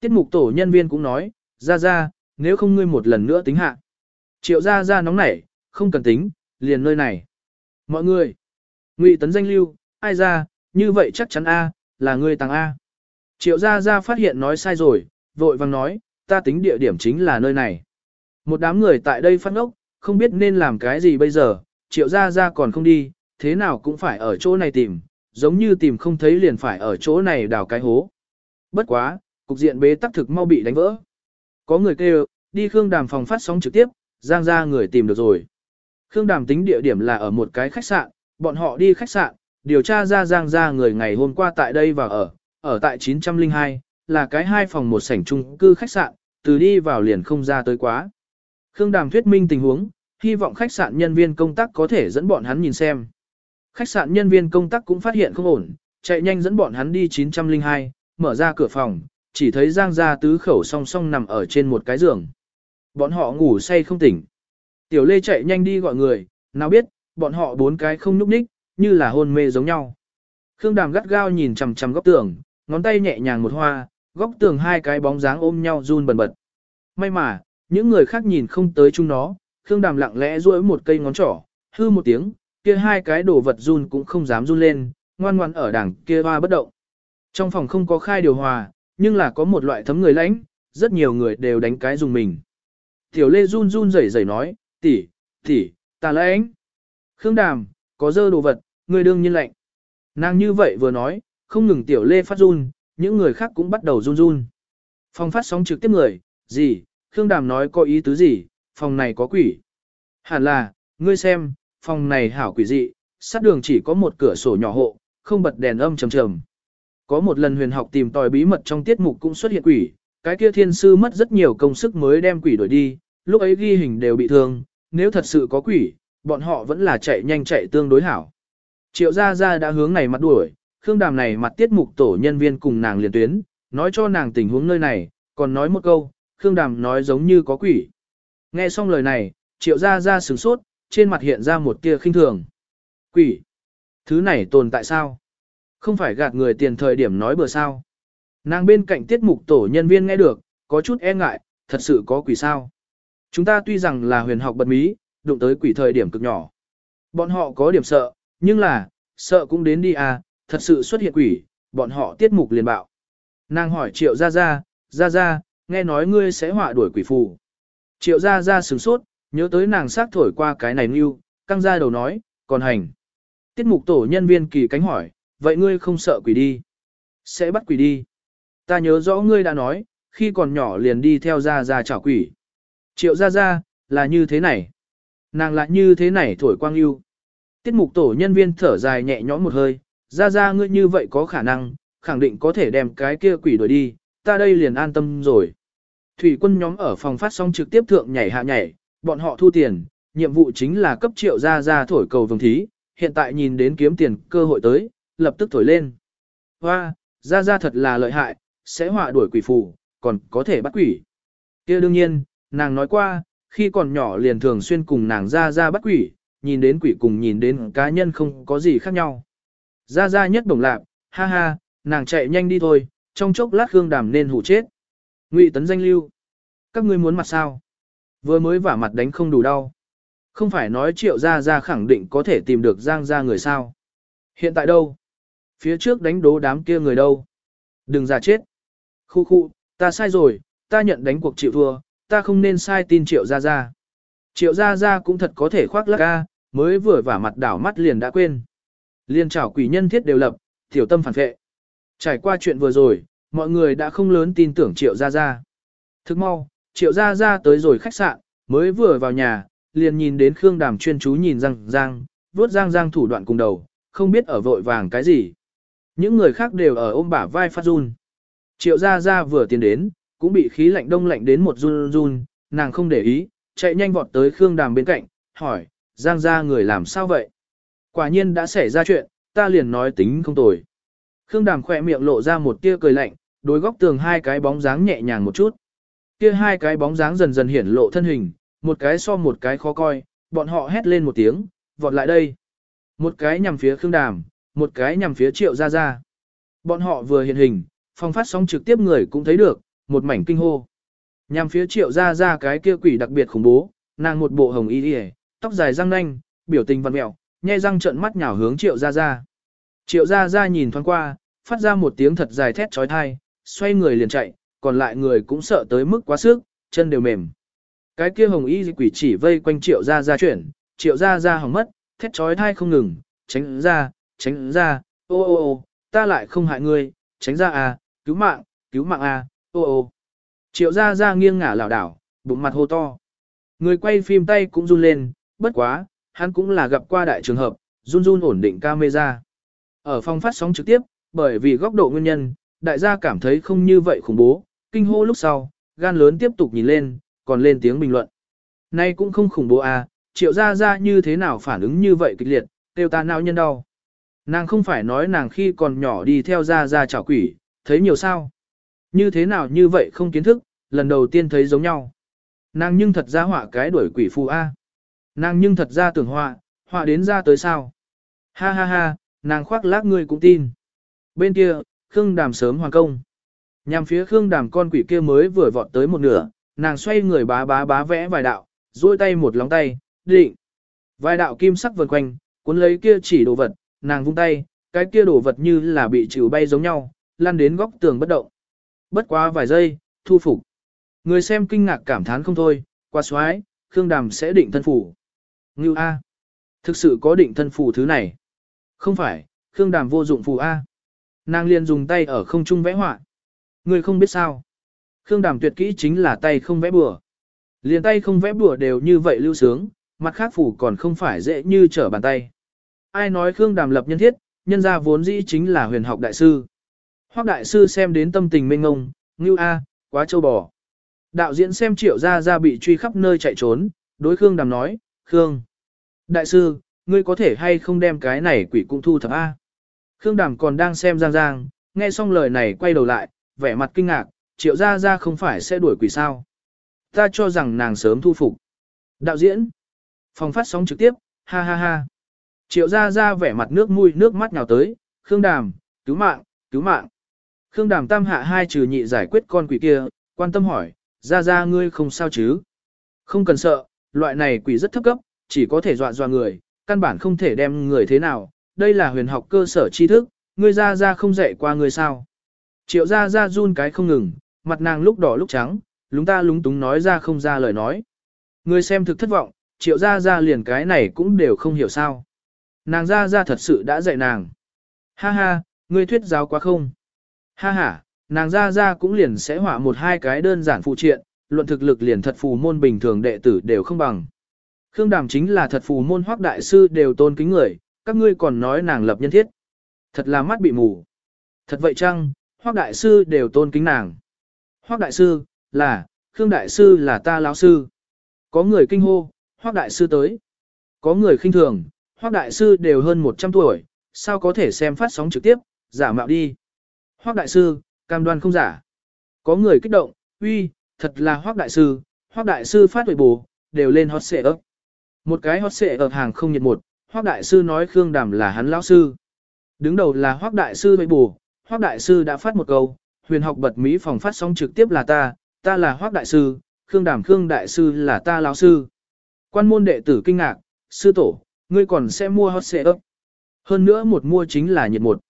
Tiết mục tổ nhân viên cũng nói, ra ra, nếu không ngươi một lần nữa tính hạ. Triệu ra ra nóng nảy, không cần tính, liền nơi này. Mọi người, ngụy tấn danh lưu, ai ra, như vậy chắc chắn A, là ngươi tăng A. Triệu ra ra phát hiện nói sai rồi, vội vàng nói, ta tính địa điểm chính là nơi này. Một đám người tại đây phát ngốc, không biết nên làm cái gì bây giờ, triệu ra ra còn không đi, thế nào cũng phải ở chỗ này tìm, giống như tìm không thấy liền phải ở chỗ này đào cái hố. Bất quá, cục diện bế tắc thực mau bị đánh vỡ. Có người kêu, đi Khương Đàm phòng phát sóng trực tiếp, Giang ra người tìm được rồi. Khương Đàm tính địa điểm là ở một cái khách sạn, bọn họ đi khách sạn, điều tra ra Giang ra người ngày hôm qua tại đây và ở, ở tại 902, là cái hai phòng một sảnh chung cư khách sạn, từ đi vào liền không ra tới quá. Khương Đàm thuyết minh tình huống, hy vọng khách sạn nhân viên công tác có thể dẫn bọn hắn nhìn xem. Khách sạn nhân viên công tác cũng phát hiện không ổn, chạy nhanh dẫn bọn hắn đi 902, mở ra cửa phòng, chỉ thấy Giang gia tứ khẩu song song nằm ở trên một cái giường. Bọn họ ngủ say không tỉnh. Tiểu Lê chạy nhanh đi gọi người, nào biết, bọn họ bốn cái không nhúc nhích, như là hôn mê giống nhau. Khương Đàm gắt gao nhìn chằm chằm góc tường, ngón tay nhẹ nhàng một hoa, góc tường hai cái bóng dáng ôm nhau run bần bật. May mà, những người khác nhìn không tới chúng nó, Khương Đàm lặng lẽ duỗi một cây ngón trỏ, hư một tiếng, kia hai cái đồ vật run cũng không dám run lên, ngoan ngoan ở đằng kia hoa bất động. Trong phòng không có khai điều hòa, nhưng là có một loại thấm người lãnh, rất nhiều người đều đánh cái dùng mình. Tiểu Lê run run rẩy rẩy nói, tỷ, tỷ, ta lãnh. Khương Đàm, có dơ đồ vật, người đương nhiên lạnh. Nàng như vậy vừa nói, không ngừng Tiểu Lê phát run, những người khác cũng bắt đầu run run. Phòng phát sóng trực tiếp người, gì, Khương Đàm nói có ý tứ gì, phòng này có quỷ. Hẳn là, ngươi xem, phòng này hảo quỷ dị, sát đường chỉ có một cửa sổ nhỏ hộ, không bật đèn âm trầm trầm. Có một lần huyền học tìm tòi bí mật trong tiết mục cũng xuất hiện quỷ, cái kia thiên sư mất rất nhiều công sức mới đem quỷ đuổi đi, lúc ấy ghi hình đều bị thương, nếu thật sự có quỷ, bọn họ vẫn là chạy nhanh chạy tương đối hảo. Triệu gia gia đã hướng này mặt đuổi, Khương Đàm này mặt tiết mục tổ nhân viên cùng nàng liền tuyến, nói cho nàng tình huống nơi này, còn nói một câu, Khương Đàm nói giống như có quỷ. Nghe xong lời này, Triệu gia gia sửng sốt, trên mặt hiện ra một tia khinh thường. Quỷ! Thứ này tồn tại sao? Không phải gạt người tiền thời điểm nói bừa sao? Nàng bên cạnh tiết mục tổ nhân viên nghe được, có chút e ngại, thật sự có quỷ sao? Chúng ta tuy rằng là huyền học bật mí, đụng tới quỷ thời điểm cực nhỏ. Bọn họ có điểm sợ, nhưng là, sợ cũng đến đi à, thật sự xuất hiện quỷ, bọn họ tiết mục liền bạo. Nàng hỏi triệu ra ra, ra ra, nghe nói ngươi sẽ họa đuổi quỷ phù. Triệu ra ra sửng sốt, nhớ tới nàng sát thổi qua cái này như, căng ra đầu nói, còn hành. Tiết mục tổ nhân viên kỳ cánh hỏi, vậy ngươi không sợ quỷ đi? Sẽ bắt quỷ đi. Ta nhớ rõ ngươi đã nói, khi còn nhỏ liền đi theo ra ra chảo quỷ. Triệu ra ra, là như thế này. Nàng lại như thế này thổi quang yêu. Tiết mục tổ nhân viên thở dài nhẹ nhõm một hơi, ra ra ngươi như vậy có khả năng, khẳng định có thể đem cái kia quỷ đuổi đi, ta đây liền an tâm rồi. Thủy quân nhóm ở phòng phát sóng trực tiếp thượng nhảy hạ nhảy, bọn họ thu tiền, nhiệm vụ chính là cấp triệu ra ra thổi cầu vồng thí, hiện tại nhìn đến kiếm tiền cơ hội tới, lập tức thổi lên. Hoa, ra ra thật là lợi hại, sẽ họa đuổi quỷ phù, còn có thể bắt quỷ. kia đương nhiên, nàng nói qua, khi còn nhỏ liền thường xuyên cùng nàng ra ra bắt quỷ, nhìn đến quỷ cùng nhìn đến cá nhân không có gì khác nhau. Ra ra nhất đồng lạc, ha ha, nàng chạy nhanh đi thôi, trong chốc lát Khương Đàm nên hủ chết. Ngụy tấn danh lưu. Các ngươi muốn mặt sao? Vừa mới vả mặt đánh không đủ đau. Không phải nói triệu ra ra khẳng định có thể tìm được giang ra người sao. Hiện tại đâu? Phía trước đánh đố đám kia người đâu? Đừng ra chết. Khu khu, ta sai rồi, ta nhận đánh cuộc chịu thua, ta không nên sai tin triệu ra ra. Triệu ra ra cũng thật có thể khoác lác ca, mới vừa vả mặt đảo mắt liền đã quên. Liên trảo quỷ nhân thiết đều lập, tiểu tâm phản vệ. Trải qua chuyện vừa rồi, mọi người đã không lớn tin tưởng triệu ra ra. Thức mau, triệu ra ra tới rồi khách sạn, mới vừa vào nhà, liền nhìn đến Khương Đàm chuyên chú nhìn Giang Giang, vuốt Giang Giang thủ đoạn cùng đầu, không biết ở vội vàng cái gì. Những người khác đều ở ôm bả vai phát run. Triệu Gia Gia vừa tiến đến, cũng bị khí lạnh đông lạnh đến một run run, nàng không để ý, chạy nhanh vọt tới Khương Đàm bên cạnh, hỏi, Giang Gia người làm sao vậy? Quả nhiên đã xảy ra chuyện, ta liền nói tính không tồi. Khương Đàm khỏe miệng lộ ra một tia cười lạnh, đối góc tường hai cái bóng dáng nhẹ nhàng một chút. Kia hai cái bóng dáng dần dần hiển lộ thân hình, một cái so một cái khó coi, bọn họ hét lên một tiếng, vọt lại đây. Một cái nhằm phía Khương Đàm, một cái nhằm phía Triệu Gia Gia. Bọn họ vừa hiện hình, phong phát sóng trực tiếp người cũng thấy được, một mảnh kinh hô. Nhằm phía triệu ra ra cái kia quỷ đặc biệt khủng bố, nàng một bộ hồng y đi tóc dài răng nanh, biểu tình văn mẹo, nhai răng trợn mắt nhào hướng triệu ra ra. Triệu ra ra nhìn thoáng qua, phát ra một tiếng thật dài thét trói thai, xoay người liền chạy, còn lại người cũng sợ tới mức quá sức, chân đều mềm. Cái kia hồng y quỷ chỉ vây quanh triệu ra ra chuyển, triệu ra ra hỏng mất, thét trói thai không ngừng, tránh ra, tránh ra, ô ô ô, ta lại không hại ngươi, tránh ra à, cứu mạng, cứu mạng à, ô ô. Triệu ra ra nghiêng ngả lảo đảo, bụng mặt hô to. Người quay phim tay cũng run lên, bất quá, hắn cũng là gặp qua đại trường hợp, run run ổn định camera. Ở phòng phát sóng trực tiếp, bởi vì góc độ nguyên nhân, đại gia cảm thấy không như vậy khủng bố, kinh hô lúc sau, gan lớn tiếp tục nhìn lên, còn lên tiếng bình luận. Nay cũng không khủng bố à, triệu gia gia như thế nào phản ứng như vậy kịch liệt, tiêu ta nào nhân đau. Nàng không phải nói nàng khi còn nhỏ đi theo Ra Ra chảo quỷ, thấy nhiều sao. Như thế nào như vậy không kiến thức, lần đầu tiên thấy giống nhau. Nàng nhưng thật ra họa cái đuổi quỷ phù A. Nàng nhưng thật ra tưởng họa, họa đến ra tới sao. Ha ha ha, nàng khoác lác ngươi cũng tin. Bên kia, Khương Đàm sớm hoàn công. Nhằm phía Khương Đàm con quỷ kia mới vừa vọt tới một nửa, nàng xoay người bá bá bá vẽ vài đạo, duỗi tay một lóng tay, định. Vài đạo kim sắc vần quanh, cuốn lấy kia chỉ đồ vật, nàng vung tay, cái kia đồ vật như là bị chịu bay giống nhau, lăn đến góc tường bất động. Bất quá vài giây, thu phục. Người xem kinh ngạc cảm thán không thôi, qua xoái, Khương Đàm sẽ định thân phủ. Ngưu A. Thực sự có định thân phủ thứ này. Không phải, Khương Đàm vô dụng phù A. Nàng liền dùng tay ở không trung vẽ họa. Người không biết sao. Khương Đàm tuyệt kỹ chính là tay không vẽ bừa. Liền tay không vẽ bừa đều như vậy lưu sướng, mặt khác phủ còn không phải dễ như trở bàn tay. Ai nói Khương Đàm lập nhân thiết, nhân ra vốn dĩ chính là huyền học đại sư. Hoắc đại sư xem đến tâm tình mênh ngông, ngưu a, quá châu bò. Đạo diễn xem triệu gia gia bị truy khắp nơi chạy trốn, đối Khương Đàm nói, Khương. Đại sư, ngươi có thể hay không đem cái này quỷ cung thu thập A. Khương Đàm còn đang xem Giang Giang, nghe xong lời này quay đầu lại, vẻ mặt kinh ngạc, triệu gia gia không phải sẽ đuổi quỷ sao. Ta cho rằng nàng sớm thu phục. Đạo diễn. Phòng phát sóng trực tiếp, ha ha ha. Triệu gia gia vẻ mặt nước mũi nước mắt nhào tới, Khương Đàm, cứu mạng, cứu mạng. Khương Đàm tam hạ hai trừ nhị giải quyết con quỷ kia, quan tâm hỏi, gia gia ngươi không sao chứ? Không cần sợ, loại này quỷ rất thấp cấp, chỉ có thể dọa dọa người, căn bản không thể đem người thế nào, đây là huyền học cơ sở tri thức, ngươi gia gia không dạy qua ngươi sao? Triệu gia gia run cái không ngừng, mặt nàng lúc đỏ lúc trắng, lúng ta lúng túng nói ra không ra lời nói. Người xem thực thất vọng, triệu gia gia liền cái này cũng đều không hiểu sao. Nàng gia gia thật sự đã dạy nàng. Ha ha, ngươi thuyết giáo quá không? Ha ha, nàng gia gia cũng liền sẽ họa một hai cái đơn giản phụ triện, luận thực lực liền thật phù môn bình thường đệ tử đều không bằng. Khương Đàm chính là thật phù môn hoác đại sư đều tôn kính người, các ngươi còn nói nàng lập nhân thiết. Thật là mắt bị mù. Thật vậy chăng, hoác đại sư đều tôn kính nàng. Hoác đại sư, là, Khương đại sư là ta lão sư. Có người kinh hô, hoác đại sư tới. Có người khinh thường, hoác đại sư đều hơn 100 tuổi, sao có thể xem phát sóng trực tiếp, giả mạo đi. Hoác đại sư, cam đoan không giả. Có người kích động, uy, thật là hoác đại sư, hoác đại sư phát huệ bù, đều lên hot xệ ấp. Một cái hot xệ ấp hàng không nhiệt một, hoác đại sư nói Khương Đàm là hắn lão sư. Đứng đầu là hoác đại sư huệ bù, hoác đại sư đã phát một câu, huyền học bật mỹ phòng phát sóng trực tiếp là ta, ta là hoác đại sư, Khương Đàm Khương đại sư là ta lão sư. Quan môn đệ tử kinh ngạc, sư tổ, ngươi còn sẽ mua hot xe ấp. Hơn nữa một mua chính là nhiệt một.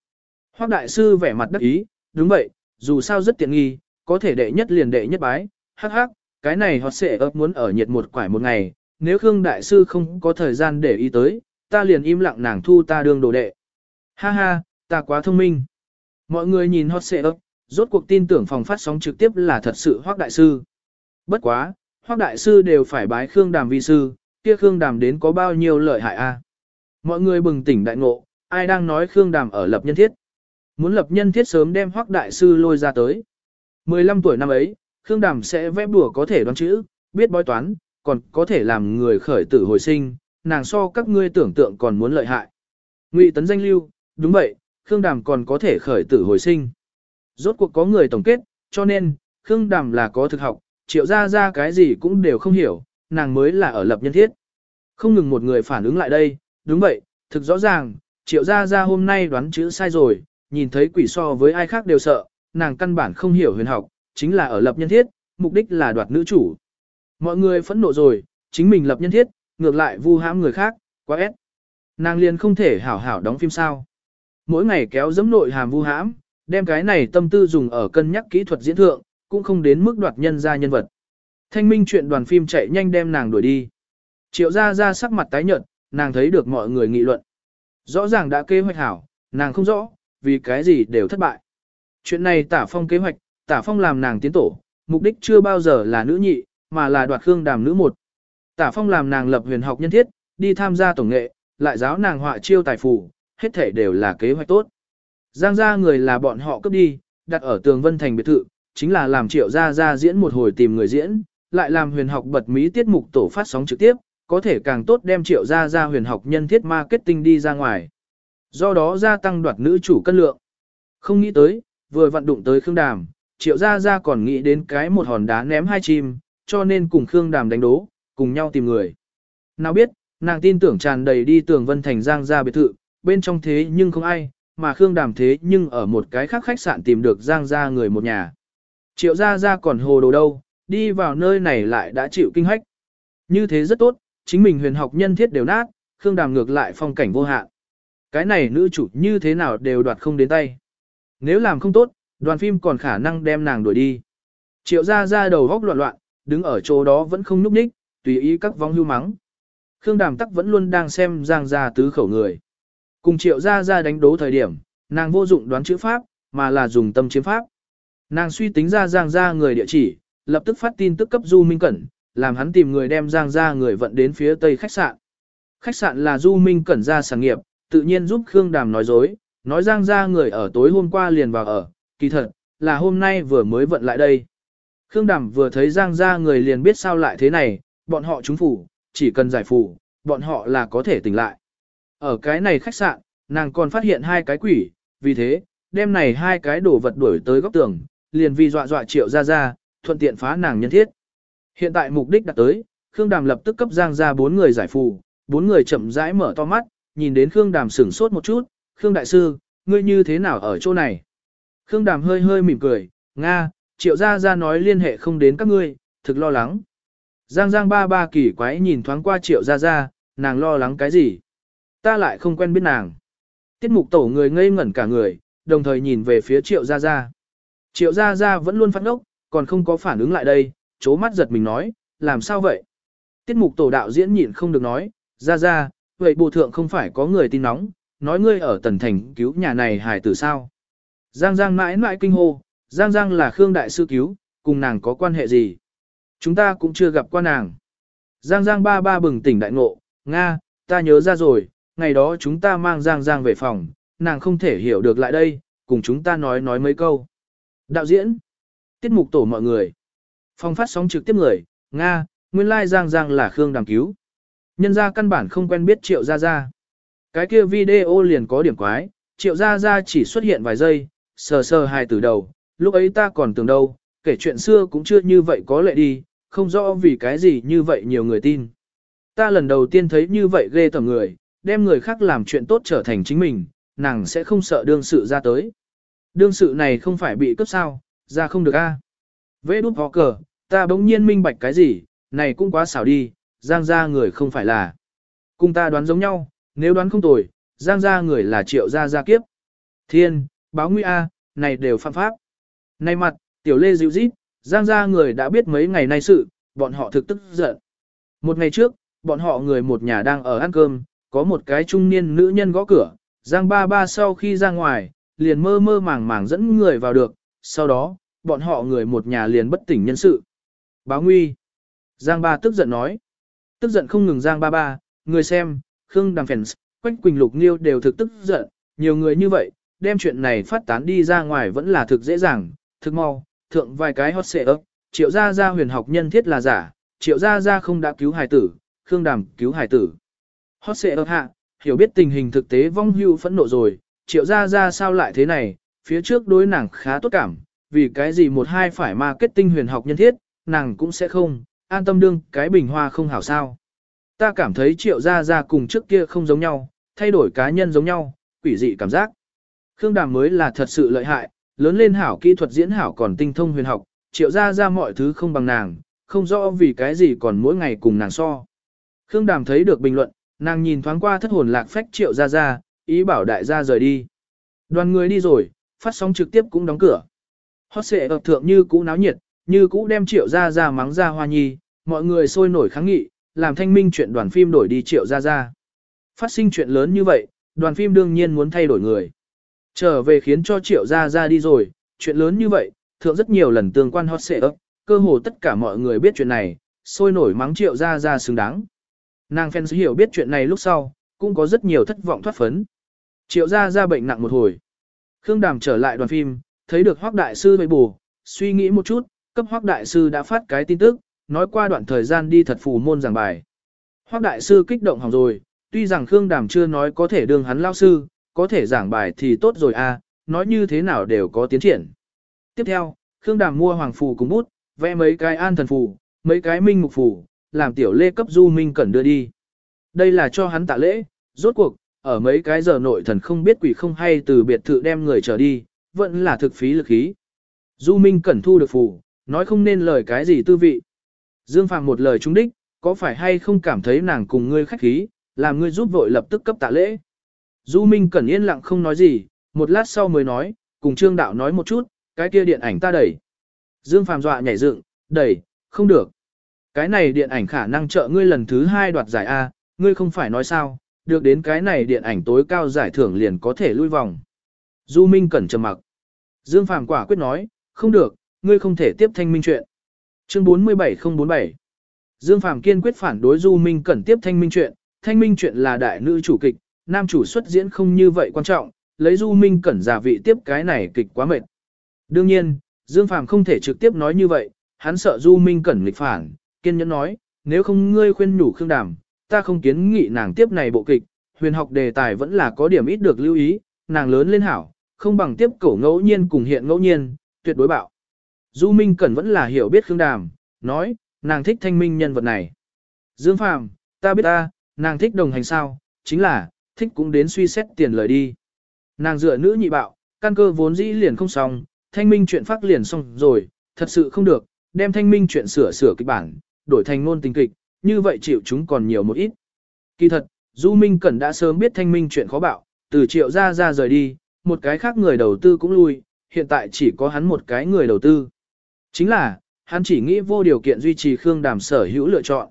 Hoác đại sư vẻ mặt đắc ý, đúng vậy, dù sao rất tiện nghi, có thể đệ nhất liền đệ nhất bái, hắc hắc, cái này hot xe ấp muốn ở nhiệt một quải một ngày, nếu Khương đại sư không có thời gian để ý tới, ta liền im lặng nàng thu ta đương đồ đệ. Ha ha, ta quá thông minh. Mọi người nhìn hot xe ấp, rốt cuộc tin tưởng phòng phát sóng trực tiếp là thật sự Hoác đại sư. Bất quá, Hoác đại sư đều phải bái Khương đàm vi sư, kia Khương đàm đến có bao nhiêu lợi hại a? Mọi người bừng tỉnh đại ngộ, ai đang nói Khương đàm ở lập nhân thiết. Muốn lập nhân thiết sớm đem hoắc đại sư lôi ra tới. 15 tuổi năm ấy, Khương Đàm sẽ vẽ bùa có thể đoán chữ, biết bói toán, còn có thể làm người khởi tử hồi sinh, nàng so các ngươi tưởng tượng còn muốn lợi hại. Ngụy tấn danh lưu, đúng vậy, Khương Đàm còn có thể khởi tử hồi sinh. Rốt cuộc có người tổng kết, cho nên, Khương Đàm là có thực học, triệu ra ra cái gì cũng đều không hiểu, nàng mới là ở lập nhân thiết. Không ngừng một người phản ứng lại đây, đúng vậy, thực rõ ràng, triệu gia gia hôm nay đoán chữ sai rồi, nhìn thấy quỷ so với ai khác đều sợ, nàng căn bản không hiểu huyền học, chính là ở lập nhân thiết, mục đích là đoạt nữ chủ. Mọi người phẫn nộ rồi, chính mình lập nhân thiết, ngược lại vu hãm người khác, quá ép. Nàng liền không thể hảo hảo đóng phim sao. Mỗi ngày kéo dẫm nội hàm vu hãm, đem cái này tâm tư dùng ở cân nhắc kỹ thuật diễn thượng, cũng không đến mức đoạt nhân ra nhân vật. Thanh minh chuyện đoàn phim chạy nhanh đem nàng đuổi đi. Triệu ra ra sắc mặt tái nhợt, nàng thấy được mọi người nghị luận. Rõ ràng đã kế hoạch hảo, nàng không rõ, vì cái gì đều thất bại. Chuyện này tả phong kế hoạch, tả phong làm nàng tiến tổ, mục đích chưa bao giờ là nữ nhị, mà là đoạt khương đàm nữ một. Tả phong làm nàng lập huyền học nhân thiết, đi tham gia tổng nghệ, lại giáo nàng họa chiêu tài phù, hết thể đều là kế hoạch tốt. Giang gia người là bọn họ cướp đi, đặt ở tường vân thành biệt thự, chính là làm triệu gia gia diễn một hồi tìm người diễn, lại làm huyền học bật mí tiết mục tổ phát sóng trực tiếp, có thể càng tốt đem triệu gia gia huyền học nhân thiết marketing đi ra ngoài. Do đó gia tăng đoạt nữ chủ cân lượng. Không nghĩ tới, vừa vận đụng tới Khương Đàm, triệu gia gia còn nghĩ đến cái một hòn đá ném hai chim, cho nên cùng Khương Đàm đánh đố, cùng nhau tìm người. Nào biết, nàng tin tưởng tràn đầy đi tường vân thành giang gia biệt thự, bên trong thế nhưng không ai, mà Khương Đàm thế nhưng ở một cái khác khách sạn tìm được giang gia người một nhà. Triệu gia gia còn hồ đồ đâu, đi vào nơi này lại đã chịu kinh hách. Như thế rất tốt, chính mình huyền học nhân thiết đều nát, Khương Đàm ngược lại phong cảnh vô hạn. Cái này nữ chủ như thế nào đều đoạt không đến tay. Nếu làm không tốt, đoàn phim còn khả năng đem nàng đuổi đi. Triệu gia gia đầu góc loạn loạn, đứng ở chỗ đó vẫn không núp ních, tùy ý các vong hưu mắng. Khương Đàm tắc vẫn luôn đang xem giang gia tứ khẩu người. Cùng triệu gia gia đánh đố thời điểm, nàng vô dụng đoán chữ pháp, mà là dùng tâm chiếm pháp. Nàng suy tính ra giang gia người địa chỉ, lập tức phát tin tức cấp Du Minh Cẩn, làm hắn tìm người đem giang gia người vận đến phía tây khách sạn. Khách sạn là Du Minh Cẩn ra sản nghiệp, tự nhiên giúp Khương Đàm nói dối, nói giang gia người ở tối hôm qua liền vào ở, kỳ thật, là hôm nay vừa mới vận lại đây. Khương Đàm vừa thấy giang gia người liền biết sao lại thế này, bọn họ trúng phủ, chỉ cần giải phủ, bọn họ là có thể tỉnh lại. Ở cái này khách sạn, nàng còn phát hiện hai cái quỷ, vì thế, đem này hai cái đồ vật đuổi tới góc tường, liền vì dọa dọa triệu ra ra, thuận tiện phá nàng nhân thiết. Hiện tại mục đích đã tới, Khương Đàm lập tức cấp Giang ra bốn người giải phù, bốn người chậm rãi mở to mắt, nhìn đến Khương Đàm sửng sốt một chút, Khương Đại Sư, ngươi như thế nào ở chỗ này? Khương Đàm hơi hơi mỉm cười, Nga, triệu gia gia nói liên hệ không đến các ngươi, thực lo lắng. Giang Giang ba ba kỳ quái nhìn thoáng qua triệu gia gia, nàng lo lắng cái gì? Ta lại không quen biết nàng. Tiết mục tổ người ngây ngẩn cả người, đồng thời nhìn về phía triệu gia gia. Triệu gia gia vẫn luôn phát ngốc, còn không có phản ứng lại đây, chố mắt giật mình nói, làm sao vậy? Tiết mục tổ đạo diễn nhịn không được nói, gia gia, vậy bộ thượng không phải có người tin nóng, nói ngươi ở tần thành cứu nhà này hài tử sao? Giang Giang mãi mãi kinh hô, Giang Giang là Khương Đại Sư cứu, cùng nàng có quan hệ gì? Chúng ta cũng chưa gặp qua nàng. Giang Giang ba ba bừng tỉnh đại ngộ, Nga, ta nhớ ra rồi, ngày đó chúng ta mang Giang Giang về phòng, nàng không thể hiểu được lại đây, cùng chúng ta nói nói mấy câu. Đạo diễn, tiết mục tổ mọi người, phong phát sóng trực tiếp người, Nga, nguyên lai Giang Giang là Khương Đàm cứu. Nhân ra căn bản không quen biết Triệu Gia Gia. Cái kia video liền có điểm quái, Triệu Gia Gia chỉ xuất hiện vài giây, sờ sờ hai từ đầu, lúc ấy ta còn tưởng đâu, kể chuyện xưa cũng chưa như vậy có lệ đi, không rõ vì cái gì như vậy nhiều người tin. Ta lần đầu tiên thấy như vậy ghê tởm người, đem người khác làm chuyện tốt trở thành chính mình, nàng sẽ không sợ đương sự ra tới. Đương sự này không phải bị cướp sao, ra không được a. Vê đút ho cờ, ta bỗng nhiên minh bạch cái gì, này cũng quá xảo đi, giang ra người không phải là. Cùng ta đoán giống nhau, nếu đoán không tồi, giang ra người là triệu gia gia kiếp. Thiên, báo nguy A, này đều phạm pháp. Này mặt, tiểu lê dịu rít, giang ra người đã biết mấy ngày nay sự, bọn họ thực tức giận. Một ngày trước, bọn họ người một nhà đang ở ăn cơm, có một cái trung niên nữ nhân gõ cửa, giang ba ba sau khi ra ngoài, liền mơ mơ màng màng dẫn người vào được, sau đó, bọn họ người một nhà liền bất tỉnh nhân sự. Báo nguy. Giang ba tức giận nói. Tức giận không ngừng Giang ba ba, người xem, Khương Đàm Phèn, Quách Quỳnh Lục Nghiêu đều thực tức giận, nhiều người như vậy, đem chuyện này phát tán đi ra ngoài vẫn là thực dễ dàng, thực mau, thượng vài cái hot xệ ấp, triệu gia gia huyền học nhân thiết là giả, triệu gia gia không đã cứu hài tử, Khương Đàm cứu hài tử. Hot xệ ấp hạ, hiểu biết tình hình thực tế vong hưu phẫn nộ rồi, triệu gia gia sao lại thế này, phía trước đối nàng khá tốt cảm, vì cái gì một hai phải marketing huyền học nhân thiết, nàng cũng sẽ không, an tâm đương cái bình hoa không hảo sao. Ta cảm thấy triệu gia gia cùng trước kia không giống nhau, thay đổi cá nhân giống nhau, quỷ dị cảm giác. Khương Đàm mới là thật sự lợi hại, lớn lên hảo kỹ thuật diễn hảo còn tinh thông huyền học, triệu gia gia mọi thứ không bằng nàng, không rõ vì cái gì còn mỗi ngày cùng nàng so. Khương Đàm thấy được bình luận, nàng nhìn thoáng qua thất hồn lạc phách triệu gia gia ý bảo đại gia rời đi. Đoàn người đi rồi, phát sóng trực tiếp cũng đóng cửa. Hót xệ ập thượng như cũ náo nhiệt, như cũ đem triệu ra ra mắng ra hoa nhi, mọi người sôi nổi kháng nghị, làm thanh minh chuyện đoàn phim đổi đi triệu ra ra. Phát sinh chuyện lớn như vậy, đoàn phim đương nhiên muốn thay đổi người. Trở về khiến cho triệu ra ra đi rồi, chuyện lớn như vậy, thượng rất nhiều lần tương quan hot xệ ấp, cơ hồ tất cả mọi người biết chuyện này, sôi nổi mắng triệu ra ra xứng đáng. Nàng fans hiểu biết chuyện này lúc sau, cũng có rất nhiều thất vọng thoát phấn. Triệu ra ra bệnh nặng một hồi. Khương Đàm trở lại đoàn phim, thấy được hoắc Đại Sư bầy bù, suy nghĩ một chút, cấp hoắc Đại Sư đã phát cái tin tức, nói qua đoạn thời gian đi thật phù môn giảng bài. hoắc Đại Sư kích động hỏng rồi, tuy rằng Khương Đàm chưa nói có thể đương hắn lao sư, có thể giảng bài thì tốt rồi à, nói như thế nào đều có tiến triển. Tiếp theo, Khương Đàm mua hoàng phù cùng bút, vẽ mấy cái an thần phù, mấy cái minh mục phù, làm tiểu lê cấp du minh cẩn đưa đi. Đây là cho hắn tạ lễ, rốt cuộc, ở mấy cái giờ nội thần không biết quỷ không hay từ biệt thự đem người trở đi, vẫn là thực phí lực khí. Du Minh cẩn thu được phù, nói không nên lời cái gì tư vị. Dương Phàm một lời trúng đích, có phải hay không cảm thấy nàng cùng ngươi khách khí, làm ngươi giúp vội lập tức cấp tạ lễ. Du Minh cẩn yên lặng không nói gì, một lát sau mới nói, cùng Trương Đạo nói một chút, cái kia điện ảnh ta đẩy. Dương Phàm dọa nhảy dựng, đẩy, không được. Cái này điện ảnh khả năng trợ ngươi lần thứ hai đoạt giải A, ngươi không phải nói sao, được đến cái này điện ảnh tối cao giải thưởng liền có thể lui vòng. Du Minh cẩn trầm mặc. Dương Phàm quả quyết nói, không được, ngươi không thể tiếp thanh minh chuyện. Chương 47047 Dương Phàm kiên quyết phản đối Du Minh cẩn tiếp thanh minh chuyện, thanh minh chuyện là đại nữ chủ kịch, nam chủ xuất diễn không như vậy quan trọng, lấy Du Minh cẩn giả vị tiếp cái này kịch quá mệt. Đương nhiên, Dương Phàm không thể trực tiếp nói như vậy, hắn sợ Du Minh cẩn nghịch phản, kiên nhẫn nói, nếu không ngươi khuyên nhủ Khương Đàm, ta không kiến nghị nàng tiếp này bộ kịch, huyền học đề tài vẫn là có điểm ít được lưu ý, nàng lớn lên hảo, không bằng tiếp cổ ngẫu nhiên cùng hiện ngẫu nhiên, tuyệt đối bạo. Du Minh Cẩn vẫn là hiểu biết Khương Đàm, nói, nàng thích thanh minh nhân vật này. Dương Phàm, ta biết ta, nàng thích đồng hành sao, chính là, thích cũng đến suy xét tiền lời đi. Nàng dựa nữ nhị bạo, căn cơ vốn dĩ liền không xong, thanh minh chuyện phát liền xong rồi, thật sự không được, đem thanh minh chuyện sửa sửa kịch bản, đổi thành ngôn tình kịch, như vậy chịu chúng còn nhiều một ít. Kỳ thật, Du Minh Cẩn đã sớm biết thanh minh chuyện khó bạo, từ triệu ra ra rời đi, một cái khác người đầu tư cũng lui, hiện tại chỉ có hắn một cái người đầu tư. Chính là, hắn chỉ nghĩ vô điều kiện duy trì Khương Đàm sở hữu lựa chọn.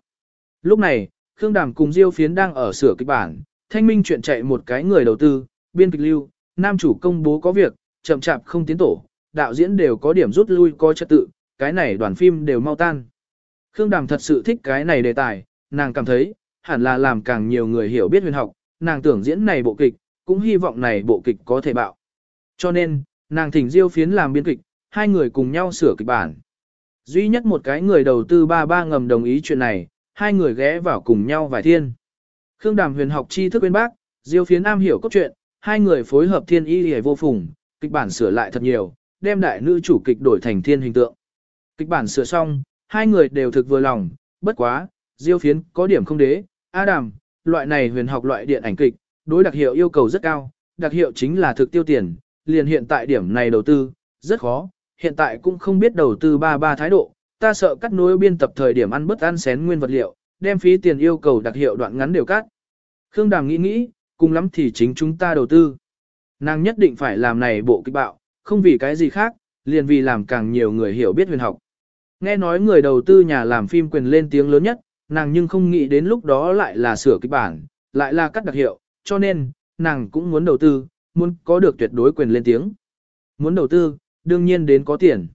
Lúc này, Khương Đàm cùng Diêu Phiến đang ở sửa kịch bản, thanh minh chuyện chạy một cái người đầu tư, biên kịch lưu, nam chủ công bố có việc, chậm chạp không tiến tổ, đạo diễn đều có điểm rút lui coi trật tự, cái này đoàn phim đều mau tan. Khương Đàm thật sự thích cái này đề tài, nàng cảm thấy, hẳn là làm càng nhiều người hiểu biết huyền học, nàng tưởng diễn này bộ kịch, cũng hy vọng này bộ kịch có thể bạo. Cho nên, nàng thỉnh Diêu Phiến làm biên kịch, hai người cùng nhau sửa kịch bản. Duy nhất một cái người đầu tư ba ba ngầm đồng ý chuyện này, hai người ghé vào cùng nhau vài thiên. Khương Đàm huyền học tri thức bên bác, Diêu Phiến am hiểu cốt truyện, hai người phối hợp thiên y hề vô phùng, kịch bản sửa lại thật nhiều, đem đại nữ chủ kịch đổi thành thiên hình tượng. Kịch bản sửa xong, hai người đều thực vừa lòng, bất quá, Diêu Phiến có điểm không đế, A Đàm, loại này huyền học loại điện ảnh kịch, đối đặc hiệu yêu cầu rất cao, đặc hiệu chính là thực tiêu tiền, liền hiện tại điểm này đầu tư, rất khó, hiện tại cũng không biết đầu tư ba ba thái độ, ta sợ cắt nối biên tập thời điểm ăn bất ăn xén nguyên vật liệu, đem phí tiền yêu cầu đặc hiệu đoạn ngắn đều cắt. Khương Đàm nghĩ nghĩ, cùng lắm thì chính chúng ta đầu tư. Nàng nhất định phải làm này bộ kịch bạo, không vì cái gì khác, liền vì làm càng nhiều người hiểu biết huyền học. Nghe nói người đầu tư nhà làm phim quyền lên tiếng lớn nhất, nàng nhưng không nghĩ đến lúc đó lại là sửa kịch bản, lại là cắt đặc hiệu, cho nên, nàng cũng muốn đầu tư, muốn có được tuyệt đối quyền lên tiếng. Muốn đầu tư, đương nhiên đến có tiền.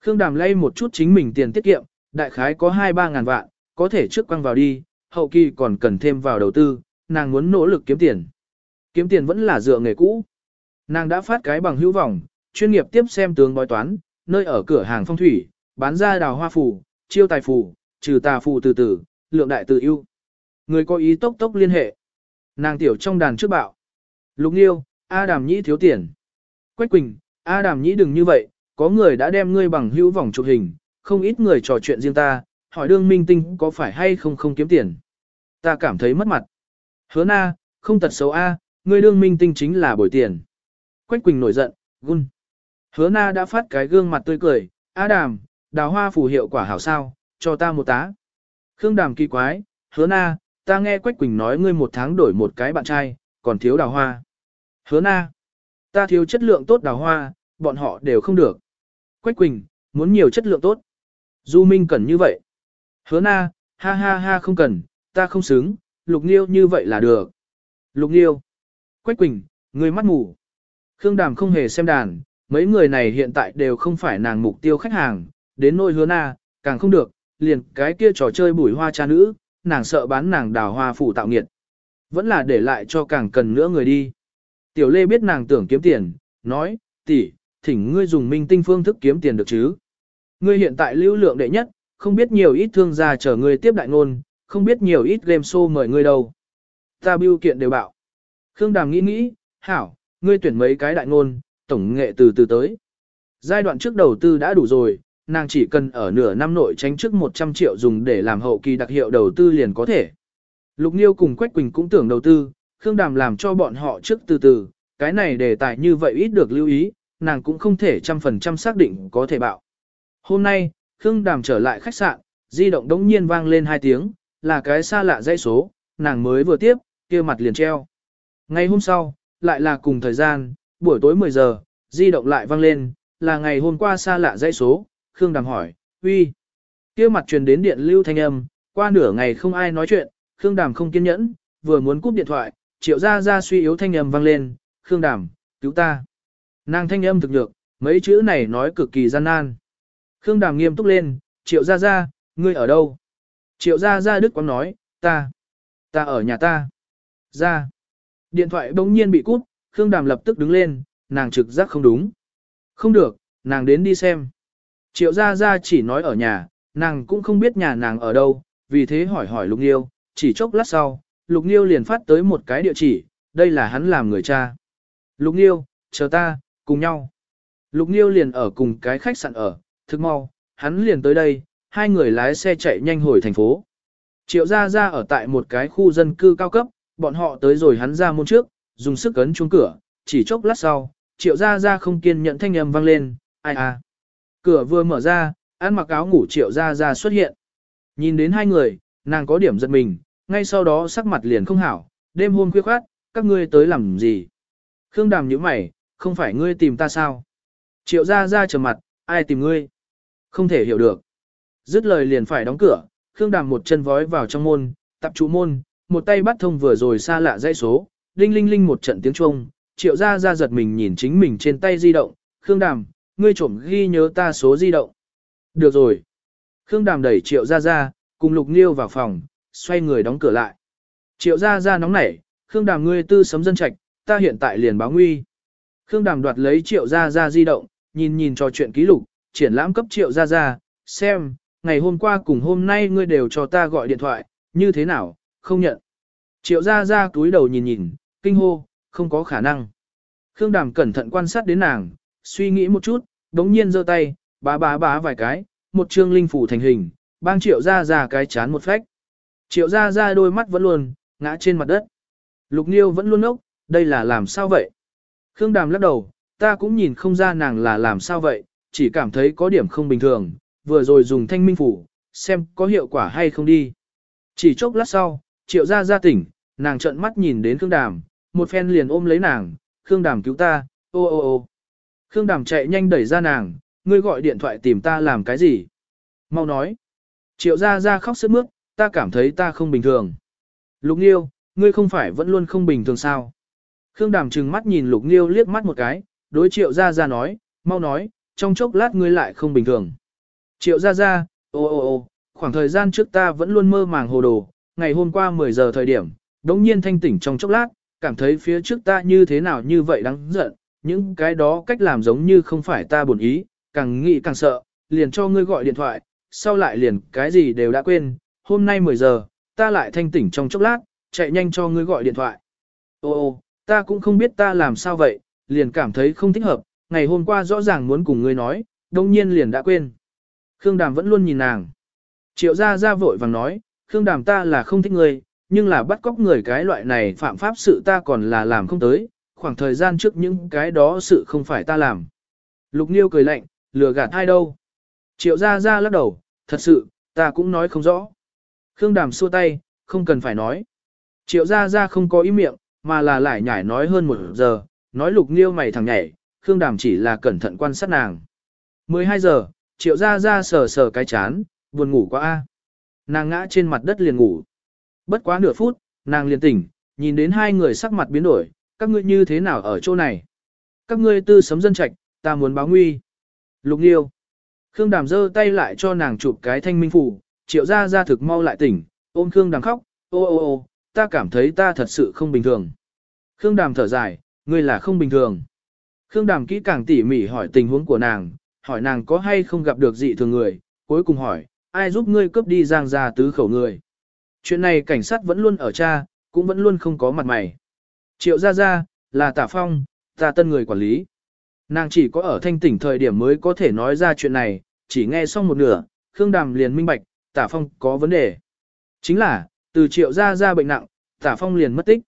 Khương Đàm lay một chút chính mình tiền tiết kiệm, đại khái có 2-3 ngàn vạn, có thể trước quăng vào đi, hậu kỳ còn cần thêm vào đầu tư, nàng muốn nỗ lực kiếm tiền. Kiếm tiền vẫn là dựa nghề cũ. Nàng đã phát cái bằng hữu vọng, chuyên nghiệp tiếp xem tướng bói toán, nơi ở cửa hàng phong thủy, bán ra đào hoa phù, chiêu tài phù, trừ tà phù từ từ, lượng đại từ ưu. Người có ý tốc tốc liên hệ. Nàng tiểu trong đàn trước bạo. Lục Nghiêu, A Đàm Nhĩ thiếu tiền. Quách Quỳnh, A Đàm Nhĩ đừng như vậy, có người đã đem ngươi bằng hữu vòng chụp hình, không ít người trò chuyện riêng ta, hỏi đương minh tinh có phải hay không không kiếm tiền. Ta cảm thấy mất mặt. Hứa na, không tật xấu A, ngươi đương minh tinh chính là bồi tiền. Quách Quỳnh nổi giận, gun. Hứa na đã phát cái gương mặt tươi cười, A Đàm, Đào hoa phù hiệu quả hảo sao, cho ta một tá. Khương Đàm kỳ quái, hứa na, ta nghe Quách Quỳnh nói ngươi một tháng đổi một cái bạn trai, còn thiếu đào hoa. Hứa na, ta thiếu chất lượng tốt đào hoa, bọn họ đều không được. Quách Quỳnh, muốn nhiều chất lượng tốt. Du Minh cần như vậy. Hứa na, ha ha ha không cần, ta không xứng, Lục Nghiêu như vậy là được. Lục Nghiêu. Quách Quỳnh, người mắt mù. Khương Đàm không hề xem đàn, mấy người này hiện tại đều không phải nàng mục tiêu khách hàng, đến nỗi hứa na, càng không được, liền cái kia trò chơi bùi hoa cha nữ, nàng sợ bán nàng đào hoa phủ tạo nghiệt. Vẫn là để lại cho càng cần nữa người đi. Tiểu Lê biết nàng tưởng kiếm tiền, nói, tỷ, thỉnh ngươi dùng minh tinh phương thức kiếm tiền được chứ. Ngươi hiện tại lưu lượng đệ nhất, không biết nhiều ít thương gia chờ ngươi tiếp đại ngôn, không biết nhiều ít game show mời ngươi đâu. Ta biêu kiện đều bảo. Khương Đàm nghĩ nghĩ, hảo, ngươi tuyển mấy cái đại ngôn, tổng nghệ từ từ tới. Giai đoạn trước đầu tư đã đủ rồi, nàng chỉ cần ở nửa năm nội tránh trước 100 triệu dùng để làm hậu kỳ đặc hiệu đầu tư liền có thể. Lục Niêu cùng Quách Quỳnh cũng tưởng đầu tư, Khương Đàm làm cho bọn họ trước từ từ, cái này đề tài như vậy ít được lưu ý, nàng cũng không thể trăm phần trăm xác định có thể bạo. Hôm nay, Khương Đàm trở lại khách sạn, di động đống nhiên vang lên hai tiếng, là cái xa lạ dãy số, nàng mới vừa tiếp, kia mặt liền treo. Ngày hôm sau, lại là cùng thời gian, buổi tối 10 giờ, di động lại vang lên, là ngày hôm qua xa lạ dãy số, Khương Đàm hỏi, uy. kia mặt truyền đến điện lưu thanh âm, qua nửa ngày không ai nói chuyện, Khương Đàm không kiên nhẫn, vừa muốn cúp điện thoại, triệu ra ra suy yếu thanh âm vang lên, Khương Đàm, cứu ta. Nàng thanh âm thực nhược, mấy chữ này nói cực kỳ gian nan. Khương Đàm nghiêm túc lên, triệu ra ra, ngươi ở đâu? Triệu ra ra Đức Quang nói, ta, ta ở nhà ta. Ra. Điện thoại bỗng nhiên bị cút, Khương Đàm lập tức đứng lên, nàng trực giác không đúng. Không được, nàng đến đi xem. Triệu Gia Gia chỉ nói ở nhà, nàng cũng không biết nhà nàng ở đâu, vì thế hỏi hỏi Lục Nghiêu, chỉ chốc lát sau, Lục Nghiêu liền phát tới một cái địa chỉ, đây là hắn làm người cha. Lục Nghiêu, chờ ta, cùng nhau. Lục Nghiêu liền ở cùng cái khách sạn ở, thức mau, hắn liền tới đây, hai người lái xe chạy nhanh hồi thành phố. Triệu Gia Gia ở tại một cái khu dân cư cao cấp, bọn họ tới rồi hắn ra môn trước, dùng sức ấn chuông cửa, chỉ chốc lát sau, Triệu Gia Gia không kiên nhận thanh âm vang lên, ai à. Cửa vừa mở ra, ăn mặc áo ngủ Triệu Gia Gia xuất hiện. Nhìn đến hai người, nàng có điểm giật mình, ngay sau đó sắc mặt liền không hảo, đêm hôm khuya khoát, các ngươi tới làm gì? Khương Đàm nhíu mày, không phải ngươi tìm ta sao? Triệu Gia Gia trầm mặt, ai tìm ngươi? Không thể hiểu được. Dứt lời liền phải đóng cửa, Khương Đàm một chân vói vào trong môn, tập trụ môn, một tay bắt thông vừa rồi xa lạ dãy số, đinh linh linh một trận tiếng chuông, triệu ra ra giật mình nhìn chính mình trên tay di động, Khương Đàm, ngươi trộm ghi nhớ ta số di động. Được rồi. Khương Đàm đẩy triệu Gia Gia cùng Lục Nghiêu vào phòng, xoay người đóng cửa lại. Triệu Gia Gia nóng nảy, Khương Đàm ngươi tư sấm dân trạch, ta hiện tại liền báo nguy. Khương Đàm đoạt lấy triệu Gia Gia di động, nhìn nhìn trò chuyện ký lục, triển lãm cấp triệu Gia Gia. xem, ngày hôm qua cùng hôm nay ngươi đều cho ta gọi điện thoại, như thế nào, không nhận. Triệu Gia Gia túi đầu nhìn nhìn, kinh hô, không có khả năng. Khương Đàm cẩn thận quan sát đến nàng, suy nghĩ một chút, đống nhiên giơ tay, bá bá bá vài cái, một trương linh phủ thành hình, bang triệu ra ra cái chán một phách. Triệu ra ra đôi mắt vẫn luôn, ngã trên mặt đất. Lục Niêu vẫn luôn ốc, đây là làm sao vậy? Khương Đàm lắc đầu, ta cũng nhìn không ra nàng là làm sao vậy, chỉ cảm thấy có điểm không bình thường, vừa rồi dùng thanh minh phủ, xem có hiệu quả hay không đi. Chỉ chốc lát sau, triệu ra ra tỉnh, nàng trợn mắt nhìn đến Khương Đàm, một phen liền ôm lấy nàng, Khương Đàm cứu ta, ô ô ô. Khương Đàm chạy nhanh đẩy ra nàng, ngươi gọi điện thoại tìm ta làm cái gì? Mau nói. Triệu ra ra khóc sức mướt, ta cảm thấy ta không bình thường. Lục Nghiêu, ngươi không phải vẫn luôn không bình thường sao? Khương Đàm trừng mắt nhìn Lục Nghiêu liếc mắt một cái, đối triệu ra ra nói, mau nói, trong chốc lát ngươi lại không bình thường. Triệu ra ra, ô ô ô, khoảng thời gian trước ta vẫn luôn mơ màng hồ đồ, ngày hôm qua 10 giờ thời điểm, đống nhiên thanh tỉnh trong chốc lát, cảm thấy phía trước ta như thế nào như vậy đáng giận, những cái đó cách làm giống như không phải ta buồn ý, càng nghĩ càng sợ, liền cho ngươi gọi điện thoại, sau lại liền cái gì đều đã quên, hôm nay 10 giờ, ta lại thanh tỉnh trong chốc lát, chạy nhanh cho ngươi gọi điện thoại. Ô ô, ta cũng không biết ta làm sao vậy, liền cảm thấy không thích hợp, ngày hôm qua rõ ràng muốn cùng ngươi nói, đồng nhiên liền đã quên. Khương Đàm vẫn luôn nhìn nàng. Triệu gia gia vội vàng nói, Khương Đàm ta là không thích ngươi, nhưng là bắt cóc người cái loại này phạm pháp sự ta còn là làm không tới, khoảng thời gian trước những cái đó sự không phải ta làm. Lục Niêu cười lạnh, lừa gạt ai đâu. Triệu Gia Gia lắc đầu, thật sự, ta cũng nói không rõ. Khương Đàm xua tay, không cần phải nói. Triệu Gia Gia không có ý miệng, mà là lại nhảy nói hơn một giờ, nói lục niêu mày thằng nhảy, Khương Đàm chỉ là cẩn thận quan sát nàng. 12 giờ, Triệu Gia Gia sờ sờ cái chán, buồn ngủ quá a. Nàng ngã trên mặt đất liền ngủ. Bất quá nửa phút, nàng liền tỉnh, nhìn đến hai người sắc mặt biến đổi, các ngươi như thế nào ở chỗ này? Các ngươi tư sấm dân trạch, ta muốn báo nguy. Lục Nhiêu. Khương Đàm giơ tay lại cho nàng chụp cái thanh minh phủ, triệu ra ra thực mau lại tỉnh, ôm Khương Đàm khóc, ô ô ô, ta cảm thấy ta thật sự không bình thường. Khương Đàm thở dài, ngươi là không bình thường. Khương Đàm kỹ càng tỉ mỉ hỏi tình huống của nàng, hỏi nàng có hay không gặp được dị thường người, cuối cùng hỏi, ai giúp ngươi cướp đi giang gia tứ khẩu người. Chuyện này cảnh sát vẫn luôn ở cha, cũng vẫn luôn không có mặt mày. Triệu gia gia, là tả phong, ta tân người quản lý. Nàng chỉ có ở thanh tỉnh thời điểm mới có thể nói ra chuyện này, chỉ nghe xong một nửa, Khương Đàm liền minh bạch, tả phong có vấn đề. Chính là, từ triệu gia gia bệnh nặng, tả phong liền mất tích.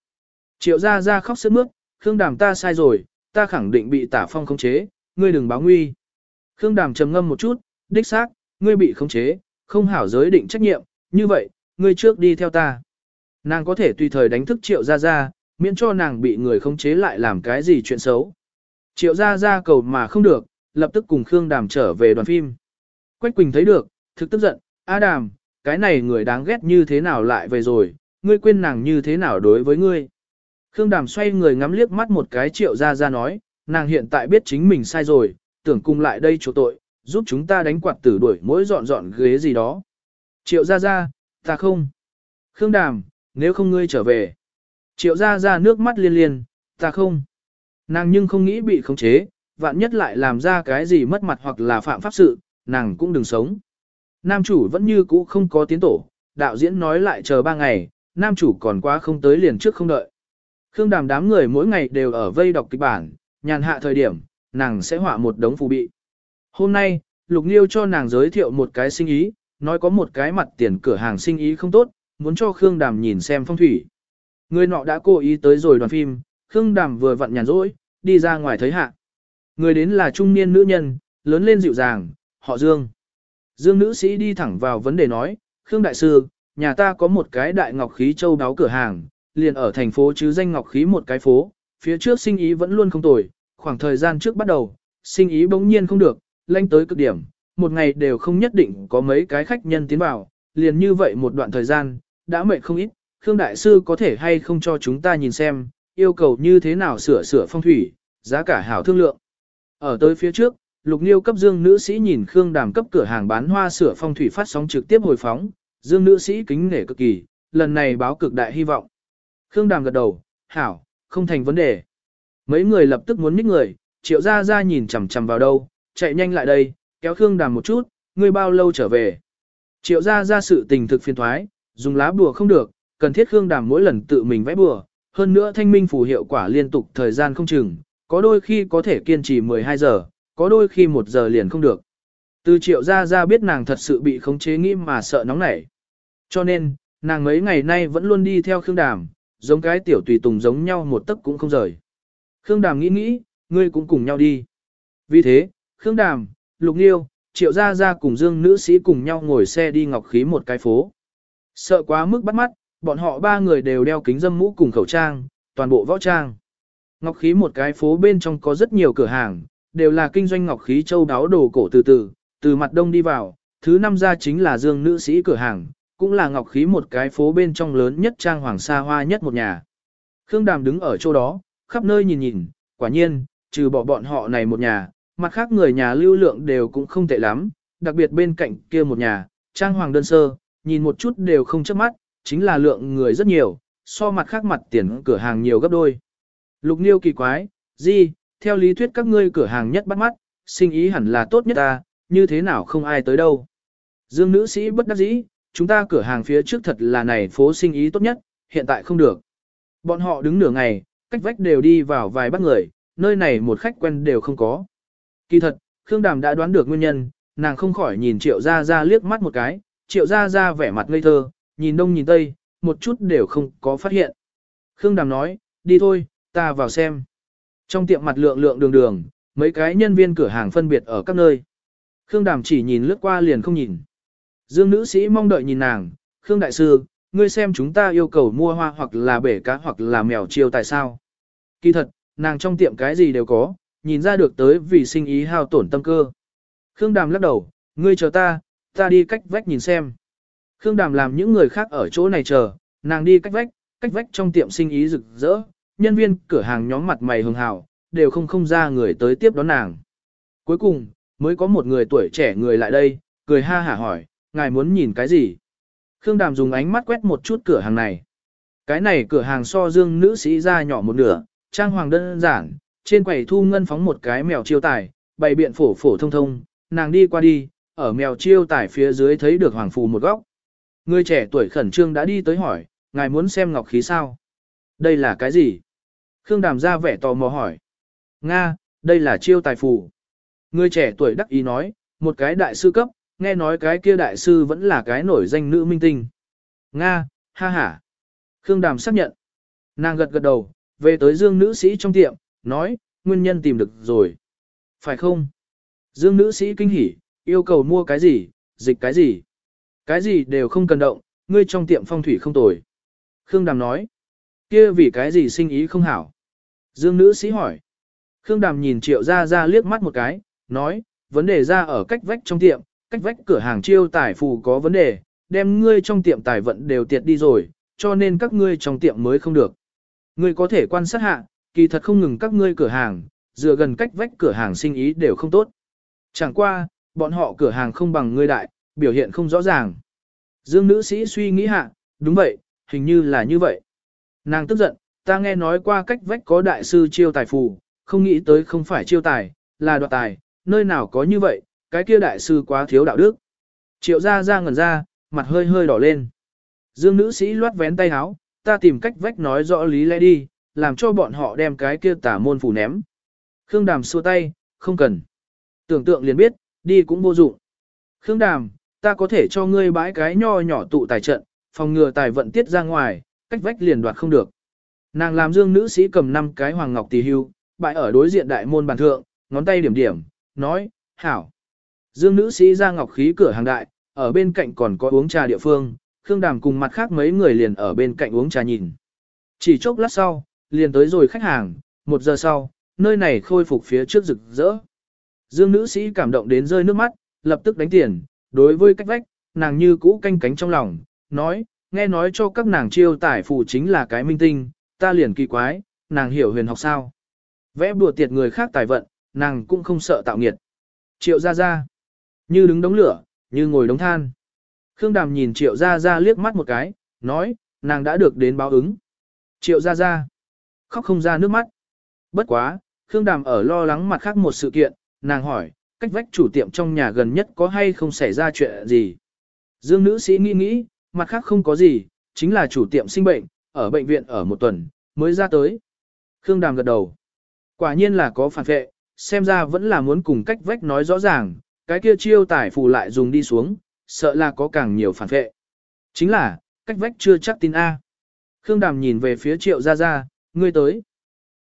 Triệu gia gia khóc sướt mướt, Khương Đàm ta sai rồi, ta khẳng định bị tả phong khống chế, ngươi đừng báo nguy. Khương Đàm trầm ngâm một chút, đích xác, ngươi bị khống chế, không hảo giới định trách nhiệm, như vậy, ngươi trước đi theo ta. Nàng có thể tùy thời đánh thức triệu gia gia, miễn cho nàng bị người khống chế lại làm cái gì chuyện xấu. Triệu gia gia cầu mà không được, lập tức cùng Khương Đàm trở về đoàn phim. Quách Quỳnh thấy được, thực tức giận, A Đàm, cái này người đáng ghét như thế nào lại về rồi, ngươi quên nàng như thế nào đối với ngươi. Khương Đàm xoay người ngắm liếc mắt một cái triệu gia gia nói, nàng hiện tại biết chính mình sai rồi, tưởng cùng lại đây chỗ tội, giúp chúng ta đánh quạt tử đuổi mỗi dọn dọn ghế gì đó. Triệu gia gia, ta không. Khương Đàm, nếu không ngươi trở về. Triệu gia ra nước mắt liên liên, ta không. Nàng nhưng không nghĩ bị khống chế, vạn nhất lại làm ra cái gì mất mặt hoặc là phạm pháp sự, nàng cũng đừng sống. Nam chủ vẫn như cũ không có tiến tổ, đạo diễn nói lại chờ ba ngày, nam chủ còn quá không tới liền trước không đợi. Khương đàm đám người mỗi ngày đều ở vây đọc kịch bản, nhàn hạ thời điểm, nàng sẽ họa một đống phù bị. Hôm nay, Lục Niêu cho nàng giới thiệu một cái sinh ý, nói có một cái mặt tiền cửa hàng sinh ý không tốt, muốn cho Khương Đàm nhìn xem phong thủy. Người nọ đã cố ý tới rồi đoàn phim, Khương Đàm vừa vặn nhàn rỗi, đi ra ngoài thấy hạ. Người đến là trung niên nữ nhân, lớn lên dịu dàng, họ Dương. Dương nữ sĩ đi thẳng vào vấn đề nói, Khương Đại Sư, nhà ta có một cái đại ngọc khí châu đáo cửa hàng, liền ở thành phố chứ danh ngọc khí một cái phố, phía trước sinh ý vẫn luôn không tồi, khoảng thời gian trước bắt đầu, sinh ý bỗng nhiên không được, lanh tới cực điểm, một ngày đều không nhất định có mấy cái khách nhân tiến vào, liền như vậy một đoạn thời gian, đã mệt không ít, Khương Đại Sư có thể hay không cho chúng ta nhìn xem, yêu cầu như thế nào sửa sửa phong thủy, giá cả hảo thương lượng. Ở tới phía trước, Lục Niêu cấp Dương nữ sĩ nhìn Khương Đàm cấp cửa hàng bán hoa sửa phong thủy phát sóng trực tiếp hồi phóng, Dương nữ sĩ kính nể cực kỳ, lần này báo cực đại hy vọng. Khương Đàm gật đầu, hảo, không thành vấn đề. Mấy người lập tức muốn nhích người, triệu ra ra nhìn chằm chằm vào đâu, chạy nhanh lại đây, kéo Khương Đàm một chút, ngươi bao lâu trở về. Triệu ra ra sự tình thực phiền thoái, dùng lá bùa không được, cần thiết Khương Đàm mỗi lần tự mình vẽ bùa, hơn nữa thanh minh phù hiệu quả liên tục thời gian không chừng, có đôi khi có thể kiên trì 12 giờ, có đôi khi 1 giờ liền không được. Từ triệu ra ra biết nàng thật sự bị khống chế nghĩ mà sợ nóng nảy. Cho nên, nàng mấy ngày nay vẫn luôn đi theo Khương Đàm, giống cái tiểu tùy tùng giống nhau một tấc cũng không rời. Khương Đàm nghĩ nghĩ, ngươi cũng cùng nhau đi. Vì thế, Khương Đàm, Lục Nghiêu, Triệu Gia Gia cùng Dương nữ sĩ cùng nhau ngồi xe đi ngọc khí một cái phố. Sợ quá mức bắt mắt, bọn họ ba người đều đeo kính dâm mũ cùng khẩu trang, toàn bộ võ trang. Ngọc khí một cái phố bên trong có rất nhiều cửa hàng, đều là kinh doanh ngọc khí châu đáo đồ cổ từ từ, từ mặt đông đi vào, thứ năm ra chính là Dương nữ sĩ cửa hàng, cũng là ngọc khí một cái phố bên trong lớn nhất trang hoàng sa hoa nhất một nhà. Khương Đàm đứng ở chỗ đó, khắp nơi nhìn nhìn, quả nhiên, trừ bỏ bọn họ này một nhà, mặt khác người nhà lưu lượng đều cũng không tệ lắm, đặc biệt bên cạnh kia một nhà, trang hoàng đơn sơ, nhìn một chút đều không chớp mắt, chính là lượng người rất nhiều, so mặt khác mặt tiền cửa hàng nhiều gấp đôi. Lục Niêu kỳ quái, gì, theo lý thuyết các ngươi cửa hàng nhất bắt mắt, sinh ý hẳn là tốt nhất ta, như thế nào không ai tới đâu. Dương nữ sĩ bất đắc dĩ, chúng ta cửa hàng phía trước thật là này phố sinh ý tốt nhất, hiện tại không được. Bọn họ đứng nửa ngày, cách vách đều đi vào vài bắt người, nơi này một khách quen đều không có. Kỳ thật, Khương Đàm đã đoán được nguyên nhân, nàng không khỏi nhìn Triệu Gia Gia liếc mắt một cái, Triệu Gia Gia vẻ mặt ngây thơ, nhìn đông nhìn tây, một chút đều không có phát hiện. Khương Đàm nói, đi thôi, ta vào xem. Trong tiệm mặt lượng lượng đường đường, mấy cái nhân viên cửa hàng phân biệt ở các nơi. Khương Đàm chỉ nhìn lướt qua liền không nhìn. Dương nữ sĩ mong đợi nhìn nàng, Khương Đại Sư, ngươi xem chúng ta yêu cầu mua hoa hoặc là bể cá hoặc là mèo chiêu tại sao. Kỳ thật, nàng trong tiệm cái gì đều có, nhìn ra được tới vì sinh ý hao tổn tâm cơ. Khương Đàm lắc đầu, ngươi chờ ta, ta đi cách vách nhìn xem. Khương Đàm làm những người khác ở chỗ này chờ, nàng đi cách vách, cách vách trong tiệm sinh ý rực rỡ, nhân viên cửa hàng nhóm mặt mày hường hào, đều không không ra người tới tiếp đón nàng. Cuối cùng, mới có một người tuổi trẻ người lại đây, cười ha hả hỏi, ngài muốn nhìn cái gì? Khương Đàm dùng ánh mắt quét một chút cửa hàng này. Cái này cửa hàng so dương nữ sĩ ra nhỏ một nửa, trang hoàng đơn giản, trên quầy thu ngân phóng một cái mèo chiêu tài, bày biện phổ phổ thông thông, nàng đi qua đi, ở mèo chiêu tài phía dưới thấy được hoàng phù một góc. Người trẻ tuổi khẩn trương đã đi tới hỏi, ngài muốn xem ngọc khí sao? Đây là cái gì? Khương Đàm ra vẻ tò mò hỏi. Nga, đây là chiêu tài phù. Người trẻ tuổi đắc ý nói, một cái đại sư cấp, nghe nói cái kia đại sư vẫn là cái nổi danh nữ minh tinh. Nga, ha ha. Khương Đàm xác nhận. Nàng gật gật đầu, về tới dương nữ sĩ trong tiệm, nói, nguyên nhân tìm được rồi. Phải không? Dương nữ sĩ kinh hỉ, yêu cầu mua cái gì, dịch cái gì. Cái gì đều không cần động, ngươi trong tiệm phong thủy không tồi. Khương Đàm nói, kia vì cái gì sinh ý không hảo. Dương nữ sĩ hỏi. Khương Đàm nhìn triệu ra ra liếc mắt một cái, nói, vấn đề ra ở cách vách trong tiệm, cách vách cửa hàng chiêu tài phù có vấn đề, đem ngươi trong tiệm tài vận đều tiệt đi rồi, cho nên các ngươi trong tiệm mới không được. Ngươi có thể quan sát hạ, kỳ thật không ngừng các ngươi cửa hàng, dựa gần cách vách cửa hàng sinh ý đều không tốt. Chẳng qua, bọn họ cửa hàng không bằng ngươi đại, biểu hiện không rõ ràng. Dương nữ sĩ suy nghĩ hạ, đúng vậy, hình như là như vậy. Nàng tức giận, ta nghe nói qua cách vách có đại sư chiêu tài phù, không nghĩ tới không phải chiêu tài, là đoạt tài, nơi nào có như vậy, cái kia đại sư quá thiếu đạo đức. Triệu ra ra ngẩn ra, mặt hơi hơi đỏ lên. Dương nữ sĩ loát vén tay áo, ta tìm cách vách nói rõ lý lẽ đi, làm cho bọn họ đem cái kia tả môn phủ ném. Khương Đàm xua tay, không cần. Tưởng tượng liền biết, đi cũng vô dụng. Khương Đàm, ta có thể cho ngươi bãi cái nho nhỏ tụ tài trận, phòng ngừa tài vận tiết ra ngoài, cách vách liền đoạt không được. Nàng làm dương nữ sĩ cầm năm cái hoàng ngọc tỳ hưu, bãi ở đối diện đại môn bàn thượng, ngón tay điểm điểm, nói, hảo. Dương nữ sĩ ra ngọc khí cửa hàng đại, ở bên cạnh còn có uống trà địa phương, Khương Đàm cùng mặt khác mấy người liền ở bên cạnh uống trà nhìn. Chỉ chốc lát sau, liền tới rồi khách hàng, một giờ sau, nơi này khôi phục phía trước rực rỡ. Dương nữ sĩ cảm động đến rơi nước mắt, lập tức đánh tiền, đối với cách vách, nàng như cũ canh cánh trong lòng, nói, nghe nói cho các nàng chiêu tải phụ chính là cái minh tinh, ta liền kỳ quái, nàng hiểu huyền học sao. Vẽ bùa tiệt người khác tài vận, nàng cũng không sợ tạo nghiệt. Triệu ra ra, như đứng đống lửa, như ngồi đống than. Khương Đàm nhìn Triệu Gia Gia liếc mắt một cái, nói, nàng đã được đến báo ứng. Triệu Gia Gia, khóc không ra nước mắt. Bất quá, Khương Đàm ở lo lắng mặt khác một sự kiện, nàng hỏi, cách vách chủ tiệm trong nhà gần nhất có hay không xảy ra chuyện gì. Dương nữ sĩ nghĩ nghĩ, mặt khác không có gì, chính là chủ tiệm sinh bệnh, ở bệnh viện ở một tuần, mới ra tới. Khương Đàm gật đầu. Quả nhiên là có phản vệ, xem ra vẫn là muốn cùng cách vách nói rõ ràng, cái kia chiêu tải phù lại dùng đi xuống, sợ là có càng nhiều phản vệ. Chính là, cách vách chưa chắc tin A. Khương Đàm nhìn về phía triệu gia gia, ngươi tới.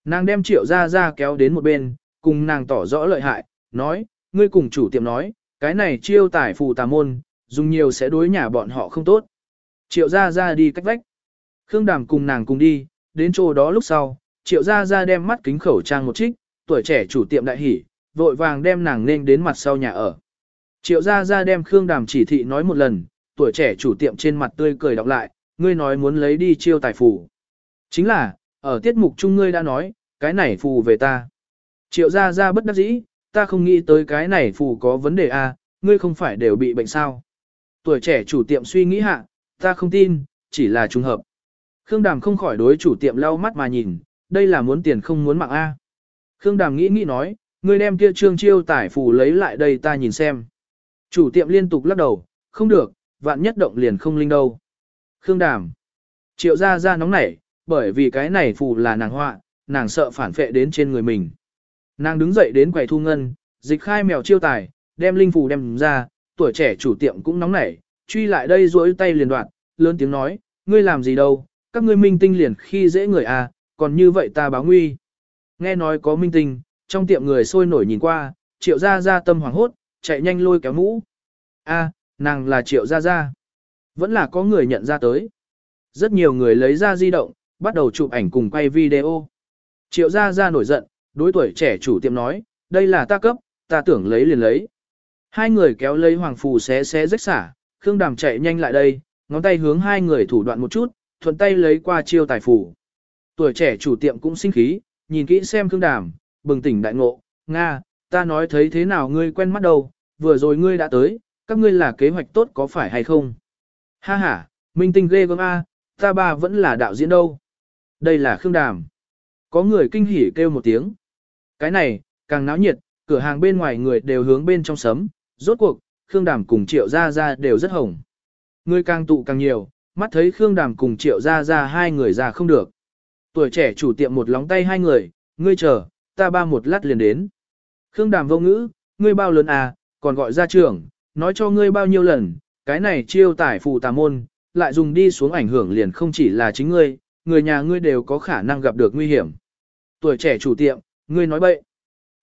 Nàng đem triệu gia gia kéo đến một bên, cùng nàng tỏ rõ lợi hại, nói, ngươi cùng chủ tiệm nói, cái này chiêu tải phù tà môn, dùng nhiều sẽ đối nhà bọn họ không tốt. Triệu gia gia đi cách vách. Khương Đàm cùng nàng cùng đi, đến chỗ đó lúc sau, triệu gia gia đem mắt kính khẩu trang một trích, tuổi trẻ chủ tiệm đại hỉ, vội vàng đem nàng nên đến mặt sau nhà ở. Triệu gia gia đem Khương Đàm chỉ thị nói một lần, tuổi trẻ chủ tiệm trên mặt tươi cười đọc lại, ngươi nói muốn lấy đi chiêu tài phù. Chính là, ở tiết mục chung ngươi đã nói, cái này phù về ta. Triệu gia gia bất đắc dĩ, ta không nghĩ tới cái này phù có vấn đề a, à, ngươi không phải đều bị bệnh sao. Tuổi trẻ chủ tiệm suy nghĩ hạ, ta không tin, chỉ là trùng hợp. Khương Đàm không khỏi đối chủ tiệm lau mắt mà nhìn, đây là muốn tiền không muốn mạng a. Khương Đàm nghĩ nghĩ nói, ngươi đem kia trương chiêu tải phù lấy lại đây ta nhìn xem. Chủ tiệm liên tục lắc đầu, không được, vạn nhất động liền không linh đâu. Khương Đàm. Triệu ra ra nóng nảy, bởi vì cái này phù là nàng họa, nàng sợ phản phệ đến trên người mình. Nàng đứng dậy đến quầy thu ngân, dịch khai mèo chiêu tài, đem linh phù đem ra, tuổi trẻ chủ tiệm cũng nóng nảy, truy lại đây duỗi tay liền đoạn, lớn tiếng nói, ngươi làm gì đâu, các ngươi minh tinh liền khi dễ người à, còn như vậy ta báo nguy. Nghe nói có minh tinh, trong tiệm người sôi nổi nhìn qua, triệu ra ra tâm hoảng hốt, chạy nhanh lôi kéo mũ. A, nàng là Triệu Gia Gia. Vẫn là có người nhận ra tới. Rất nhiều người lấy ra di động, bắt đầu chụp ảnh cùng quay video. Triệu Gia Gia nổi giận, đối tuổi trẻ chủ tiệm nói, đây là ta cấp, ta tưởng lấy liền lấy. Hai người kéo lấy hoàng phù xé xé rách xả, Khương Đàm chạy nhanh lại đây, ngón tay hướng hai người thủ đoạn một chút, thuận tay lấy qua chiêu tài phù. Tuổi trẻ chủ tiệm cũng sinh khí, nhìn kỹ xem Khương Đàm, bừng tỉnh đại ngộ, Nga, ta nói thấy thế nào ngươi quen mắt đâu, vừa rồi ngươi đã tới, các ngươi là kế hoạch tốt có phải hay không? Ha ha, minh tinh ghê gớm a, ta ba vẫn là đạo diễn đâu. Đây là Khương Đàm. Có người kinh hỉ kêu một tiếng. Cái này, càng náo nhiệt, cửa hàng bên ngoài người đều hướng bên trong sấm, rốt cuộc, Khương Đàm cùng Triệu Gia Gia đều rất hồng. Người càng tụ càng nhiều, mắt thấy Khương Đàm cùng Triệu Gia Gia hai người già không được. Tuổi trẻ chủ tiệm một lóng tay hai người, ngươi chờ, ta ba một lát liền đến. Khương Đàm vô ngữ, ngươi bao lớn à, còn gọi ra trưởng, nói cho ngươi bao nhiêu lần, cái này chiêu tải phụ tà môn, lại dùng đi xuống ảnh hưởng liền không chỉ là chính ngươi, người nhà ngươi đều có khả năng gặp được nguy hiểm. Tuổi trẻ chủ tiệm, ngươi nói bậy.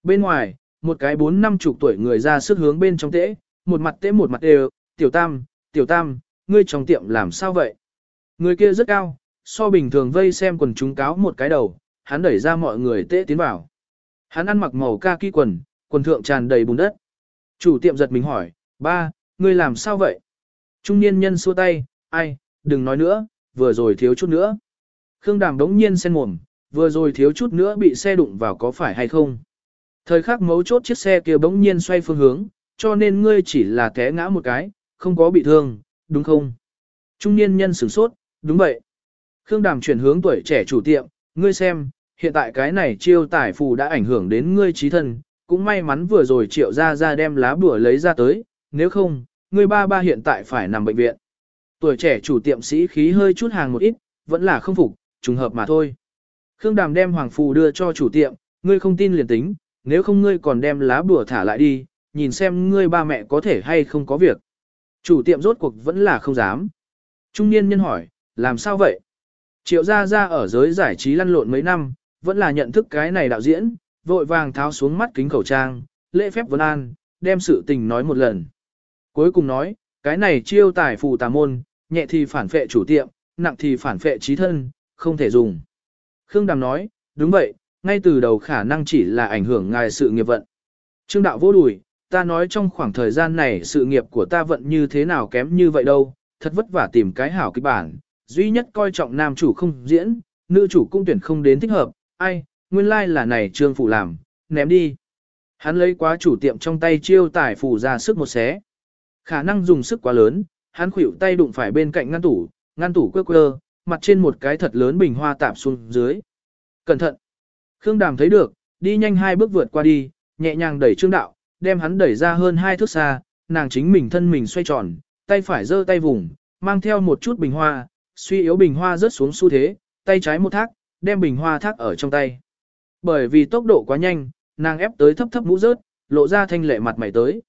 Bên ngoài, một cái bốn năm chục tuổi người ra sức hướng bên trong tễ, một mặt tễ một mặt đều, tiểu tam, tiểu tam, ngươi trong tiệm làm sao vậy? Người kia rất cao, so bình thường vây xem quần chúng cáo một cái đầu, hắn đẩy ra mọi người tễ tiến vào. Hắn ăn mặc màu kaki quần, quần thượng tràn đầy bùn đất. Chủ tiệm giật mình hỏi, ba, ngươi làm sao vậy? Trung niên nhân xua tay, ai, đừng nói nữa, vừa rồi thiếu chút nữa. Khương Đàm đống nhiên sen mồm, vừa rồi thiếu chút nữa bị xe đụng vào có phải hay không? Thời khắc mấu chốt chiếc xe kia bỗng nhiên xoay phương hướng, cho nên ngươi chỉ là té ngã một cái, không có bị thương, đúng không? Trung niên nhân sửng sốt, đúng vậy. Khương Đàm chuyển hướng tuổi trẻ chủ tiệm, ngươi xem, hiện tại cái này chiêu tải phù đã ảnh hưởng đến ngươi trí thân, cũng may mắn vừa rồi triệu ra ra đem lá bùa lấy ra tới, nếu không, ngươi ba ba hiện tại phải nằm bệnh viện. Tuổi trẻ chủ tiệm sĩ khí hơi chút hàng một ít, vẫn là không phục, trùng hợp mà thôi. Khương Đàm đem hoàng phù đưa cho chủ tiệm, ngươi không tin liền tính, nếu không ngươi còn đem lá bùa thả lại đi, nhìn xem ngươi ba mẹ có thể hay không có việc. Chủ tiệm rốt cuộc vẫn là không dám. Trung niên nhân hỏi, làm sao vậy? Triệu gia gia ở giới giải trí lăn lộn mấy năm, vẫn là nhận thức cái này đạo diễn, vội vàng tháo xuống mắt kính khẩu trang, lễ phép vấn an, đem sự tình nói một lần. Cuối cùng nói, cái này chiêu tài phù tà môn, nhẹ thì phản phệ chủ tiệm, nặng thì phản phệ trí thân, không thể dùng. Khương Đàm nói, đúng vậy, ngay từ đầu khả năng chỉ là ảnh hưởng ngài sự nghiệp vận. Trương đạo vô đùi, ta nói trong khoảng thời gian này sự nghiệp của ta vận như thế nào kém như vậy đâu, thật vất vả tìm cái hảo kịch bản, duy nhất coi trọng nam chủ không diễn, nữ chủ cũng tuyển không đến thích hợp, ai, nguyên lai like là này trương phụ làm, ném đi. Hắn lấy quá chủ tiệm trong tay chiêu tải phủ ra sức một xé. Khả năng dùng sức quá lớn, hắn khuỷu tay đụng phải bên cạnh ngăn tủ, ngăn tủ quơ quơ, mặt trên một cái thật lớn bình hoa tạp xuống dưới. Cẩn thận! Khương Đàm thấy được, đi nhanh hai bước vượt qua đi, nhẹ nhàng đẩy Trương Đạo, đem hắn đẩy ra hơn hai thước xa, nàng chính mình thân mình xoay tròn, tay phải giơ tay vùng, mang theo một chút bình hoa, suy yếu bình hoa rớt xuống xu thế, tay trái một thác, đem bình hoa thác ở trong tay. Bởi vì tốc độ quá nhanh, nàng ép tới thấp thấp mũ rớt, lộ ra thanh lệ mặt mày tới.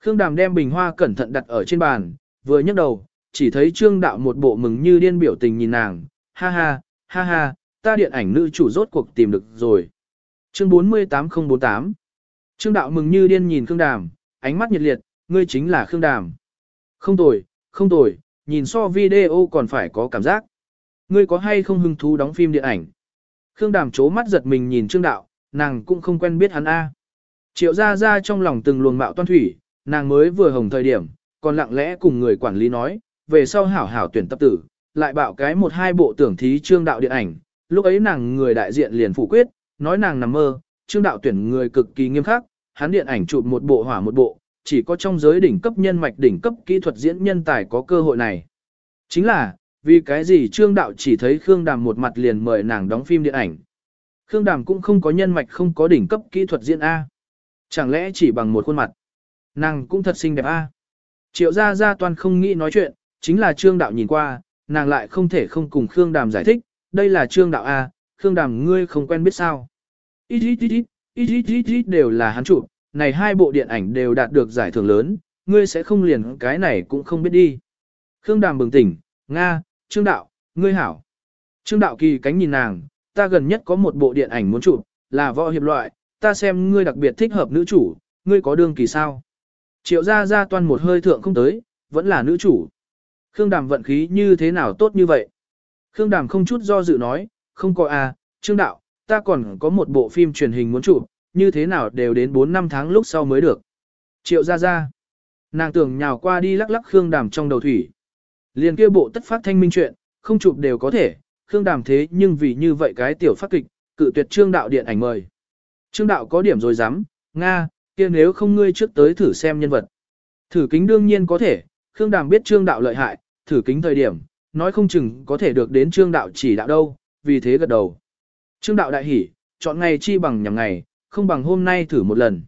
Khương Đàm đem bình hoa cẩn thận đặt ở trên bàn, vừa nhấc đầu, chỉ thấy Trương Đạo một bộ mừng như điên biểu tình nhìn nàng, ha ha, ha ha, ta điện ảnh nữ chủ rốt cuộc tìm được rồi. Chương 48048 Trương Đạo mừng như điên nhìn Khương Đàm, ánh mắt nhiệt liệt, ngươi chính là Khương Đàm. Không tồi, không tồi, nhìn so video còn phải có cảm giác. Ngươi có hay không hứng thú đóng phim điện ảnh? Khương Đàm chố mắt giật mình nhìn Trương Đạo, nàng cũng không quen biết hắn A. Triệu ra ra trong lòng từng luồng mạo toan thủy, nàng mới vừa hồng thời điểm, còn lặng lẽ cùng người quản lý nói, về sau hảo hảo tuyển tập tử, lại bảo cái một hai bộ tưởng thí Trương Đạo điện ảnh, lúc ấy nàng người đại diện liền phủ quyết, nói nàng nằm mơ, trương đạo tuyển người cực kỳ nghiêm khắc, hắn điện ảnh chụp một bộ hỏa một bộ, chỉ có trong giới đỉnh cấp nhân mạch đỉnh cấp kỹ thuật diễn nhân tài có cơ hội này. Chính là, vì cái gì trương đạo chỉ thấy Khương Đàm một mặt liền mời nàng đóng phim điện ảnh. Khương Đàm cũng không có nhân mạch không có đỉnh cấp kỹ thuật diễn A. Chẳng lẽ chỉ bằng một khuôn mặt. Nàng cũng thật xinh đẹp A. Triệu gia gia toàn không nghĩ nói chuyện, chính là trương đạo nhìn qua, nàng lại không thể không cùng Khương Đàm giải thích, đây là trương đạo A, Khương Đàm ngươi không quen biết sao. Ít ít ít ít, ít ít ít đều là hắn chụp, này hai bộ điện ảnh đều đạt được giải thưởng lớn, ngươi sẽ không liền cái này cũng không biết đi. Khương Đàm bừng tỉnh, Nga, Trương Đạo, ngươi hảo. Trương Đạo kỳ cánh nhìn nàng, ta gần nhất có một bộ điện ảnh muốn chụp, là võ hiệp loại, ta xem ngươi đặc biệt thích hợp nữ chủ, ngươi có đương kỳ sao. Triệu gia gia toan một hơi thượng không tới, vẫn là nữ chủ. Khương Đàm vận khí như thế nào tốt như vậy? Khương Đàm không chút do dự nói, không có à, Trương Đạo, ta còn có một bộ phim truyền hình muốn chụp, như thế nào đều đến 4 năm tháng lúc sau mới được. Triệu gia gia. Nàng tưởng nhào qua đi lắc lắc Khương Đàm trong đầu thủy. Liền kia bộ tất phát thanh minh chuyện, không chụp đều có thể, Khương Đàm thế nhưng vì như vậy cái tiểu phát kịch, cự tuyệt Trương Đạo điện ảnh mời. Trương Đạo có điểm rồi dám, Nga, kia nếu không ngươi trước tới thử xem nhân vật. Thử kính đương nhiên có thể, Khương Đàm biết Trương Đạo lợi hại, thử kính thời điểm, nói không chừng có thể được đến Trương Đạo chỉ đạo đâu, vì thế gật đầu. Trương Đạo đại hỉ, chọn ngày chi bằng nhằm ngày, không bằng hôm nay thử một lần.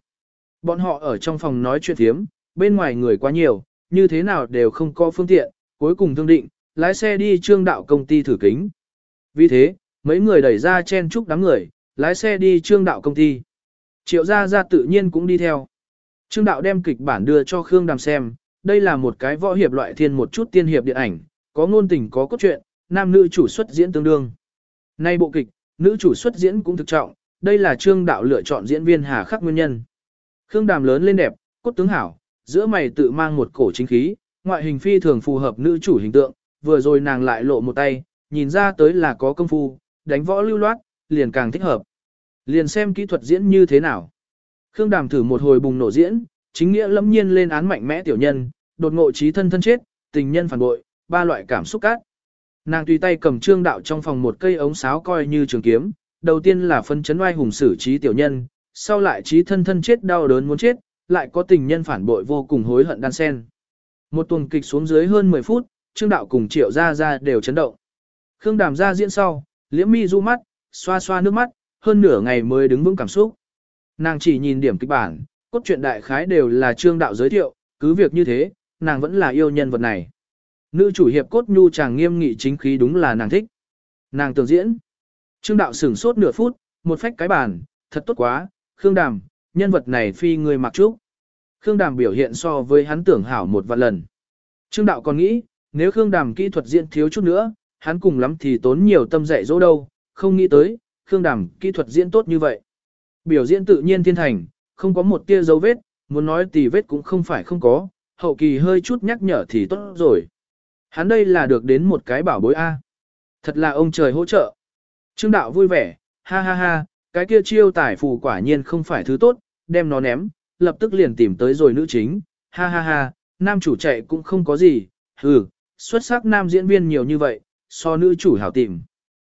Bọn họ ở trong phòng nói chuyện thiếm, bên ngoài người quá nhiều, như thế nào đều không có phương tiện, cuối cùng thương định, lái xe đi Trương Đạo công ty thử kính. Vì thế, mấy người đẩy ra chen chúc đám người, lái xe đi Trương Đạo công ty. Triệu gia gia tự nhiên cũng đi theo. Trương Đạo đem kịch bản đưa cho Khương Đàm xem, đây là một cái võ hiệp loại thiên một chút tiên hiệp điện ảnh, có ngôn tình có cốt truyện, nam nữ chủ xuất diễn tương đương. Nay bộ kịch, nữ chủ xuất diễn cũng thực trọng, đây là Trương Đạo lựa chọn diễn viên hà khắc nguyên nhân. Khương Đàm lớn lên đẹp, cốt tướng hảo, giữa mày tự mang một cổ chính khí, ngoại hình phi thường phù hợp nữ chủ hình tượng, vừa rồi nàng lại lộ một tay, nhìn ra tới là có công phu, đánh võ lưu loát, liền càng thích hợp. Liền xem kỹ thuật diễn như thế nào. Khương Đàm thử một hồi bùng nổ diễn, chính nghĩa lẫm nhiên lên án mạnh mẽ tiểu nhân, đột ngộ trí thân thân chết, tình nhân phản bội, ba loại cảm xúc cát. Nàng tùy tay cầm trương đạo trong phòng một cây ống sáo coi như trường kiếm, đầu tiên là phân chấn oai hùng xử trí tiểu nhân, sau lại trí thân thân chết đau đớn muốn chết, lại có tình nhân phản bội vô cùng hối hận đan sen. Một tuần kịch xuống dưới hơn 10 phút, trương đạo cùng triệu ra ra đều chấn động. Khương đàm ra diễn sau, liễm mi du mắt, xoa xoa nước mắt, hơn nửa ngày mới đứng vững cảm xúc. Nàng chỉ nhìn điểm kịch bản, cốt truyện đại khái đều là trương đạo giới thiệu, cứ việc như thế, nàng vẫn là yêu nhân vật này. Nữ chủ hiệp cốt nhu chàng nghiêm nghị chính khí đúng là nàng thích. Nàng tưởng diễn. Trương đạo sửng sốt nửa phút, một phách cái bàn thật tốt quá, Khương Đàm, nhân vật này phi người mặc trúc. Khương Đàm biểu hiện so với hắn tưởng hảo một vạn lần. Trương đạo còn nghĩ, nếu Khương Đàm kỹ thuật diễn thiếu chút nữa, hắn cùng lắm thì tốn nhiều tâm dạy dỗ đâu, không nghĩ tới, Khương Đàm kỹ thuật diễn tốt như vậy. Biểu diễn tự nhiên thiên thành, không có một tia dấu vết, muốn nói tì vết cũng không phải không có, hậu kỳ hơi chút nhắc nhở thì tốt rồi. Hắn đây là được đến một cái bảo bối A. Thật là ông trời hỗ trợ. Trương đạo vui vẻ, ha ha ha, cái kia chiêu tải phù quả nhiên không phải thứ tốt, đem nó ném, lập tức liền tìm tới rồi nữ chính, ha ha ha, nam chủ chạy cũng không có gì, hừ, xuất sắc nam diễn viên nhiều như vậy, so nữ chủ hảo tìm.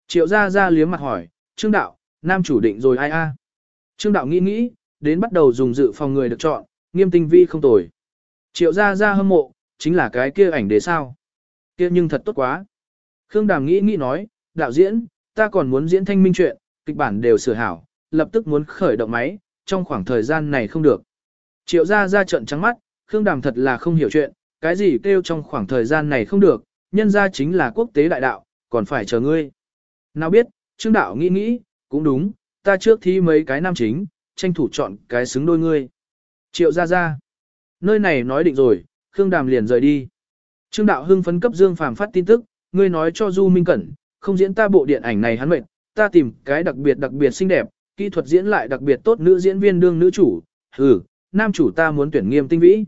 Triệu gia gia liếm mặt hỏi, Trương đạo, nam chủ định rồi ai a? Trương đạo nghĩ nghĩ, đến bắt đầu dùng dự phòng người được chọn, nghiêm tinh vi không tồi. Triệu gia gia hâm mộ, chính là cái kia ảnh đế sao. Kia nhưng thật tốt quá. Khương Đàm nghĩ nghĩ nói, đạo diễn, ta còn muốn diễn thanh minh chuyện, kịch bản đều sửa hảo, lập tức muốn khởi động máy, trong khoảng thời gian này không được. Triệu gia gia trận trắng mắt, Khương Đàm thật là không hiểu chuyện, cái gì kêu trong khoảng thời gian này không được, nhân ra chính là quốc tế đại đạo, còn phải chờ ngươi. Nào biết, Trương Đạo nghĩ nghĩ, cũng đúng, ta trước thi mấy cái nam chính, tranh thủ chọn cái xứng đôi ngươi. Triệu gia gia. Nơi này nói định rồi, Khương Đàm liền rời đi. Trương Đạo hưng phấn cấp Dương Phàm phát tin tức, ngươi nói cho Du Minh Cẩn, không diễn ta bộ điện ảnh này hắn mệt, ta tìm cái đặc biệt đặc biệt xinh đẹp, kỹ thuật diễn lại đặc biệt tốt nữ diễn viên đương nữ chủ, hừ, nam chủ ta muốn tuyển nghiêm tinh vĩ.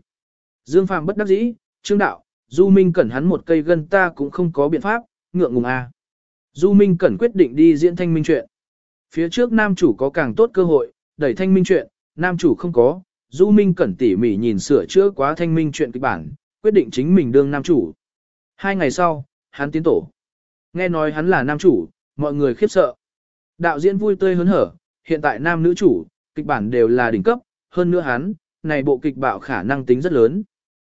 Dương Phàm bất đắc dĩ, Trương Đạo, Du Minh Cẩn hắn một cây gân ta cũng không có biện pháp, ngượng ngùng a. Du Minh Cẩn quyết định đi diễn thanh minh chuyện. Phía trước nam chủ có càng tốt cơ hội, đẩy thanh minh chuyện, nam chủ không có, Du Minh Cẩn tỉ mỉ nhìn sửa chữa quá thanh minh chuyện kịch bản, quyết định chính mình đương nam chủ. Hai ngày sau, hắn tiến tổ. Nghe nói hắn là nam chủ, mọi người khiếp sợ. Đạo diễn vui tươi hớn hở, hiện tại nam nữ chủ, kịch bản đều là đỉnh cấp, hơn nữa hắn, này bộ kịch bạo khả năng tính rất lớn.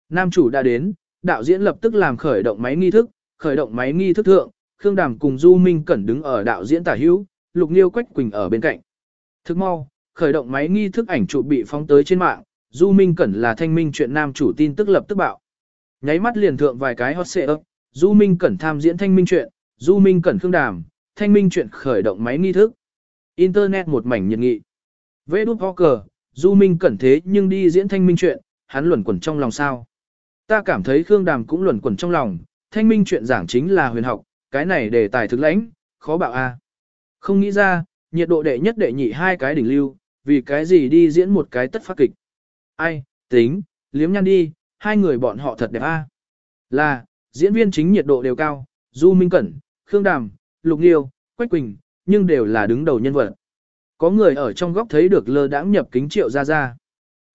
Nam chủ đã đến, đạo diễn lập tức làm khởi động máy nghi thức, khởi động máy nghi thức thượng, Khương Đàm cùng Du Minh Cẩn đứng ở đạo diễn tả hữu, Lục Niêu Quách Quỳnh ở bên cạnh. Thức mau, khởi động máy nghi thức ảnh chụp bị phóng tới trên mạng, Du Minh Cẩn là thanh minh chuyện nam chủ tin tức lập tức bạo. Nháy mắt liền thượng vài cái hot search, Du Minh Cẩn tham diễn thanh minh chuyện, Du Minh Cẩn Khương Đàm, thanh minh chuyện khởi động máy nghi thức. Internet một mảnh nhiệt nghị. Vê đút ho cờ, Du Minh Cẩn thế nhưng đi diễn thanh minh chuyện, hắn luẩn quẩn trong lòng sao. Ta cảm thấy Khương Đàm cũng luẩn quẩn trong lòng, thanh minh chuyện giảng chính là huyền học, cái này đề tài thực lãnh, khó bạo a. Không nghĩ ra, nhiệt độ đệ nhất đệ nhị hai cái đỉnh lưu, vì cái gì đi diễn một cái tất phát kịch. Ai, tính, Liếm nhăn đi, hai người bọn họ thật đẹp a. Là, diễn viên chính nhiệt độ đều cao, Du Minh Cẩn, Khương Đàm, Lục Nhiêu, Quách Quỳnh, nhưng đều là đứng đầu nhân vật. Có người ở trong góc thấy được lơ đãng nhập kính Triệu Gia Gia.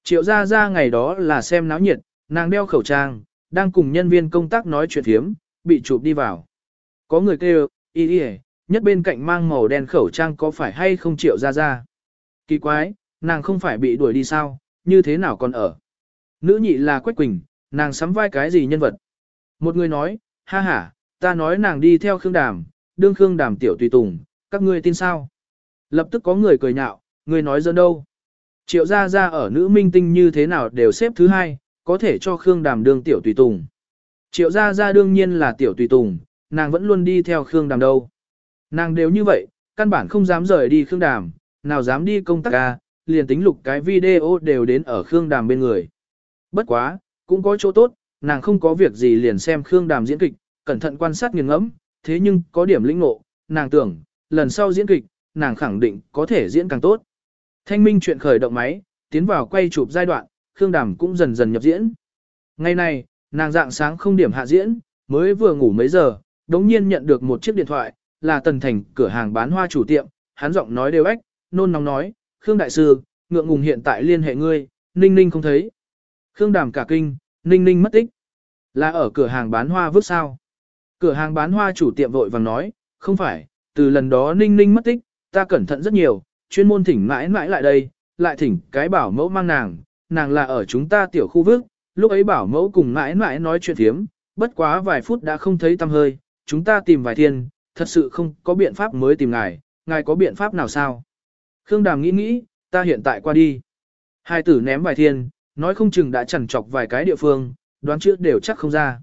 Triệu Gia Gia ngày đó là xem náo nhiệt, nàng đeo khẩu trang, đang cùng nhân viên công tác nói chuyện thiếm, bị chụp đi vào. Có người kêu, y y nhất bên cạnh mang màu đen khẩu trang có phải hay không Triệu Gia Gia. Kỳ quái, nàng không phải bị đuổi đi sao, như thế nào còn ở. Nữ nhị là Quách Quỳnh, nàng sắm vai cái gì nhân vật. Một người nói, ha ha, ta nói nàng đi theo Khương Đàm, đương Khương Đàm tiểu tùy tùng, các ngươi tin sao? Lập tức có người cười nhạo, người nói dân đâu? Triệu gia gia ở nữ minh tinh như thế nào đều xếp thứ hai, có thể cho Khương Đàm đương tiểu tùy tùng. Triệu gia gia đương nhiên là tiểu tùy tùng, nàng vẫn luôn đi theo Khương Đàm đâu. Nàng đều như vậy, căn bản không dám rời đi Khương Đàm, nào dám đi công tác ca, liền tính lục cái video đều đến ở Khương Đàm bên người. Bất quá, cũng có chỗ tốt, nàng không có việc gì liền xem Khương Đàm diễn kịch, cẩn thận quan sát nghiêng ngẫm, thế nhưng có điểm lĩnh ngộ, nàng tưởng, lần sau diễn kịch, nàng khẳng định có thể diễn càng tốt. Thanh minh chuyện khởi động máy, tiến vào quay chụp giai đoạn, Khương Đàm cũng dần dần nhập diễn. Ngày này, nàng dạng sáng không điểm hạ diễn, mới vừa ngủ mấy giờ, đống nhiên nhận được một chiếc điện thoại, là Tần Thành, cửa hàng bán hoa chủ tiệm, hắn giọng nói đều ếch, nôn nóng nói, Khương Đại Sư, ngượng ngùng hiện tại liên hệ ngươi, Ninh Ninh không thấy. Khương Đàm cả kinh, Ninh Ninh mất tích. Là ở cửa hàng bán hoa vứt sao? Cửa hàng bán hoa chủ tiệm vội vàng nói, không phải, từ lần đó Ninh Ninh mất tích, ta cẩn thận rất nhiều, chuyên môn thỉnh mãi mãi lại đây, lại thỉnh cái bảo mẫu mang nàng, nàng là ở chúng ta tiểu khu vực, lúc ấy bảo mẫu cùng mãi mãi nói chuyện thiếm, bất quá vài phút đã không thấy tâm hơi, chúng ta tìm vài thiên, thật sự không có biện pháp mới tìm ngài, ngài có biện pháp nào sao? Khương Đàm nghĩ nghĩ, ta hiện tại qua đi. Hai tử ném vài thiên, nói không chừng đã chẳng chọc vài cái địa phương, đoán trước đều chắc không ra.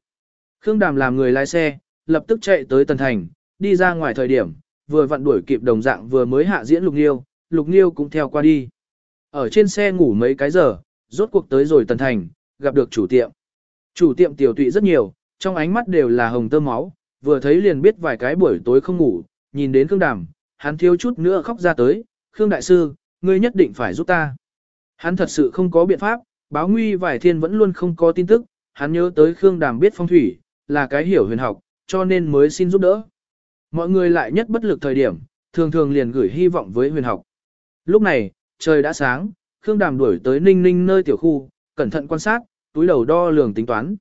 Khương Đàm làm người lái xe, lập tức chạy tới Tần Thành, đi ra ngoài thời điểm, vừa vặn đuổi kịp đồng dạng vừa mới hạ diễn Lục Niêu, Lục Niêu cũng theo qua đi. Ở trên xe ngủ mấy cái giờ, rốt cuộc tới rồi Tần Thành, gặp được chủ tiệm. Chủ tiệm tiểu tụy rất nhiều, trong ánh mắt đều là hồng tơ máu, vừa thấy liền biết vài cái buổi tối không ngủ, nhìn đến Khương Đàm, hắn thiếu chút nữa khóc ra tới, Khương Đại Sư, ngươi nhất định phải giúp ta. Hắn thật sự không có biện pháp, báo nguy vài thiên vẫn luôn không có tin tức, hắn nhớ tới Khương Đàm biết phong thủy, là cái hiểu huyền học, cho nên mới xin giúp đỡ. Mọi người lại nhất bất lực thời điểm, thường thường liền gửi hy vọng với huyền học. Lúc này, trời đã sáng, Khương Đàm đuổi tới Ninh Ninh nơi tiểu khu, cẩn thận quan sát, túi đầu đo lường tính toán.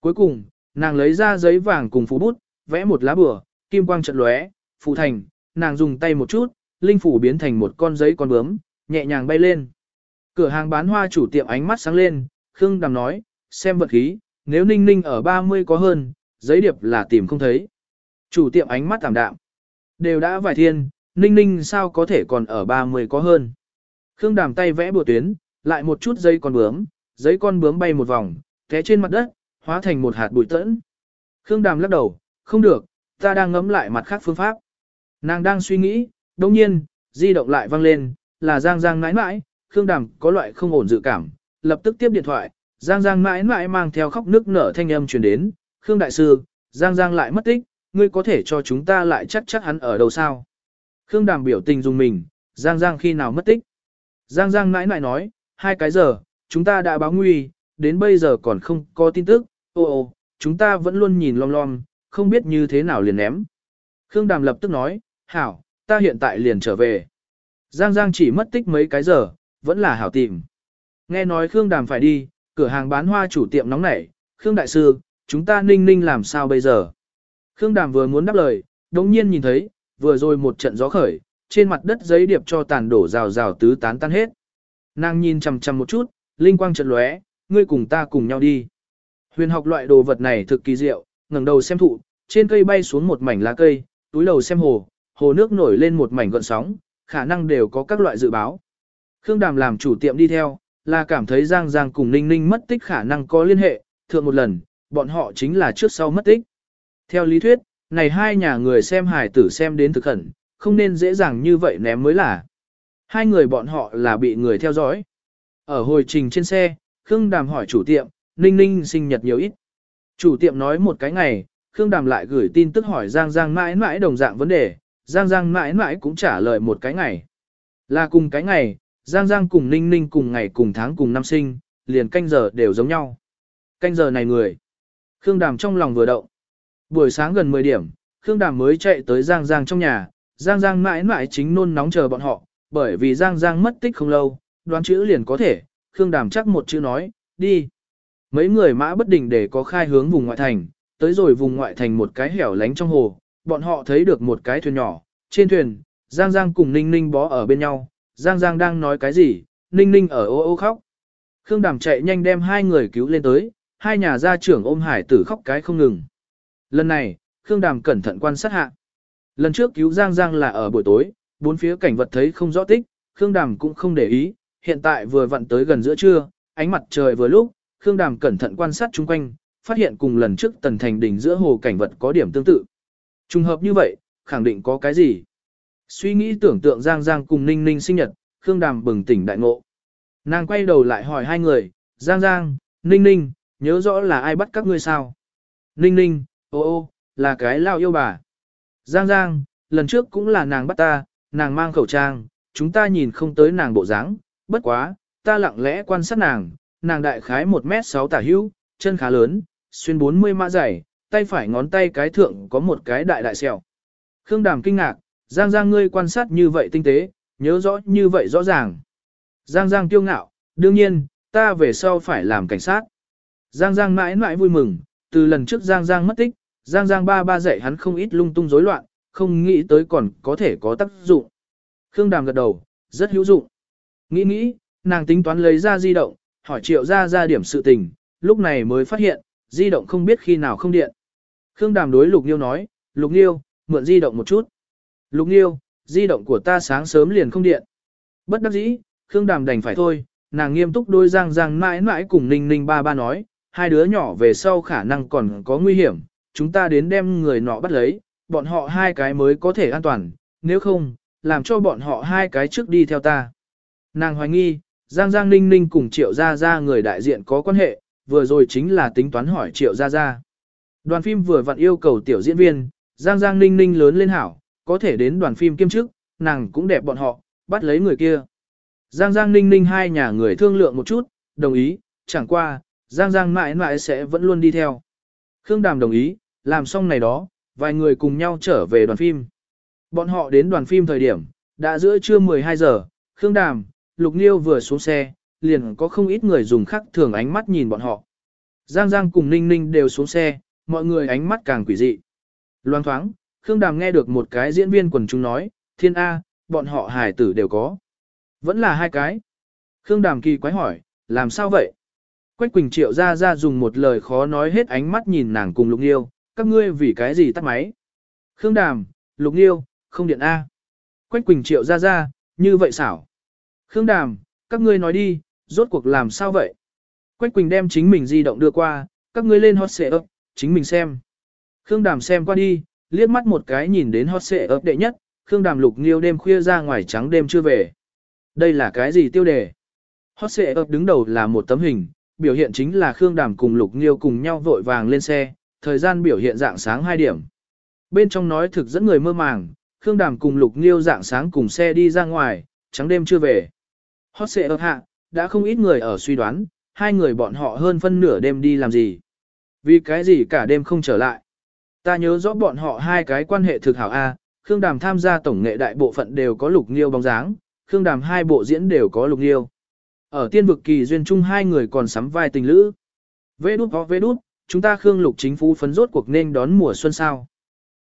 Cuối cùng, nàng lấy ra giấy vàng cùng phú bút, vẽ một lá bừa, kim quang trận lóe, phù thành, nàng dùng tay một chút, linh phủ biến thành một con giấy con bướm, nhẹ nhàng bay lên. Cửa hàng bán hoa chủ tiệm ánh mắt sáng lên, Khương Đàm nói, xem vật khí, nếu Ninh Ninh ở 30 có hơn, giấy điệp là tìm không thấy. Chủ tiệm ánh mắt tạm đạm. Đều đã vài thiên, Ninh Ninh sao có thể còn ở 30 có hơn. Khương Đàm tay vẽ bùa tuyến, lại một chút giấy con bướm, giấy con bướm bay một vòng, té trên mặt đất, hóa thành một hạt bụi tẫn. Khương Đàm lắc đầu, không được, ta đang ngẫm lại mặt khác phương pháp. Nàng đang suy nghĩ, đồng nhiên, di động lại vang lên, là Giang Giang nãi nãi, Khương Đàm có loại không ổn dự cảm, lập tức tiếp điện thoại, Giang Giang mãi mãi mang theo khóc nước nở thanh âm truyền đến, Khương Đại Sư, Giang Giang lại mất tích, ngươi có thể cho chúng ta lại chắc chắc hắn ở đâu sao? Khương Đàm biểu tình dùng mình, Giang Giang khi nào mất tích? Giang Giang mãi mãi nói, hai cái giờ, chúng ta đã báo nguy, đến bây giờ còn không có tin tức, ô ô, chúng ta vẫn luôn nhìn lom lom, không biết như thế nào liền ném. Khương Đàm lập tức nói, hảo, ta hiện tại liền trở về. Giang Giang chỉ mất tích mấy cái giờ, vẫn là hảo tìm. Nghe nói Khương Đàm phải đi, cửa hàng bán hoa chủ tiệm nóng nảy, Khương Đại Sư, chúng ta ninh ninh làm sao bây giờ? Khương Đàm vừa muốn đáp lời, đồng nhiên nhìn thấy, vừa rồi một trận gió khởi, trên mặt đất giấy điệp cho tàn đổ rào rào tứ tán tan hết. Nàng nhìn chằm chằm một chút, linh quang trận lóe, ngươi cùng ta cùng nhau đi. Huyền học loại đồ vật này thực kỳ diệu, ngẩng đầu xem thụ, trên cây bay xuống một mảnh lá cây, túi đầu xem hồ, hồ nước nổi lên một mảnh gợn sóng, khả năng đều có các loại dự báo. Khương Đàm làm chủ tiệm đi theo, là cảm thấy Giang Giang cùng Ninh Ninh mất tích khả năng có liên hệ, thượng một lần, bọn họ chính là trước sau mất tích. Theo lý thuyết, này hai nhà người xem hài tử xem đến thực khẩn, không nên dễ dàng như vậy ném mới là. Hai người bọn họ là bị người theo dõi. Ở hồi trình trên xe, Khương Đàm hỏi chủ tiệm, Ninh Ninh sinh nhật nhiều ít. Chủ tiệm nói một cái ngày, Khương Đàm lại gửi tin tức hỏi Giang Giang mãi mãi đồng dạng vấn đề, Giang Giang mãi mãi cũng trả lời một cái ngày. Là cùng cái ngày, Giang Giang cùng Ninh Ninh cùng ngày cùng tháng cùng năm sinh, liền canh giờ đều giống nhau. Canh giờ này người. Khương Đàm trong lòng vừa động. Buổi sáng gần 10 điểm, Khương Đàm mới chạy tới Giang Giang trong nhà, Giang Giang mãi mãi chính nôn nóng chờ bọn họ, bởi vì Giang Giang mất tích không lâu, đoán chữ liền có thể, Khương Đàm chắc một chữ nói, đi. Mấy người mã bất định để có khai hướng vùng ngoại thành, tới rồi vùng ngoại thành một cái hẻo lánh trong hồ, bọn họ thấy được một cái thuyền nhỏ, trên thuyền, Giang Giang cùng Ninh Ninh bó ở bên nhau, Giang Giang đang nói cái gì, Ninh Ninh ở ô ô khóc. Khương Đàm chạy nhanh đem hai người cứu lên tới, hai nhà gia trưởng ôm hải tử khóc cái không ngừng. Lần này, Khương Đàm cẩn thận quan sát hạ. Lần trước cứu Giang Giang là ở buổi tối, bốn phía cảnh vật thấy không rõ tích, Khương Đàm cũng không để ý, hiện tại vừa vặn tới gần giữa trưa, ánh mặt trời vừa lúc, Khương Đàm cẩn thận quan sát chung quanh, phát hiện cùng lần trước tần thành đỉnh giữa hồ cảnh vật có điểm tương tự. Trùng hợp như vậy, khẳng định có cái gì. Suy nghĩ tưởng tượng Giang Giang cùng Ninh Ninh sinh nhật, Khương Đàm bừng tỉnh đại ngộ. Nàng quay đầu lại hỏi hai người, Giang Giang, Ninh Ninh, nhớ rõ là ai bắt các ngươi sao? Ninh Ninh, ô ô, là cái lao yêu bà. Giang Giang, lần trước cũng là nàng bắt ta, nàng mang khẩu trang, chúng ta nhìn không tới nàng bộ dáng, bất quá, ta lặng lẽ quan sát nàng, nàng đại khái 1m6 tả hữu, chân khá lớn, xuyên 40 mã dày, tay phải ngón tay cái thượng có một cái đại đại sẹo. Khương Đàm kinh ngạc, Giang Giang ngươi quan sát như vậy tinh tế, nhớ rõ như vậy rõ ràng. Giang Giang tiêu ngạo, đương nhiên, ta về sau phải làm cảnh sát. Giang Giang mãi mãi vui mừng, từ lần trước Giang Giang mất tích, Giang Giang ba ba dạy hắn không ít lung tung rối loạn, không nghĩ tới còn có thể có tác dụng. Khương Đàm gật đầu, rất hữu dụng. Nghĩ nghĩ, nàng tính toán lấy ra di động, hỏi triệu ra ra điểm sự tình, lúc này mới phát hiện, di động không biết khi nào không điện. Khương Đàm đối Lục Niêu nói, Lục Niêu, mượn di động một chút. Lục Niêu, di động của ta sáng sớm liền không điện. Bất đắc dĩ, Khương Đàm đành phải thôi, nàng nghiêm túc đôi Giang Giang mãi mãi cùng Ninh Ninh ba ba nói, hai đứa nhỏ về sau khả năng còn có nguy hiểm, chúng ta đến đem người nọ bắt lấy, bọn họ hai cái mới có thể an toàn, nếu không, làm cho bọn họ hai cái trước đi theo ta. Nàng hoài nghi, Giang Giang Ninh Ninh cùng Triệu Gia Gia người đại diện có quan hệ, vừa rồi chính là tính toán hỏi Triệu Gia Gia. Đoàn phim vừa vặn yêu cầu tiểu diễn viên, Giang Giang Ninh Ninh lớn lên hảo, có thể đến đoàn phim kiêm chức, nàng cũng đẹp bọn họ, bắt lấy người kia. Giang Giang Ninh Ninh hai nhà người thương lượng một chút, đồng ý, chẳng qua, Giang Giang mãi mãi sẽ vẫn luôn đi theo. Khương Đàm đồng ý, làm xong này đó, vài người cùng nhau trở về đoàn phim. Bọn họ đến đoàn phim thời điểm, đã giữa trưa 12 giờ, Khương Đàm, Lục Niêu vừa xuống xe, liền có không ít người dùng khắc thường ánh mắt nhìn bọn họ. Giang Giang cùng Ninh Ninh đều xuống xe, mọi người ánh mắt càng quỷ dị. Loan thoáng, Khương Đàm nghe được một cái diễn viên quần chúng nói, thiên A, bọn họ hài tử đều có. Vẫn là hai cái. Khương Đàm kỳ quái hỏi, làm sao vậy? Quách Quỳnh Triệu ra ra dùng một lời khó nói hết ánh mắt nhìn nàng cùng Lục Niêu, các ngươi vì cái gì tắt máy? Khương Đàm, Lục Niêu, không điện A. Quách Quỳnh Triệu ra ra, như vậy xảo. Khương Đàm, các ngươi nói đi, rốt cuộc làm sao vậy? Quách Quỳnh đem chính mình di động đưa qua, các ngươi lên hot xệ ấp, chính mình xem. Khương Đàm xem qua đi, liếc mắt một cái nhìn đến hot xệ ấp đệ nhất, Khương Đàm lục nghiêu đêm khuya ra ngoài trắng đêm chưa về. Đây là cái gì tiêu đề? Hot xệ ấp đứng đầu là một tấm hình, biểu hiện chính là Khương Đàm cùng lục nghiêu cùng nhau vội vàng lên xe, thời gian biểu hiện dạng sáng 2 điểm. Bên trong nói thực dẫn người mơ màng, Khương Đàm cùng lục nghiêu dạng sáng cùng xe đi ra ngoài, trắng đêm chưa về. Hot xệ ấp hạ, đã không ít người ở suy đoán, hai người bọn họ hơn phân nửa đêm đi làm gì. Vì cái gì cả đêm không trở lại. Ta nhớ rõ bọn họ hai cái quan hệ thực hảo A, Khương Đàm tham gia tổng nghệ đại bộ phận đều có lục nghiêu bóng dáng, Khương Đàm hai bộ diễn đều có lục nghiêu. Ở tiên vực kỳ duyên chung hai người còn sắm vai tình lữ. Vê đút có vê đút, chúng ta Khương lục chính phủ phấn rốt cuộc nên đón mùa xuân sao.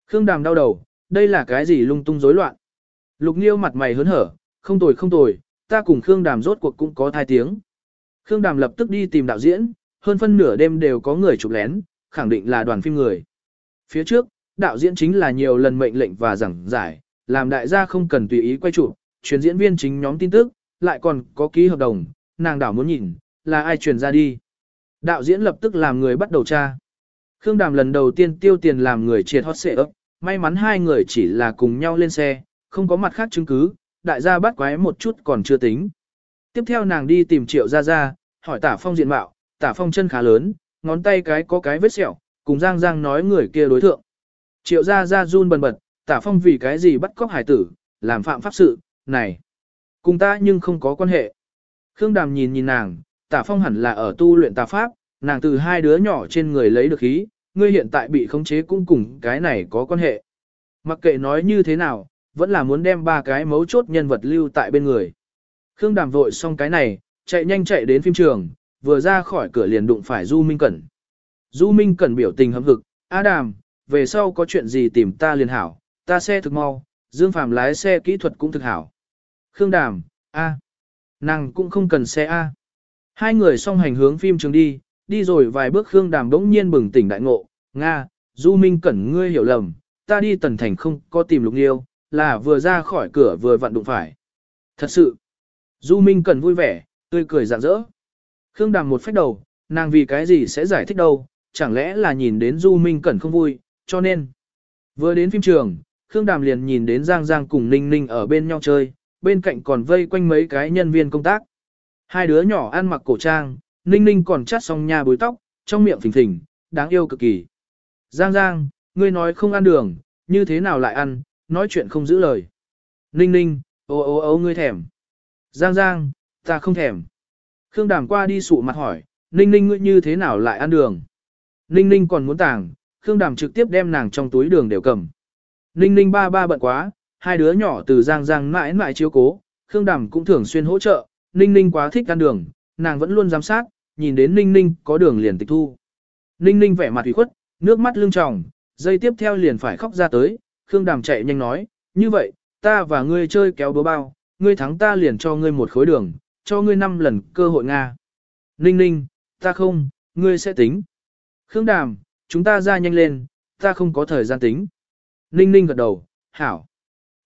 Khương Đàm đau đầu, đây là cái gì lung tung rối loạn. Lục nghiêu mặt mày hớn hở, không tồi không tồi, ta cùng Khương Đàm rốt cuộc cũng có thai tiếng. Khương Đàm lập tức đi tìm đạo diễn, hơn phân nửa đêm đều có người chụp lén, khẳng định là đoàn phim người. Phía trước, đạo diễn chính là nhiều lần mệnh lệnh và giảng giải, làm đại gia không cần tùy ý quay chụp, truyền diễn viên chính nhóm tin tức, lại còn có ký hợp đồng, nàng đảo muốn nhìn, là ai truyền ra đi. Đạo diễn lập tức làm người bắt đầu tra. Khương Đàm lần đầu tiên tiêu tiền làm người triệt hot xệ ấp, may mắn hai người chỉ là cùng nhau lên xe, không có mặt khác chứng cứ, đại gia bắt quái một chút còn chưa tính. Tiếp theo nàng đi tìm triệu gia gia, hỏi tả phong diện mạo, tả phong chân khá lớn, ngón tay cái có cái vết sẹo, cùng Giang Giang nói người kia đối thượng. Triệu gia gia run bần bật, tả phong vì cái gì bắt cóc hải tử, làm phạm pháp sự, này. Cùng ta nhưng không có quan hệ. Khương Đàm nhìn nhìn nàng, tả phong hẳn là ở tu luyện tà pháp, nàng từ hai đứa nhỏ trên người lấy được khí, ngươi hiện tại bị khống chế cũng cùng cái này có quan hệ. Mặc kệ nói như thế nào, vẫn là muốn đem ba cái mấu chốt nhân vật lưu tại bên người. Khương Đàm vội xong cái này, chạy nhanh chạy đến phim trường, vừa ra khỏi cửa liền đụng phải Du Minh Cẩn. Du Minh Cẩn biểu tình hâm hực, A Đàm, về sau có chuyện gì tìm ta liền hảo, ta xe thực mau, Dương Phạm lái xe kỹ thuật cũng thực hảo. Khương Đàm, A. Nàng cũng không cần xe A. Hai người song hành hướng phim trường đi, đi rồi vài bước Khương Đàm đỗng nhiên bừng tỉnh đại ngộ, Nga, Du Minh Cẩn ngươi hiểu lầm, ta đi tần thành không có tìm lục liêu, là vừa ra khỏi cửa vừa vặn đụng phải. Thật sự, Du Minh Cẩn vui vẻ, tươi cười rạng rỡ. Khương Đàm một phách đầu, nàng vì cái gì sẽ giải thích đâu, chẳng lẽ là nhìn đến Du Minh Cẩn không vui, cho nên. Vừa đến phim trường, Khương Đàm liền nhìn đến Giang Giang cùng Ninh Ninh ở bên nhau chơi, bên cạnh còn vây quanh mấy cái nhân viên công tác. Hai đứa nhỏ ăn mặc cổ trang, Ninh Ninh còn chắt xong nha bối tóc, trong miệng phình phình, đáng yêu cực kỳ. Giang Giang, ngươi nói không ăn đường, như thế nào lại ăn, nói chuyện không giữ lời. Ninh Ninh, ô ô ô ngươi thèm. Giang Giang, ta không thèm. Khương Đàm qua đi sụ mặt hỏi, Ninh Ninh ngươi như thế nào lại ăn đường? Ninh Ninh còn muốn tàng, Khương Đàm trực tiếp đem nàng trong túi đường đều cầm. Ninh Ninh ba ba bận quá, hai đứa nhỏ từ Giang Giang mãi mãi chiếu cố, Khương Đàm cũng thường xuyên hỗ trợ, Ninh Ninh quá thích ăn đường, nàng vẫn luôn giám sát, nhìn đến Ninh Ninh có đường liền tịch thu. Ninh Ninh vẻ mặt ủy khuất, nước mắt lưng tròng, dây tiếp theo liền phải khóc ra tới, Khương Đàm chạy nhanh nói, như vậy, ta và ngươi chơi kéo búa bao, ngươi thắng ta liền cho ngươi một khối đường, cho ngươi năm lần cơ hội Nga. Ninh Ninh, ta không, ngươi sẽ tính. Khương Đàm, chúng ta ra nhanh lên, ta không có thời gian tính. Ninh Ninh gật đầu, hảo.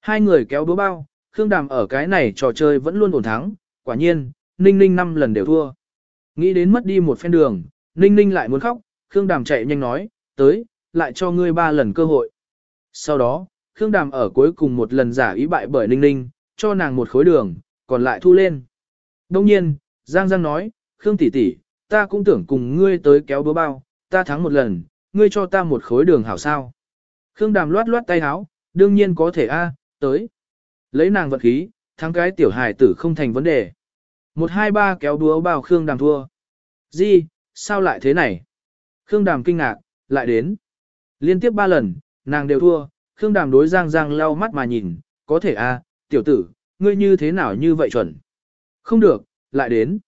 Hai người kéo búa bao, Khương Đàm ở cái này trò chơi vẫn luôn ổn thắng, quả nhiên, Ninh Ninh năm lần đều thua. Nghĩ đến mất đi một phen đường, Ninh Ninh lại muốn khóc, Khương Đàm chạy nhanh nói, tới, lại cho ngươi ba lần cơ hội. Sau đó, Khương Đàm ở cuối cùng một lần giả ý bại bởi Ninh Ninh, cho nàng một khối đường, còn lại thu lên. Đông nhiên, Giang Giang nói, Khương tỷ tỷ, ta cũng tưởng cùng ngươi tới kéo búa bao, ta thắng một lần, ngươi cho ta một khối đường hảo sao. Khương Đàm loát loát tay háo, đương nhiên có thể a, tới. Lấy nàng vật khí, thắng cái tiểu hài tử không thành vấn đề. Một hai ba kéo búa bao Khương Đàm thua. Gì, sao lại thế này? Khương Đàm kinh ngạc, lại đến. Liên tiếp ba lần, nàng đều thua, Khương Đàm đối Giang Giang lau mắt mà nhìn, có thể a, tiểu tử, ngươi như thế nào như vậy chuẩn? Không được, lại đến.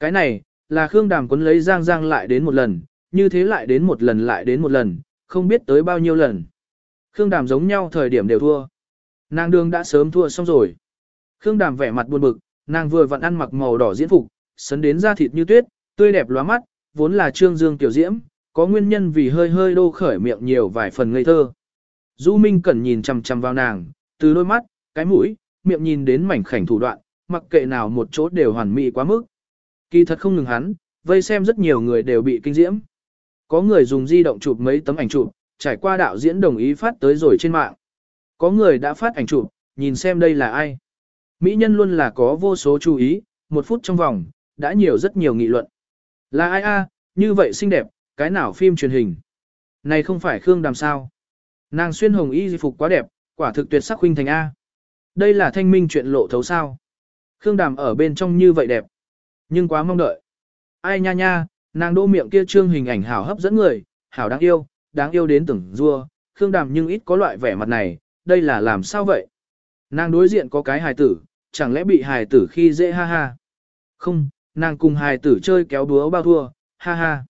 Cái này, là Khương Đàm quấn lấy Giang Giang lại đến một lần, như thế lại đến một lần lại đến một lần, không biết tới bao nhiêu lần. Khương Đàm giống nhau thời điểm đều thua. Nàng đường đã sớm thua xong rồi. Khương Đàm vẻ mặt buồn bực, nàng vừa vặn ăn mặc màu đỏ diễn phục, sấn đến da thịt như tuyết, tươi đẹp lóa mắt, vốn là trương dương tiểu diễm, có nguyên nhân vì hơi hơi đô khởi miệng nhiều vài phần ngây thơ. Du Minh Cẩn nhìn chằm chằm vào nàng, từ đôi mắt, cái mũi, miệng nhìn đến mảnh khảnh thủ đoạn, mặc kệ nào một chỗ đều hoàn mỹ quá mức. Kỳ thật không ngừng hắn, vây xem rất nhiều người đều bị kinh diễm. Có người dùng di động chụp mấy tấm ảnh chụp, trải qua đạo diễn đồng ý phát tới rồi trên mạng. Có người đã phát ảnh chụp, nhìn xem đây là ai. Mỹ nhân luôn là có vô số chú ý, một phút trong vòng, đã nhiều rất nhiều nghị luận. Là ai a, như vậy xinh đẹp, cái nào phim truyền hình. Này không phải Khương Đàm sao. Nàng xuyên hồng y di phục quá đẹp, quả thực tuyệt sắc huynh thành A. Đây là thanh minh chuyện lộ thấu sao. Khương Đàm ở bên trong như vậy đẹp. Nhưng quá mong đợi. Ai nha nha, nàng đô miệng kia trương hình ảnh hảo hấp dẫn người, hảo đáng yêu, đáng yêu đến từng rua. Khương Đàm nhưng ít có loại vẻ mặt này, đây là làm sao vậy? Nàng đối diện có cái hài tử, chẳng lẽ bị hài tử khi dễ ha ha? Không, nàng cùng hài tử chơi kéo búa bao thua, ha ha.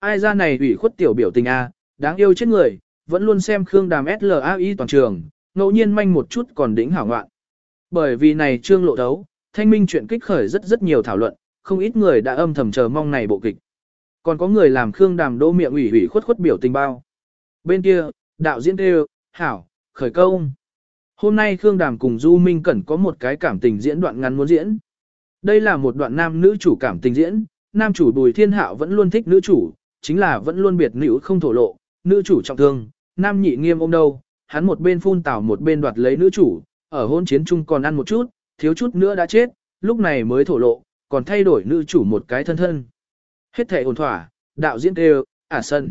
Ai ra này ủy khuất tiểu biểu tình a, đáng yêu chết người, vẫn luôn xem Khương Đàm SLAI toàn trường, ngẫu nhiên manh một chút còn đỉnh hảo ngoạn. Bởi vì này trương lộ đấu, thanh minh chuyện kích khởi rất rất nhiều thảo luận, không ít người đã âm thầm chờ mong này bộ kịch. Còn có người làm Khương Đàm đỗ miệng ủy ủy khuất khuất biểu tình bao. Bên kia, đạo diễn kêu, hảo, khởi công. Hôm nay Khương Đàm cùng Du Minh Cẩn có một cái cảm tình diễn đoạn ngắn muốn diễn. Đây là một đoạn nam nữ chủ cảm tình diễn, nam chủ Bùi Thiên Hạo vẫn luôn thích nữ chủ, chính là vẫn luôn biệt nữ không thổ lộ, nữ chủ trọng thương, nam nhị nghiêm ôm đâu, hắn một bên phun tảo một bên đoạt lấy nữ chủ, ở hôn chiến chung còn ăn một chút, thiếu chút nữa đã chết, lúc này mới thổ lộ, còn thay đổi nữ chủ một cái thân thân. Hết thể ổn thỏa, đạo diễn đều, ả sân.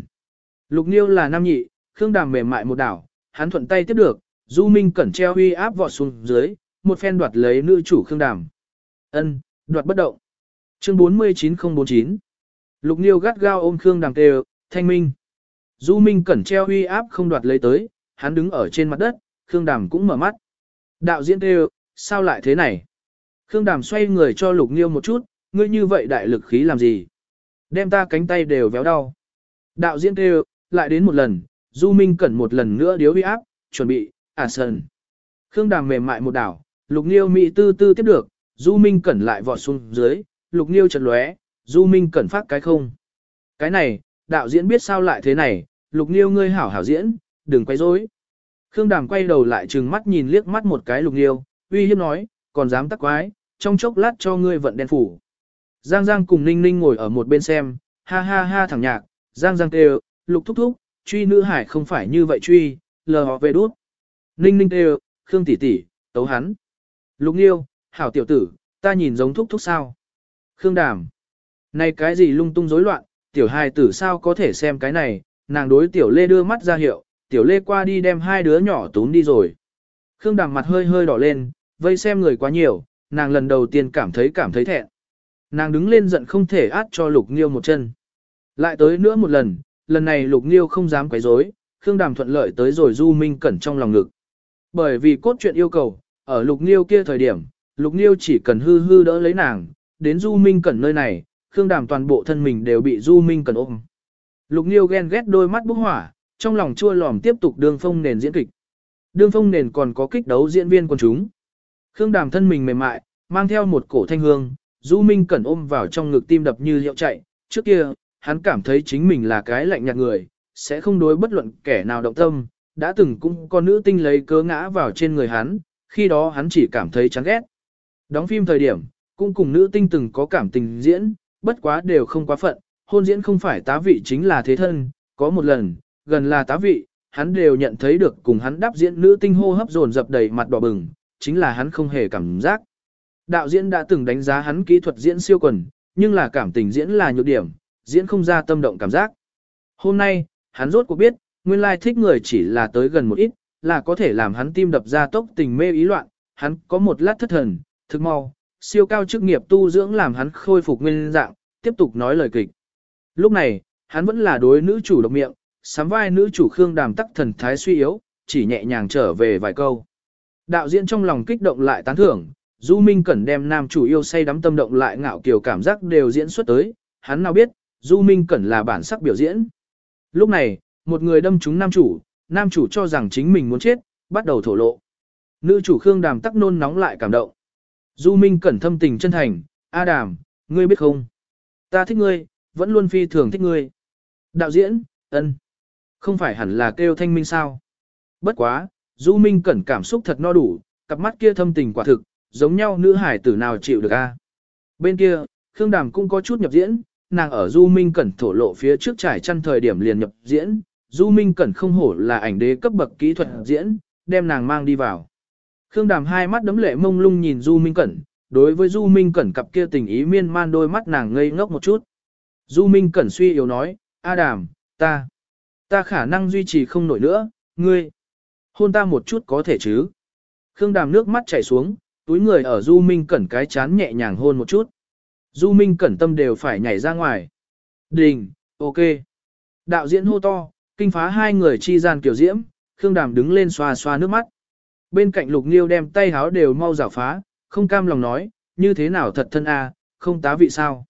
Lục Niêu là nam nhị, Khương Đàm mềm mại một đảo, hắn thuận tay tiếp được, Du Minh cẩn treo huy áp vọt xuống dưới, một phen đoạt lấy nữ chủ Khương Đàm. Ân, đoạt bất động. Chương 49049 Lục Niêu gắt gao ôm Khương Đàm kêu, thanh minh. Du Minh cẩn treo uy áp không đoạt lấy tới, hắn đứng ở trên mặt đất, Khương Đàm cũng mở mắt. Đạo diễn kêu, sao lại thế này? Khương Đàm xoay người cho Lục Niêu một chút, ngươi như vậy đại lực khí làm gì? Đem ta cánh tay đều véo đau. Đạo diễn kêu, lại đến một lần, Du Minh cẩn một lần nữa điếu vi áp, chuẩn bị, à sần. Khương Đàm mềm mại một đảo, Lục Niêu mị tư tư tiếp được, Du Minh cẩn lại vọt xuống dưới, Lục Niêu chật lóe, Du Minh cẩn phát cái không. Cái này, đạo diễn biết sao lại thế này, Lục Niêu ngươi hảo hảo diễn, đừng quay rối. Khương Đàm quay đầu lại trừng mắt nhìn liếc mắt một cái Lục Niêu, uy hiếp nói, còn dám tắc quái, trong chốc lát cho ngươi vận đen phủ. Giang Giang cùng Ninh Ninh ngồi ở một bên xem, ha ha ha thẳng nhạc, Giang Giang kêu, Lục thúc thúc, truy nữ hải không phải như vậy truy, lờ họ về đút. Ninh Ninh kêu, Khương tỷ tỷ, tấu hắn. Lục Niêu, hảo tiểu tử, ta nhìn giống thúc thúc sao. Khương Đàm, này cái gì lung tung rối loạn, tiểu hài tử sao có thể xem cái này, nàng đối tiểu lê đưa mắt ra hiệu, tiểu lê qua đi đem hai đứa nhỏ tún đi rồi. Khương Đàm mặt hơi hơi đỏ lên, vây xem người quá nhiều, nàng lần đầu tiên cảm thấy cảm thấy thẹn. Nàng đứng lên giận không thể át cho Lục Nghiêu một chân. Lại tới nữa một lần, lần này Lục Nghiêu không dám quấy rối, Khương Đàm thuận lợi tới rồi Du Minh Cẩn trong lòng ngực. Bởi vì cốt truyện yêu cầu, ở Lục Nghiêu kia thời điểm, Lục Nghiêu chỉ cần hư hư đỡ lấy nàng, đến Du Minh Cẩn nơi này, Khương Đàm toàn bộ thân mình đều bị Du Minh Cẩn ôm. Lục Nghiêu ghen ghét đôi mắt bốc hỏa, trong lòng chua lòm tiếp tục đương phong nền diễn kịch. Đương phong nền còn có kích đấu diễn viên quần chúng. Khương Đàm thân mình mềm mại, mang theo một cổ thanh hương, Du Minh Cẩn ôm vào trong ngực tim đập như liệu chạy. Trước kia, hắn cảm thấy chính mình là cái lạnh nhạt người, sẽ không đối bất luận kẻ nào động tâm. Đã từng cũng có nữ tinh lấy cớ ngã vào trên người hắn, khi đó hắn chỉ cảm thấy chán ghét. Đóng phim thời điểm, cũng cùng nữ tinh từng có cảm tình diễn, bất quá đều không quá phận, hôn diễn không phải tá vị chính là thế thân, có một lần, gần là tá vị, hắn đều nhận thấy được cùng hắn đáp diễn nữ tinh hô hấp dồn dập đầy mặt đỏ bừng, chính là hắn không hề cảm giác. Đạo diễn đã từng đánh giá hắn kỹ thuật diễn siêu quần, nhưng là cảm tình diễn là nhược điểm, diễn không ra tâm động cảm giác. Hôm nay, hắn rốt cuộc biết, nguyên lai thích người chỉ là tới gần một ít, là có thể làm hắn tim đập ra tốc tình mê ý loạn, hắn có một lát thất thần, thực mau, siêu cao chức nghiệp tu dưỡng làm hắn khôi phục nguyên dạng, tiếp tục nói lời kịch. Lúc này, hắn vẫn là đối nữ chủ độc miệng, sắm vai nữ chủ Khương Đàm tắc thần thái suy yếu, chỉ nhẹ nhàng trở về vài câu. Đạo diễn trong lòng kích động lại tán thưởng, Du Minh Cẩn đem nam chủ yêu say đắm tâm động lại ngạo kiều cảm giác đều diễn xuất tới, hắn nào biết, Du Minh Cẩn là bản sắc biểu diễn. Lúc này, một người đâm trúng nam chủ, nam chủ cho rằng chính mình muốn chết, bắt đầu thổ lộ. Nữ chủ Khương Đàm tắc nôn nóng lại cảm động. Du Minh Cẩn thâm tình chân thành, A Đàm, ngươi biết không? Ta thích ngươi, vẫn luôn phi thường thích ngươi. Đạo diễn, ân, Không phải hẳn là kêu thanh minh sao? Bất quá, Du Minh Cẩn cảm xúc thật no đủ, cặp mắt kia thâm tình quả thực, giống nhau nữ hải tử nào chịu được a? Bên kia, Khương Đàm cũng có chút nhập diễn, nàng ở Du Minh Cẩn thổ lộ phía trước trải chăn thời điểm liền nhập diễn, Du Minh Cẩn không hổ là ảnh đế cấp bậc kỹ thuật diễn, đem nàng mang đi vào. Khương Đàm hai mắt đấm lệ mông lung nhìn Du Minh Cẩn, đối với Du Minh Cẩn cặp kia tình ý miên man đôi mắt nàng ngây ngốc một chút. Du Minh Cẩn suy yếu nói, A Đàm, ta, ta khả năng duy trì không nổi nữa, ngươi, hôn ta một chút có thể chứ. Khương Đàm nước mắt chảy xuống, túi người ở Du Minh Cẩn cái chán nhẹ nhàng hôn một chút. Du Minh Cẩn tâm đều phải nhảy ra ngoài. Đình, ok. Đạo diễn hô to, kinh phá hai người chi gian kiểu diễm, Khương Đàm đứng lên xoa xoa nước mắt. Bên cạnh Lục Nghiêu đem tay háo đều mau rào phá, không cam lòng nói, như thế nào thật thân a, không tá vị sao.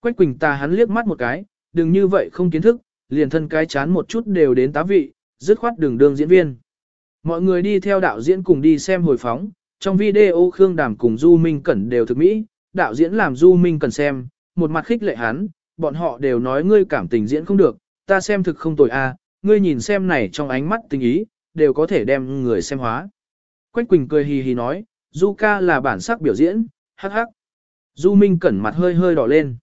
Quách Quỳnh ta hắn liếc mắt một cái, đừng như vậy không kiến thức, liền thân cái chán một chút đều đến tá vị, dứt khoát đường đường diễn viên. Mọi người đi theo đạo diễn cùng đi xem hồi phóng, trong video Khương Đàm cùng Du Minh Cẩn đều thực mỹ, đạo diễn làm Du Minh Cẩn xem, một mặt khích lệ hắn, bọn họ đều nói ngươi cảm tình diễn không được, ta xem thực không tồi a, ngươi nhìn xem này trong ánh mắt tình ý, đều có thể đem người xem hóa. Quách Quỳnh cười hì hì nói, Du ca là bản sắc biểu diễn, hắc hắc. Du Minh Cẩn mặt hơi hơi đỏ lên.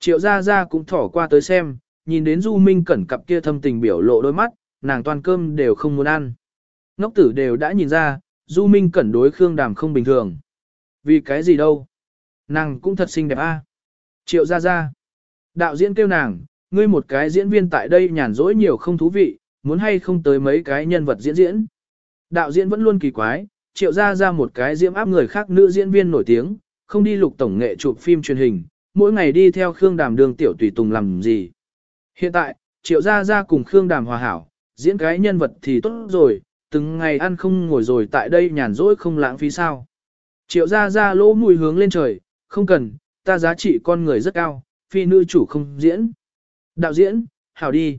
Triệu Gia Gia cũng thỏ qua tới xem, nhìn đến Du Minh Cẩn cặp kia thâm tình biểu lộ đôi mắt, nàng toàn cơm đều không muốn ăn. Ngốc tử đều đã nhìn ra, Du Minh Cẩn đối Khương Đàm không bình thường. Vì cái gì đâu? Nàng cũng thật xinh đẹp a. Triệu Gia Gia. Đạo diễn kêu nàng, ngươi một cái diễn viên tại đây nhàn rỗi nhiều không thú vị, muốn hay không tới mấy cái nhân vật diễn diễn. Đạo diễn vẫn luôn kỳ quái, triệu ra ra một cái diễm áp người khác nữ diễn viên nổi tiếng, không đi lục tổng nghệ chụp phim truyền hình, mỗi ngày đi theo Khương Đàm đường tiểu tùy tùng làm gì. Hiện tại, Triệu Gia Gia cùng Khương Đàm hòa hảo, diễn cái nhân vật thì tốt rồi, từng ngày ăn không ngồi rồi tại đây nhàn rỗi không lãng phí sao. Triệu Gia Gia lỗ mùi hướng lên trời, không cần, ta giá trị con người rất cao, phi nữ chủ không diễn. Đạo diễn, hảo đi.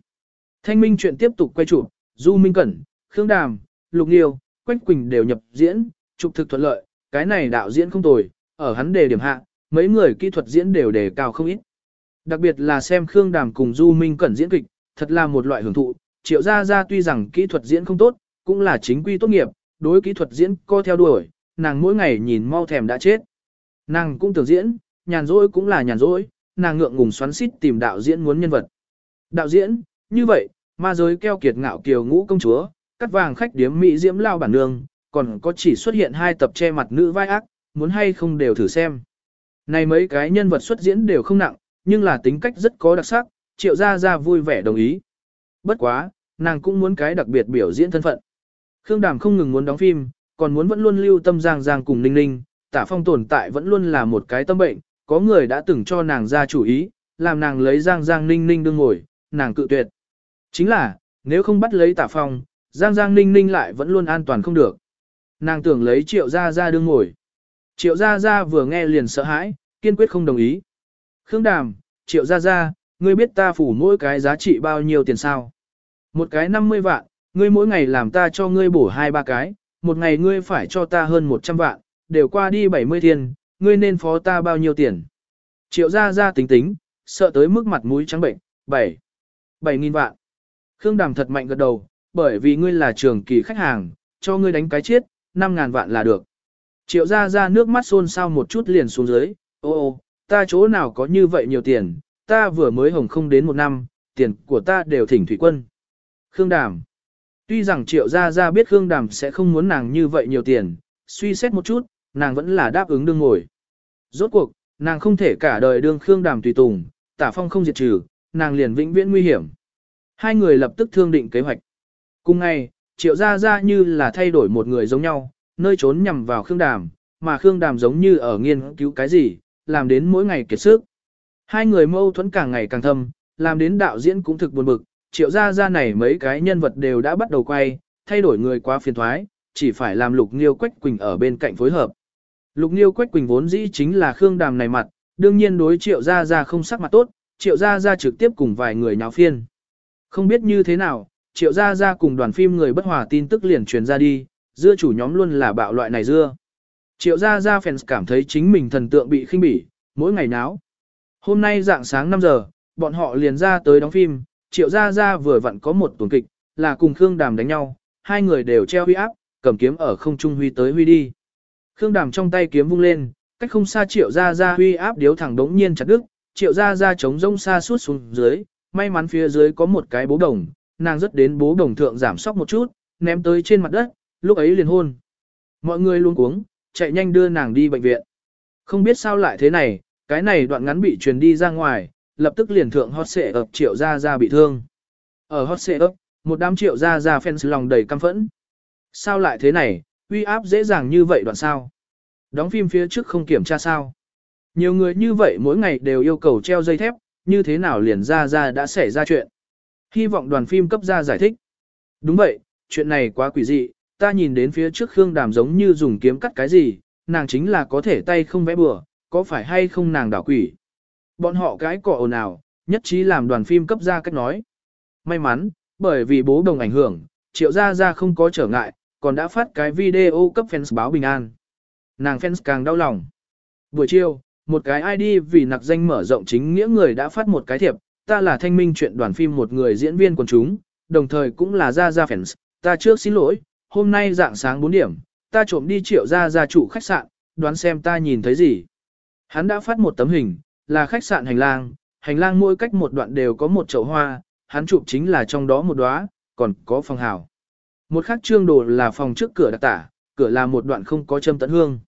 Thanh minh chuyện tiếp tục quay chụp, Du Minh Cẩn, Khương Đàm, Lục Nhiêu, Quách Quỳnh đều nhập diễn, chụp thực thuận lợi, cái này đạo diễn không tồi, ở hắn đề điểm hạ, mấy người kỹ thuật diễn đều đề cao không ít. Đặc biệt là xem Khương Đàm cùng Du Minh Cẩn diễn kịch, thật là một loại hưởng thụ, triệu gia gia tuy rằng kỹ thuật diễn không tốt, cũng là chính quy tốt nghiệp, đối kỹ thuật diễn co theo đuổi, nàng mỗi ngày nhìn mau thèm đã chết. Nàng cũng tưởng diễn, nhàn rỗi cũng là nhàn rỗi, nàng ngượng ngùng xoắn xít tìm đạo diễn muốn nhân vật. Đạo diễn, như vậy, ma giới keo kiệt ngạo kiều ngũ công chúa, cắt vàng khách điếm mỹ diễm lao bản nương, còn có chỉ xuất hiện hai tập che mặt nữ vai ác, muốn hay không đều thử xem. Này mấy cái nhân vật xuất diễn đều không nặng, nhưng là tính cách rất có đặc sắc, triệu gia gia vui vẻ đồng ý. Bất quá, nàng cũng muốn cái đặc biệt biểu diễn thân phận. Khương Đàm không ngừng muốn đóng phim, còn muốn vẫn luôn lưu tâm Giang Giang cùng Ninh Ninh, tả phong tồn tại vẫn luôn là một cái tâm bệnh, có người đã từng cho nàng ra chủ ý, làm nàng lấy Giang Giang Ninh Ninh đương ngồi, nàng cự tuyệt. Chính là, nếu không bắt lấy tả phong, Giang Giang Ninh Ninh lại vẫn luôn an toàn không được. Nàng tưởng lấy triệu gia gia đương ngồi. Triệu gia gia vừa nghe liền sợ hãi, kiên quyết không đồng ý. Khương Đàm, triệu gia gia, ngươi biết ta phủ mỗi cái giá trị bao nhiêu tiền sao? Một cái 50 vạn, ngươi mỗi ngày làm ta cho ngươi bổ hai ba cái, một ngày ngươi phải cho ta hơn 100 vạn, đều qua đi 70 tiền, ngươi nên phó ta bao nhiêu tiền? Triệu gia gia tính tính, sợ tới mức mặt mũi trắng bệnh, 7. 7.000 vạn. Khương Đàm thật mạnh gật đầu, bởi vì ngươi là trường kỳ khách hàng, cho ngươi đánh cái chết, 5.000 vạn là được. Triệu gia gia nước mắt xôn xao một chút liền xuống dưới, ô ô, ta chỗ nào có như vậy nhiều tiền, ta vừa mới hồng không đến một năm, tiền của ta đều thỉnh thủy quân. Khương Đàm Tuy rằng triệu gia gia biết Khương Đàm sẽ không muốn nàng như vậy nhiều tiền, suy xét một chút, nàng vẫn là đáp ứng đương ngồi. Rốt cuộc, nàng không thể cả đời đương Khương Đàm tùy tùng, tả phong không diệt trừ, nàng liền vĩnh viễn nguy hiểm. Hai người lập tức thương định kế hoạch. Cùng ngày, triệu gia gia như là thay đổi một người giống nhau, nơi trốn nhằm vào Khương Đàm, mà Khương Đàm giống như ở nghiên cứu cái gì, làm đến mỗi ngày kiệt sức. Hai người mâu thuẫn càng ngày càng thâm, làm đến đạo diễn cũng thực buồn bực, triệu gia gia này mấy cái nhân vật đều đã bắt đầu quay, thay đổi người quá phiền thoái, chỉ phải làm Lục Nghiêu Quách Quỳnh ở bên cạnh phối hợp. Lục Nghiêu Quách Quỳnh vốn dĩ chính là Khương Đàm này mặt, đương nhiên đối triệu gia gia không sắc mặt tốt, triệu gia gia trực tiếp cùng vài người nháo phiên. Không biết như thế nào, triệu gia gia cùng đoàn phim người bất hòa tin tức liền truyền ra đi, dưa chủ nhóm luôn là bạo loại này dưa. Triệu gia gia fans cảm thấy chính mình thần tượng bị khinh bỉ, mỗi ngày náo. Hôm nay dạng sáng 5 giờ, bọn họ liền ra tới đóng phim, triệu gia gia vừa vặn có một tuần kịch, là cùng Khương Đàm đánh nhau, hai người đều treo huy áp, cầm kiếm ở không trung huy tới huy đi. Khương Đàm trong tay kiếm vung lên, cách không xa triệu gia gia huy áp điếu thẳng đống nhiên chặt đứt, triệu gia gia chống rông xa suốt xuống dưới, may mắn phía dưới có một cái bố đồng, nàng rất đến bố đồng thượng giảm sóc một chút, ném tới trên mặt đất, lúc ấy liền hôn. Mọi người luôn cuống, chạy nhanh đưa nàng đi bệnh viện. Không biết sao lại thế này, cái này đoạn ngắn bị truyền đi ra ngoài, lập tức liền thượng hot xệ ập triệu gia gia bị thương. Ở hot xệ ập, một đám triệu gia gia fans lòng đầy căm phẫn. Sao lại thế này, uy áp dễ dàng như vậy đoạn sao? Đóng phim phía trước không kiểm tra sao? Nhiều người như vậy mỗi ngày đều yêu cầu treo dây thép, như thế nào liền ra ra đã xảy ra chuyện. Hy vọng đoàn phim cấp ra giải thích. Đúng vậy, chuyện này quá quỷ dị, ta nhìn đến phía trước Khương Đàm giống như dùng kiếm cắt cái gì, nàng chính là có thể tay không vẽ bừa, có phải hay không nàng đảo quỷ. Bọn họ cái cọ ồn ào, nhất trí làm đoàn phim cấp ra cách nói. May mắn, bởi vì bố đồng ảnh hưởng, triệu gia gia không có trở ngại, còn đã phát cái video cấp fans báo bình an. Nàng fans càng đau lòng. Buổi chiều, một cái ID vì nặc danh mở rộng chính nghĩa người đã phát một cái thiệp, ta là thanh minh chuyện đoàn phim một người diễn viên quần chúng, đồng thời cũng là gia gia fans, ta trước xin lỗi, hôm nay dạng sáng 4 điểm, ta trộm đi triệu gia gia chủ khách sạn, đoán xem ta nhìn thấy gì. Hắn đã phát một tấm hình, là khách sạn hành lang, hành lang mỗi cách một đoạn đều có một chậu hoa, hắn chụp chính là trong đó một đóa, còn có phòng hào. Một khác trương đồ là phòng trước cửa đặc tả, cửa là một đoạn không có châm tận hương.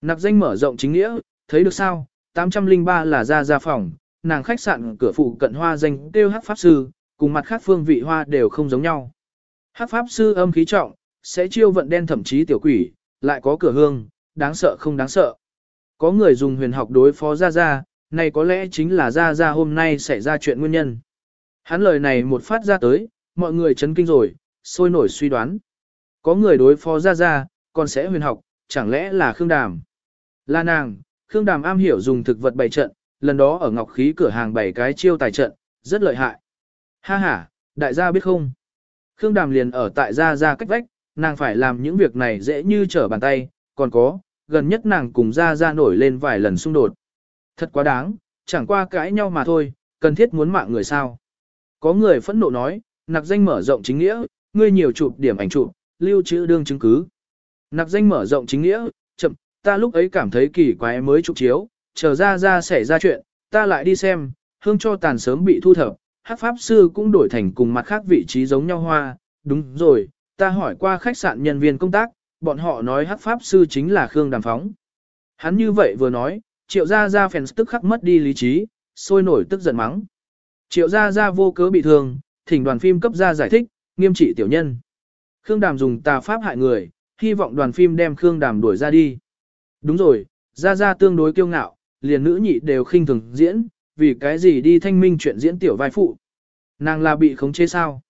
Nặc danh mở rộng chính nghĩa, thấy được sao, 803 là ra ra phòng, nàng khách sạn cửa phụ cận hoa danh kêu hắc pháp sư, cùng mặt khác phương vị hoa đều không giống nhau. Hắc pháp sư âm khí trọng, sẽ chiêu vận đen thậm chí tiểu quỷ, lại có cửa hương, đáng sợ không đáng sợ. Có người dùng huyền học đối phó ra ra, này có lẽ chính là ra ra hôm nay xảy ra chuyện nguyên nhân. Hắn lời này một phát ra tới, mọi người chấn kinh rồi, sôi nổi suy đoán. Có người đối phó ra ra, còn sẽ huyền học, chẳng lẽ là Khương Đàm? Là nàng, Khương Đàm am hiểu dùng thực vật bày trận, lần đó ở ngọc khí cửa hàng bày cái chiêu tài trận, rất lợi hại. Ha ha, đại gia biết không? Khương Đàm liền ở tại gia gia cách vách, nàng phải làm những việc này dễ như trở bàn tay, còn có, gần nhất nàng cùng gia gia nổi lên vài lần xung đột. Thật quá đáng, chẳng qua cãi nhau mà thôi, cần thiết muốn mạng người sao. Có người phẫn nộ nói, nặc danh mở rộng chính nghĩa, ngươi nhiều chụp điểm ảnh chụp, lưu trữ đương chứng cứ. Nặc danh mở rộng chính nghĩa, chậm, ta lúc ấy cảm thấy kỳ quái mới chụp chiếu, chờ ra ra xảy ra chuyện, ta lại đi xem, hương cho tàn sớm bị thu thập, hát pháp sư cũng đổi thành cùng mặt khác vị trí giống nhau hoa, đúng rồi, ta hỏi qua khách sạn nhân viên công tác, bọn họ nói hát pháp sư chính là Khương Đàm Phóng. Hắn như vậy vừa nói, triệu gia gia phèn tức khắc mất đi lý trí, sôi nổi tức giận mắng. Triệu gia gia vô cớ bị thương, thỉnh đoàn phim cấp ra giải thích, nghiêm trị tiểu nhân. Khương Đàm dùng tà pháp hại người, hy vọng đoàn phim đem Khương Đàm đuổi ra đi. Đúng rồi, gia gia tương đối kiêu ngạo, liền nữ nhị đều khinh thường diễn, vì cái gì đi thanh minh chuyện diễn tiểu vai phụ. Nàng là bị khống chế sao?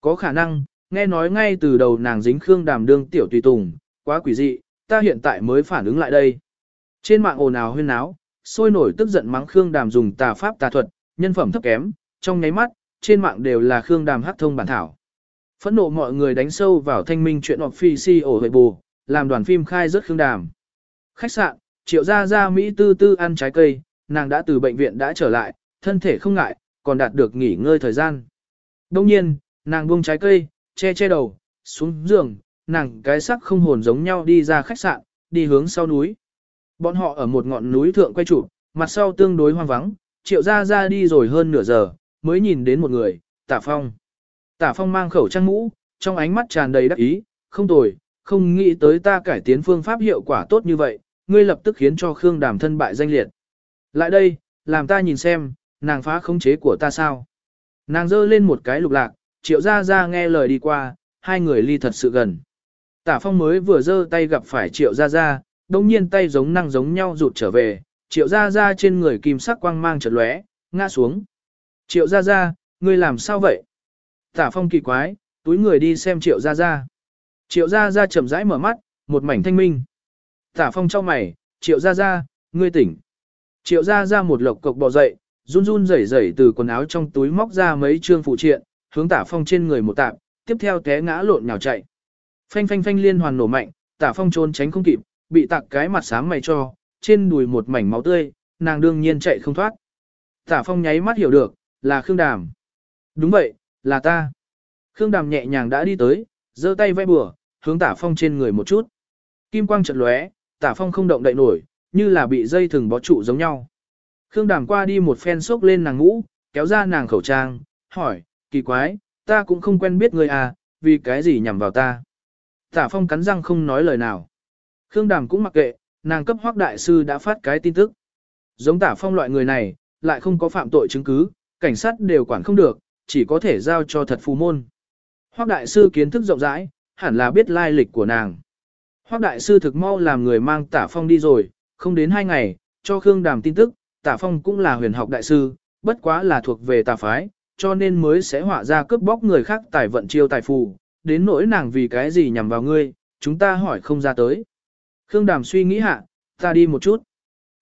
Có khả năng, nghe nói ngay từ đầu nàng dính Khương Đàm đương tiểu tùy tùng, quá quỷ dị, ta hiện tại mới phản ứng lại đây. Trên mạng ồn ào huyên náo, sôi nổi tức giận mắng Khương Đàm dùng tà pháp tà thuật, nhân phẩm thấp kém, trong nháy mắt, trên mạng đều là Khương Đàm hắc thông bản thảo. Phẫn nộ mọi người đánh sâu vào thanh minh chuyện of phi ổ hội bù, làm đoàn phim khai rất Khương Đàm. Khách sạn, triệu gia gia Mỹ tư tư ăn trái cây, nàng đã từ bệnh viện đã trở lại, thân thể không ngại, còn đạt được nghỉ ngơi thời gian. Đông nhiên, nàng buông trái cây, che che đầu, xuống giường, nàng cái sắc không hồn giống nhau đi ra khách sạn, đi hướng sau núi. Bọn họ ở một ngọn núi thượng quay trụ, mặt sau tương đối hoang vắng, triệu gia gia đi rồi hơn nửa giờ, mới nhìn đến một người, tả phong. Tả phong mang khẩu trang mũ, trong ánh mắt tràn đầy đắc ý, không tồi, không nghĩ tới ta cải tiến phương pháp hiệu quả tốt như vậy, ngươi lập tức khiến cho Khương Đàm thân bại danh liệt. Lại đây, làm ta nhìn xem, nàng phá khống chế của ta sao. Nàng giơ lên một cái lục lạc, triệu ra ra nghe lời đi qua, hai người ly thật sự gần. Tả phong mới vừa giơ tay gặp phải triệu ra ra, đông nhiên tay giống năng giống nhau rụt trở về, triệu ra ra trên người kim sắc quang mang chợt lóe, ngã xuống. Triệu ra ra, ngươi làm sao vậy? Tả phong kỳ quái, túi người đi xem triệu ra ra. Triệu ra ra chậm rãi mở mắt, một mảnh thanh minh. Tả phong trong mày, triệu ra ra, ngươi tỉnh. Triệu ra ra một lộc cộc bò dậy, run run rẩy rẩy từ quần áo trong túi móc ra mấy trương phụ triện, hướng tả phong trên người một tạm, tiếp theo té ngã lộn nhào chạy. Phanh phanh phanh liên hoàn nổ mạnh, tả phong trốn tránh không kịp, bị tạc cái mặt sáng mày cho, trên đùi một mảnh máu tươi, nàng đương nhiên chạy không thoát. Tả phong nháy mắt hiểu được, là Khương Đàm. Đúng vậy, là ta. Khương Đàm nhẹ nhàng đã đi tới, giơ tay vẽ bừa, hướng tả phong trên người một chút. Kim quang chợt lóe, tả phong không động đậy nổi, như là bị dây thừng bó trụ giống nhau. Khương Đàm qua đi một phen sốc lên nàng ngũ, kéo ra nàng khẩu trang, hỏi, kỳ quái, ta cũng không quen biết người à, vì cái gì nhằm vào ta. Tả phong cắn răng không nói lời nào. Khương Đàm cũng mặc kệ, nàng cấp hoác đại sư đã phát cái tin tức. Giống tả phong loại người này, lại không có phạm tội chứng cứ, cảnh sát đều quản không được, chỉ có thể giao cho thật phù môn. Hoác đại sư kiến thức rộng rãi, hẳn là biết lai lịch của nàng. Hoác đại sư thực mau làm người mang tả phong đi rồi, không đến hai ngày, cho Khương Đàm tin tức, tả phong cũng là huyền học đại sư, bất quá là thuộc về tà phái, cho nên mới sẽ họa ra cướp bóc người khác tài vận chiêu tài phù, đến nỗi nàng vì cái gì nhằm vào ngươi, chúng ta hỏi không ra tới. Khương Đàm suy nghĩ hạ, ta đi một chút.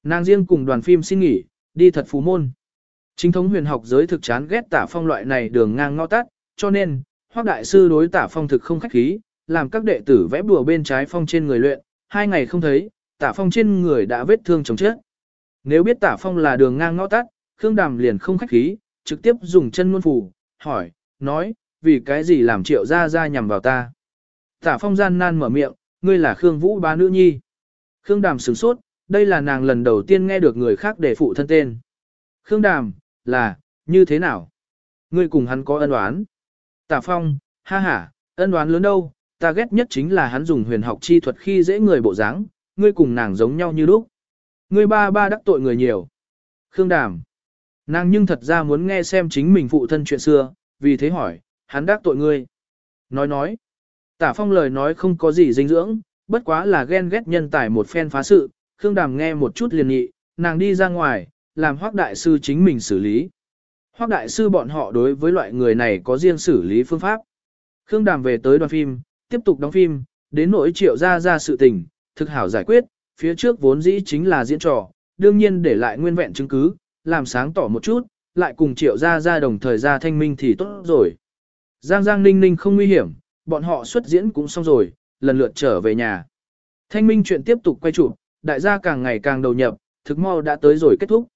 Nàng riêng cùng đoàn phim xin nghỉ, đi thật phù môn. Chính thống huyền học giới thực chán ghét tả phong loại này đường ngang ngõ tắt, cho nên, hoác đại sư đối tả phong thực không khách khí, làm các đệ tử vẽ bùa bên trái phong trên người luyện, hai ngày không thấy, tả phong trên người đã vết thương chồng chết. Nếu biết tả phong là đường ngang ngõ tắt, Khương Đàm liền không khách khí, trực tiếp dùng chân ngôn phủ, hỏi, nói, vì cái gì làm triệu ra ra nhằm vào ta. Tả phong gian nan mở miệng, ngươi là Khương Vũ bá nữ nhi. Khương Đàm sửng sốt, đây là nàng lần đầu tiên nghe được người khác để phụ thân tên. Khương Đàm, là, như thế nào? Ngươi cùng hắn có ân oán. Tả phong, ha ha, ân oán lớn đâu, ta ghét nhất chính là hắn dùng huyền học chi thuật khi dễ người bộ dáng, ngươi cùng nàng giống nhau như lúc. Ngươi ba ba đắc tội người nhiều. Khương Đàm. Nàng nhưng thật ra muốn nghe xem chính mình phụ thân chuyện xưa, vì thế hỏi, hắn đắc tội ngươi. Nói nói. Tả phong lời nói không có gì dinh dưỡng, bất quá là ghen ghét nhân tài một phen phá sự, Khương Đàm nghe một chút liền nhị, nàng đi ra ngoài, làm hoác đại sư chính mình xử lý. Hoác đại sư bọn họ đối với loại người này có riêng xử lý phương pháp. Khương Đàm về tới đoàn phim, tiếp tục đóng phim, đến nỗi triệu ra ra sự tình, thực hảo giải quyết, phía trước vốn dĩ chính là diễn trò, đương nhiên để lại nguyên vẹn chứng cứ, làm sáng tỏ một chút, lại cùng triệu ra ra đồng thời ra thanh minh thì tốt rồi. Giang Giang Ninh Ninh không nguy hiểm, bọn họ xuất diễn cũng xong rồi, lần lượt trở về nhà. Thanh minh chuyện tiếp tục quay chụp, đại gia càng ngày càng đầu nhập, thực mau đã tới rồi kết thúc.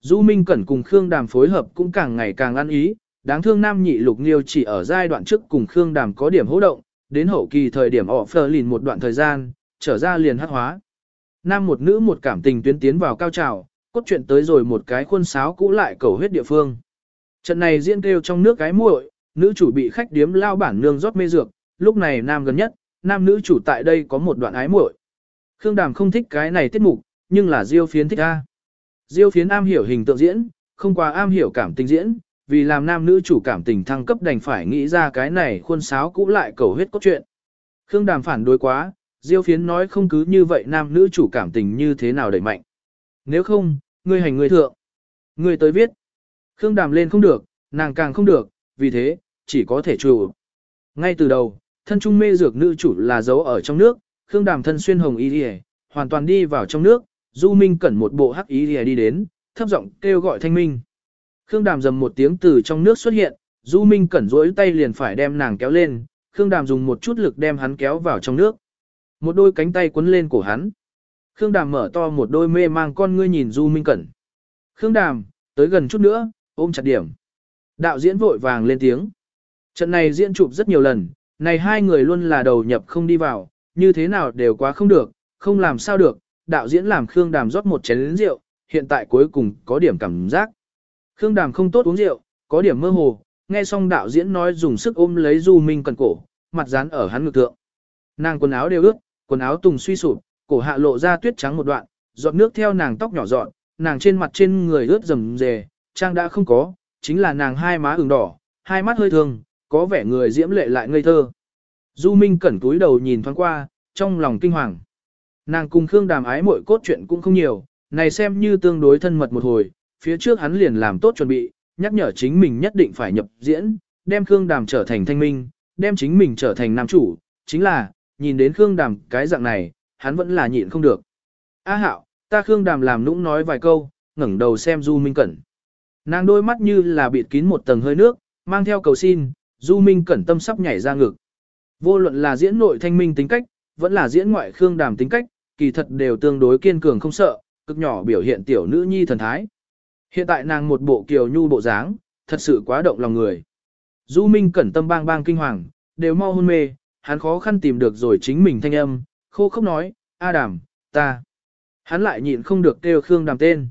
Du Minh Cẩn cùng Khương Đàm phối hợp cũng càng ngày càng ăn ý, đáng thương nam nhị lục nghiêu chỉ ở giai đoạn trước cùng Khương Đàm có điểm hỗ động, đến hậu kỳ thời điểm họ phờ lìn một đoạn thời gian, trở ra liền hát hóa. Nam một nữ một cảm tình tuyến tiến vào cao trào, cốt truyện tới rồi một cái khuôn sáo cũ lại cầu huyết địa phương. Trận này diễn kêu trong nước cái muội, nữ chủ bị khách điếm lao bản nương rót mê dược, lúc này nam gần nhất, nam nữ chủ tại đây có một đoạn ái muội. Khương Đàm không thích cái này tiết mục, nhưng là Diêu Phiến thích a. Diêu Phiến am hiểu hình tượng diễn, không quá am hiểu cảm tình diễn, vì làm nam nữ chủ cảm tình thăng cấp đành phải nghĩ ra cái này khuôn sáo cũ lại cầu huyết cốt truyện. Khương Đàm phản đối quá, Diêu Phiến nói không cứ như vậy nam nữ chủ cảm tình như thế nào đẩy mạnh. Nếu không, ngươi hành ngươi thượng. Ngươi tới viết. Khương Đàm lên không được, nàng càng không được, vì thế, chỉ có thể chủ. Ngay từ đầu, thân trung mê dược nữ chủ là giấu ở trong nước, Khương Đàm thân xuyên hồng y đi hoàn toàn đi vào trong nước, Du Minh cẩn một bộ hắc y đi đi đến, thấp giọng kêu gọi thanh minh. Khương Đàm dầm một tiếng từ trong nước xuất hiện, Du Minh cẩn rỗi tay liền phải đem nàng kéo lên, Khương Đàm dùng một chút lực đem hắn kéo vào trong nước. Một đôi cánh tay quấn lên cổ hắn. Khương Đàm mở to một đôi mê mang con ngươi nhìn Du Minh Cẩn. Khương Đàm, tới gần chút nữa, ôm chặt điểm. Đạo diễn vội vàng lên tiếng. Trận này diễn chụp rất nhiều lần, này hai người luôn là đầu nhập không đi vào, như thế nào đều quá không được, không làm sao được. Đạo diễn làm Khương Đàm rót một chén rượu, hiện tại cuối cùng có điểm cảm giác. Khương Đàm không tốt uống rượu, có điểm mơ hồ, nghe xong đạo diễn nói dùng sức ôm lấy Du Minh Cẩn cổ, mặt dán ở hắn ngực thượng. Nàng quần áo đều ướt, quần áo tùng suy sụp, cổ hạ lộ ra tuyết trắng một đoạn, giọt nước theo nàng tóc nhỏ dọn, nàng trên mặt trên người ướt rầm rề, trang đã không có, chính là nàng hai má ửng đỏ, hai mắt hơi thương, có vẻ người diễm lệ lại ngây thơ. Du Minh cẩn túi đầu nhìn thoáng qua, trong lòng kinh hoàng. Nàng cùng Khương Đàm ái mỗi cốt chuyện cũng không nhiều, này xem như tương đối thân mật một hồi, phía trước hắn liền làm tốt chuẩn bị, nhắc nhở chính mình nhất định phải nhập diễn, đem Khương Đàm trở thành thanh minh, đem chính mình trở thành nam chủ, chính là, nhìn đến Khương Đàm cái dạng này, hắn vẫn là nhịn không được. A hạo, ta Khương Đàm làm nũng nói vài câu, ngẩng đầu xem Du Minh Cẩn. Nàng đôi mắt như là bịt kín một tầng hơi nước, mang theo cầu xin, Du Minh Cẩn tâm sắp nhảy ra ngực. Vô luận là diễn nội thanh minh tính cách, vẫn là diễn ngoại Khương Đàm tính cách, kỳ thật đều tương đối kiên cường không sợ, cực nhỏ biểu hiện tiểu nữ nhi thần thái. Hiện tại nàng một bộ kiều nhu bộ dáng, thật sự quá động lòng người. Du Minh Cẩn tâm bang bang kinh hoàng, đều mau hôn mê, hắn khó khăn tìm được rồi chính mình thanh âm, khô không nói, A Đàm, ta. Hắn lại nhịn không được kêu Khương Đàm tên.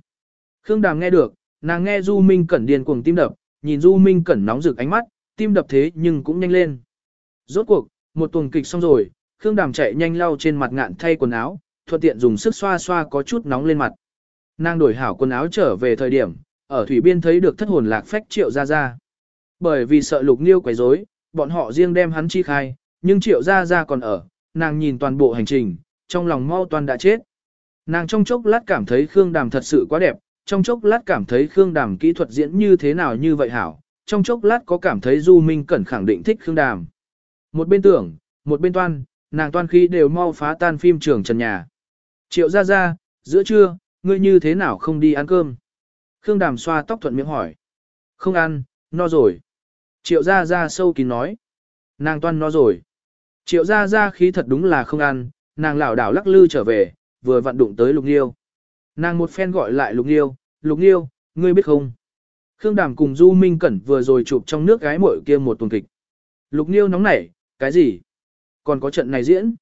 Khương Đàm nghe được, nàng nghe Du Minh Cẩn điên cuồng tim đập, nhìn Du Minh Cẩn nóng rực ánh mắt, tim đập thế nhưng cũng nhanh lên. Rốt cuộc, một tuần kịch xong rồi, Khương Đàm chạy nhanh lau trên mặt ngạn thay quần áo, thuận tiện dùng sức xoa xoa có chút nóng lên mặt. Nàng đổi hảo quần áo trở về thời điểm, ở thủy biên thấy được thất hồn lạc phách triệu Gia Gia. Bởi vì sợ lục Nghiêu quấy rối, bọn họ riêng đem hắn chi khai, nhưng triệu Gia Gia còn ở, nàng nhìn toàn bộ hành trình, trong lòng mau toàn đã chết. Nàng trong chốc lát cảm thấy Khương Đàm thật sự quá đẹp, trong chốc lát cảm thấy Khương Đàm kỹ thuật diễn như thế nào như vậy hảo, trong chốc lát có cảm thấy Du Minh Cẩn khẳng định thích Khương Đàm. Một bên tưởng, một bên toan, nàng toan khí đều mau phá tan phim trường trần nhà. Triệu ra ra, giữa trưa, ngươi như thế nào không đi ăn cơm? Khương Đàm xoa tóc thuận miệng hỏi. Không ăn, no rồi. Triệu ra ra sâu kín nói. Nàng toan no rồi. Triệu ra ra khí thật đúng là không ăn, nàng lảo đảo lắc lư trở về, vừa vặn đụng tới Lục Niêu. Nàng một phen gọi lại Lục Niêu, Lục Niêu, ngươi biết không? Khương Đàm cùng Du Minh Cẩn vừa rồi chụp trong nước gái muội kia một tuần kịch. Lục Niêu nóng nảy, cái gì? Còn có trận này diễn?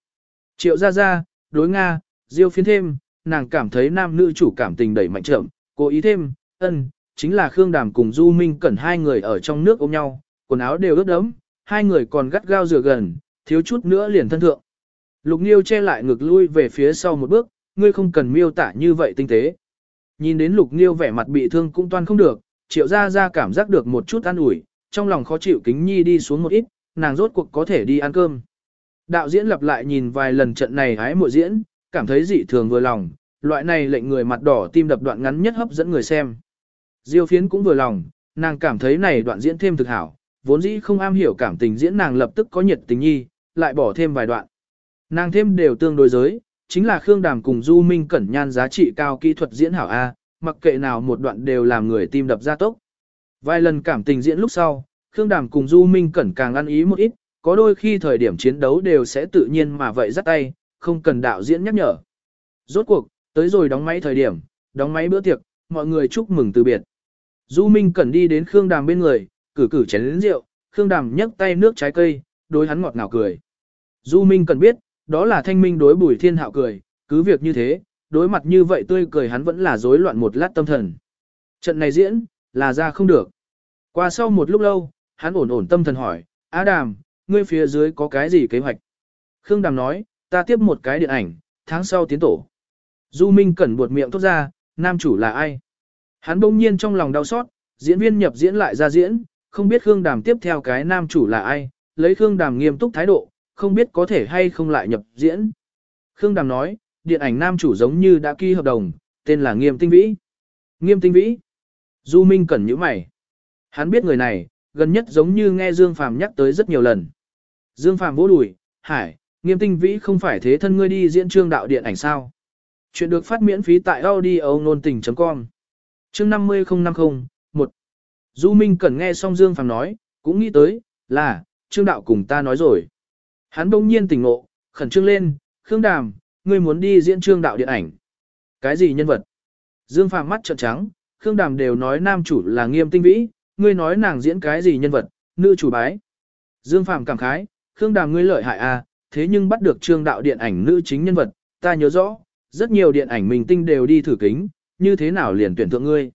Triệu ra ra, đối Nga, diêu phiến thêm, nàng cảm thấy nam nữ chủ cảm tình đẩy mạnh trợm, cố ý thêm, ân, chính là Khương Đàm cùng Du Minh Cẩn hai người ở trong nước ôm nhau, quần áo đều ướt đẫm, hai người còn gắt gao rửa gần, thiếu chút nữa liền thân thượng. Lục Niêu che lại ngực lui về phía sau một bước, ngươi không cần miêu tả như vậy tinh tế. Nhìn đến Lục Niêu vẻ mặt bị thương cũng toan không được, triệu ra ra cảm giác được một chút an ủi, trong lòng khó chịu kính nhi đi xuống một ít, nàng rốt cuộc có thể đi ăn cơm. Đạo diễn lặp lại nhìn vài lần trận này hái mộ diễn, cảm thấy dị thường vừa lòng, loại này lệnh người mặt đỏ tim đập đoạn ngắn nhất hấp dẫn người xem. Diêu phiến cũng vừa lòng, nàng cảm thấy này đoạn diễn thêm thực hảo, vốn dĩ không am hiểu cảm tình diễn nàng lập tức có nhiệt tình nhi, lại bỏ thêm vài đoạn. Nàng thêm đều tương đối giới, chính là Khương Đàm cùng Du Minh Cẩn Nhan giá trị cao kỹ thuật diễn hảo A, mặc kệ nào một đoạn đều làm người tim đập ra tốc. Vài lần cảm tình diễn lúc sau, Khương Đàm cùng Du Minh Cẩn càng ăn ý một ít, có đôi khi thời điểm chiến đấu đều sẽ tự nhiên mà vậy dắt tay, không cần đạo diễn nhắc nhở. Rốt cuộc, tới rồi đóng máy thời điểm, đóng máy bữa tiệc, mọi người chúc mừng từ biệt. Du Minh Cẩn đi đến Khương Đàm bên người, cử cử chén lĩnh rượu, Khương Đàm nhấc tay nước trái cây, đối hắn ngọt ngào cười. Du Minh Cẩn biết, đó là thanh minh đối bùi thiên hạo cười, cứ việc như thế, đối mặt như vậy tươi cười hắn vẫn là rối loạn một lát tâm thần. Trận này diễn, là ra không được. Qua sau một lúc lâu, hắn ổn ổn tâm thần hỏi, Á Đàm, ngươi phía dưới có cái gì kế hoạch? Khương Đàm nói, ta tiếp một cái điện ảnh, tháng sau tiến tổ. Du Minh Cẩn buột miệng thốt ra, nam chủ là ai? Hắn bỗng nhiên trong lòng đau xót, diễn viên nhập diễn lại ra diễn, không biết Khương Đàm tiếp theo cái nam chủ là ai, lấy Khương Đàm nghiêm túc thái độ, không biết có thể hay không lại nhập diễn. Khương Đàm nói, điện ảnh nam chủ giống như đã ký hợp đồng, tên là Nghiêm Tinh Vĩ. Nghiêm Tinh Vĩ. Du Minh Cẩn nhíu mày. Hắn biết người này, gần nhất giống như nghe Dương Phàm nhắc tới rất nhiều lần. Dương Phàm vỗ đùi, hải, Nghiêm Tinh Vĩ không phải thế thân ngươi đi diễn trương đạo điện ảnh sao. Chuyện được phát miễn phí tại audio nôn tình.com. Chương 50050, 1. Du Minh Cẩn nghe xong Dương Phàm nói, cũng nghĩ tới, là, trương đạo cùng ta nói rồi. Hắn bỗng nhiên tỉnh ngộ, khẩn trương lên, Khương Đàm, ngươi muốn đi diễn trương đạo điện ảnh. Cái gì nhân vật? Dương Phàm mắt trợn trắng, Khương Đàm đều nói nam chủ là nghiêm tinh vĩ, ngươi nói nàng diễn cái gì nhân vật, nữ chủ bái. Dương Phàm cảm khái, Khương Đàm ngươi lợi hại à, thế nhưng bắt được trương đạo điện ảnh nữ chính nhân vật, ta nhớ rõ, rất nhiều điện ảnh mình tinh đều đi thử kính, như thế nào liền tuyển thượng ngươi.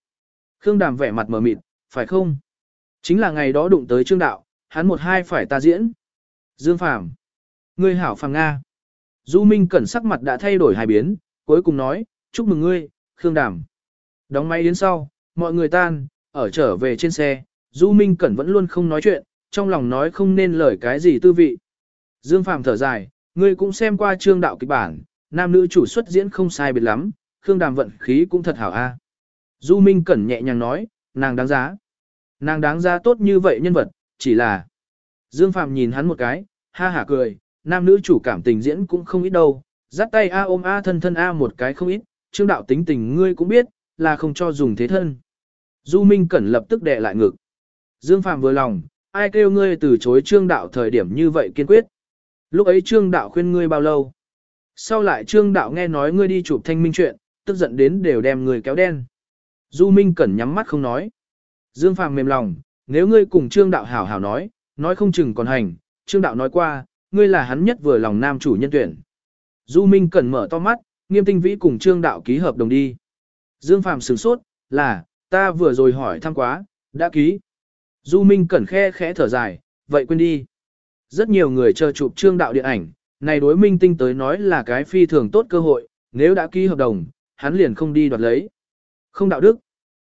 Khương Đàm vẻ mặt mờ mịt, phải không? Chính là ngày đó đụng tới trương đạo, hắn một hai phải ta diễn. Dương Phàm Ngươi hảo phàng Nga. Du Minh Cẩn sắc mặt đã thay đổi hài biến, cuối cùng nói, chúc mừng ngươi, Khương Đàm. Đóng máy đến sau, mọi người tan, ở trở về trên xe, Du Minh Cẩn vẫn luôn không nói chuyện, trong lòng nói không nên lời cái gì tư vị. Dương Phàm thở dài, ngươi cũng xem qua trương đạo kịch bản, nam nữ chủ xuất diễn không sai biệt lắm, Khương Đàm vận khí cũng thật hảo a. Du Minh Cẩn nhẹ nhàng nói, nàng đáng giá. Nàng đáng giá tốt như vậy nhân vật, chỉ là... Dương Phàm nhìn hắn một cái, ha hả cười, nam nữ chủ cảm tình diễn cũng không ít đâu, dắt tay A ôm A thân thân A một cái không ít, trương đạo tính tình ngươi cũng biết, là không cho dùng thế thân. Du Minh Cẩn lập tức đè lại ngực. Dương Phạm vừa lòng, ai kêu ngươi từ chối trương đạo thời điểm như vậy kiên quyết. Lúc ấy trương đạo khuyên ngươi bao lâu. Sau lại trương đạo nghe nói ngươi đi chụp thanh minh chuyện, tức giận đến đều đem người kéo đen. Du Minh Cẩn nhắm mắt không nói. Dương Phạm mềm lòng, nếu ngươi cùng trương đạo hảo hảo nói, nói không chừng còn hành, trương đạo nói qua, ngươi là hắn nhất vừa lòng nam chủ nhân tuyển. Du Minh Cẩn mở to mắt, nghiêm tinh vĩ cùng trương đạo ký hợp đồng đi. Dương Phạm sửng sốt, là, ta vừa rồi hỏi thăm quá, đã ký. Du Minh Cẩn khe khẽ thở dài, vậy quên đi. Rất nhiều người chờ chụp trương đạo điện ảnh, này đối minh tinh tới nói là cái phi thường tốt cơ hội, nếu đã ký hợp đồng, hắn liền không đi đoạt lấy. Không đạo đức.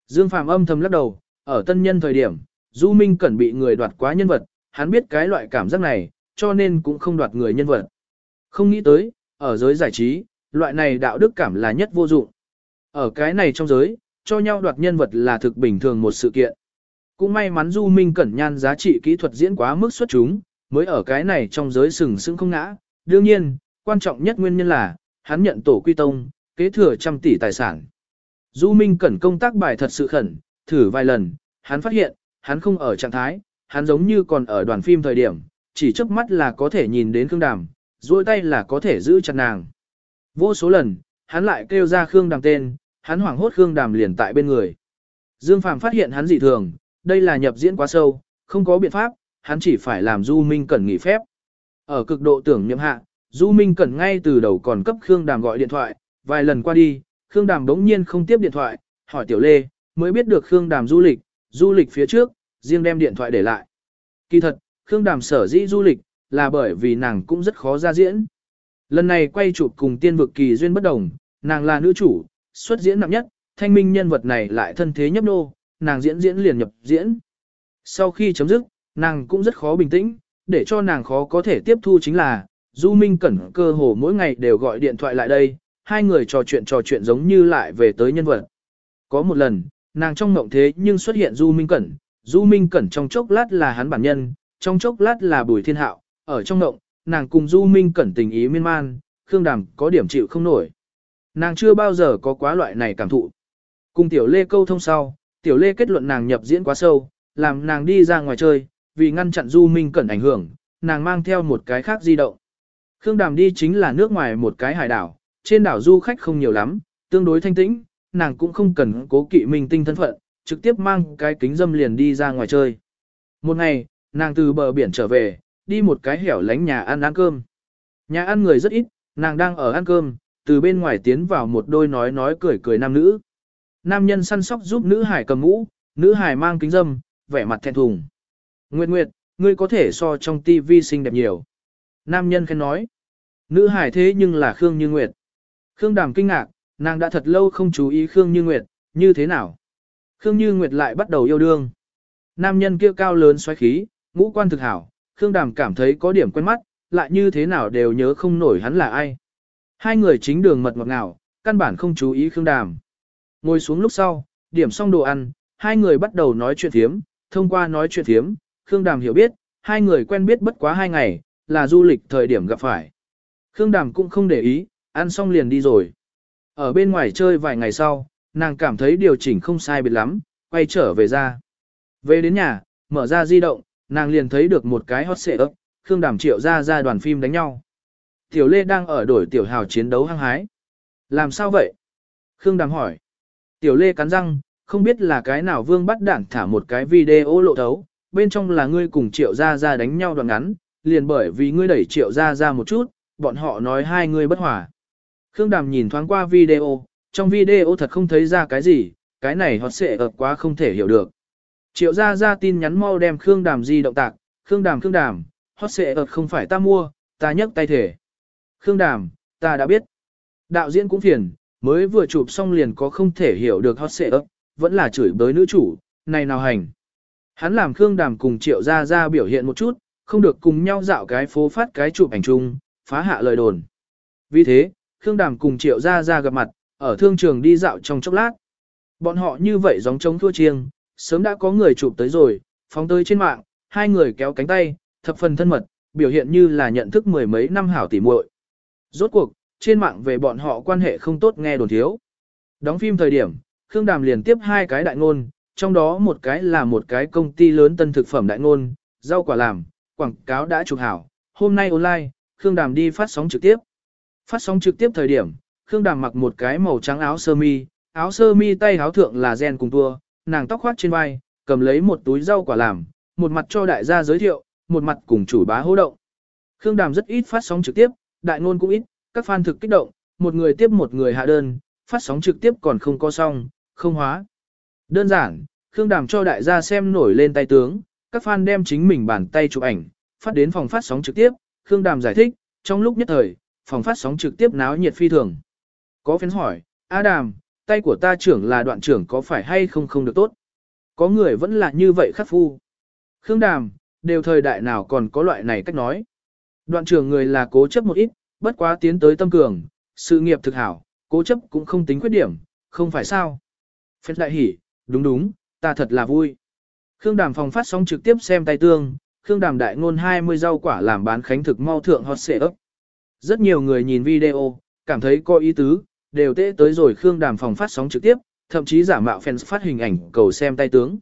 Dương Phạm âm thầm lắc đầu, ở tân nhân thời điểm, Du Minh Cẩn bị người đoạt quá nhân vật, hắn biết cái loại cảm giác này, cho nên cũng không đoạt người nhân vật. Không nghĩ tới, ở giới giải trí, loại này đạo đức cảm là nhất vô dụng. Ở cái này trong giới, cho nhau đoạt nhân vật là thực bình thường một sự kiện. Cũng may mắn Du Minh Cẩn Nhan giá trị kỹ thuật diễn quá mức xuất chúng, mới ở cái này trong giới sừng sững không ngã. Đương nhiên, quan trọng nhất nguyên nhân là, hắn nhận tổ quy tông, kế thừa trăm tỷ tài sản. Du Minh Cẩn công tác bài thật sự khẩn, thử vài lần, hắn phát hiện, hắn không ở trạng thái, hắn giống như còn ở đoàn phim thời điểm, chỉ trước mắt là có thể nhìn đến Khương Đàm, duỗi tay là có thể giữ chặt nàng. Vô số lần, hắn lại kêu ra Khương Đàm tên, hắn hoảng hốt Khương Đàm liền tại bên người. Dương Phàm phát hiện hắn dị thường, đây là nhập diễn quá sâu, không có biện pháp, hắn chỉ phải làm Du Minh Cẩn nghỉ phép. Ở cực độ tưởng niệm hạ, Du Minh Cẩn ngay từ đầu còn cấp Khương Đàm gọi điện thoại, vài lần qua đi, Khương Đàm đống nhiên không tiếp điện thoại, hỏi Tiểu Lê, mới biết được Khương Đàm du lịch, du lịch phía trước, riêng đem điện thoại để lại. Kỳ thật, Khương Đàm sở dĩ du lịch, là bởi vì nàng cũng rất khó ra diễn. Lần này quay chụp cùng tiên vực kỳ duyên bất đồng, nàng là nữ chủ, xuất diễn nặng nhất, thanh minh nhân vật này lại thân thế nhấp nô, nàng diễn diễn liền nhập diễn. Sau khi chấm dứt, nàng cũng rất khó bình tĩnh, để cho nàng khó có thể tiếp thu chính là, Du Minh Cẩn cơ hồ mỗi ngày đều gọi điện thoại lại đây, hai người trò chuyện trò chuyện giống như lại về tới nhân vật. Có một lần, nàng trong mộng thế nhưng xuất hiện Du Minh Cẩn, Du Minh Cẩn trong chốc lát là hắn bản nhân, trong chốc lát là Bùi Thiên Hạo, ở trong ngộng, nàng cùng Du Minh Cẩn tình ý miên man, Khương Đàm có điểm chịu không nổi. Nàng chưa bao giờ có quá loại này cảm thụ. Cùng Tiểu Lê câu thông sau, Tiểu Lê kết luận nàng nhập diễn quá sâu, làm nàng đi ra ngoài chơi, vì ngăn chặn Du Minh Cẩn ảnh hưởng, nàng mang theo một cái khác di động. Khương Đàm đi chính là nước ngoài một cái hải đảo, trên đảo du khách không nhiều lắm, tương đối thanh tĩnh, nàng cũng không cần cố kỵ minh tinh thân phận, trực tiếp mang cái kính dâm liền đi ra ngoài chơi. Một ngày, nàng từ bờ biển trở về, đi một cái hẻo lánh nhà ăn ăn cơm. Nhà ăn người rất ít, nàng đang ở ăn cơm, từ bên ngoài tiến vào một đôi nói nói cười cười nam nữ. Nam nhân săn sóc giúp nữ hải cầm mũ, nữ hải mang kính dâm, vẻ mặt thẹn thùng. Nguyệt Nguyệt, ngươi có thể so trong tivi xinh đẹp nhiều. Nam nhân khen nói. Nữ hải thế nhưng là Khương Như Nguyệt. Khương Đàm kinh ngạc, nàng đã thật lâu không chú ý Khương Như Nguyệt, như thế nào? Khương Như Nguyệt lại bắt đầu yêu đương. Nam nhân kia cao lớn xoáy khí, ngũ quan thực hảo, Khương Đàm cảm thấy có điểm quen mắt, lại như thế nào đều nhớ không nổi hắn là ai. Hai người chính đường mật ngọt ngào, căn bản không chú ý Khương Đàm. Ngồi xuống lúc sau, điểm xong đồ ăn, hai người bắt đầu nói chuyện thiếm, thông qua nói chuyện thiếm, Khương Đàm hiểu biết, hai người quen biết bất quá hai ngày, là du lịch thời điểm gặp phải. Khương Đàm cũng không để ý, ăn xong liền đi rồi. Ở bên ngoài chơi vài ngày sau, nàng cảm thấy điều chỉnh không sai biệt lắm, quay trở về ra. Về đến nhà, mở ra di động, nàng liền thấy được một cái hot xệ ấp, Khương Đàm triệu ra ra đoàn phim đánh nhau. Tiểu Lê đang ở đổi tiểu hào chiến đấu hăng hái. Làm sao vậy? Khương Đàm hỏi. Tiểu Lê cắn răng, không biết là cái nào vương bắt đảng thả một cái video lộ thấu, bên trong là ngươi cùng triệu ra ra đánh nhau đoạn ngắn, liền bởi vì ngươi đẩy triệu ra ra một chút, bọn họ nói hai ngươi bất hòa. Khương Đàm nhìn thoáng qua video, trong video thật không thấy ra cái gì, cái này hot xệ ập quá không thể hiểu được. Triệu ra ra tin nhắn mau đem Khương Đàm di động tạc, Khương Đàm Khương Đàm, hot xệ ợt không phải ta mua, ta nhấc tay thể. Khương Đàm, ta đã biết. Đạo diễn cũng phiền, mới vừa chụp xong liền có không thể hiểu được hot xệ ợt, vẫn là chửi bới nữ chủ, này nào hành. Hắn làm Khương Đàm cùng Triệu Gia Gia biểu hiện một chút, không được cùng nhau dạo cái phố phát cái chụp ảnh chung, phá hạ lời đồn. Vì thế, Khương Đàm cùng Triệu Gia Gia gặp mặt, ở thương trường đi dạo trong chốc lát. Bọn họ như vậy giống trống thua chiêng, sớm đã có người chụp tới rồi, phóng tới trên mạng, hai người kéo cánh tay, thập phần thân mật, biểu hiện như là nhận thức mười mấy năm hảo tỉ muội. Rốt cuộc, trên mạng về bọn họ quan hệ không tốt nghe đồn thiếu. Đóng phim thời điểm, Khương Đàm liền tiếp hai cái đại ngôn, trong đó một cái là một cái công ty lớn tân thực phẩm đại ngôn, rau quả làm, quảng cáo đã chụp hảo. Hôm nay online, Khương Đàm đi phát sóng trực tiếp. Phát sóng trực tiếp thời điểm, Khương Đàm mặc một cái màu trắng áo sơ mi, áo sơ mi tay áo thượng là gen cùng tua, nàng tóc khoác trên vai, cầm lấy một túi rau quả làm, một mặt cho đại gia giới thiệu, một mặt cùng chủ bá hô động. Khương Đàm rất ít phát sóng trực tiếp, đại ngôn cũng ít, các fan thực kích động, một người tiếp một người hạ đơn, phát sóng trực tiếp còn không có xong, không hóa. Đơn giản, Khương Đàm cho đại gia xem nổi lên tay tướng, các fan đem chính mình bàn tay chụp ảnh, phát đến phòng phát sóng trực tiếp, Khương Đàm giải thích, trong lúc nhất thời, phòng phát sóng trực tiếp náo nhiệt phi thường. Có phấn hỏi, a đàm tay của ta trưởng là đoạn trưởng có phải hay không không được tốt? Có người vẫn là như vậy khắc phu. Khương Đàm, đều thời đại nào còn có loại này cách nói. Đoạn trưởng người là cố chấp một ít, bất quá tiến tới tâm cường, sự nghiệp thực hảo, cố chấp cũng không tính khuyết điểm, không phải sao. Phết đại hỉ, đúng đúng, ta thật là vui. Khương Đàm phòng phát sóng trực tiếp xem tay tương, Khương Đàm đại ngôn 20 rau quả làm bán khánh thực mau thượng hot xệ ấp. Rất nhiều người nhìn video, cảm thấy có ý tứ, đều tệ tới rồi Khương Đàm phòng phát sóng trực tiếp, thậm chí giả mạo fans phát hình ảnh cầu xem tay tướng.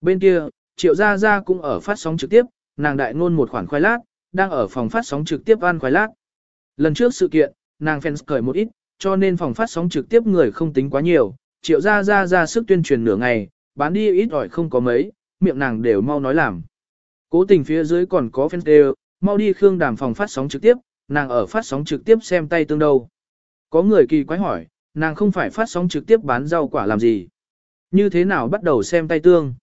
Bên kia, Triệu Gia Gia cũng ở phát sóng trực tiếp, nàng đại ngôn một khoản khoai lát, đang ở phòng phát sóng trực tiếp ăn khoai lát. Lần trước sự kiện, nàng fans cởi một ít, cho nên phòng phát sóng trực tiếp người không tính quá nhiều, Triệu Gia Gia ra sức tuyên truyền nửa ngày, bán đi ít ỏi không có mấy, miệng nàng đều mau nói làm. Cố tình phía dưới còn có fans đều, mau đi Khương Đàm phòng phát sóng trực tiếp, nàng ở phát sóng trực tiếp xem tay tương đâu. Có người kỳ quái hỏi, nàng không phải phát sóng trực tiếp bán rau quả làm gì. Như thế nào bắt đầu xem tay tương?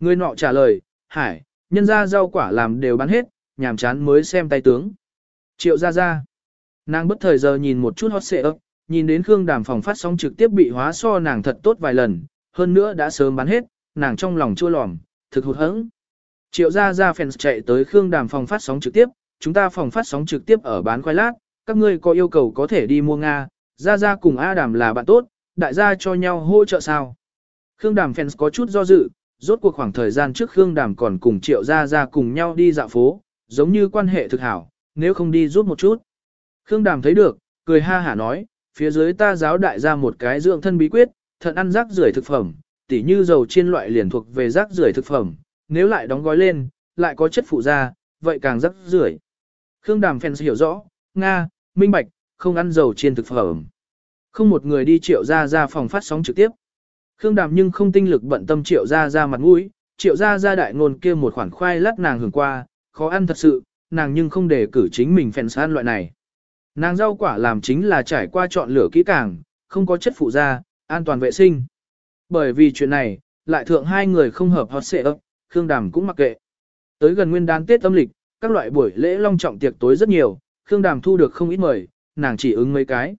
Người nọ trả lời, hải, nhân ra rau quả làm đều bán hết, nhàm chán mới xem tay tướng. Triệu ra ra. Nàng bất thời giờ nhìn một chút hot xệ ấp, nhìn đến Khương Đàm phòng phát sóng trực tiếp bị hóa so nàng thật tốt vài lần, hơn nữa đã sớm bán hết, nàng trong lòng chua lòm, thực hụt hẫng. Triệu ra ra fans chạy tới Khương Đàm phòng phát sóng trực tiếp, chúng ta phòng phát sóng trực tiếp ở bán khoai lát, các ngươi có yêu cầu có thể đi mua Nga, Gia Gia cùng A Đàm là bạn tốt, đại gia cho nhau hỗ trợ sao. Khương Đàm fans có chút do dự, rốt cuộc khoảng thời gian trước Khương Đàm còn cùng Triệu Gia Gia cùng nhau đi dạo phố, giống như quan hệ thực hảo, nếu không đi rút một chút. Khương Đàm thấy được, cười ha hả nói, phía dưới ta giáo đại gia một cái dưỡng thân bí quyết, thận ăn rác rưởi thực phẩm, tỉ như dầu chiên loại liền thuộc về rác rưởi thực phẩm, nếu lại đóng gói lên, lại có chất phụ da, vậy càng rác rưởi. Khương Đàm fans hiểu rõ, Nga, minh bạch, không ăn dầu chiên thực phẩm. Không một người đi triệu ra ra phòng phát sóng trực tiếp. Khương Đàm nhưng không tinh lực bận tâm triệu ra ra mặt mũi, triệu ra ra đại ngôn kia một khoản khoai lát nàng hưởng qua, khó ăn thật sự, nàng nhưng không để cử chính mình phèn san loại này. Nàng rau quả làm chính là trải qua chọn lửa kỹ càng, không có chất phụ da, an toàn vệ sinh. Bởi vì chuyện này, lại thượng hai người không hợp hot xệ ấp, Khương Đàm cũng mặc kệ. Tới gần nguyên đán Tết âm lịch, các loại buổi lễ long trọng tiệc tối rất nhiều, Khương Đàm thu được không ít mời, nàng chỉ ứng mấy cái.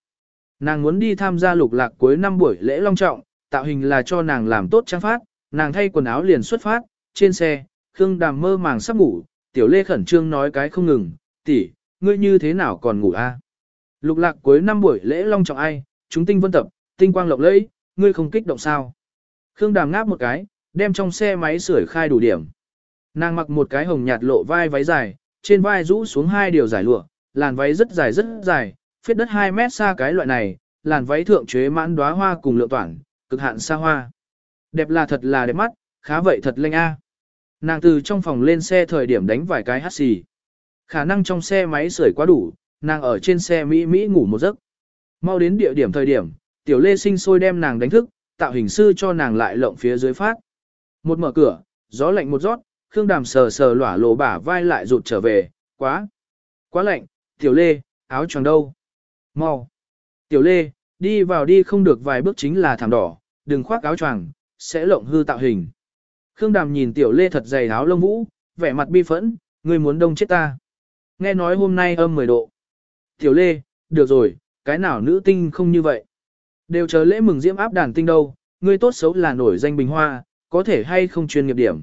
Nàng muốn đi tham gia lục lạc cuối năm buổi lễ long trọng, tạo hình là cho nàng làm tốt trang phát, nàng thay quần áo liền xuất phát, trên xe, Khương Đàm mơ màng sắp ngủ, Tiểu Lê khẩn trương nói cái không ngừng, tỷ, ngươi như thế nào còn ngủ a? Lục lạc cuối năm buổi lễ long trọng ai, chúng tinh vân tập, tinh quang lộng lẫy, ngươi không kích động sao? Khương Đàm ngáp một cái, đem trong xe máy sưởi khai đủ điểm. Nàng mặc một cái hồng nhạt lộ vai váy dài, trên vai rũ xuống hai điều giải lụa, làn váy rất dài rất dài, phiết đất 2 mét xa cái loại này, làn váy thượng chế mãn đóa hoa cùng lượng toản, cực hạn xa hoa. Đẹp là thật là đẹp mắt, khá vậy thật lanh a. Nàng từ trong phòng lên xe thời điểm đánh vài cái hát xì. Khả năng trong xe máy sưởi quá đủ, nàng ở trên xe Mỹ Mỹ ngủ một giấc. Mau đến địa điểm thời điểm, tiểu lê sinh sôi đem nàng đánh thức, tạo hình sư cho nàng lại lộng phía dưới phát. Một mở cửa, gió lạnh một rót, Khương Đàm sờ sờ lỏa lộ bả vai lại rụt trở về, quá, quá lạnh, tiểu lê, áo choàng đâu. Mau. Tiểu lê, đi vào đi không được vài bước chính là thảm đỏ, đừng khoác áo choàng, sẽ lộng hư tạo hình. Khương Đàm nhìn tiểu lê thật dày áo lông vũ, vẻ mặt bi phẫn, người muốn đông chết ta. Nghe nói hôm nay âm 10 độ. Tiểu lê, được rồi, cái nào nữ tinh không như vậy. Đều chờ lễ mừng diễm áp đàn tinh đâu, ngươi tốt xấu là nổi danh bình hoa, có thể hay không chuyên nghiệp điểm.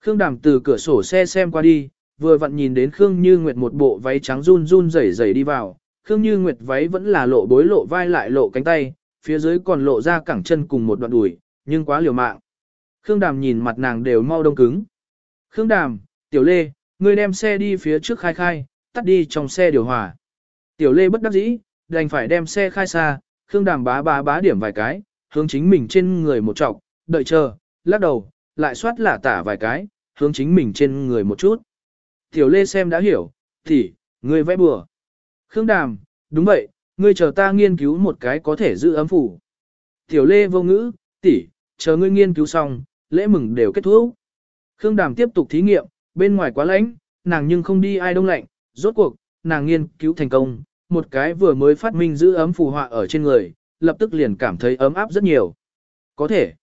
Khương Đàm từ cửa sổ xe xem qua đi, vừa vặn nhìn đến Khương Như Nguyệt một bộ váy trắng run run rẩy rẩy đi vào, Khương Như Nguyệt váy vẫn là lộ bối lộ vai lại lộ cánh tay, phía dưới còn lộ ra cẳng chân cùng một đoạn đùi, nhưng quá liều mạng. Khương Đàm nhìn mặt nàng đều mau đông cứng. Khương Đàm, Tiểu Lê, ngươi đem xe đi phía trước khai khai, tắt đi trong xe điều hòa. Tiểu Lê bất đắc dĩ, đành phải đem xe khai xa, Khương Đàm bá bá bá điểm vài cái, hướng chính mình trên người một trọc, đợi chờ, lắc đầu, lại xoát lả tả vài cái, hướng chính mình trên người một chút. Tiểu Lê xem đã hiểu, thì, ngươi vẽ bừa. Khương Đàm, đúng vậy, ngươi chờ ta nghiên cứu một cái có thể giữ ấm phủ. Tiểu Lê vô ngữ, tỷ, chờ ngươi nghiên cứu xong, lễ mừng đều kết thúc. Khương Đàm tiếp tục thí nghiệm, bên ngoài quá lạnh, nàng nhưng không đi ai đông lạnh, rốt cuộc, nàng nghiên cứu thành công, một cái vừa mới phát minh giữ ấm phù họa ở trên người, lập tức liền cảm thấy ấm áp rất nhiều. Có thể.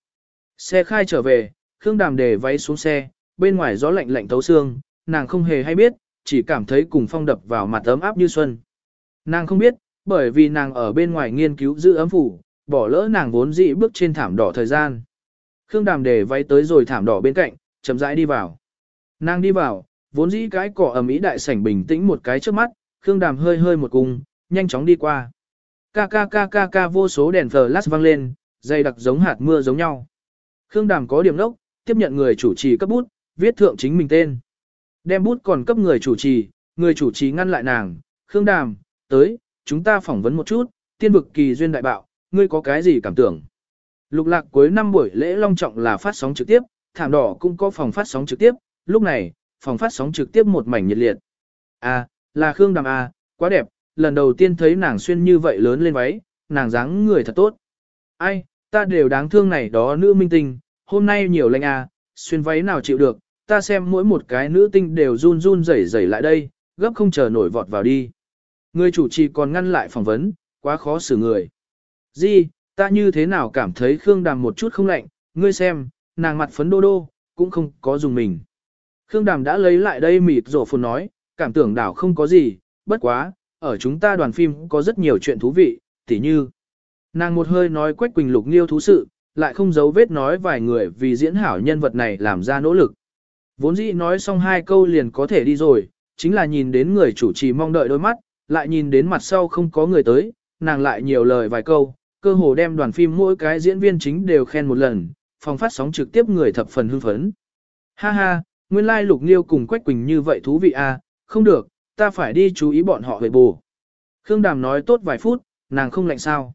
Xe khai trở về, Khương Đàm để váy xuống xe, bên ngoài gió lạnh lạnh thấu xương, nàng không hề hay biết, chỉ cảm thấy cùng phong đập vào mặt ấm áp như xuân. Nàng không biết, bởi vì nàng ở bên ngoài nghiên cứu giữ ấm phủ, bỏ lỡ nàng vốn dĩ bước trên thảm đỏ thời gian. Khương Đàm để váy tới rồi thảm đỏ bên cạnh, chậm rãi đi vào. Nàng đi vào, vốn dĩ cái cỏ ẩm ý đại sảnh bình tĩnh một cái trước mắt, Khương Đàm hơi hơi một cung, nhanh chóng đi qua. Ca ca ca ca ca vô số đèn flash vang lên, dày đặc giống hạt mưa giống nhau. Khương Đàm có điểm đốc, tiếp nhận người chủ trì cấp bút, viết thượng chính mình tên. Đem bút còn cấp người chủ trì, người chủ trì ngăn lại nàng, Khương Đàm, tới, chúng ta phỏng vấn một chút, tiên vực kỳ duyên đại bạo, ngươi có cái gì cảm tưởng? Lục lạc cuối năm buổi lễ long trọng là phát sóng trực tiếp, thảm đỏ cũng có phòng phát sóng trực tiếp, lúc này, phòng phát sóng trực tiếp một mảnh nhiệt liệt. À, là Khương Đàm à, quá đẹp, lần đầu tiên thấy nàng xuyên như vậy lớn lên váy, nàng dáng người thật tốt. Ai, ta đều đáng thương này đó nữ minh tinh, hôm nay nhiều lệnh à, xuyên váy nào chịu được, ta xem mỗi một cái nữ tinh đều run run rẩy rẩy lại đây, gấp không chờ nổi vọt vào đi. Người chủ trì còn ngăn lại phỏng vấn, quá khó xử người. Di, ta như thế nào cảm thấy Khương Đàm một chút không lạnh, ngươi xem, nàng mặt phấn đô đô, cũng không có dùng mình. Khương Đàm đã lấy lại đây mịt rổ phồn nói, cảm tưởng đảo không có gì, bất quá, ở chúng ta đoàn phim có rất nhiều chuyện thú vị, tỉ như. Nàng một hơi nói Quách Quỳnh Lục Nghiêu thú sự, lại không giấu vết nói vài người vì diễn hảo nhân vật này làm ra nỗ lực. Vốn dĩ nói xong hai câu liền có thể đi rồi, chính là nhìn đến người chủ trì mong đợi đôi mắt, lại nhìn đến mặt sau không có người tới, nàng lại nhiều lời vài câu, cơ hồ đem đoàn phim mỗi cái diễn viên chính đều khen một lần, phòng phát sóng trực tiếp người thập phần hưng phấn. Ha ha, nguyên lai like Lục Nghiêu cùng Quách Quỳnh như vậy thú vị à, không được, ta phải đi chú ý bọn họ về bù. Khương Đàm nói tốt vài phút, nàng không lạnh sao.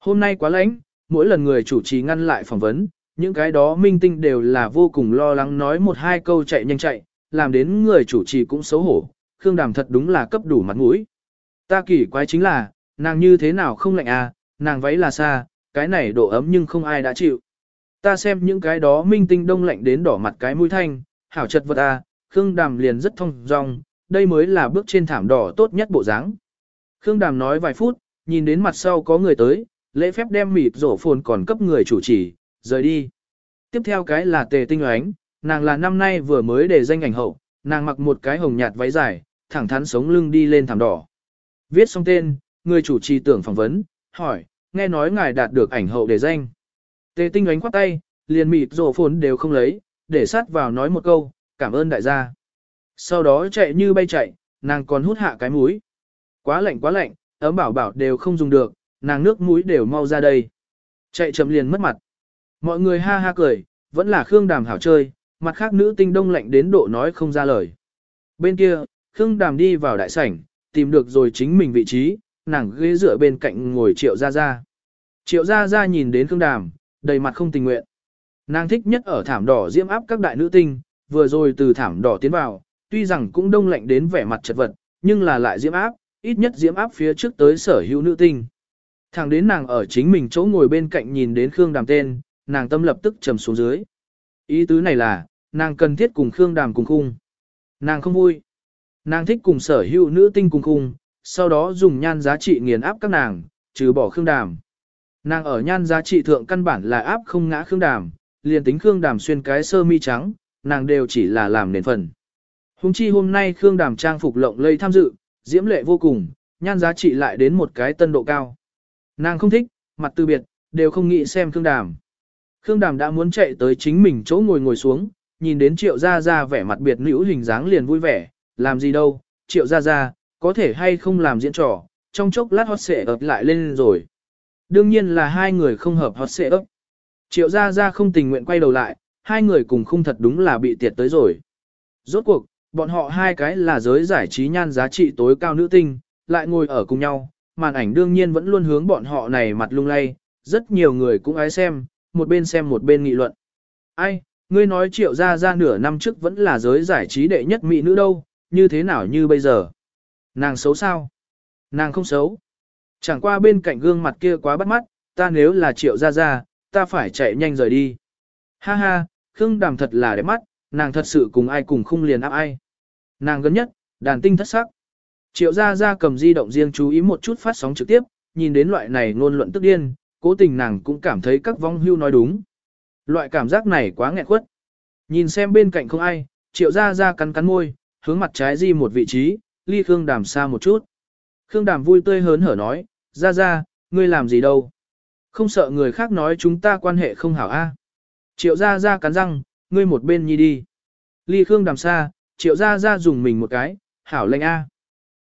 Hôm nay quá lạnh, mỗi lần người chủ trì ngăn lại phỏng vấn, những cái đó minh tinh đều là vô cùng lo lắng nói một hai câu chạy nhanh chạy, làm đến người chủ trì cũng xấu hổ. Khương Đàm thật đúng là cấp đủ mặt mũi. Ta kỳ quái chính là, nàng như thế nào không lạnh à, nàng váy là xa, cái này độ ấm nhưng không ai đã chịu. Ta xem những cái đó minh tinh đông lạnh đến đỏ mặt cái mũi thanh, hảo chật vật à, Khương Đàm liền rất thông dong, đây mới là bước trên thảm đỏ tốt nhất bộ dáng. Khương Đàm nói vài phút, nhìn đến mặt sau có người tới, lễ phép đem mịt rổ phồn còn cấp người chủ trì, rời đi. Tiếp theo cái là tề tinh oánh, nàng là năm nay vừa mới để danh ảnh hậu, nàng mặc một cái hồng nhạt váy dài, thẳng thắn sống lưng đi lên thảm đỏ. Viết xong tên, người chủ trì tưởng phỏng vấn, hỏi, nghe nói ngài đạt được ảnh hậu để danh. Tề tinh oánh khoát tay, liền mịt rổ phồn đều không lấy, để sát vào nói một câu, cảm ơn đại gia. Sau đó chạy như bay chạy, nàng còn hút hạ cái mũi. Quá lạnh quá lạnh, ấm bảo bảo đều không dùng được, nàng nước mũi đều mau ra đây. Chạy chậm liền mất mặt. Mọi người ha ha cười, vẫn là Khương Đàm hảo chơi, mặt khác nữ tinh đông lạnh đến độ nói không ra lời. Bên kia, Khương Đàm đi vào đại sảnh, tìm được rồi chính mình vị trí, nàng ghế dựa bên cạnh ngồi Triệu Gia Gia. Triệu Gia Gia nhìn đến Khương Đàm, đầy mặt không tình nguyện. Nàng thích nhất ở thảm đỏ diễm áp các đại nữ tinh, vừa rồi từ thảm đỏ tiến vào, tuy rằng cũng đông lạnh đến vẻ mặt chật vật, nhưng là lại diễm áp, ít nhất diễm áp phía trước tới sở hữu nữ tinh. Thẳng đến nàng ở chính mình chỗ ngồi bên cạnh nhìn đến Khương Đàm tên, nàng tâm lập tức trầm xuống dưới. Ý tứ này là, nàng cần thiết cùng Khương Đàm cùng khung. Nàng không vui. Nàng thích cùng sở hữu nữ tinh cùng khung, sau đó dùng nhan giá trị nghiền áp các nàng, trừ bỏ Khương Đàm. Nàng ở nhan giá trị thượng căn bản là áp không ngã Khương Đàm, liền tính Khương Đàm xuyên cái sơ mi trắng, nàng đều chỉ là làm nền phần. Hùng chi hôm nay Khương Đàm trang phục lộng lây tham dự, diễm lệ vô cùng, nhan giá trị lại đến một cái tân độ cao. Nàng không thích, mặt tư biệt, đều không nghĩ xem Khương Đàm. Khương Đàm đã muốn chạy tới chính mình chỗ ngồi ngồi xuống, nhìn đến Triệu Gia Gia vẻ mặt biệt nữ hình dáng liền vui vẻ, làm gì đâu, Triệu Gia Gia, có thể hay không làm diễn trò, trong chốc lát hot xệ ập lại lên rồi. Đương nhiên là hai người không hợp hot xệ ấp. Triệu Gia Gia không tình nguyện quay đầu lại, hai người cùng không thật đúng là bị tiệt tới rồi. Rốt cuộc, bọn họ hai cái là giới giải trí nhan giá trị tối cao nữ tinh, lại ngồi ở cùng nhau, màn ảnh đương nhiên vẫn luôn hướng bọn họ này mặt lung lay, rất nhiều người cũng ái xem, một bên xem một bên nghị luận. Ai, ngươi nói triệu ra ra nửa năm trước vẫn là giới giải trí đệ nhất mỹ nữ đâu, như thế nào như bây giờ? Nàng xấu sao? Nàng không xấu. Chẳng qua bên cạnh gương mặt kia quá bắt mắt, ta nếu là triệu ra ra, ta phải chạy nhanh rời đi. Ha ha, Khương Đàm thật là đẹp mắt, nàng thật sự cùng ai cùng không liền áp ai. Nàng gần nhất, đàn tinh thất sắc. Triệu gia gia cầm di động riêng chú ý một chút phát sóng trực tiếp, nhìn đến loại này ngôn luận tức điên, cố tình nàng cũng cảm thấy các vong hưu nói đúng. Loại cảm giác này quá nghẹn quất. Nhìn xem bên cạnh không ai, triệu gia gia cắn cắn môi, hướng mặt trái di một vị trí, ly Khương Đàm xa một chút. Khương Đàm vui tươi hớn hở nói, gia gia, ngươi làm gì đâu? Không sợ người khác nói chúng ta quan hệ không hảo a? Triệu gia gia cắn răng, ngươi một bên nhi đi. Ly Khương Đàm xa, triệu gia gia dùng mình một cái, hảo lệnh a.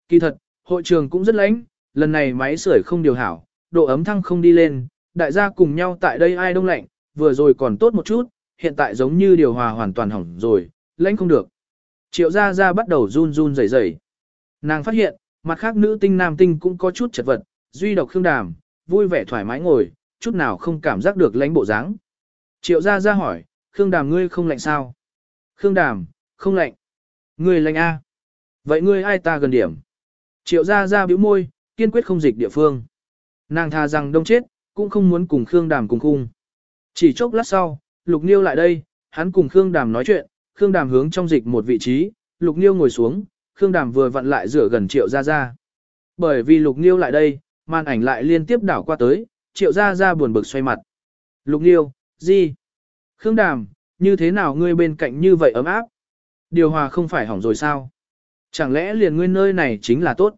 Kỳ thật, hội trường cũng rất lạnh, lần này máy sưởi không điều hảo, độ ấm thăng không đi lên, đại gia cùng nhau tại đây ai đông lạnh, vừa rồi còn tốt một chút, hiện tại giống như điều hòa hoàn toàn hỏng rồi, lãnh không được. Triệu gia gia bắt đầu run run rẩy rẩy. Nàng phát hiện, mặt khác nữ tinh nam tinh cũng có chút chật vật, duy độc khương đàm, vui vẻ thoải mái ngồi, chút nào không cảm giác được lãnh bộ dáng. Triệu gia gia hỏi, khương đàm ngươi không lạnh sao? Khương đàm, không lạnh. Ngươi lạnh a? Vậy ngươi ai ta gần điểm? Triệu gia gia bĩu môi, kiên quyết không dịch địa phương. Nàng tha rằng đông chết, cũng không muốn cùng Khương Đàm cùng khung. Chỉ chốc lát sau, Lục Niêu lại đây, hắn cùng Khương Đàm nói chuyện, Khương Đàm hướng trong dịch một vị trí, Lục Niêu ngồi xuống, Khương Đàm vừa vặn lại rửa gần Triệu Gia Gia. Bởi vì Lục Niêu lại đây, màn ảnh lại liên tiếp đảo qua tới, Triệu Gia Gia buồn bực xoay mặt. Lục Niêu, gì? Khương Đàm, như thế nào ngươi bên cạnh như vậy ấm áp? Điều hòa không phải hỏng rồi sao? Chẳng lẽ liền ngươi nơi này chính là tốt?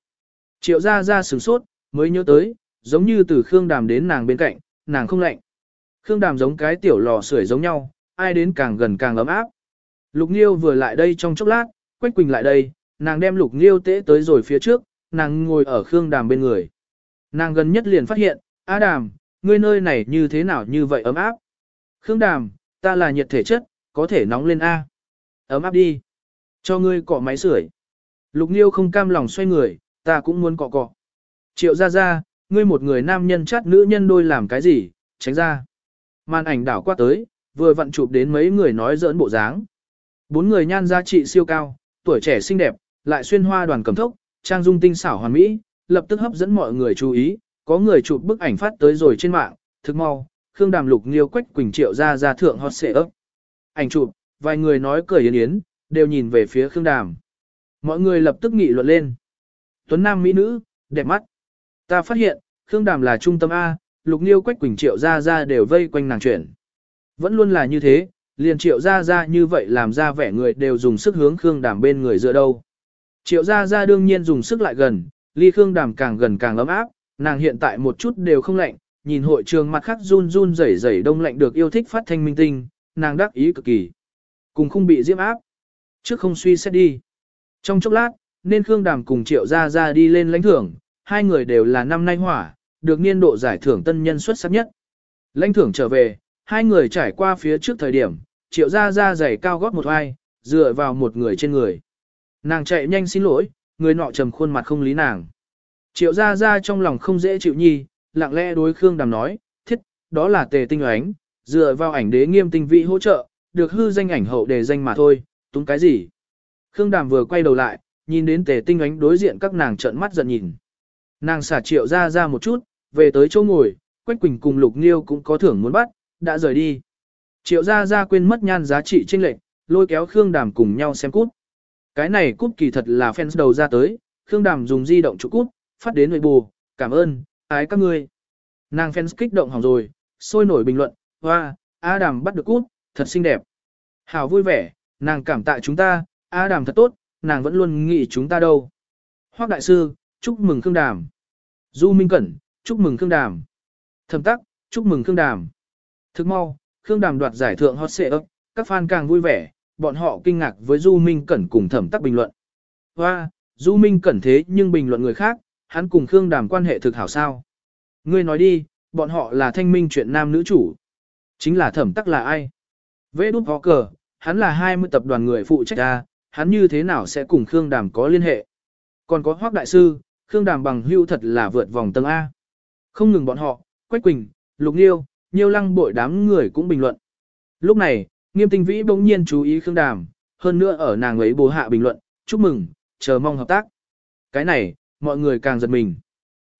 Triệu Gia Gia sửng sốt, mới nhớ tới, giống như từ Khương Đàm đến nàng bên cạnh, nàng không lạnh. Khương Đàm giống cái tiểu lò sưởi giống nhau, ai đến càng gần càng ấm áp. Lục Nghiêu vừa lại đây trong chốc lát, Quách Quỳnh lại đây, nàng đem Lục Nghiêu tế tới rồi phía trước, nàng ngồi ở Khương Đàm bên người. Nàng gần nhất liền phát hiện, A Đàm, ngươi nơi này như thế nào như vậy ấm áp. Khương Đàm, ta là nhiệt thể chất, có thể nóng lên A. Ấm áp đi. Cho ngươi cọ máy sưởi. Lục Nghiêu không cam lòng xoay người, ta cũng muốn cọ cọ. Triệu ra ra, ngươi một người nam nhân chát nữ nhân đôi làm cái gì, tránh ra. Màn ảnh đảo qua tới, vừa vặn chụp đến mấy người nói giỡn bộ dáng. Bốn người nhan giá trị siêu cao, tuổi trẻ xinh đẹp, lại xuyên hoa đoàn cầm thốc, trang dung tinh xảo hoàn mỹ, lập tức hấp dẫn mọi người chú ý, có người chụp bức ảnh phát tới rồi trên mạng, thực mau, Khương Đàm Lục Nghiêu Quách Quỳnh Triệu ra ra thượng hot xệ ấp. Ảnh chụp, vài người nói cười yến yến, đều nhìn về phía Khương Đàm. Mọi người lập tức nghị luận lên. Tuấn Nam Mỹ Nữ, đẹp mắt. Ta phát hiện, Khương Đàm là trung tâm A, Lục Niêu Quách Quỳnh Triệu gia gia đều vây quanh nàng chuyển. Vẫn luôn là như thế, liền Triệu gia gia như vậy làm ra vẻ người đều dùng sức hướng Khương Đàm bên người dựa đâu. Triệu gia gia đương nhiên dùng sức lại gần, ly Khương Đàm càng gần càng ấm áp, nàng hiện tại một chút đều không lạnh, nhìn hội trường mặt khác run run rẩy rẩy đông lạnh được yêu thích phát thanh minh tinh, nàng đắc ý cực kỳ. Cùng không bị diễm áp. Trước không suy xét đi. Trong chốc lát, nên Khương Đàm cùng Triệu Gia Gia đi lên lãnh thưởng, hai người đều là năm nay hỏa, được niên độ giải thưởng tân nhân xuất sắc nhất. Lãnh thưởng trở về, hai người trải qua phía trước thời điểm, Triệu Gia Gia giày cao gót một vai, dựa vào một người trên người. Nàng chạy nhanh xin lỗi, người nọ trầm khuôn mặt không lý nàng. Triệu Gia Gia trong lòng không dễ chịu nhi, lặng lẽ đối Khương Đàm nói, thiết, đó là tề tinh ánh, dựa vào ảnh đế nghiêm tinh vị hỗ trợ, được hư danh ảnh hậu đề danh mà thôi, túng cái gì. Khương Đàm vừa quay đầu lại, nhìn đến tề tinh ánh đối diện các nàng trợn mắt giận nhìn. Nàng xả triệu ra ra một chút, về tới chỗ ngồi, Quách Quỳnh cùng Lục Niêu cũng có thưởng muốn bắt, đã rời đi. Triệu ra ra quên mất nhan giá trị tranh lệch, lôi kéo Khương Đàm cùng nhau xem cút. Cái này cút kỳ thật là fans đầu ra tới, Khương Đàm dùng di động chụp cút, phát đến nội bù, cảm ơn, ái các ngươi. Nàng fans kích động hỏng rồi, sôi nổi bình luận, hoa, A Đàm bắt được cút, thật xinh đẹp. Hảo vui vẻ, nàng cảm tạ chúng ta, A Đàm thật tốt, nàng vẫn luôn nghĩ chúng ta đâu. Hoác đại sư, chúc mừng Khương Đàm. Du Minh Cẩn, chúc mừng Khương Đàm. Thẩm tắc, chúc mừng Khương Đàm. Thức mau, Khương Đàm đoạt giải thượng hot seat, các fan càng vui vẻ, bọn họ kinh ngạc với Du Minh Cẩn cùng thẩm tắc bình luận. Hoa, Du Minh Cẩn thế nhưng bình luận người khác, hắn cùng Khương Đàm quan hệ thực hảo sao. Ngươi nói đi, bọn họ là thanh minh chuyện nam nữ chủ. Chính là thẩm tắc là ai? Vê đút ho cờ, hắn là 20 tập đoàn người phụ trách ra, hắn như thế nào sẽ cùng Khương Đàm có liên hệ? Còn có Hoác Đại Sư, Khương Đàm bằng hưu thật là vượt vòng tầng A. Không ngừng bọn họ, Quách Quỳnh, Lục Nhiêu, Nhiêu lăng bội đám người cũng bình luận. Lúc này, nghiêm tinh vĩ bỗng nhiên chú ý Khương Đàm, hơn nữa ở nàng ấy bố hạ bình luận, chúc mừng, chờ mong hợp tác. Cái này, mọi người càng giật mình.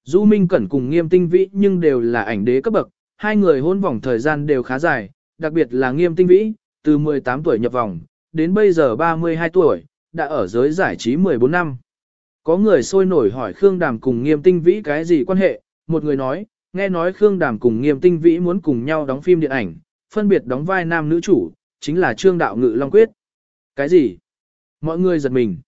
Du Minh Cẩn cùng nghiêm tinh vĩ nhưng đều là ảnh đế cấp bậc, hai người hôn vòng thời gian đều khá dài, đặc biệt là nghiêm tinh vĩ, từ 18 tuổi nhập vòng, đến bây giờ 32 tuổi, đã ở giới giải trí 14 năm. Có người sôi nổi hỏi Khương Đàm cùng nghiêm tinh vĩ cái gì quan hệ, một người nói, nghe nói Khương Đàm cùng nghiêm tinh vĩ muốn cùng nhau đóng phim điện ảnh, phân biệt đóng vai nam nữ chủ, chính là Trương Đạo Ngự Long Quyết. Cái gì? Mọi người giật mình.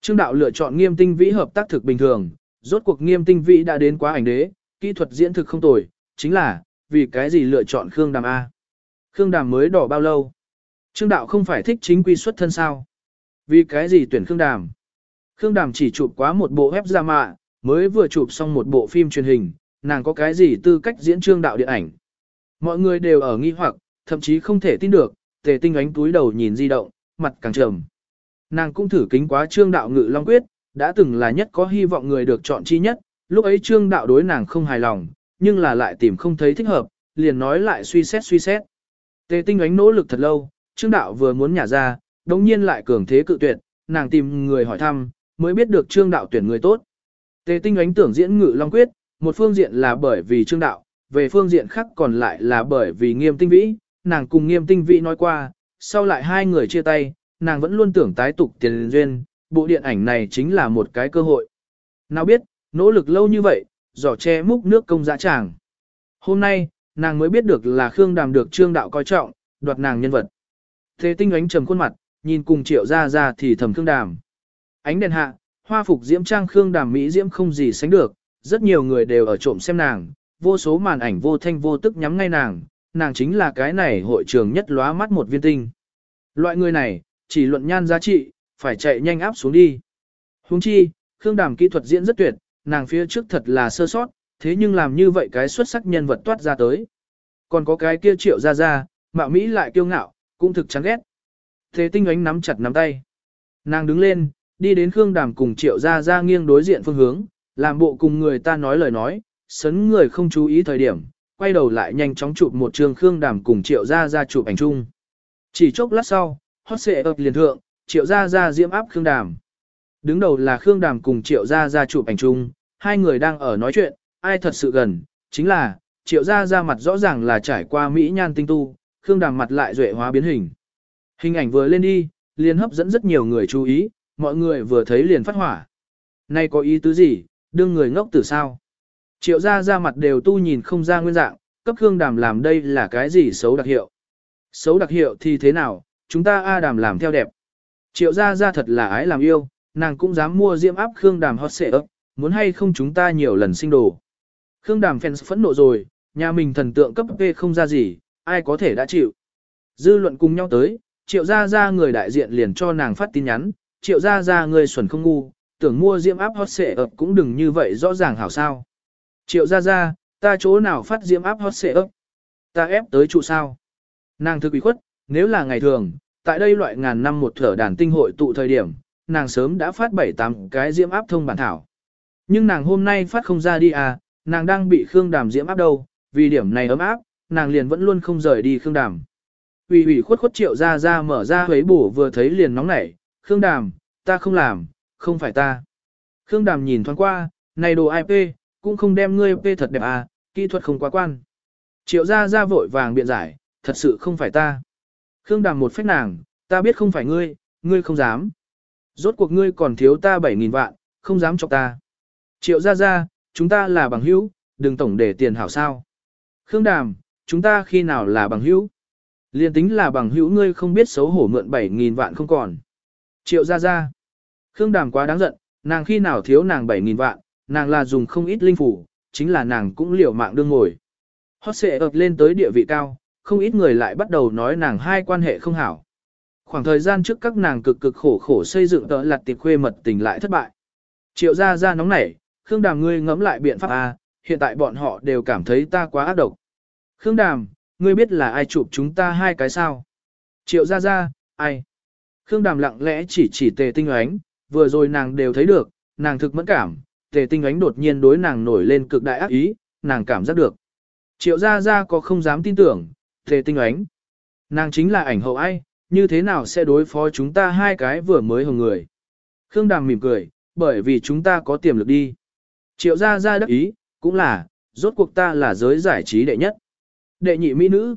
Trương Đạo lựa chọn nghiêm tinh vĩ hợp tác thực bình thường, rốt cuộc nghiêm tinh vĩ đã đến quá ảnh đế, kỹ thuật diễn thực không tồi, chính là, vì cái gì lựa chọn Khương Đàm A. Khương Đàm mới đỏ bao lâu? Trương Đạo không phải thích chính quy xuất thân sao? Vì cái gì tuyển Khương Đàm? Khương Đàm chỉ chụp quá một bộ web ra mạ, mới vừa chụp xong một bộ phim truyền hình, nàng có cái gì tư cách diễn Trương Đạo điện ảnh? Mọi người đều ở nghi hoặc, thậm chí không thể tin được, tề tinh ánh túi đầu nhìn di động, mặt càng trầm. Nàng cũng thử kính quá Trương Đạo ngự long quyết, đã từng là nhất có hy vọng người được chọn chi nhất, lúc ấy Trương Đạo đối nàng không hài lòng, nhưng là lại tìm không thấy thích hợp, liền nói lại suy xét suy xét. Tề tinh ánh nỗ lực thật lâu, Trương Đạo vừa muốn nhả ra, đồng nhiên lại cường thế cự tuyệt, nàng tìm người hỏi thăm, mới biết được Trương Đạo tuyển người tốt. Tề tinh ánh tưởng diễn ngự long quyết, một phương diện là bởi vì Trương Đạo, về phương diện khác còn lại là bởi vì nghiêm tinh vĩ, nàng cùng nghiêm tinh vĩ nói qua, sau lại hai người chia tay, nàng vẫn luôn tưởng tái tục tiền duyên, bộ điện ảnh này chính là một cái cơ hội. Nào biết, nỗ lực lâu như vậy, giỏ che múc nước công dã tràng. Hôm nay, nàng mới biết được là Khương Đàm được Trương Đạo coi trọng, đoạt nàng nhân vật. Thế tinh ánh trầm khuôn mặt, nhìn cùng triệu ra ra thì thầm Khương Đàm. Ánh đèn hạ, hoa phục diễm trang Khương Đàm Mỹ diễm không gì sánh được, rất nhiều người đều ở trộm xem nàng, vô số màn ảnh vô thanh vô tức nhắm ngay nàng, nàng chính là cái này hội trường nhất lóa mắt một viên tinh. Loại người này, chỉ luận nhan giá trị, phải chạy nhanh áp xuống đi. Huống chi, Khương Đàm kỹ thuật diễn rất tuyệt, nàng phía trước thật là sơ sót, thế nhưng làm như vậy cái xuất sắc nhân vật toát ra tới. Còn có cái kia triệu ra ra, mạo Mỹ lại kiêu ngạo, cũng thực chán ghét. Thế tinh ánh nắm chặt nắm tay. Nàng đứng lên, đi đến Khương Đàm cùng triệu gia gia nghiêng đối diện phương hướng, làm bộ cùng người ta nói lời nói, sấn người không chú ý thời điểm, quay đầu lại nhanh chóng chụp một trường Khương Đàm cùng triệu gia gia chụp ảnh chung. Chỉ chốc lát sau, hot xệ ập liền thượng, triệu gia gia diễm áp Khương Đàm. Đứng đầu là Khương Đàm cùng triệu gia gia chụp ảnh chung, hai người đang ở nói chuyện, ai thật sự gần, chính là, triệu gia gia mặt rõ ràng là trải qua Mỹ nhan tinh tu, Khương Đàm mặt lại duệ hóa biến hình. Hình ảnh vừa lên đi, liền hấp dẫn rất nhiều người chú ý, mọi người vừa thấy liền phát hỏa. Này có ý tứ gì, đương người ngốc tử sao? Triệu ra ra mặt đều tu nhìn không ra nguyên dạng, cấp Khương Đàm làm đây là cái gì xấu đặc hiệu. Xấu đặc hiệu thì thế nào, chúng ta A Đàm làm theo đẹp. Triệu ra ra thật là ái làm yêu, nàng cũng dám mua diễm áp Khương Đàm hot xệ ấp, muốn hay không chúng ta nhiều lần sinh đồ. Khương Đàm fans phẫn nộ rồi, nhà mình thần tượng cấp P không ra gì, ai có thể đã chịu. Dư luận cùng nhau tới, triệu gia gia người đại diện liền cho nàng phát tin nhắn, triệu gia gia người xuẩn không ngu, tưởng mua diễm áp hot xệ ấp cũng đừng như vậy rõ ràng hảo sao. Triệu gia gia, ta chỗ nào phát diễm áp hot xệ ấp? Ta ép tới trụ sao? Nàng thực bị khuất, nếu là ngày thường, tại đây loại ngàn năm một thở đàn tinh hội tụ thời điểm, nàng sớm đã phát bảy tám cái diễm áp thông bản thảo. Nhưng nàng hôm nay phát không ra đi à, nàng đang bị Khương Đàm diễm áp đâu, vì điểm này ấm áp, nàng liền vẫn luôn không rời đi Khương Đàm. Vì ủy khuất khuất triệu ra ra mở ra huế bổ vừa thấy liền nóng nảy, Khương Đàm, ta không làm, không phải ta. Khương Đàm nhìn thoáng qua, này đồ IP, cũng không đem ngươi P thật đẹp à, kỹ thuật không quá quan. Triệu ra ra vội vàng biện giải, thật sự không phải ta. Khương Đàm một phép nàng, ta biết không phải ngươi, ngươi không dám. Rốt cuộc ngươi còn thiếu ta 7.000 vạn, không dám chọc ta. Triệu ra ra, chúng ta là bằng hữu, đừng tổng để tiền hảo sao. Khương Đàm, chúng ta khi nào là bằng hữu? Liên tính là bằng hữu ngươi không biết xấu hổ mượn 7.000 vạn không còn. Triệu ra ra. Khương Đàm quá đáng giận, nàng khi nào thiếu nàng 7.000 vạn, nàng là dùng không ít linh phủ, chính là nàng cũng liều mạng đương ngồi. Hót xệ ập lên tới địa vị cao, không ít người lại bắt đầu nói nàng hai quan hệ không hảo. Khoảng thời gian trước các nàng cực cực khổ khổ xây dựng tợ lặt tiệp khuê mật tình lại thất bại. Triệu ra ra nóng nảy, Khương Đàm ngươi ngẫm lại biện pháp A, hiện tại bọn họ đều cảm thấy ta quá ác độc. Khương Đàm, ngươi biết là ai chụp chúng ta hai cái sao? Triệu ra ra, ai? Khương Đàm lặng lẽ chỉ chỉ tề tinh ánh, vừa rồi nàng đều thấy được, nàng thực mẫn cảm, tề tinh ánh đột nhiên đối nàng nổi lên cực đại ác ý, nàng cảm giác được. Triệu ra ra có không dám tin tưởng, tề tinh ánh. Nàng chính là ảnh hậu ai, như thế nào sẽ đối phó chúng ta hai cái vừa mới hồng người. Khương Đàm mỉm cười, bởi vì chúng ta có tiềm lực đi. Triệu ra ra đắc ý, cũng là, rốt cuộc ta là giới giải trí đệ nhất. Đệ nhị mỹ nữ.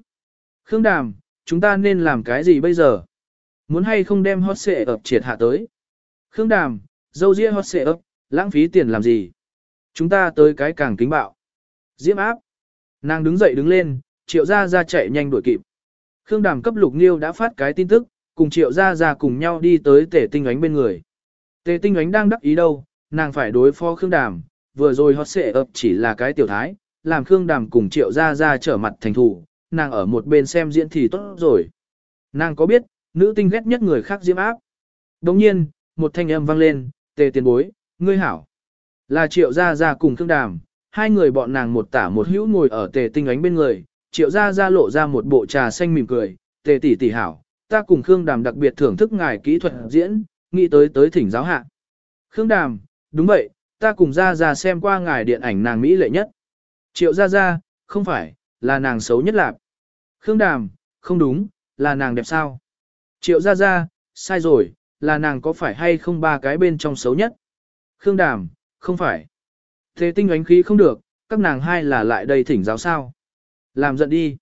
Khương Đàm, chúng ta nên làm cái gì bây giờ? Muốn hay không đem hot xệ ập triệt hạ tới? Khương Đàm, dâu ria hot xệ ập, lãng phí tiền làm gì? Chúng ta tới cái càng kính bạo. Diễm áp. Nàng đứng dậy đứng lên, triệu ra ra chạy nhanh đuổi kịp. Khương Đàm cấp lục nghiêu đã phát cái tin tức, cùng triệu ra ra cùng nhau đi tới tể tinh ánh bên người. Tề tinh ánh đang đắc ý đâu, nàng phải đối phó Khương Đàm, vừa rồi hot xệ ập chỉ là cái tiểu thái, làm Khương Đàm cùng triệu ra ra trở mặt thành thủ, nàng ở một bên xem diễn thì tốt rồi. Nàng có biết, nữ tinh ghét nhất người khác diễm áp. Đồng nhiên, một thanh âm vang lên, tề tiền bối, ngươi hảo. Là triệu gia gia cùng thương Đàm, hai người bọn nàng một tả một hữu ngồi ở tề tinh ánh bên người, triệu gia gia lộ ra một bộ trà xanh mỉm cười, tề tỷ tỷ hảo, ta cùng Khương Đàm đặc biệt thưởng thức ngài kỹ thuật diễn, nghĩ tới tới thỉnh giáo hạ. Khương Đàm, đúng vậy, ta cùng ra ra xem qua ngài điện ảnh nàng Mỹ lệ nhất. Triệu ra ra, không phải, là nàng xấu nhất lạc. Khương Đàm, không đúng, là nàng đẹp sao? Triệu ra ra, sai rồi, là nàng có phải hay không ba cái bên trong xấu nhất? Khương Đàm, không phải. Thế tinh ánh khí không được, các nàng hai là lại đây thỉnh giáo sao? Làm giận đi.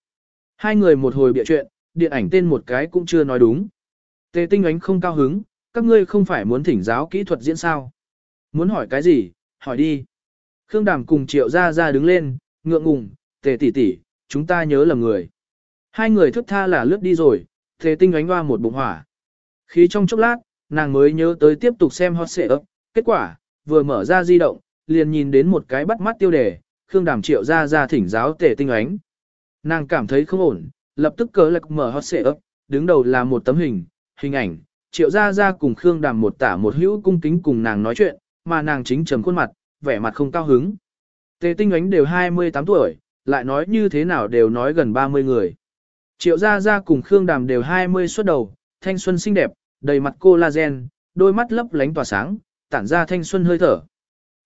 Hai người một hồi bịa chuyện, điện ảnh tên một cái cũng chưa nói đúng. Tề tinh ánh không cao hứng, các ngươi không phải muốn thỉnh giáo kỹ thuật diễn sao? Muốn hỏi cái gì, hỏi đi. Khương Đàm cùng Triệu Gia Gia đứng lên, ngượng ngùng, tề tỷ tỷ, chúng ta nhớ lầm người. Hai người thức tha là lướt đi rồi, Thế tinh ánh hoa một bụng hỏa. Khi trong chốc lát, nàng mới nhớ tới tiếp tục xem hot ấp, kết quả, vừa mở ra di động, liền nhìn đến một cái bắt mắt tiêu đề, Khương Đàm Triệu Gia Gia thỉnh giáo tề tinh ánh. Nàng cảm thấy không ổn, lập tức cớ lạc mở hot ấp, đứng đầu là một tấm hình, hình ảnh, Triệu Gia Gia cùng Khương Đàm một tả một hữu cung kính cùng nàng nói chuyện, mà nàng chính trầm khuôn mặt, vẻ mặt không cao hứng. Tề tinh ánh đều 28 tuổi, lại nói như thế nào đều nói gần 30 người. Triệu Gia Gia cùng Khương Đàm đều 20 xuất đầu, thanh xuân xinh đẹp, đầy mặt collagen, đôi mắt lấp lánh tỏa sáng, tản ra thanh xuân hơi thở.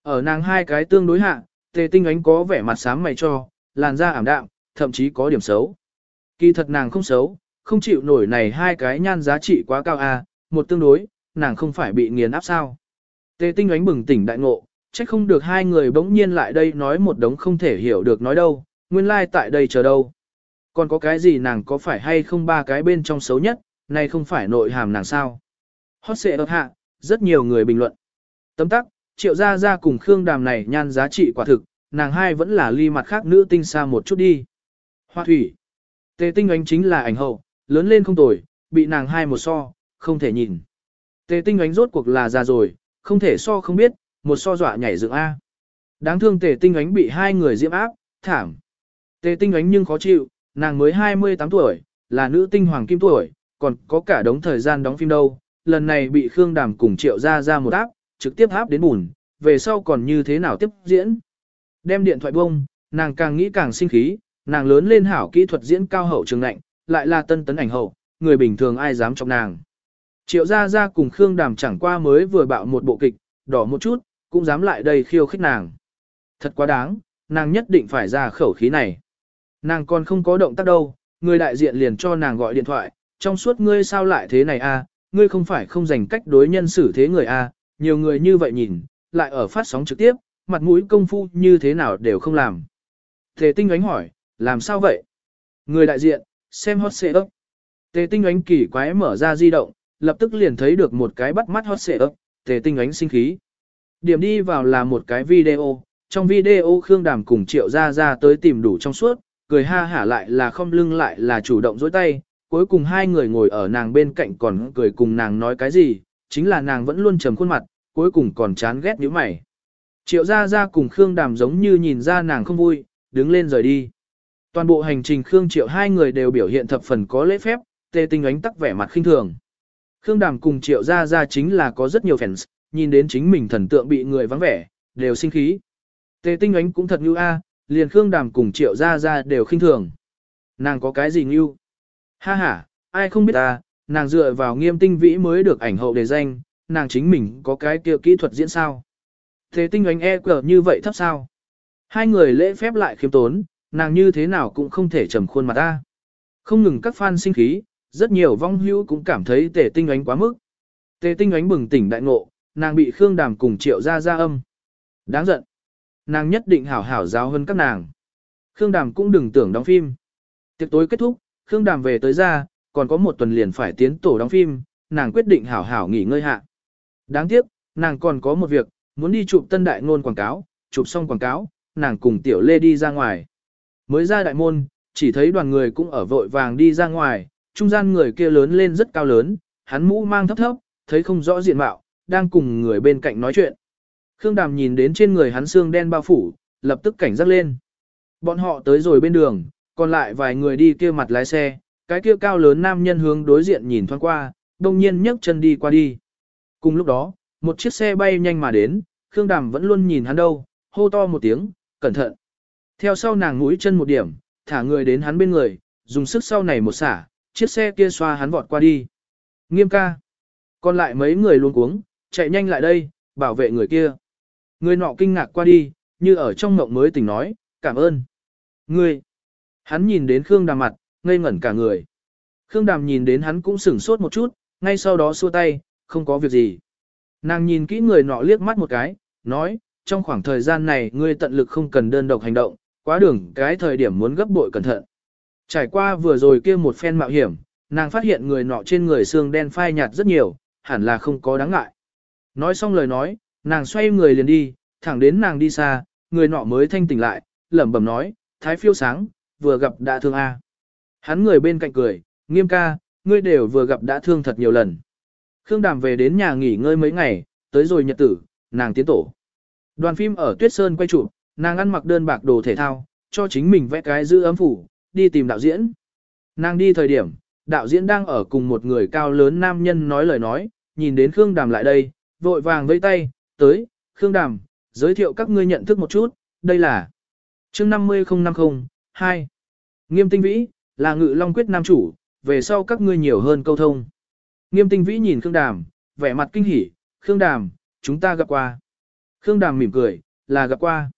Ở nàng hai cái tương đối hạ, tề tinh ánh có vẻ mặt sáng mày cho, làn da ảm đạm, thậm chí có điểm xấu. Kỳ thật nàng không xấu, không chịu nổi này hai cái nhan giá trị quá cao a, à, một tương đối, nàng không phải bị nghiền áp sao. Tề tinh ánh bừng tỉnh đại ngộ, trách không được hai người bỗng nhiên lại đây nói một đống không thể hiểu được nói đâu, nguyên lai like tại đây chờ đâu. Còn có cái gì nàng có phải hay không ba cái bên trong xấu nhất, này không phải nội hàm nàng sao. Hot xệ ập hạ, rất nhiều người bình luận. Tấm tắc, triệu gia gia cùng Khương Đàm này nhan giá trị quả thực, nàng hai vẫn là ly mặt khác nữ tinh xa một chút đi. Hoa thủy. Tề tinh ánh chính là ảnh hậu, lớn lên không tồi, bị nàng hai một so, không thể nhìn. Tề tinh ánh rốt cuộc là già rồi, không thể so không biết, một so dọa nhảy dựng A. Đáng thương tề tinh ánh bị hai người diễm áp, thảm. Tề tinh ánh nhưng khó chịu, nàng mới 28 tuổi, là nữ tinh hoàng kim tuổi, còn có cả đống thời gian đóng phim đâu. Lần này bị Khương Đàm cùng triệu Gia ra một áp, trực tiếp áp đến bùn, về sau còn như thế nào tiếp diễn. Đem điện thoại bông, nàng càng nghĩ càng sinh khí, nàng lớn lên hảo kỹ thuật diễn cao hậu trường nạnh, lại là tân tấn ảnh hậu, người bình thường ai dám chọc nàng. Triệu gia gia cùng Khương Đàm chẳng qua mới vừa bạo một bộ kịch, đỏ một chút, cũng dám lại đây khiêu khích nàng. Thật quá đáng, nàng nhất định phải ra khẩu khí này. Nàng còn không có động tác đâu, người đại diện liền cho nàng gọi điện thoại, trong suốt ngươi sao lại thế này a? ngươi không phải không dành cách đối nhân xử thế người a, nhiều người như vậy nhìn, lại ở phát sóng trực tiếp, mặt mũi công phu như thế nào đều không làm. Tề tinh ánh hỏi, làm sao vậy? Người đại diện, xem hot xệ ấp. Tề tinh ánh kỳ quái mở ra di động, lập tức liền thấy được một cái bắt mắt hot xệ ấp, tề tinh ánh sinh khí. Điểm đi vào là một cái video, trong video Khương Đàm cùng Triệu Gia Gia tới tìm đủ trong suốt, cười ha hả lại là không lưng lại là chủ động dối tay, cuối cùng hai người ngồi ở nàng bên cạnh còn cười cùng nàng nói cái gì, chính là nàng vẫn luôn trầm khuôn mặt, cuối cùng còn chán ghét nhíu mày. Triệu Gia Gia cùng Khương Đàm giống như nhìn ra nàng không vui, đứng lên rời đi. Toàn bộ hành trình Khương Triệu hai người đều biểu hiện thập phần có lễ phép, tê tinh ánh tắc vẻ mặt khinh thường. Khương Đàm cùng Triệu Gia Gia chính là có rất nhiều fans, nhìn đến chính mình thần tượng bị người vắng vẻ, đều sinh khí. Tề tinh ánh cũng thật như a, liền Khương Đàm cùng Triệu Gia Gia đều khinh thường. Nàng có cái gì như? Ha ha, ai không biết ta, nàng dựa vào nghiêm tinh vĩ mới được ảnh hậu đề danh, nàng chính mình có cái kia kỹ thuật diễn sao. Thế tinh ánh e cờ như vậy thấp sao? Hai người lễ phép lại khiêm tốn, nàng như thế nào cũng không thể trầm khuôn mặt ta. Không ngừng các fan sinh khí, rất nhiều vong hữu cũng cảm thấy tề tinh ánh quá mức. Tề tinh ánh bừng tỉnh đại ngộ, nàng bị Khương Đàm cùng triệu ra ra âm. Đáng giận. Nàng nhất định hảo hảo giáo hơn các nàng. Khương Đàm cũng đừng tưởng đóng phim. Tiệc tối kết thúc, Khương Đàm về tới ra, còn có một tuần liền phải tiến tổ đóng phim, nàng quyết định hảo hảo nghỉ ngơi hạ. Đáng tiếc, nàng còn có một việc, muốn đi chụp tân đại ngôn quảng cáo, chụp xong quảng cáo, nàng cùng tiểu lê đi ra ngoài. Mới ra đại môn, chỉ thấy đoàn người cũng ở vội vàng đi ra ngoài, trung gian người kia lớn lên rất cao lớn, hắn mũ mang thấp thấp, thấy không rõ diện mạo, đang cùng người bên cạnh nói chuyện. Khương Đàm nhìn đến trên người hắn xương đen bao phủ, lập tức cảnh giác lên. Bọn họ tới rồi bên đường, còn lại vài người đi kia mặt lái xe, cái kia cao lớn nam nhân hướng đối diện nhìn thoáng qua, đồng nhiên nhấc chân đi qua đi. Cùng lúc đó, một chiếc xe bay nhanh mà đến, Khương Đàm vẫn luôn nhìn hắn đâu, hô to một tiếng, cẩn thận. Theo sau nàng mũi chân một điểm, thả người đến hắn bên người, dùng sức sau này một xả, chiếc xe kia xoa hắn vọt qua đi. Nghiêm ca. Còn lại mấy người luôn cuống, chạy nhanh lại đây, bảo vệ người kia. Người nọ kinh ngạc qua đi, như ở trong mộng mới tỉnh nói, cảm ơn. Ngươi. Hắn nhìn đến Khương Đàm mặt, ngây ngẩn cả người. Khương Đàm nhìn đến hắn cũng sửng sốt một chút, ngay sau đó xua tay, không có việc gì. Nàng nhìn kỹ người nọ liếc mắt một cái, nói, trong khoảng thời gian này ngươi tận lực không cần đơn độc hành động, quá đường cái thời điểm muốn gấp bội cẩn thận. Trải qua vừa rồi kia một phen mạo hiểm, nàng phát hiện người nọ trên người xương đen phai nhạt rất nhiều, hẳn là không có đáng ngại. Nói xong lời nói, nàng xoay người liền đi, thẳng đến nàng đi xa, người nọ mới thanh tỉnh lại, lẩm bẩm nói, thái phiêu sáng, vừa gặp đã thương A. Hắn người bên cạnh cười, nghiêm ca, ngươi đều vừa gặp đã thương thật nhiều lần. Khương Đàm về đến nhà nghỉ ngơi mấy ngày, tới rồi nhật tử, nàng tiến tổ. Đoàn phim ở Tuyết Sơn quay chụp, nàng ăn mặc đơn bạc đồ thể thao, cho chính mình vẽ cái giữ ấm phủ, đi tìm đạo diễn. Nàng đi thời điểm, đạo diễn đang ở cùng một người cao lớn nam nhân nói lời nói, nhìn đến Khương Đàm lại đây, vội vàng vẫy tay, tới, Khương Đàm, giới thiệu các ngươi nhận thức một chút, đây là chương 50050, 2. Nghiêm tinh vĩ, là ngự long quyết nam chủ, về sau các ngươi nhiều hơn câu thông. Nghiêm tinh vĩ nhìn Khương Đàm, vẻ mặt kinh hỉ, Khương Đàm, chúng ta gặp qua. Khương Đàm mỉm cười, là gặp qua.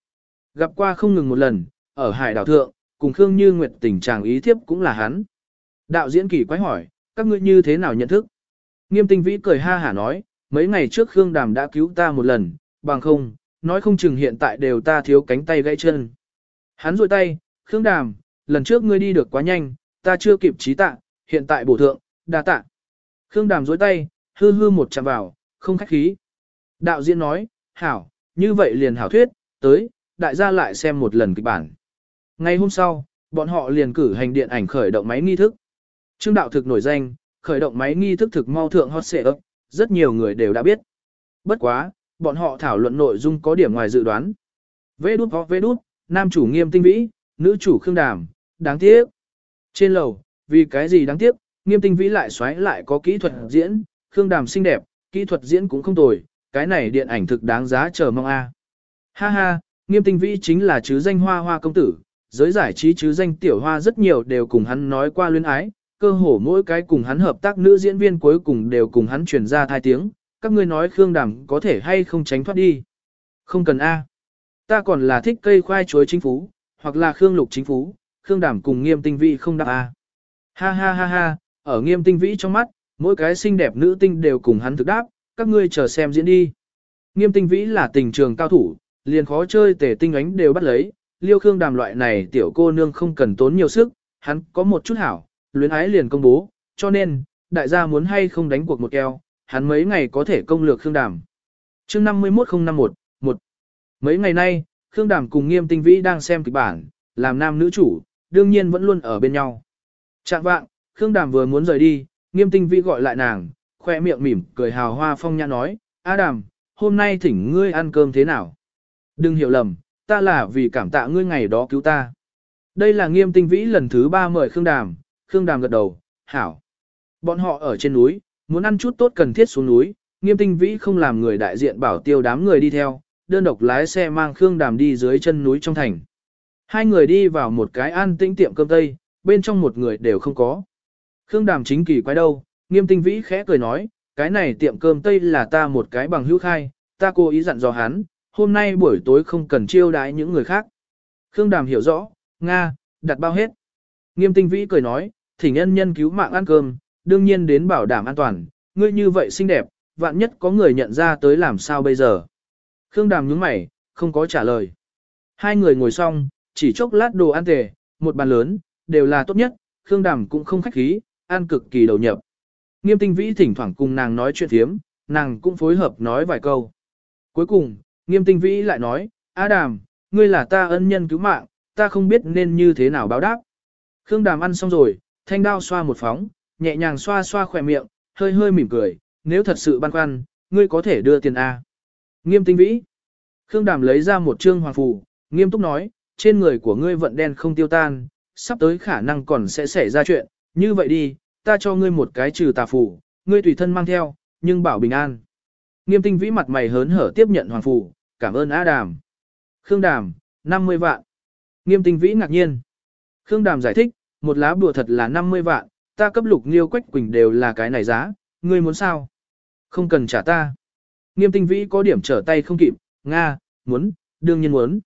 Gặp qua không ngừng một lần, ở hải đảo thượng, cùng Khương Như Nguyệt tình trạng ý thiếp cũng là hắn. Đạo diễn kỳ quái hỏi, các ngươi như thế nào nhận thức? Nghiêm tinh vĩ cười ha hả nói, mấy ngày trước Khương Đàm đã cứu ta một lần, bằng không, nói không chừng hiện tại đều ta thiếu cánh tay gãy chân. Hắn rôi tay, Khương Đàm, lần trước ngươi đi được quá nhanh, ta chưa kịp trí tạ, hiện tại bổ thượng, đa tạ. Khương Đàm dối tay, hư hư một chạm vào, không khách khí. Đạo diễn nói, hảo, như vậy liền hảo thuyết, tới, đại gia lại xem một lần kịch bản. Ngay hôm sau, bọn họ liền cử hành điện ảnh khởi động máy nghi thức. Trương đạo thực nổi danh, khởi động máy nghi thức thực mau thượng hot xệ ấp, rất nhiều người đều đã biết. Bất quá, bọn họ thảo luận nội dung có điểm ngoài dự đoán. Vê đút ho vê đút, nam chủ nghiêm tinh vĩ, nữ chủ khương đàm, đáng tiếc. Trên lầu, vì cái gì đáng tiếc, nghiêm tinh vĩ lại xoáy lại có kỹ thuật diễn, khương đàm xinh đẹp, kỹ thuật diễn cũng không tồi, cái này điện ảnh thực đáng giá chờ mong a. Ha ha, nghiêm tinh vĩ chính là chứ danh hoa hoa công tử, giới giải trí chứ danh tiểu hoa rất nhiều đều cùng hắn nói qua luyến ái, cơ hồ mỗi cái cùng hắn hợp tác nữ diễn viên cuối cùng đều cùng hắn truyền ra thai tiếng, các ngươi nói Khương Đàm có thể hay không tránh thoát đi. Không cần A. Ta còn là thích cây khoai chuối chính phú, hoặc là Khương Lục chính phú, Khương Đàm cùng nghiêm tinh vĩ không đáp A. Ha ha ha ha, ở nghiêm tinh vĩ trong mắt, mỗi cái xinh đẹp nữ tinh đều cùng hắn thực đáp, các ngươi chờ xem diễn đi. Nghiêm tinh vĩ là tình trường cao thủ, liền khó chơi tể tinh ánh đều bắt lấy, liêu Khương Đàm loại này tiểu cô nương không cần tốn nhiều sức, hắn có một chút hảo, luyến ái liền công bố, cho nên, đại gia muốn hay không đánh cuộc một keo, hắn mấy ngày có thể công lược Khương Đàm. chương 51051, 1. Mấy ngày nay, Khương Đàm cùng Nghiêm Tinh Vĩ đang xem kịch bản, làm nam nữ chủ, đương nhiên vẫn luôn ở bên nhau. Trạng vạng, Khương Đàm vừa muốn rời đi, Nghiêm Tinh Vĩ gọi lại nàng, khoe miệng mỉm, cười hào hoa phong nhã nói, A Đàm, hôm nay thỉnh ngươi ăn cơm thế nào? Đừng hiểu lầm, ta là vì cảm tạ ngươi ngày đó cứu ta. Đây là Nghiêm Tinh Vĩ lần thứ ba mời Khương Đàm, Khương Đàm gật đầu, hảo. Bọn họ ở trên núi, muốn ăn chút tốt cần thiết xuống núi, nghiêm tinh vĩ không làm người đại diện bảo tiêu đám người đi theo, đơn độc lái xe mang Khương Đàm đi dưới chân núi trong thành. Hai người đi vào một cái an tĩnh tiệm cơm tây, bên trong một người đều không có. Khương Đàm chính kỳ quái đâu, nghiêm tinh vĩ khẽ cười nói, cái này tiệm cơm tây là ta một cái bằng hữu khai, ta cố ý dặn dò hắn, hôm nay buổi tối không cần chiêu đái những người khác. Khương Đàm hiểu rõ, Nga, đặt bao hết. Nghiêm tinh vĩ cười nói, thỉnh nhân nhân cứu mạng ăn cơm, đương nhiên đến bảo đảm an toàn, ngươi như vậy xinh đẹp, vạn nhất có người nhận ra tới làm sao bây giờ. Khương Đàm nhướng mày, không có trả lời. Hai người ngồi xong, chỉ chốc lát đồ ăn tề, một bàn lớn, đều là tốt nhất, Khương Đàm cũng không khách khí, ăn cực kỳ đầu nhập. Nghiêm tinh vĩ thỉnh thoảng cùng nàng nói chuyện thiếm, nàng cũng phối hợp nói vài câu. Cuối cùng, nghiêm tinh vĩ lại nói, A Đàm, ngươi là ta ân nhân cứu mạng, ta không biết nên như thế nào báo đáp. Khương Đàm ăn xong rồi, thanh đao xoa một phóng, nhẹ nhàng xoa xoa khỏe miệng, hơi hơi mỉm cười, nếu thật sự băn khoăn, ngươi có thể đưa tiền A. Nghiêm tinh vĩ. Khương Đàm lấy ra một trương hoàng phù, nghiêm túc nói, trên người của ngươi vận đen không tiêu tan, sắp tới khả năng còn sẽ xảy ra chuyện, như vậy đi, ta cho ngươi một cái trừ tà phù, ngươi tùy thân mang theo, nhưng bảo bình an. Nghiêm tinh vĩ mặt mày hớn hở tiếp nhận hoàng phù, cảm ơn A Đàm. Khương Đàm, 50 vạn. Nghiêm tinh vĩ ngạc nhiên. Khương Đàm giải thích, một lá bùa thật là 50 vạn, ta cấp lục nghiêu quách quỳnh đều là cái này giá, ngươi muốn sao? Không cần trả ta. Nghiêm tinh vĩ có điểm trở tay không kịp, Nga, muốn, đương nhiên muốn.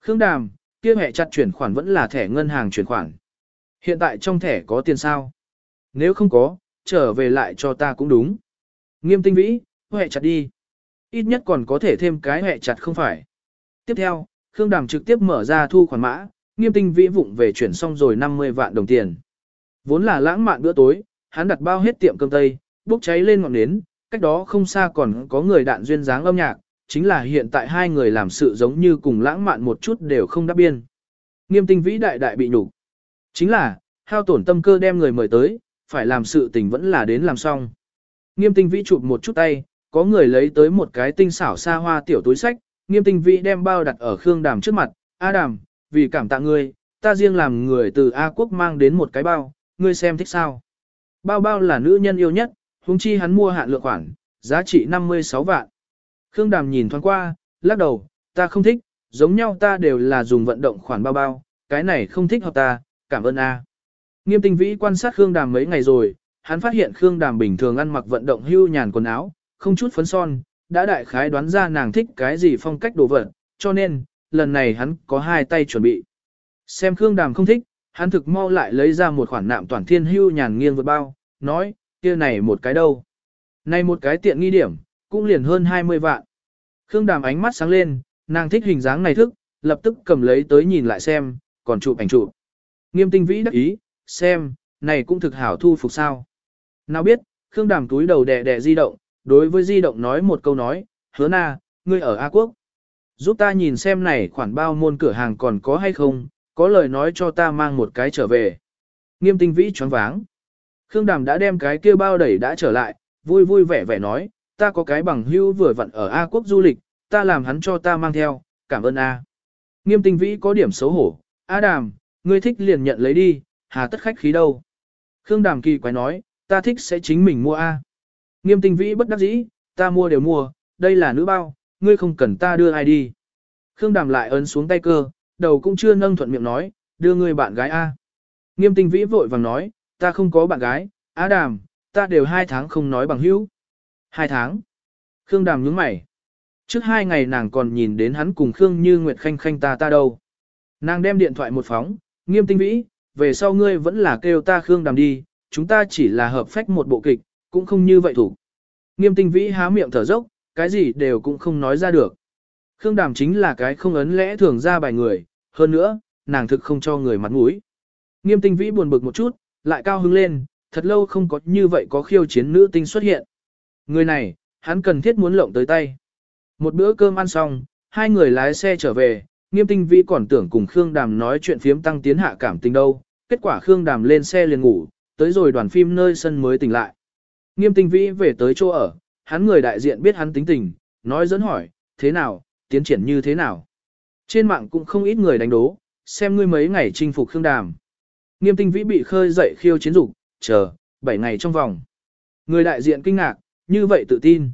Khương Đàm, kia hệ chặt chuyển khoản vẫn là thẻ ngân hàng chuyển khoản. Hiện tại trong thẻ có tiền sao? Nếu không có, trở về lại cho ta cũng đúng. Nghiêm tinh vĩ, hệ chặt đi. Ít nhất còn có thể thêm cái hệ chặt không phải. Tiếp theo, Khương Đàm trực tiếp mở ra thu khoản mã, nghiêm tinh vĩ vụng về chuyển xong rồi 50 vạn đồng tiền. Vốn là lãng mạn bữa tối, hắn đặt bao hết tiệm cơm tây, bốc cháy lên ngọn nến, cách đó không xa còn có người đạn duyên dáng âm nhạc, chính là hiện tại hai người làm sự giống như cùng lãng mạn một chút đều không đáp biên. Nghiêm tinh vĩ đại đại bị nhục Chính là, hao tổn tâm cơ đem người mời tới, phải làm sự tình vẫn là đến làm xong. Nghiêm tinh vĩ chụp một chút tay, có người lấy tới một cái tinh xảo xa hoa tiểu túi sách, nghiêm tinh vĩ đem bao đặt ở Khương Đàm trước mặt, A Đàm, vì cảm tạ ngươi, ta riêng làm người từ A quốc mang đến một cái bao, ngươi xem thích sao. Bao bao là nữ nhân yêu nhất, huống chi hắn mua hạn lượng khoản, giá trị 56 vạn. Khương Đàm nhìn thoáng qua, lắc đầu, ta không thích, giống nhau ta đều là dùng vận động khoản bao bao, cái này không thích hợp ta, cảm ơn a. Nghiêm tinh vĩ quan sát Khương Đàm mấy ngày rồi, hắn phát hiện Khương Đàm bình thường ăn mặc vận động hưu nhàn quần áo, không chút phấn son, đã đại khái đoán ra nàng thích cái gì phong cách đồ vật, cho nên, lần này hắn có hai tay chuẩn bị. Xem Khương Đàm không thích, hắn thực mau lại lấy ra một khoản nạm toàn thiên hưu nhàn nghiêng vượt bao, nói, kia này một cái đâu. Này một cái tiện nghi điểm, cũng liền hơn 20 vạn. Khương Đàm ánh mắt sáng lên, nàng thích hình dáng này thức, lập tức cầm lấy tới nhìn lại xem, còn chụp ảnh chụp. Nghiêm tinh vĩ đắc ý, xem, này cũng thực hảo thu phục sao. Nào biết, Khương Đàm túi đầu đè đè di động, đối với di động nói một câu nói, hứa na, ngươi ở A Quốc. Giúp ta nhìn xem này khoản bao môn cửa hàng còn có hay không, có lời nói cho ta mang một cái trở về. Nghiêm tinh vĩ choáng váng. Khương Đàm đã đem cái kia bao đẩy đã trở lại, vui vui vẻ vẻ nói, ta có cái bằng hưu vừa vặn ở A quốc du lịch, ta làm hắn cho ta mang theo, cảm ơn A. Nghiêm tinh vĩ có điểm xấu hổ, A Đàm, ngươi thích liền nhận lấy đi, hà tất khách khí đâu. Khương Đàm kỳ quái nói, ta thích sẽ chính mình mua A. Nghiêm tinh vĩ bất đắc dĩ, ta mua đều mua, đây là nữ bao, ngươi không cần ta đưa ai đi. Khương Đàm lại ấn xuống tay cơ, đầu cũng chưa nâng thuận miệng nói, đưa ngươi bạn gái A. Nghiêm tinh vĩ vội vàng nói, ta không có bạn gái, Á Đàm, ta đều hai tháng không nói bằng hữu. Hai tháng. Khương Đàm nhướng mày. Trước hai ngày nàng còn nhìn đến hắn cùng Khương Như Nguyệt khanh khanh ta ta đâu. Nàng đem điện thoại một phóng, nghiêm tinh vĩ, về sau ngươi vẫn là kêu ta Khương Đàm đi, chúng ta chỉ là hợp phách một bộ kịch, cũng không như vậy thủ. Nghiêm tinh vĩ há miệng thở dốc, cái gì đều cũng không nói ra được. Khương Đàm chính là cái không ấn lẽ thường ra bài người, hơn nữa, nàng thực không cho người mặt mũi. Nghiêm tinh vĩ buồn bực một chút, lại cao hứng lên, thật lâu không có như vậy có khiêu chiến nữ tinh xuất hiện. Người này, hắn cần thiết muốn lộng tới tay. Một bữa cơm ăn xong, hai người lái xe trở về, nghiêm tinh vĩ còn tưởng cùng Khương Đàm nói chuyện phiếm tăng tiến hạ cảm tình đâu. Kết quả Khương Đàm lên xe liền ngủ, tới rồi đoàn phim nơi sân mới tỉnh lại. Nghiêm tinh vĩ về tới chỗ ở, hắn người đại diện biết hắn tính tình, nói dẫn hỏi, thế nào, tiến triển như thế nào. Trên mạng cũng không ít người đánh đố, xem ngươi mấy ngày chinh phục Khương Đàm. Nghiêm tinh vĩ bị khơi dậy khiêu chiến dục, chờ, 7 ngày trong vòng. Người đại diện kinh ngạc, như vậy tự tin.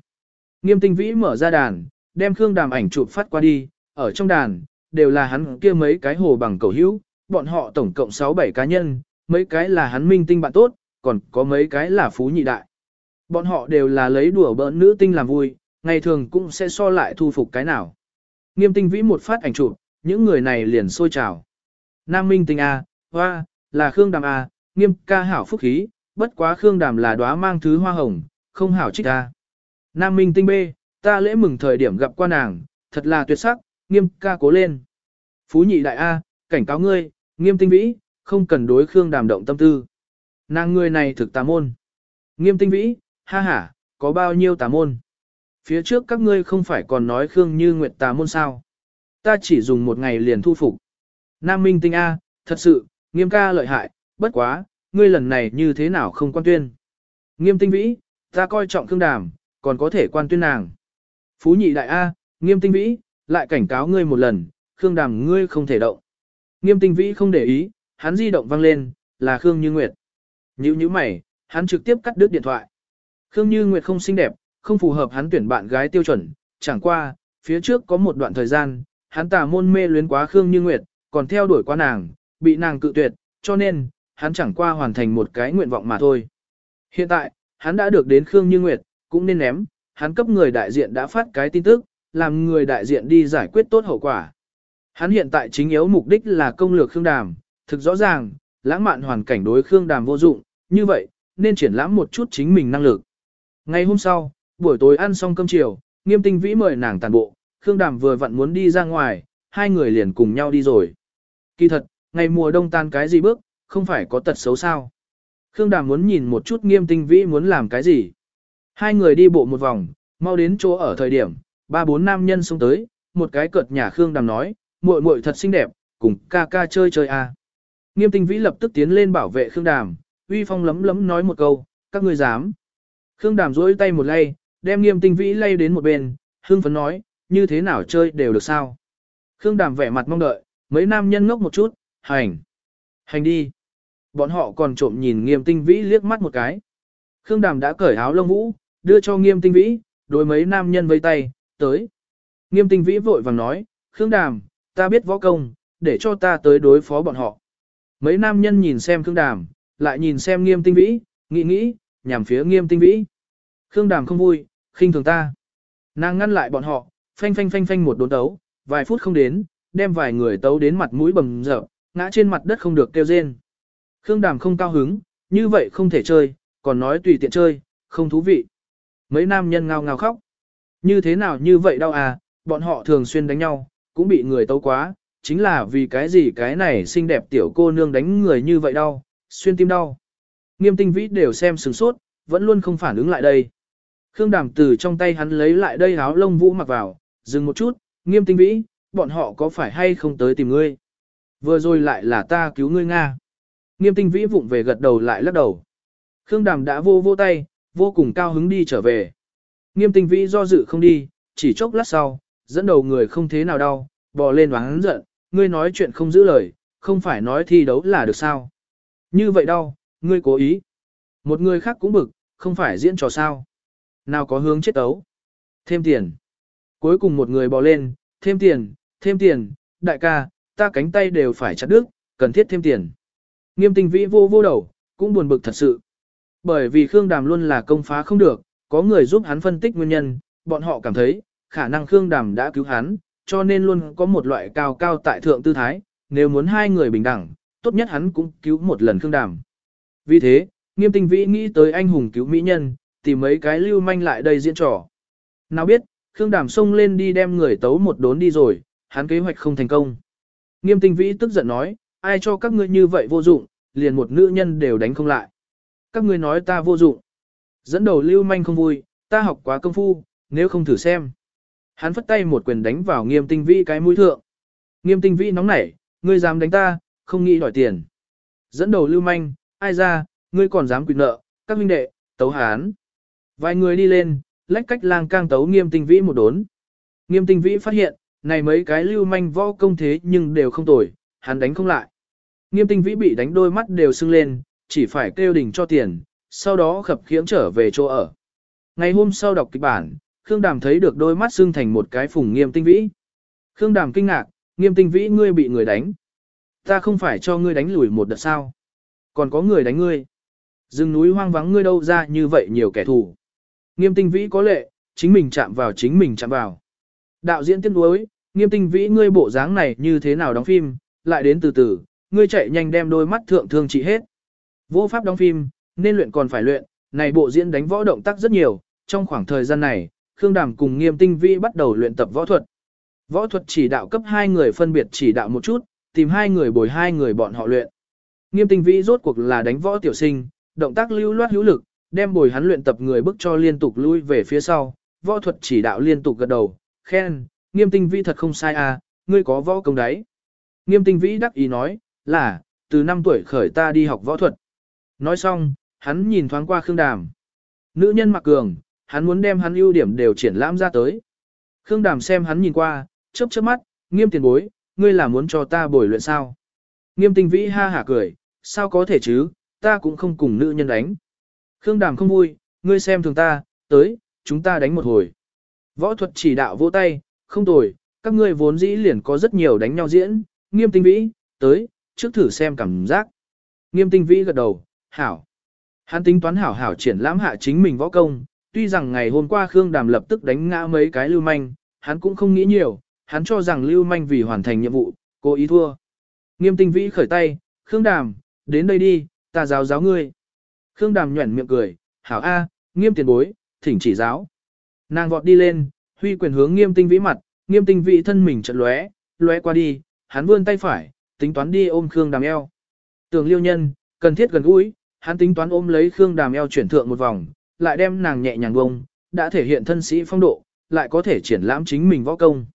Nghiêm tinh vĩ mở ra đàn, đem Khương Đàm ảnh chụp phát qua đi, ở trong đàn, đều là hắn kia mấy cái hồ bằng cầu hữu, bọn họ tổng cộng 6-7 cá nhân, mấy cái là hắn minh tinh bạn tốt, còn có mấy cái là phú nhị đại. Bọn họ đều là lấy đùa bỡn nữ tinh làm vui, ngày thường cũng sẽ so lại thu phục cái nào. Nghiêm tinh vĩ một phát ảnh chụp, những người này liền sôi trào. Nam minh tinh A, hoa, là Khương Đàm A, nghiêm ca hảo phúc khí, bất quá Khương Đàm là đóa mang thứ hoa hồng, không hảo trích A. Nam minh tinh B, ta lễ mừng thời điểm gặp qua nàng, thật là tuyệt sắc, nghiêm ca cố lên. Phú nhị đại A, cảnh cáo ngươi, nghiêm tinh vĩ, không cần đối Khương Đàm động tâm tư. Nàng người này thực tà môn. Nghiêm tinh vĩ, ha ha, có bao nhiêu tà môn. Phía trước các ngươi không phải còn nói Khương Như Nguyệt tà môn sao. Ta chỉ dùng một ngày liền thu phục. Nam Minh Tinh A, thật sự, nghiêm ca lợi hại, bất quá, ngươi lần này như thế nào không quan tuyên. Nghiêm tinh vĩ, ta coi trọng Khương Đàm, còn có thể quan tuyên nàng. Phú nhị đại A, nghiêm tinh vĩ, lại cảnh cáo ngươi một lần, Khương Đàm ngươi không thể động. Nghiêm tinh vĩ không để ý, hắn di động vang lên, là Khương Như Nguyệt. Nhữ như mày, hắn trực tiếp cắt đứt điện thoại. Khương Như Nguyệt không xinh đẹp, không phù hợp hắn tuyển bạn gái tiêu chuẩn, chẳng qua, phía trước có một đoạn thời gian, hắn tà môn mê luyến quá Khương Như Nguyệt, còn theo đuổi qua nàng, bị nàng cự tuyệt, cho nên, hắn chẳng qua hoàn thành một cái nguyện vọng mà thôi. Hiện tại, hắn đã được đến Khương Như Nguyệt, cũng nên ném, hắn cấp người đại diện đã phát cái tin tức, làm người đại diện đi giải quyết tốt hậu quả. Hắn hiện tại chính yếu mục đích là công lược Khương Đàm, thực rõ ràng, lãng mạn hoàn cảnh đối Khương Đàm vô dụng, như vậy, nên triển lãm một chút chính mình năng lực. Ngày hôm sau, buổi tối ăn xong cơm chiều, nghiêm tinh vĩ mời nàng tàn bộ, Khương Đàm vừa vặn muốn đi ra ngoài, hai người liền cùng nhau đi rồi. Kỳ thật, ngày mùa đông tan cái gì bước, không phải có tật xấu sao. Khương Đàm muốn nhìn một chút nghiêm tinh vĩ muốn làm cái gì. Hai người đi bộ một vòng, mau đến chỗ ở thời điểm, ba bốn nam nhân xuống tới, một cái cợt nhà Khương Đàm nói, muội muội thật xinh đẹp, cùng ca ca chơi chơi à. Nghiêm tinh vĩ lập tức tiến lên bảo vệ Khương Đàm, uy phong lấm lấm nói một câu, các ngươi dám. Khương Đàm duỗi tay một lay, đem nghiêm tinh vĩ lay đến một bên, hương phấn nói, như thế nào chơi đều được sao. Khương Đàm vẻ mặt mong đợi, mấy nam nhân ngốc một chút, hành. Hành đi. Bọn họ còn trộm nhìn nghiêm tinh vĩ liếc mắt một cái. Khương Đàm đã cởi áo lông vũ, đưa cho nghiêm tinh vĩ, đối mấy nam nhân vây tay, tới. Nghiêm tinh vĩ vội vàng nói, Khương Đàm, ta biết võ công, để cho ta tới đối phó bọn họ. Mấy nam nhân nhìn xem Khương Đàm, lại nhìn xem nghiêm tinh vĩ, nghĩ nghĩ, nhằm phía nghiêm tinh vĩ. Khương Đàm không vui, khinh thường ta. Nàng ngăn lại bọn họ, phanh phanh phanh phanh một đốn tấu, vài phút không đến, đem vài người tấu đến mặt mũi bầm dở, ngã trên mặt đất không được kêu rên. Khương Đàm không cao hứng, như vậy không thể chơi, còn nói tùy tiện chơi, không thú vị. Mấy nam nhân ngao ngao khóc. Như thế nào như vậy đâu à, bọn họ thường xuyên đánh nhau, cũng bị người tấu quá, chính là vì cái gì cái này xinh đẹp tiểu cô nương đánh người như vậy đau, xuyên tim đau. Nghiêm tinh vĩ đều xem sừng sốt, vẫn luôn không phản ứng lại đây. Khương Đàm từ trong tay hắn lấy lại đây áo lông vũ mặc vào, dừng một chút, nghiêm tinh vĩ, bọn họ có phải hay không tới tìm ngươi? Vừa rồi lại là ta cứu ngươi Nga. Nghiêm tinh vĩ vụng về gật đầu lại lắc đầu. Khương Đàm đã vô vô tay, vô cùng cao hứng đi trở về. Nghiêm tinh vĩ do dự không đi, chỉ chốc lát sau, dẫn đầu người không thế nào đau, bò lên oán giận, ngươi nói chuyện không giữ lời, không phải nói thi đấu là được sao. Như vậy đau, ngươi cố ý. Một người khác cũng bực, không phải diễn trò sao. Nào có hướng chết tấu, Thêm tiền. Cuối cùng một người bò lên, thêm tiền, thêm tiền, đại ca, ta cánh tay đều phải chặt đứt, cần thiết thêm tiền. Nghiêm tình vĩ vô vô đầu, cũng buồn bực thật sự. Bởi vì Khương Đàm luôn là công phá không được, có người giúp hắn phân tích nguyên nhân, bọn họ cảm thấy, khả năng Khương Đàm đã cứu hắn, cho nên luôn có một loại cao cao tại thượng tư thái, nếu muốn hai người bình đẳng, tốt nhất hắn cũng cứu một lần Khương Đàm. Vì thế, nghiêm tinh vĩ nghĩ tới anh hùng cứu mỹ nhân, tìm mấy cái lưu manh lại đây diễn trò. Nào biết, Khương Đàm xông lên đi đem người tấu một đốn đi rồi, hắn kế hoạch không thành công. Nghiêm tinh vĩ tức giận nói, ai cho các ngươi như vậy vô dụng, liền một nữ nhân đều đánh không lại. Các ngươi nói ta vô dụng. Dẫn đầu lưu manh không vui, ta học quá công phu, nếu không thử xem. Hắn phất tay một quyền đánh vào nghiêm tinh vĩ cái mũi thượng. Nghiêm tinh vĩ nóng nảy, ngươi dám đánh ta, không nghĩ đòi tiền. Dẫn đầu lưu manh, ai ra, ngươi còn dám quyền nợ, các huynh đệ, tấu hán. Vài người đi lên, lách cách lang cang tấu nghiêm tinh vĩ một đốn. Nghiêm tinh vĩ phát hiện, này mấy cái lưu manh võ công thế nhưng đều không tồi, hắn đánh không lại. Nghiêm tinh vĩ bị đánh đôi mắt đều sưng lên, chỉ phải kêu đỉnh cho tiền, sau đó khập khiễng trở về chỗ ở. Ngày hôm sau đọc kịch bản, Khương Đàm thấy được đôi mắt sưng thành một cái phùng nghiêm tinh vĩ. Khương Đàm kinh ngạc, nghiêm tinh vĩ ngươi bị người đánh. Ta không phải cho ngươi đánh lùi một đợt sao. Còn có người đánh ngươi. Rừng núi hoang vắng ngươi đâu ra như vậy nhiều kẻ thù. Nghiêm tinh vĩ có lệ, chính mình chạm vào chính mình chạm vào. Đạo diễn tiên nuối, nghiêm tinh vĩ ngươi bộ dáng này như thế nào đóng phim, lại đến từ từ, ngươi chạy nhanh đem đôi mắt thượng thương trị hết. Vô pháp đóng phim, nên luyện còn phải luyện, này bộ diễn đánh võ động tác rất nhiều, trong khoảng thời gian này, Khương Đàm cùng Nghiêm Tinh Vĩ bắt đầu luyện tập võ thuật. Võ thuật chỉ đạo cấp hai người phân biệt chỉ đạo một chút, tìm hai người bồi hai người bọn họ luyện. Nghiêm Tinh Vĩ rốt cuộc là đánh võ tiểu sinh, động tác lưu loát hữu lực, đem bồi hắn luyện tập người bước cho liên tục lui về phía sau, võ thuật chỉ đạo liên tục gật đầu, khen, Nghiêm Tinh Vĩ thật không sai à, ngươi có võ công đấy. Nghiêm Tinh Vĩ đắc ý nói, là, từ năm tuổi khởi ta đi học võ thuật. Nói xong, hắn nhìn thoáng qua Khương Đàm. Nữ nhân mặc cường, hắn muốn đem hắn ưu điểm đều triển lãm ra tới. Khương Đàm xem hắn nhìn qua, chớp chớp mắt, nghiêm tiền bối, ngươi là muốn cho ta bồi luyện sao? Nghiêm tinh vĩ ha hả cười, sao có thể chứ, ta cũng không cùng nữ nhân đánh. Khương Đàm không vui, ngươi xem thường ta, tới, chúng ta đánh một hồi. Võ thuật chỉ đạo vỗ tay, không tồi, các ngươi vốn dĩ liền có rất nhiều đánh nhau diễn, nghiêm tinh vĩ, tới, trước thử xem cảm giác. Nghiêm tinh vĩ gật đầu, hảo. Hắn tính toán hảo hảo triển lãm hạ chính mình võ công, tuy rằng ngày hôm qua Khương Đàm lập tức đánh ngã mấy cái lưu manh, hắn cũng không nghĩ nhiều, hắn cho rằng lưu manh vì hoàn thành nhiệm vụ, cố ý thua. Nghiêm tinh vĩ khởi tay, Khương Đàm, đến đây đi, ta giáo giáo ngươi. Khương Đàm nhuẩn miệng cười, hảo A, nghiêm tiền bối, thỉnh chỉ giáo. Nàng vọt đi lên, huy quyền hướng nghiêm tinh vĩ mặt, nghiêm tinh vĩ thân mình chợt lóe, lóe qua đi, hắn vươn tay phải, tính toán đi ôm Khương Đàm eo. Tường liêu nhân, cần thiết gần gũi, hắn tính toán ôm lấy Khương Đàm eo chuyển thượng một vòng, lại đem nàng nhẹ nhàng bông, đã thể hiện thân sĩ phong độ, lại có thể triển lãm chính mình võ công.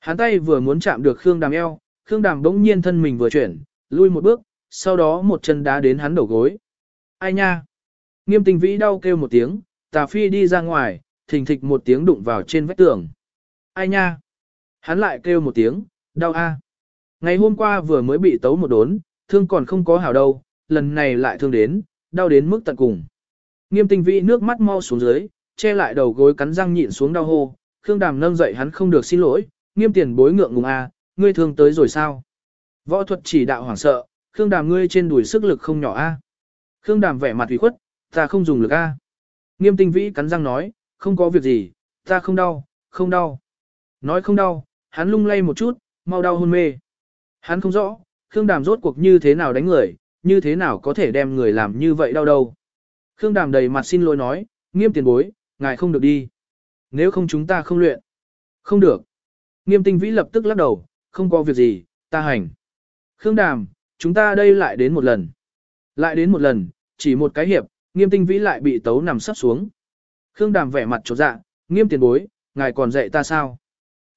Hắn tay vừa muốn chạm được Khương Đàm eo, Khương Đàm đống nhiên thân mình vừa chuyển, lui một bước, sau đó một chân đá đến hắn đầu gối. Ai nha? Nghiêm tình vĩ đau kêu một tiếng, tà phi đi ra ngoài, thình thịch một tiếng đụng vào trên vách tường. Ai nha? Hắn lại kêu một tiếng, đau a. Ngày hôm qua vừa mới bị tấu một đốn, thương còn không có hảo đâu, lần này lại thương đến, đau đến mức tận cùng. Nghiêm tinh vĩ nước mắt mau xuống dưới, che lại đầu gối cắn răng nhịn xuống đau hô, Khương Đàm nâng dậy hắn không được xin lỗi, nghiêm tiền bối ngượng ngùng a, ngươi thương tới rồi sao? Võ thuật chỉ đạo hoảng sợ, Khương Đàm ngươi trên đùi sức lực không nhỏ a. Khương Đàm vẻ mặt ủy khuất, ta không dùng lực a. Nghiêm tinh vĩ cắn răng nói, không có việc gì, ta không đau, không đau. Nói không đau, hắn lung lay một chút, mau đau hôn mê. Hắn không rõ, Khương Đàm rốt cuộc như thế nào đánh người, như thế nào có thể đem người làm như vậy đau đâu. Khương Đàm đầy mặt xin lỗi nói, nghiêm tiền bối, ngài không được đi. Nếu không chúng ta không luyện. Không được. Nghiêm tinh vĩ lập tức lắc đầu, không có việc gì, ta hành. Khương Đàm, chúng ta đây lại đến một lần. Lại đến một lần, chỉ một cái hiệp, nghiêm tinh vĩ lại bị tấu nằm sắp xuống. Khương Đàm vẻ mặt trột dạ, nghiêm tiền bối, ngài còn dạy ta sao?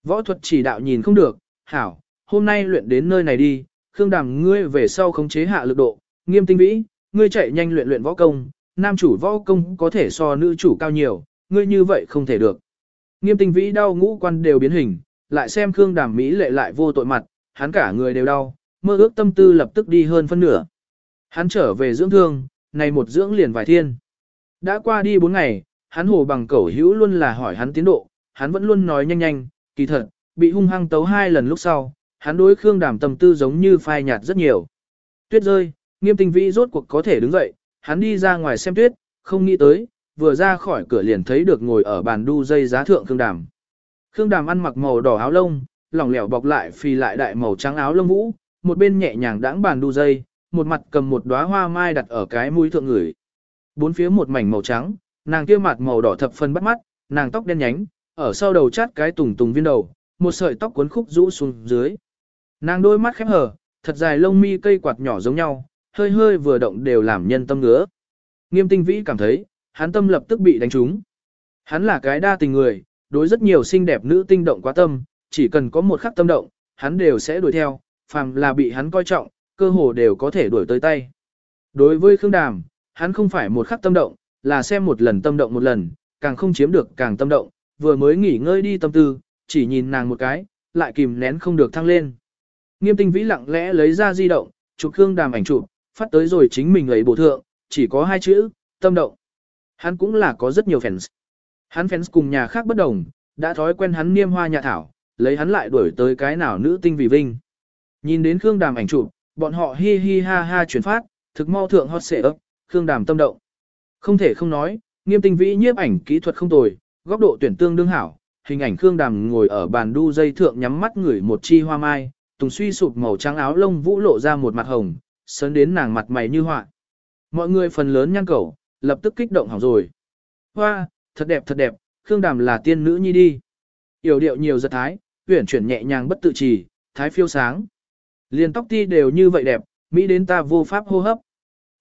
Võ thuật chỉ đạo nhìn không được, hảo, hôm nay luyện đến nơi này đi, Khương Đàm ngươi về sau khống chế hạ lực độ, nghiêm tinh vĩ, ngươi chạy nhanh luyện luyện võ công, nam chủ võ công có thể so nữ chủ cao nhiều, ngươi như vậy không thể được. Nghiêm tinh vĩ đau ngũ quan đều biến hình, lại xem Khương Đàm Mỹ lệ lại vô tội mặt, hắn cả người đều đau, mơ ước tâm tư lập tức đi hơn phân nửa. Hắn trở về dưỡng thương, này một dưỡng liền vài thiên. Đã qua đi bốn ngày, hắn hồ bằng cẩu hữu luôn là hỏi hắn tiến độ, hắn vẫn luôn nói nhanh nhanh, kỳ thật, bị hung hăng tấu hai lần lúc sau, hắn đối Khương Đàm tâm tư giống như phai nhạt rất nhiều. Tuyết rơi, nghiêm tinh vĩ rốt cuộc có thể đứng dậy, hắn đi ra ngoài xem tuyết, không nghĩ tới, vừa ra khỏi cửa liền thấy được ngồi ở bàn đu dây giá thượng Khương Đàm. Khương Đàm ăn mặc màu đỏ áo lông, lỏng lẻo bọc lại phì lại đại màu trắng áo lông vũ, một bên nhẹ nhàng đãng bàn đu dây, một mặt cầm một đóa hoa mai đặt ở cái mũi thượng người. Bốn phía một mảnh màu trắng, nàng kia mặt màu đỏ thập phần bắt mắt, nàng tóc đen nhánh, ở sau đầu chát cái tùng tùng viên đầu, một sợi tóc cuốn khúc rũ xuống dưới. Nàng đôi mắt khép hờ, thật dài lông mi cây quạt nhỏ giống nhau, hơi hơi vừa động đều làm nhân tâm ngứa. Nghiêm tinh vĩ cảm thấy, hắn tâm lập tức bị đánh trúng. Hắn là cái đa tình người, đối rất nhiều xinh đẹp nữ tinh động quá tâm, chỉ cần có một khắc tâm động, hắn đều sẽ đuổi theo, phàm là bị hắn coi trọng, cơ hồ đều có thể đuổi tới tay. Đối với Khương Đàm, hắn không phải một khắc tâm động, là xem một lần tâm động một lần, càng không chiếm được càng tâm động, vừa mới nghỉ ngơi đi tâm tư, chỉ nhìn nàng một cái, lại kìm nén không được thăng lên. Nghiêm tinh vĩ lặng lẽ lấy ra di động, chụp Khương Đàm ảnh chụp, phát tới rồi chính mình ấy bổ thượng, chỉ có hai chữ, tâm động. Hắn cũng là có rất nhiều fans. Hắn fans cùng nhà khác bất đồng, đã thói quen hắn niêm hoa nhà thảo, lấy hắn lại đuổi tới cái nào nữ tinh vì vinh. Nhìn đến Khương Đàm ảnh chụp, bọn họ hi hi ha ha chuyển phát, thực mau thượng hot xệ ấp, Khương Đàm tâm động. Không thể không nói, nghiêm tinh vĩ nhiếp ảnh kỹ thuật không tồi, góc độ tuyển tương đương hảo, hình ảnh Khương Đàm ngồi ở bàn đu dây thượng nhắm mắt ngửi một chi hoa mai, tùng suy sụp màu trắng áo lông vũ lộ ra một mặt hồng, sớn đến nàng mặt mày như họa. Mọi người phần lớn nhăn cẩu, lập tức kích động hỏng rồi. Hoa, thật đẹp thật đẹp, Khương Đàm là tiên nữ nhi đi. Yểu điệu nhiều giật thái, uyển chuyển nhẹ nhàng bất tự trì, thái phiêu sáng. Liền tóc ti đều như vậy đẹp, Mỹ đến ta vô pháp hô hấp.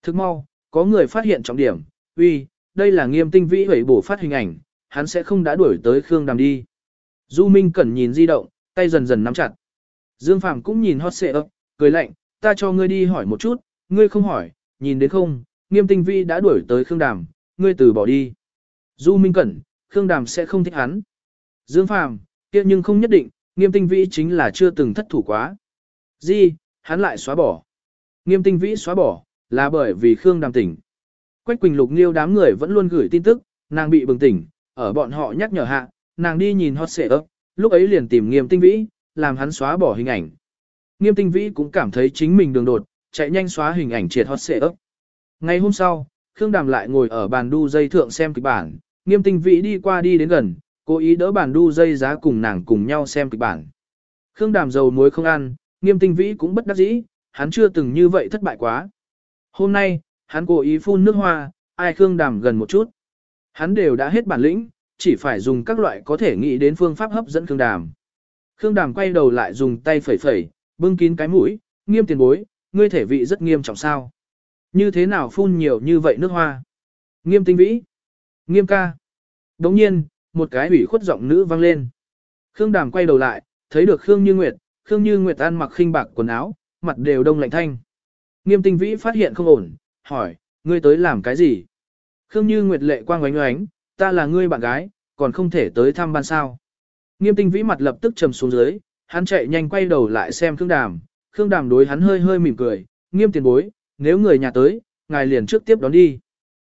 Thức mau, có người phát hiện trọng điểm, uy, đây là nghiêm tinh vĩ hủy bổ phát hình ảnh, hắn sẽ không đã đuổi tới Khương Đàm đi. Du Minh Cẩn nhìn di động, tay dần dần nắm chặt. Dương Phàm cũng nhìn hot xệ ấp, cười lạnh, ta cho ngươi đi hỏi một chút, ngươi không hỏi, nhìn đến không, nghiêm tinh vĩ đã đuổi tới Khương Đàm, ngươi từ bỏ đi. Du Minh Cẩn, Khương Đàm sẽ không thích hắn. Dương Phàm, kia nhưng không nhất định, nghiêm tinh vĩ chính là chưa từng thất thủ quá. Di, hắn lại xóa bỏ. Nghiêm tinh vĩ xóa bỏ, là bởi vì Khương Đàm tỉnh. Quách Quỳnh Lục Nghiêu đám người vẫn luôn gửi tin tức, nàng bị bừng tỉnh, ở bọn họ nhắc nhở hạ, nàng đi nhìn hot xệ ấp, lúc ấy liền tìm nghiêm tinh vĩ, làm hắn xóa bỏ hình ảnh. Nghiêm tinh vĩ cũng cảm thấy chính mình đường đột, chạy nhanh xóa hình ảnh triệt hot xệ ấp. Ngày hôm sau, Khương Đàm lại ngồi ở bàn đu dây thượng xem kịch bản, nghiêm tinh vĩ đi qua đi đến gần, cố ý đỡ bàn đu dây giá cùng nàng cùng nhau xem kịch bản. Khương Đàm dầu muối không ăn, nghiêm tinh vĩ cũng bất đắc dĩ, hắn chưa từng như vậy thất bại quá. Hôm nay, hắn cố ý phun nước hoa, ai Khương Đàm gần một chút. Hắn đều đã hết bản lĩnh, chỉ phải dùng các loại có thể nghĩ đến phương pháp hấp dẫn Khương Đàm. Khương Đàm quay đầu lại dùng tay phẩy phẩy, bưng kín cái mũi, nghiêm tiền bối, ngươi thể vị rất nghiêm trọng sao. Như thế nào phun nhiều như vậy nước hoa? Nghiêm tinh vĩ. Nghiêm ca. Đồng nhiên, một cái ủy khuất giọng nữ vang lên. Khương Đàm quay đầu lại, thấy được Khương Như Nguyệt, Khương Như Nguyệt ăn mặc khinh bạc quần áo, mặt đều đông lạnh thanh. Nghiêm tinh vĩ phát hiện không ổn, hỏi, ngươi tới làm cái gì? Khương Như Nguyệt lệ quang oánh oánh, ta là ngươi bạn gái, còn không thể tới thăm ban sao. Nghiêm tinh vĩ mặt lập tức trầm xuống dưới, hắn chạy nhanh quay đầu lại xem Khương Đàm, Khương Đàm đối hắn hơi hơi mỉm cười, nghiêm tiền bối, nếu người nhà tới, ngài liền trước tiếp đón đi.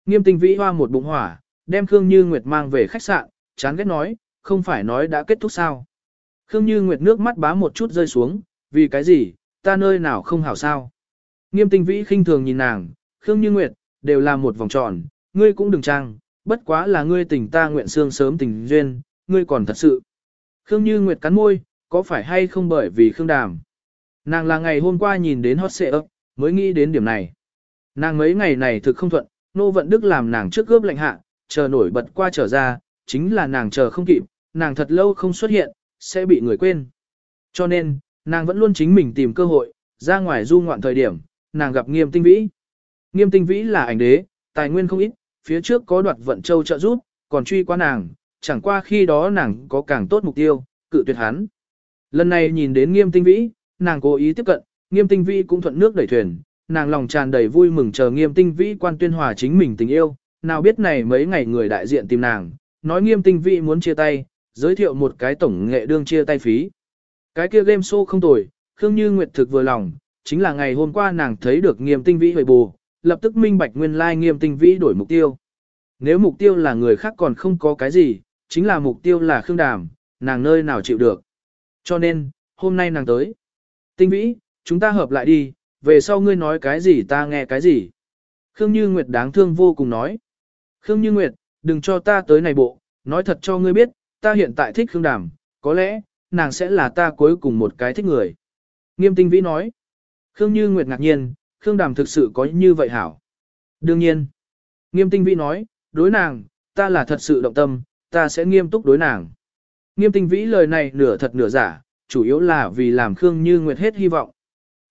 Nghiêm tinh vĩ hoa một bụng hỏa, đem Khương Như Nguyệt mang về khách sạn, chán ghét nói, không phải nói đã kết thúc sao. Khương Như Nguyệt nước mắt bá một chút rơi xuống, vì cái gì, ta nơi nào không hảo sao. Nghiêm tinh vĩ khinh thường nhìn nàng, Khương Như Nguyệt, đều là một vòng tròn, ngươi cũng đừng trang, bất quá là ngươi tình ta nguyện xương sớm tình duyên, ngươi còn thật sự. Khương Như Nguyệt cắn môi, có phải hay không bởi vì Khương Đàm. Nàng là ngày hôm qua nhìn đến hot xệ ấp, mới nghĩ đến điểm này. Nàng mấy ngày này thực không thuận, nô vận đức làm nàng trước gớp lạnh hạ, chờ nổi bật qua trở ra, chính là nàng chờ không kịp, nàng thật lâu không xuất hiện, sẽ bị người quên. Cho nên, nàng vẫn luôn chính mình tìm cơ hội, ra ngoài du ngoạn thời điểm, nàng gặp nghiêm tinh vĩ. Nghiêm tinh vĩ là ảnh đế, tài nguyên không ít, phía trước có đoạt vận châu trợ giúp, còn truy qua nàng, chẳng qua khi đó nàng có càng tốt mục tiêu, cự tuyệt hắn. Lần này nhìn đến nghiêm tinh vĩ, nàng cố ý tiếp cận, nghiêm tinh vĩ cũng thuận nước đẩy thuyền, nàng lòng tràn đầy vui mừng chờ nghiêm tinh vĩ quan tuyên hòa chính mình tình yêu, nào biết này mấy ngày người đại diện tìm nàng, nói nghiêm tinh vĩ muốn chia tay, giới thiệu một cái tổng nghệ đương chia tay phí. Cái kia game show không tồi, Khương Như Nguyệt thực vừa lòng, chính là ngày hôm qua nàng thấy được nghiêm tinh vĩ hồi bù, lập tức minh bạch nguyên lai like nghiêm tinh vĩ đổi mục tiêu. Nếu mục tiêu là người khác còn không có cái gì, chính là mục tiêu là Khương Đàm, nàng nơi nào chịu được. Cho nên, hôm nay nàng tới. Tinh vĩ, chúng ta hợp lại đi, về sau ngươi nói cái gì ta nghe cái gì. Khương Như Nguyệt đáng thương vô cùng nói. Khương Như Nguyệt, đừng cho ta tới này bộ, nói thật cho ngươi biết, ta hiện tại thích Khương Đàm, có lẽ, nàng sẽ là ta cuối cùng một cái thích người. Nghiêm tinh vĩ nói. Khương Như Nguyệt ngạc nhiên, Khương Đàm thực sự có như vậy hảo. Đương nhiên. Nghiêm tinh vĩ nói, đối nàng, ta là thật sự động tâm, ta sẽ nghiêm túc đối nàng. Nghiêm tinh vĩ lời này nửa thật nửa giả, chủ yếu là vì làm Khương Như Nguyệt hết hy vọng.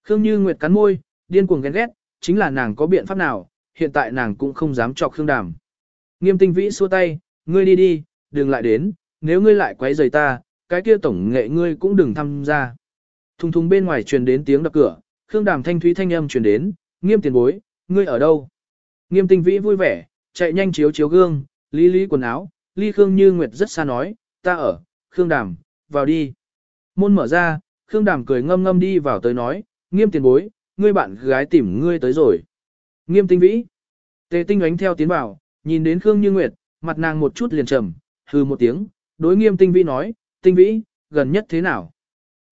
Khương Như Nguyệt cắn môi, điên cuồng ghen ghét, chính là nàng có biện pháp nào, hiện tại nàng cũng không dám chọc Khương Đàm. Nghiêm tinh vĩ xua tay, ngươi đi đi, đừng lại đến, nếu ngươi lại quấy rầy ta, cái kia tổng nghệ ngươi cũng đừng tham gia. Thùng thùng bên ngoài truyền đến tiếng đập cửa, Khương Đàm thanh thúy thanh âm truyền đến, nghiêm tiền bối, ngươi ở đâu? Nghiêm tinh vĩ vui vẻ, chạy nhanh chiếu chiếu gương, lý lý quần áo, ly Khương Như Nguyệt rất xa nói, ta ở, Khương Đàm, vào đi. Môn mở ra, Khương Đàm cười ngâm ngâm đi vào tới nói, nghiêm tiền bối, ngươi bạn gái tìm ngươi tới rồi. Nghiêm tinh vĩ. Tề tinh ánh theo tiến vào, nhìn đến Khương Như Nguyệt, mặt nàng một chút liền trầm, hừ một tiếng, đối nghiêm tinh vĩ nói, tinh vĩ, gần nhất thế nào?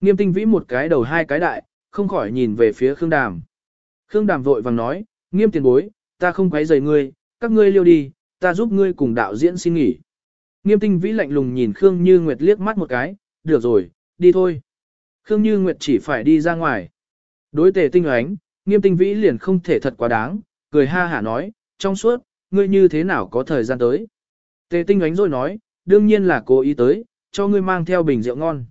Nghiêm tinh vĩ một cái đầu hai cái đại, không khỏi nhìn về phía Khương Đàm. Khương Đàm vội vàng nói, nghiêm tiền bối, ta không quấy rầy ngươi, các ngươi liêu đi, ta giúp ngươi cùng đạo diễn xin nghỉ. Nghiêm tinh vĩ lạnh lùng nhìn Khương Như Nguyệt liếc mắt một cái, được rồi, đi thôi. Khương Như Nguyệt chỉ phải đi ra ngoài. Đối tề tinh ánh, nghiêm tinh vĩ liền không thể thật quá đáng, cười ha hả nói, trong suốt, ngươi như thế nào có thời gian tới. Tề tinh ánh rồi nói, đương nhiên là cố ý tới, cho ngươi mang theo bình rượu ngon.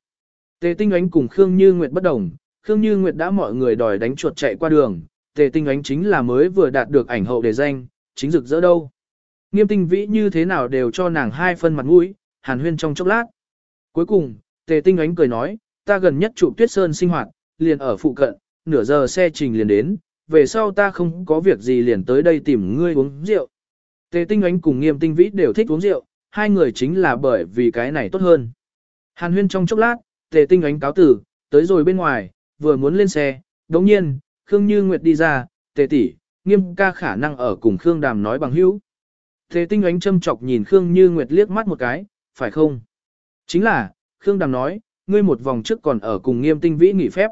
Tề tinh Ánh cùng Khương Như Nguyệt bất đồng, Khương Như Nguyệt đã mọi người đòi đánh chuột chạy qua đường, tề tinh Ánh chính là mới vừa đạt được ảnh hậu đề danh, chính rực rỡ đâu. Nghiêm tinh vĩ như thế nào đều cho nàng hai phân mặt mũi, hàn huyên trong chốc lát. Cuối cùng, tề tinh ánh cười nói, ta gần nhất trụ tuyết sơn sinh hoạt, liền ở phụ cận, nửa giờ xe trình liền đến, về sau ta không có việc gì liền tới đây tìm ngươi uống rượu. Tề tinh ánh cùng nghiêm tinh vĩ đều thích uống rượu, hai người chính là bởi vì cái này tốt hơn. Hàn huyên trong chốc lát, tề tinh ánh cáo tử, tới rồi bên ngoài, vừa muốn lên xe, đồng nhiên, Khương Như Nguyệt đi ra, tề tỷ, nghiêm ca khả năng ở cùng Khương Đàm nói bằng hữu. Tề tinh ánh châm chọc nhìn Khương Như Nguyệt liếc mắt một cái, phải không? Chính là, Khương Đàm nói, ngươi một vòng trước còn ở cùng nghiêm tinh vĩ nghỉ phép.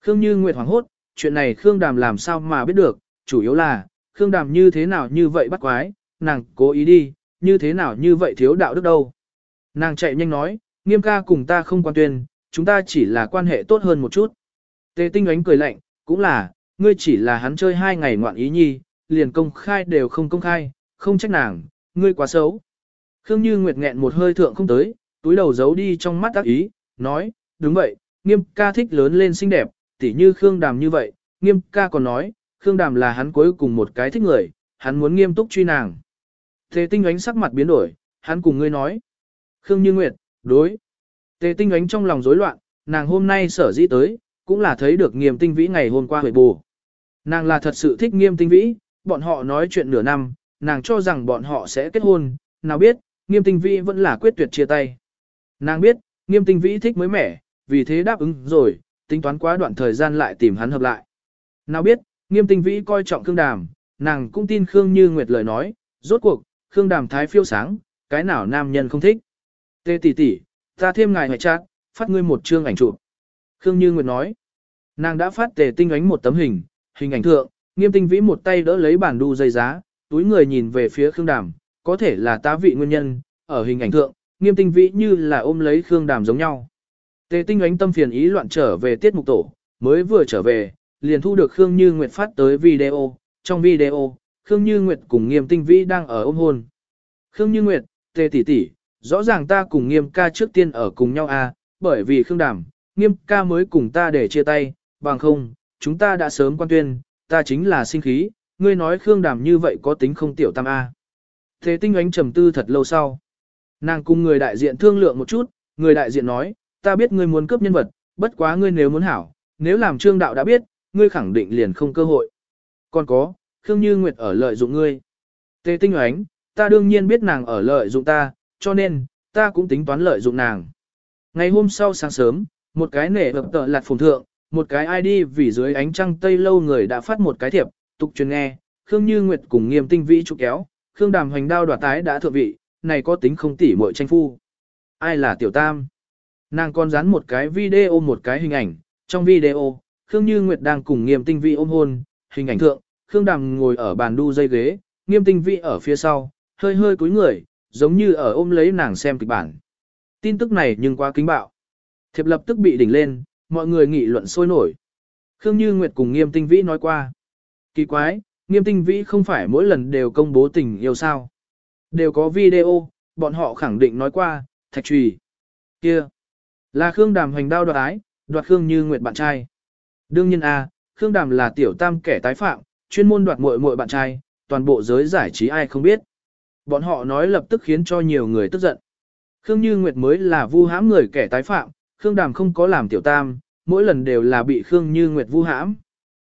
Khương Như Nguyệt hoảng hốt, chuyện này Khương Đàm làm sao mà biết được, chủ yếu là, Khương Đàm như thế nào như vậy bắt quái, nàng cố ý đi, như thế nào như vậy thiếu đạo đức đâu. Nàng chạy nhanh nói, nghiêm ca cùng ta không quan tuyên, chúng ta chỉ là quan hệ tốt hơn một chút. Tề tinh ánh cười lạnh, cũng là, ngươi chỉ là hắn chơi hai ngày ngoạn ý nhi, liền công khai đều không công khai, không trách nàng, ngươi quá xấu. Khương Như Nguyệt nghẹn một hơi thượng không tới, túi đầu giấu đi trong mắt ác ý, nói, đúng vậy, nghiêm ca thích lớn lên xinh đẹp, tỉ như Khương Đàm như vậy, nghiêm ca còn nói, Khương Đàm là hắn cuối cùng một cái thích người, hắn muốn nghiêm túc truy nàng. Tề tinh ánh sắc mặt biến đổi, hắn cùng ngươi nói. Khương Như Nguyệt, đối. Tề tinh ánh trong lòng rối loạn, nàng hôm nay sở dĩ tới, cũng là thấy được nghiêm tinh vĩ ngày hôm qua hồi bù. Nàng là thật sự thích nghiêm tinh vĩ, bọn họ nói chuyện nửa năm, nàng cho rằng bọn họ sẽ kết hôn, nào biết, nghiêm tinh vĩ vẫn là quyết tuyệt chia tay. Nàng biết, nghiêm tinh vĩ thích mới mẻ, vì thế đáp ứng rồi, tính toán quá đoạn thời gian lại tìm hắn hợp lại. Nào biết, nghiêm tinh vĩ coi trọng Khương Đàm, nàng cũng tin Khương Như Nguyệt lời nói, rốt cuộc, Khương Đàm thái phiêu sáng, cái nào nam nhân không thích. Tê tỷ tỷ, ta thêm ngài hoài chát, phát ngươi một chương ảnh chụp. Khương Như Nguyệt nói, nàng đã phát tề tinh ánh một tấm hình, hình ảnh thượng, nghiêm tinh vĩ một tay đỡ lấy bản đu dây giá, túi người nhìn về phía Khương Đàm, có thể là tá vị nguyên nhân, ở hình ảnh thượng, nghiêm tinh vĩ như là ôm lấy Khương Đàm giống nhau. Tề tinh ánh tâm phiền ý loạn trở về tiết mục tổ, mới vừa trở về, liền thu được Khương Như Nguyệt phát tới video, trong video, Khương Như Nguyệt cùng nghiêm tinh vĩ đang ở ôm hôn. Khương Như Nguyệt, tề tỷ tỷ, rõ ràng ta cùng nghiêm ca trước tiên ở cùng nhau à, bởi vì Khương Đàm, nghiêm ca mới cùng ta để chia tay, bằng không, chúng ta đã sớm quan tuyên, ta chính là sinh khí, ngươi nói Khương Đàm như vậy có tính không tiểu tam A. Thế tinh ánh trầm tư thật lâu sau. Nàng cùng người đại diện thương lượng một chút, người đại diện nói, ta biết ngươi muốn cướp nhân vật, bất quá ngươi nếu muốn hảo, nếu làm trương đạo đã biết, ngươi khẳng định liền không cơ hội. Còn có, Khương Như Nguyệt ở lợi dụng ngươi. Tề tinh oánh, ta đương nhiên biết nàng ở lợi dụng ta, cho nên, ta cũng tính toán lợi dụng nàng. Ngày hôm sau sáng sớm, một cái nể hợp tợ lạt phùng thượng, một cái ID vì dưới ánh trăng tây lâu người đã phát một cái thiệp, tục truyền nghe, Khương Như Nguyệt cùng nghiêm tinh vĩ trục kéo, Khương Đàm hoành đao đoạt tái đã thượng vị, này có tính không tỉ muội tranh phu. Ai là tiểu tam? Nàng còn dán một cái video một cái hình ảnh, trong video, Khương Như Nguyệt đang cùng nghiêm tinh vĩ ôm hôn, hình ảnh thượng, Khương Đàm ngồi ở bàn đu dây ghế, nghiêm tinh vĩ ở phía sau, hơi hơi cúi người, giống như ở ôm lấy nàng xem kịch bản. Tin tức này nhưng quá kính bạo. Thiệp lập tức bị đỉnh lên, mọi người nghị luận sôi nổi. Khương Như Nguyệt cùng Nghiêm Tinh Vĩ nói qua. Kỳ quái, Nghiêm Tinh Vĩ không phải mỗi lần đều công bố tình yêu sao. Đều có video, bọn họ khẳng định nói qua, thạch trùy. Kia, là Khương Đàm hành đao đoạt ái, đoạt Khương Như Nguyệt bạn trai. Đương nhiên a, à, Khương Đàm là tiểu tam kẻ tái phạm, chuyên môn đoạt muội muội bạn trai, toàn bộ giới giải trí ai không biết. Bọn họ nói lập tức khiến cho nhiều người tức giận. Khương Như Nguyệt mới là vu hãm người kẻ tái phạm, Khương Đàm không có làm tiểu tam, mỗi lần đều là bị Khương Như Nguyệt vu hãm.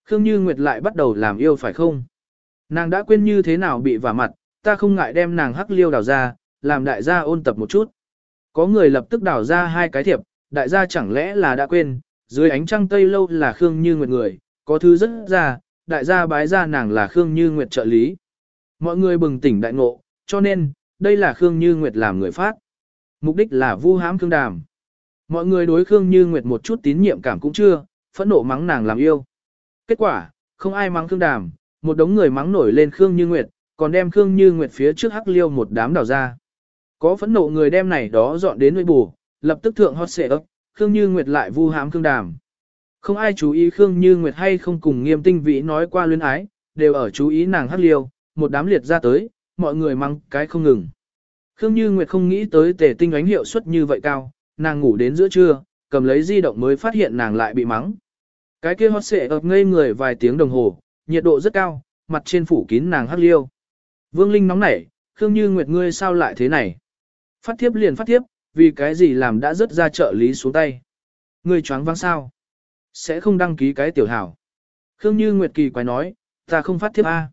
Khương Như Nguyệt lại bắt đầu làm yêu phải không? Nàng đã quên như thế nào bị vả mặt, ta không ngại đem nàng hắc liêu đào ra, làm đại gia ôn tập một chút. Có người lập tức đào ra hai cái thiệp, đại gia chẳng lẽ là đã quên, dưới ánh trăng tây lâu là Khương Như Nguyệt người, có thứ rất ra, đại gia bái ra nàng là Khương Như Nguyệt trợ lý. Mọi người bừng tỉnh đại ngộ, cho nên, đây là Khương Như Nguyệt làm người phát. Mục đích là vu hãm Khương Đàm. Mọi người đối Khương Như Nguyệt một chút tín nhiệm cảm cũng chưa, phẫn nộ mắng nàng làm yêu. Kết quả, không ai mắng Khương Đàm, một đống người mắng nổi lên Khương Như Nguyệt, còn đem Khương Như Nguyệt phía trước hắc liêu một đám đào ra. Có phẫn nộ người đem này đó dọn đến nơi bù, lập tức thượng hot xệ ấp, Khương Như Nguyệt lại vu hãm Khương Đàm. Không ai chú ý Khương Như Nguyệt hay không cùng nghiêm tinh vĩ nói qua luyến ái, đều ở chú ý nàng hắc liêu, một đám liệt ra tới, mọi người mắng cái không ngừng. Khương Như Nguyệt không nghĩ tới tề tinh ánh hiệu suất như vậy cao, nàng ngủ đến giữa trưa, cầm lấy di động mới phát hiện nàng lại bị mắng. Cái kia hot xệ ập ngây người vài tiếng đồng hồ, nhiệt độ rất cao, mặt trên phủ kín nàng hắc liêu. Vương Linh nóng nảy, Khương Như Nguyệt ngươi sao lại thế này? Phát thiếp liền phát thiếp, vì cái gì làm đã rất ra trợ lý xuống tay. Ngươi choáng váng sao? Sẽ không đăng ký cái tiểu hảo. Khương Như Nguyệt kỳ quái nói, ta không phát thiếp A.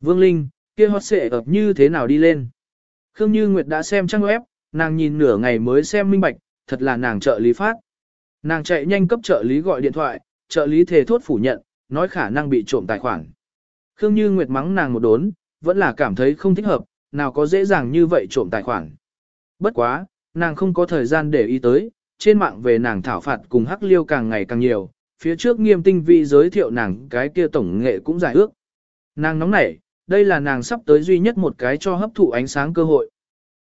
Vương Linh, kia hot sẽ ập như thế nào đi lên? Khương Như Nguyệt đã xem trang web, nàng nhìn nửa ngày mới xem minh bạch, thật là nàng trợ lý phát. Nàng chạy nhanh cấp trợ lý gọi điện thoại, trợ lý thề thốt phủ nhận, nói khả năng bị trộm tài khoản. Khương Như Nguyệt mắng nàng một đốn, vẫn là cảm thấy không thích hợp, nào có dễ dàng như vậy trộm tài khoản. Bất quá, nàng không có thời gian để ý tới, trên mạng về nàng thảo phạt cùng hắc liêu càng ngày càng nhiều, phía trước nghiêm tinh vị giới thiệu nàng cái kia tổng nghệ cũng giải ước. Nàng nóng nảy, đây là nàng sắp tới duy nhất một cái cho hấp thụ ánh sáng cơ hội.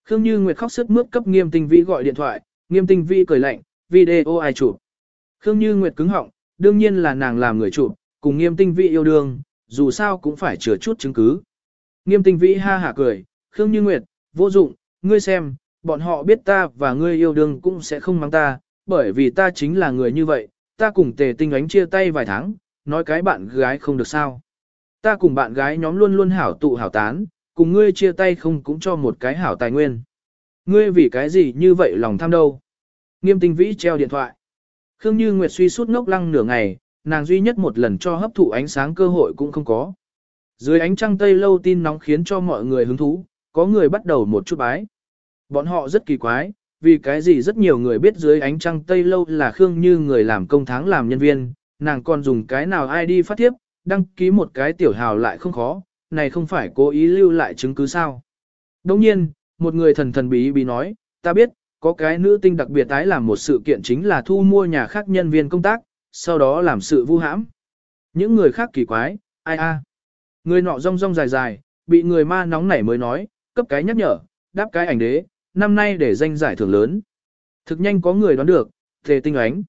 Khương Như Nguyệt khóc sức mướt cấp nghiêm tinh vị gọi điện thoại, nghiêm tinh vị cười lạnh, video ai chụp. Khương Như Nguyệt cứng họng, đương nhiên là nàng làm người chụp, cùng nghiêm tinh vị yêu đương, dù sao cũng phải chừa chút chứng cứ. Nghiêm tinh vị ha hả cười, Khương Như Nguyệt, vô dụng, ngươi xem, bọn họ biết ta và ngươi yêu đương cũng sẽ không mang ta, bởi vì ta chính là người như vậy, ta cùng tề tinh ánh chia tay vài tháng, nói cái bạn gái không được sao. Ta cùng bạn gái nhóm luôn luôn hảo tụ hảo tán, cùng ngươi chia tay không cũng cho một cái hảo tài nguyên. Ngươi vì cái gì như vậy lòng tham đâu? Nghiêm tinh vĩ treo điện thoại. Khương Như Nguyệt suy suốt ngốc lăng nửa ngày, nàng duy nhất một lần cho hấp thụ ánh sáng cơ hội cũng không có. Dưới ánh trăng tây lâu tin nóng khiến cho mọi người hứng thú, có người bắt đầu một chút bái. Bọn họ rất kỳ quái, vì cái gì rất nhiều người biết dưới ánh trăng tây lâu là Khương Như người làm công tháng làm nhân viên, nàng còn dùng cái nào ai đi phát tiếp, đăng ký một cái tiểu hào lại không khó, này không phải cố ý lưu lại chứng cứ sao. Đồng nhiên, một người thần thần bí bí nói, ta biết, có cái nữ tinh đặc biệt tái làm một sự kiện chính là thu mua nhà khác nhân viên công tác, sau đó làm sự vu hãm. Những người khác kỳ quái, ai a? Người nọ rong rong dài dài, bị người ma nóng nảy mới nói, cấp cái nhắc nhở, đáp cái ảnh đế, năm nay để danh giải thưởng lớn. Thực nhanh có người đoán được, tề tinh ánh.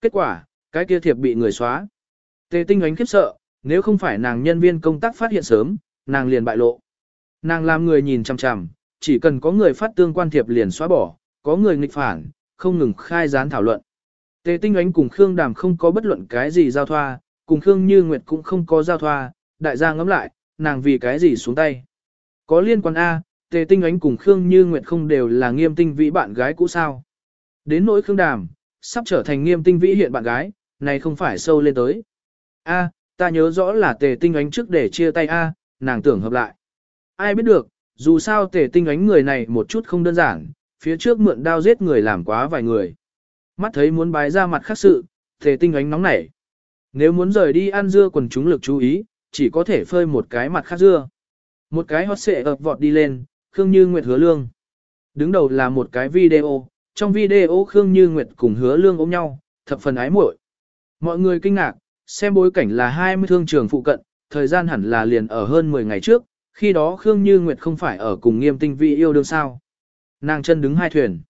Kết quả, cái kia thiệp bị người xóa. Tề tinh ánh khiếp sợ, nếu không phải nàng nhân viên công tác phát hiện sớm, nàng liền bại lộ. Nàng làm người nhìn chằm chằm, chỉ cần có người phát tương quan thiệp liền xóa bỏ, có người nghịch phản, không ngừng khai gián thảo luận. Tề tinh ánh cùng Khương Đàm không có bất luận cái gì giao thoa, cùng Khương Như Nguyệt cũng không có giao thoa, đại gia ngẫm lại, nàng vì cái gì xuống tay. Có liên quan A, Tề tinh ánh cùng Khương Như Nguyệt không đều là nghiêm tinh vĩ bạn gái cũ sao. Đến nỗi Khương Đàm, sắp trở thành nghiêm tinh vĩ hiện bạn gái, này không phải sâu lên tới. A, ta nhớ rõ là tề tinh ánh trước để chia tay A, nàng tưởng hợp lại. Ai biết được, dù sao tề tinh ánh người này một chút không đơn giản, phía trước mượn đao giết người làm quá vài người. Mắt thấy muốn bái ra mặt khác sự, tề tinh ánh nóng nảy. Nếu muốn rời đi ăn dưa quần chúng lực chú ý, chỉ có thể phơi một cái mặt khác dưa. Một cái hot xệ ập vọt đi lên, Khương Như Nguyệt hứa lương. Đứng đầu là một cái video, trong video Khương Như Nguyệt cùng hứa lương ôm nhau, thập phần ái muội. Mọi người kinh ngạc, xem bối cảnh là 20 thương trường phụ cận, thời gian hẳn là liền ở hơn 10 ngày trước, khi đó Khương Như Nguyệt không phải ở cùng nghiêm tinh vị yêu đương sao. Nàng chân đứng hai thuyền.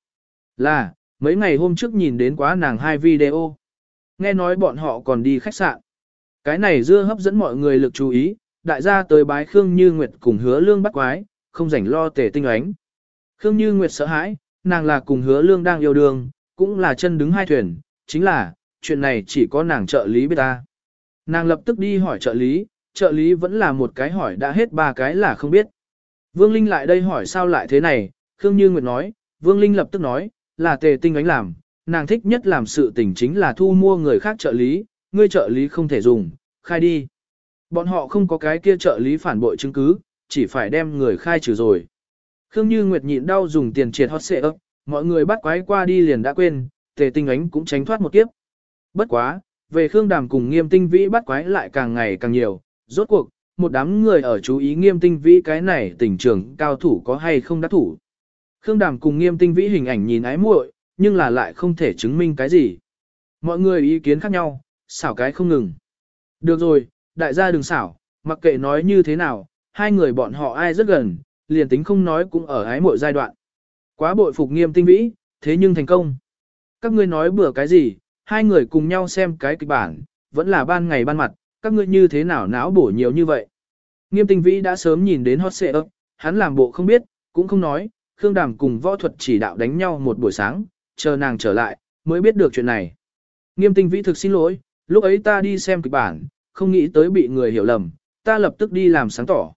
Là, mấy ngày hôm trước nhìn đến quá nàng hai video. Nghe nói bọn họ còn đi khách sạn. Cái này dưa hấp dẫn mọi người lực chú ý, đại gia tới bái Khương Như Nguyệt cùng hứa lương bắt quái, không rảnh lo tề tinh ánh. Khương Như Nguyệt sợ hãi, nàng là cùng hứa lương đang yêu đương, cũng là chân đứng hai thuyền, chính là, chuyện này chỉ có nàng trợ lý biết ta. Nàng lập tức đi hỏi trợ lý, trợ lý vẫn là một cái hỏi đã hết ba cái là không biết. Vương Linh lại đây hỏi sao lại thế này, Khương Như Nguyệt nói, Vương Linh lập tức nói, là tề tinh ánh làm, nàng thích nhất làm sự tình chính là thu mua người khác trợ lý, ngươi trợ lý không thể dùng, khai đi. Bọn họ không có cái kia trợ lý phản bội chứng cứ, chỉ phải đem người khai trừ rồi. Khương Như Nguyệt nhịn đau dùng tiền triệt hot xệ ấp, mọi người bắt quái qua đi liền đã quên, tề tinh ánh cũng tránh thoát một kiếp. Bất quá, về Khương Đàm cùng nghiêm tinh vĩ bắt quái lại càng ngày càng nhiều, rốt cuộc, một đám người ở chú ý nghiêm tinh vĩ cái này tình trường cao thủ có hay không đắc thủ. Khương Đàm cùng nghiêm tinh vĩ hình ảnh nhìn ái muội, nhưng là lại không thể chứng minh cái gì. Mọi người ý kiến khác nhau, xảo cái không ngừng. Được rồi, đại gia đừng xảo, mặc kệ nói như thế nào, hai người bọn họ ai rất gần, liền tính không nói cũng ở ái mỗi giai đoạn. Quá bội phục nghiêm tinh vĩ, thế nhưng thành công. Các ngươi nói bừa cái gì, hai người cùng nhau xem cái kịch bản, vẫn là ban ngày ban mặt, các ngươi như thế nào não bổ nhiều như vậy. Nghiêm tinh vĩ đã sớm nhìn đến hot xệ ấp, hắn làm bộ không biết, cũng không nói, Khương Đàm cùng võ thuật chỉ đạo đánh nhau một buổi sáng, chờ nàng trở lại, mới biết được chuyện này. Nghiêm tinh vĩ thực xin lỗi, lúc ấy ta đi xem kịch bản, không nghĩ tới bị người hiểu lầm, ta lập tức đi làm sáng tỏ.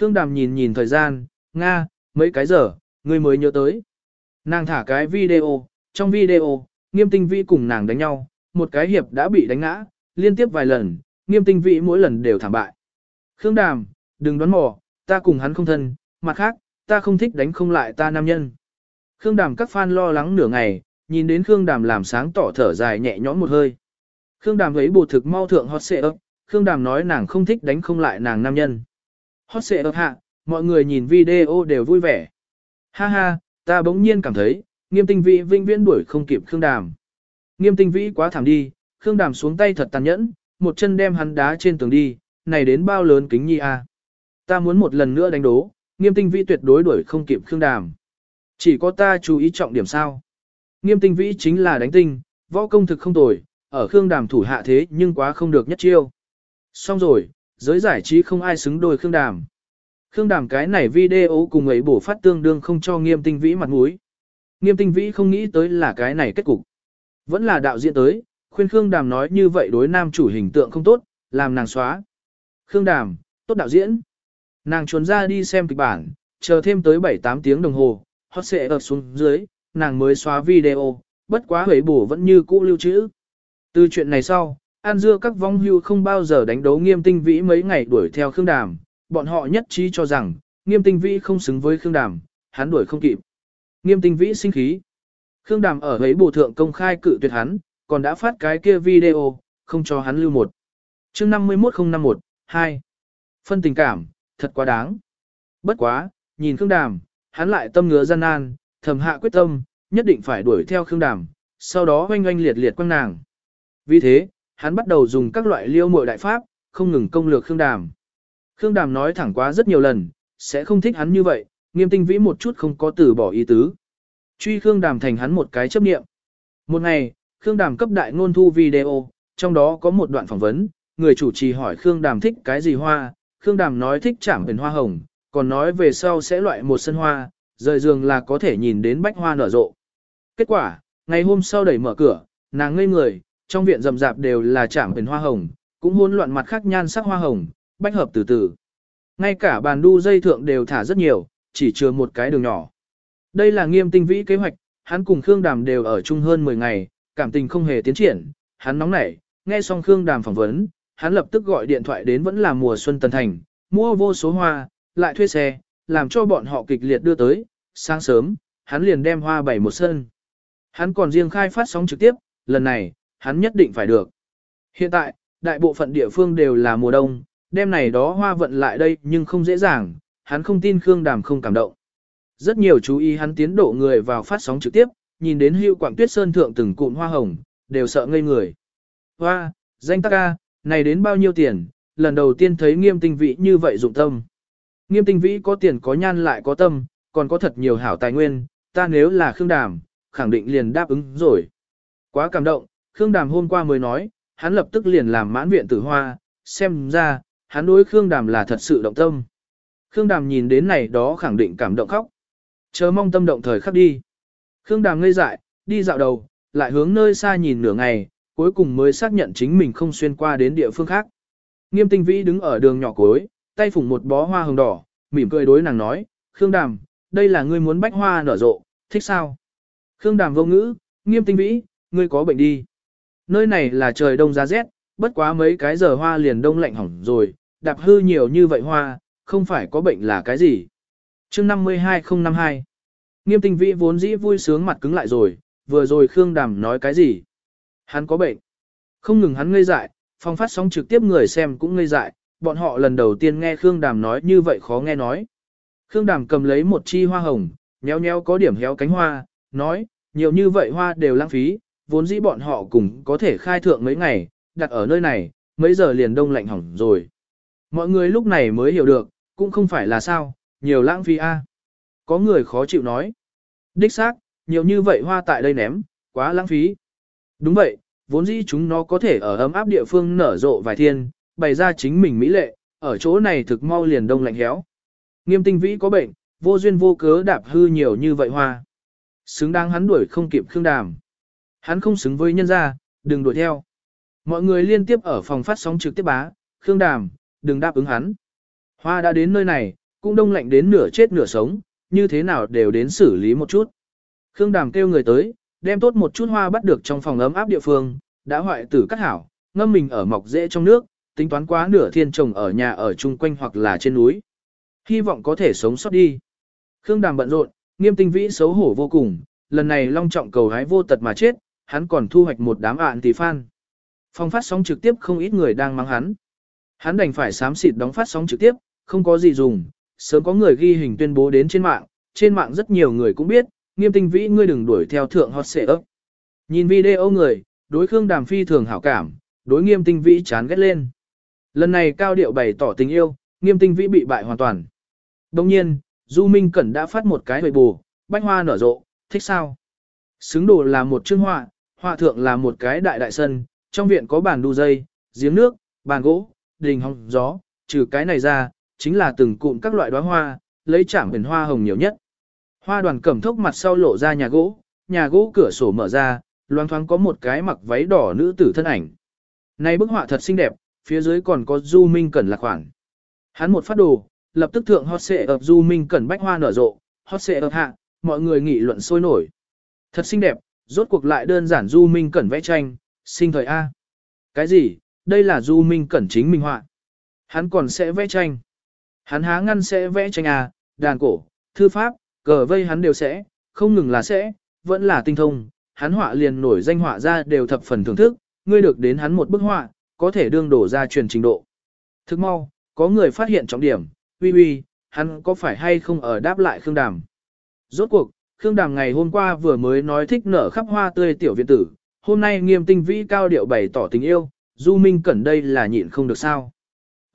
Khương Đàm nhìn nhìn thời gian, Nga, mấy cái giờ, ngươi mới nhớ tới. Nàng thả cái video, trong video, nghiêm tinh vĩ cùng nàng đánh nhau, một cái hiệp đã bị đánh ngã, liên tiếp vài lần, nghiêm tinh vĩ mỗi lần đều thảm bại. Khương Đàm, đừng đoán mò, ta cùng hắn không thân, mặt khác, ta không thích đánh không lại ta nam nhân. Khương Đàm các fan lo lắng nửa ngày, nhìn đến Khương Đàm làm sáng tỏ thở dài nhẹ nhõm một hơi. Khương Đàm ấy bột thực mau thượng hot xệ ấp, Khương Đàm nói nàng không thích đánh không lại nàng nam nhân. Hot xệ ập hạ, mọi người nhìn video đều vui vẻ. Ha ha, ta bỗng nhiên cảm thấy, nghiêm tinh vĩ vinh viễn đuổi không kịp Khương Đàm. Nghiêm tinh vĩ quá thảm đi, Khương Đàm xuống tay thật tàn nhẫn, một chân đem hắn đá trên tường đi, này đến bao lớn kính nhi a. À? Ta muốn một lần nữa đánh đố, nghiêm tinh vĩ tuyệt đối đuổi không kịp Khương Đàm. Chỉ có ta chú ý trọng điểm sao. Nghiêm tinh vĩ chính là đánh tinh, võ công thực không tồi, ở Khương Đàm thủ hạ thế nhưng quá không được nhất chiêu. Xong rồi, giới giải trí không ai xứng đôi Khương Đàm. Khương Đàm cái này video cùng ấy bổ phát tương đương không cho nghiêm tinh vĩ mặt mũi. Nghiêm tinh vĩ không nghĩ tới là cái này kết cục. Vẫn là đạo diễn tới, khuyên Khương Đàm nói như vậy đối nam chủ hình tượng không tốt, làm nàng xóa. Khương Đàm, tốt đạo diễn. Nàng trốn ra đi xem kịch bản, chờ thêm tới 7-8 tiếng đồng hồ, hot sẽ ập xuống dưới, nàng mới xóa video, bất quá hủy bổ vẫn như cũ lưu trữ. Từ chuyện này sau, An Dưa các vong hưu không bao giờ đánh đấu nghiêm tinh vĩ mấy ngày đuổi theo Khương Đàm, bọn họ nhất trí cho rằng, nghiêm tinh vĩ không xứng với Khương Đàm, hắn đuổi không kịp. Nghiêm tinh vĩ sinh khí. Khương Đàm ở ấy bổ thượng công khai cự tuyệt hắn, còn đã phát cái kia video, không cho hắn lưu một. chương 51051, 2. Phân tình cảm, thật quá đáng. Bất quá, nhìn Khương Đàm, hắn lại tâm ngứa gian nan, thầm hạ quyết tâm, nhất định phải đuổi theo Khương Đàm, sau đó oanh oanh liệt liệt quăng nàng. Vì thế, hắn bắt đầu dùng các loại liêu muội đại pháp, không ngừng công lược Khương Đàm. Khương Đàm nói thẳng quá rất nhiều lần, sẽ không thích hắn như vậy, nghiêm tinh vĩ một chút không có từ bỏ ý tứ. Truy Khương Đàm thành hắn một cái chấp niệm. Một ngày, Khương Đàm cấp đại ngôn thu video, trong đó có một đoạn phỏng vấn, người chủ trì hỏi Khương Đàm thích cái gì hoa, Khương Đàm nói thích chảm biển hoa hồng, còn nói về sau sẽ loại một sân hoa, rời giường là có thể nhìn đến bách hoa nở rộ. Kết quả, ngày hôm sau đẩy mở cửa, nàng ngây người, trong viện rậm rạp đều là chạm biển hoa hồng, cũng hỗn loạn mặt khác nhan sắc hoa hồng, bách hợp từ từ. Ngay cả bàn đu dây thượng đều thả rất nhiều, chỉ chừa một cái đường nhỏ. Đây là nghiêm tinh vĩ kế hoạch, hắn cùng Khương Đàm đều ở chung hơn 10 ngày, cảm tình không hề tiến triển, hắn nóng nảy, nghe xong Khương Đàm phỏng vấn, hắn lập tức gọi điện thoại đến vẫn là mùa xuân tân thành, mua vô số hoa, lại thuê xe, làm cho bọn họ kịch liệt đưa tới, sáng sớm, hắn liền đem hoa bày một sân. Hắn còn riêng khai phát sóng trực tiếp, lần này, hắn nhất định phải được. Hiện tại, đại bộ phận địa phương đều là mùa đông, đêm này đó hoa vận lại đây nhưng không dễ dàng, hắn không tin Khương Đàm không cảm động. Rất nhiều chú ý hắn tiến độ người vào phát sóng trực tiếp, nhìn đến hưu quảng tuyết sơn thượng từng cụm hoa hồng, đều sợ ngây người. Hoa, danh tắc ca, này đến bao nhiêu tiền, lần đầu tiên thấy nghiêm tinh vị như vậy dụng tâm. Nghiêm tinh vĩ có tiền có nhan lại có tâm, còn có thật nhiều hảo tài nguyên, ta nếu là Khương Đàm, khẳng định liền đáp ứng rồi. Quá cảm động, Khương Đàm hôm qua mới nói, hắn lập tức liền làm mãn viện tử hoa, xem ra, hắn đối Khương Đàm là thật sự động tâm. Khương Đàm nhìn đến này đó khẳng định cảm động khóc. Chờ mong tâm động thời khắc đi. Khương Đàm ngây dại, đi dạo đầu, lại hướng nơi xa nhìn nửa ngày, cuối cùng mới xác nhận chính mình không xuyên qua đến địa phương khác. Nghiêm tinh vĩ đứng ở đường nhỏ cuối, tay phủng một bó hoa hồng đỏ, mỉm cười đối nàng nói, Khương Đàm, đây là ngươi muốn bách hoa nở rộ, thích sao? Khương Đàm vô ngữ, nghiêm tinh vĩ, ngươi có bệnh đi. Nơi này là trời đông giá rét, bất quá mấy cái giờ hoa liền đông lạnh hỏng rồi, đạp hư nhiều như vậy hoa, không phải có bệnh là cái gì. chương 52052 Nghiêm tinh vĩ vốn dĩ vui sướng mặt cứng lại rồi, vừa rồi Khương Đàm nói cái gì? Hắn có bệnh. Không ngừng hắn ngây dại, phong phát sóng trực tiếp người xem cũng ngây dại, bọn họ lần đầu tiên nghe Khương Đàm nói như vậy khó nghe nói. Khương Đàm cầm lấy một chi hoa hồng, nhéo nhéo có điểm héo cánh hoa, nói, nhiều như vậy hoa đều lãng phí, vốn dĩ bọn họ cùng có thể khai thượng mấy ngày, đặt ở nơi này, mấy giờ liền đông lạnh hỏng rồi. Mọi người lúc này mới hiểu được, cũng không phải là sao, nhiều lãng phí a. À. Có người khó chịu nói. Đích xác, nhiều như vậy hoa tại đây ném, quá lãng phí. Đúng vậy, vốn dĩ chúng nó có thể ở ấm áp địa phương nở rộ vài thiên, bày ra chính mình mỹ lệ, ở chỗ này thực mau liền đông lạnh héo. Nghiêm tinh vĩ có bệnh, vô duyên vô cớ đạp hư nhiều như vậy hoa. Xứng đáng hắn đuổi không kịp khương đàm. Hắn không xứng với nhân gia, đừng đuổi theo. Mọi người liên tiếp ở phòng phát sóng trực tiếp bá, khương đàm, đừng đáp ứng hắn. Hoa đã đến nơi này, cũng đông lạnh đến nửa chết nửa sống, như thế nào đều đến xử lý một chút. Khương đàm kêu người tới, đem tốt một chút hoa bắt được trong phòng ấm áp địa phương, đã hoại tử cắt hảo, ngâm mình ở mọc rễ trong nước, tính toán quá nửa thiên trồng ở nhà ở chung quanh hoặc là trên núi. Hy vọng có thể sống sót đi. Khương Đàm bận rộn, nghiêm tinh vĩ xấu hổ vô cùng, lần này long trọng cầu hái vô tật mà chết, hắn còn thu hoạch một đám ạn tỷ fan. Phong phát sóng trực tiếp không ít người đang mắng hắn. Hắn đành phải sám xịt đóng phát sóng trực tiếp, không có gì dùng, sớm có người ghi hình tuyên bố đến trên mạng, trên mạng rất nhiều người cũng biết, nghiêm tinh vĩ ngươi đừng đuổi theo thượng hot xệ ấp. Nhìn video người, đối Khương Đàm phi thường hảo cảm, đối nghiêm tinh vĩ chán ghét lên. Lần này cao điệu bày tỏ tình yêu, nghiêm tinh vĩ bị bại hoàn toàn. Đồng nhiên, Du Minh Cẩn đã phát một cái hồi bù, bách hoa nở rộ, thích sao? Xứng đồ là một chương họa, họa thượng là một cái đại đại sân, trong viện có bàn đu dây, giếng nước, bàn gỗ, đình hong gió, trừ cái này ra, chính là từng cụm các loại đóa hoa, lấy chạm biển hoa hồng nhiều nhất. Hoa đoàn cẩm thốc mặt sau lộ ra nhà gỗ, nhà gỗ cửa sổ mở ra, loang thoáng có một cái mặc váy đỏ nữ tử thân ảnh. Này bức họa thật xinh đẹp, phía dưới còn có Du Minh Cẩn là khoảng. Hắn một phát đồ, lập tức thượng hot xệ ập Du Minh Cẩn bách hoa nở rộ, hot xệ ập hạ, mọi người nghị luận sôi nổi. Thật xinh đẹp, rốt cuộc lại đơn giản Du Minh Cẩn vẽ tranh, sinh thời A. Cái gì, đây là Du Minh Cẩn chính minh họa. Hắn còn sẽ vẽ tranh. Hắn há ngăn sẽ vẽ tranh A, đàn cổ, thư pháp, cờ vây hắn đều sẽ, không ngừng là sẽ, vẫn là tinh thông. Hắn họa liền nổi danh họa ra đều thập phần thưởng thức, ngươi được đến hắn một bức họa, có thể đương đổ ra truyền trình độ. Thức mau, có người phát hiện trọng điểm, uy uy, hắn có phải hay không ở đáp lại Khương Đàm. Rốt cuộc, Khương Đàm ngày hôm qua vừa mới nói thích nở khắp hoa tươi tiểu viện tử, hôm nay nghiêm tinh vĩ cao điệu bày tỏ tình yêu, Du Minh Cẩn đây là nhịn không được sao.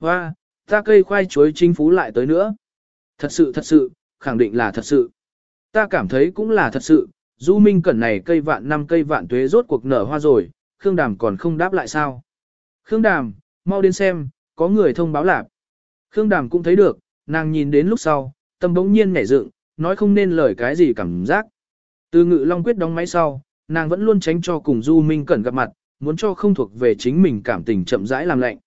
Hoa, ta cây khoai chuối chính phú lại tới nữa. Thật sự thật sự, khẳng định là thật sự. Ta cảm thấy cũng là thật sự, Du Minh Cẩn này cây vạn năm cây vạn tuế rốt cuộc nở hoa rồi, Khương Đàm còn không đáp lại sao. Khương Đàm, mau đến xem, có người thông báo lạp. Khương Đàm cũng thấy được, nàng nhìn đến lúc sau, tâm bỗng nhiên nhảy dựng, nói không nên lời cái gì cảm giác. Từ ngự long quyết đóng máy sau, nàng vẫn luôn tránh cho cùng Du Minh Cẩn gặp mặt, muốn cho không thuộc về chính mình cảm tình chậm rãi làm lạnh.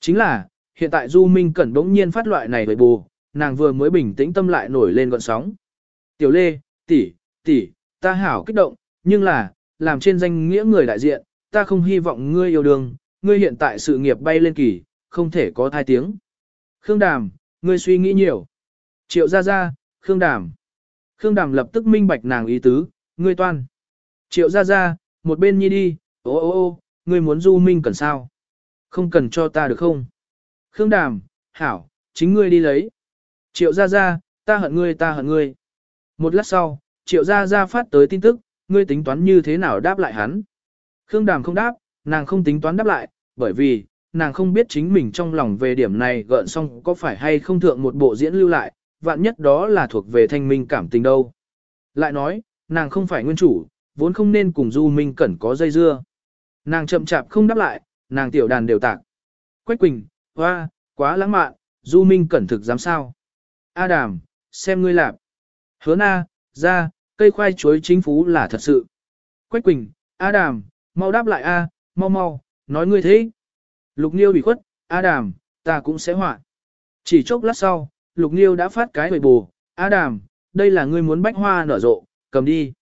Chính là, hiện tại Du Minh Cẩn đống nhiên phát loại này với bù, nàng vừa mới bình tĩnh tâm lại nổi lên gọn sóng. Tiểu Lê, tỷ, tỷ, ta hảo kích động, nhưng là, làm trên danh nghĩa người đại diện, ta không hy vọng ngươi yêu đương, ngươi hiện tại sự nghiệp bay lên kỳ, không thể có thai tiếng. Khương Đàm, ngươi suy nghĩ nhiều. Triệu ra ra, Khương Đàm. Khương Đàm lập tức minh bạch nàng ý tứ, ngươi toan. Triệu ra ra, một bên nhi đi, ô ô ô, ngươi muốn du minh cần sao? Không cần cho ta được không? Khương Đàm, hảo, chính ngươi đi lấy. Triệu ra ra, ta hận ngươi ta hận ngươi. Một lát sau, triệu ra ra phát tới tin tức, ngươi tính toán như thế nào đáp lại hắn. Khương Đàm không đáp, nàng không tính toán đáp lại, bởi vì, nàng không biết chính mình trong lòng về điểm này gợn xong có phải hay không thượng một bộ diễn lưu lại, vạn nhất đó là thuộc về thanh minh cảm tình đâu. Lại nói, nàng không phải nguyên chủ, vốn không nên cùng Du Minh Cẩn có dây dưa. Nàng chậm chạp không đáp lại, nàng tiểu đàn đều tạc. Quách Quỳnh, hoa, quá lãng mạn, Du Minh Cẩn thực dám sao. A Đàm, xem ngươi lạp. Hứa na, ra, cây khoai chuối chính phú là thật sự. Quách Quỳnh, A Đàm, mau đáp lại A, mau mau, nói ngươi thế. Lục Niêu bị khuất, A Đàm, ta cũng sẽ hoạn. Chỉ chốc lát sau, Lục Niêu đã phát cái hồi bù, A Đàm, đây là ngươi muốn bách hoa nở rộ, cầm đi.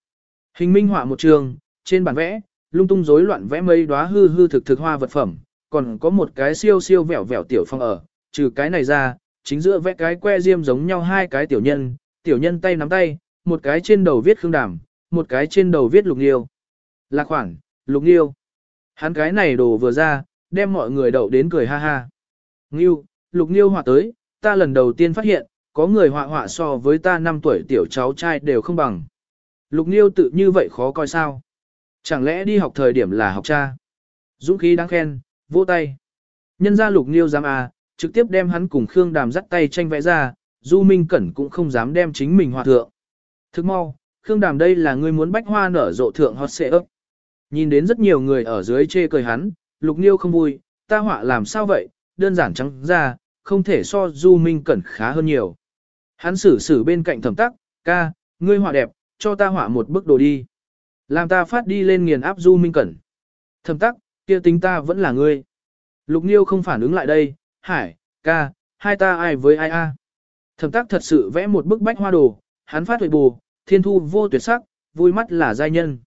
Hình minh họa một trường, trên bản vẽ, lung tung rối loạn vẽ mây đóa hư hư thực thực hoa vật phẩm, còn có một cái siêu siêu vẹo vẹo tiểu phong ở, trừ cái này ra, chính giữa vẽ cái que diêm giống nhau hai cái tiểu nhân, tiểu nhân tay nắm tay, một cái trên đầu viết khương đàm, một cái trên đầu viết lục nghiêu. Là khoản, lục nghiêu. Hắn cái này đồ vừa ra, đem mọi người đậu đến cười ha ha. Nghiêu, lục nghiêu họa tới, ta lần đầu tiên phát hiện, có người họa họa so với ta 5 tuổi tiểu cháu trai đều không bằng. Lục liêu tự như vậy khó coi sao. Chẳng lẽ đi học thời điểm là học cha? Dũng khí đáng khen, vỗ tay. Nhân ra lục liêu dám à, trực tiếp đem hắn cùng Khương Đàm dắt tay tranh vẽ ra, Du Minh Cẩn cũng không dám đem chính mình hòa thượng. Thức mau, Khương Đàm đây là người muốn bách hoa nở rộ thượng hot xệ ấp. Nhìn đến rất nhiều người ở dưới chê cười hắn, Lục Niêu không vui, ta họa làm sao vậy, đơn giản trắng ra, không thể so Du Minh Cẩn khá hơn nhiều. Hắn xử xử bên cạnh thẩm tắc, ca, ngươi họa đẹp, cho ta họa một bức đồ đi. Làm ta phát đi lên nghiền áp Du Minh Cẩn. Thẩm tắc, kia tính ta vẫn là ngươi. Lục Niêu không phản ứng lại đây, hải, ca, hai ta ai với ai a? Thẩm Tắc thật sự vẽ một bức bách hoa đồ, hắn phát huệ bù, thiên thu vô tuyệt sắc, vui mắt là giai nhân.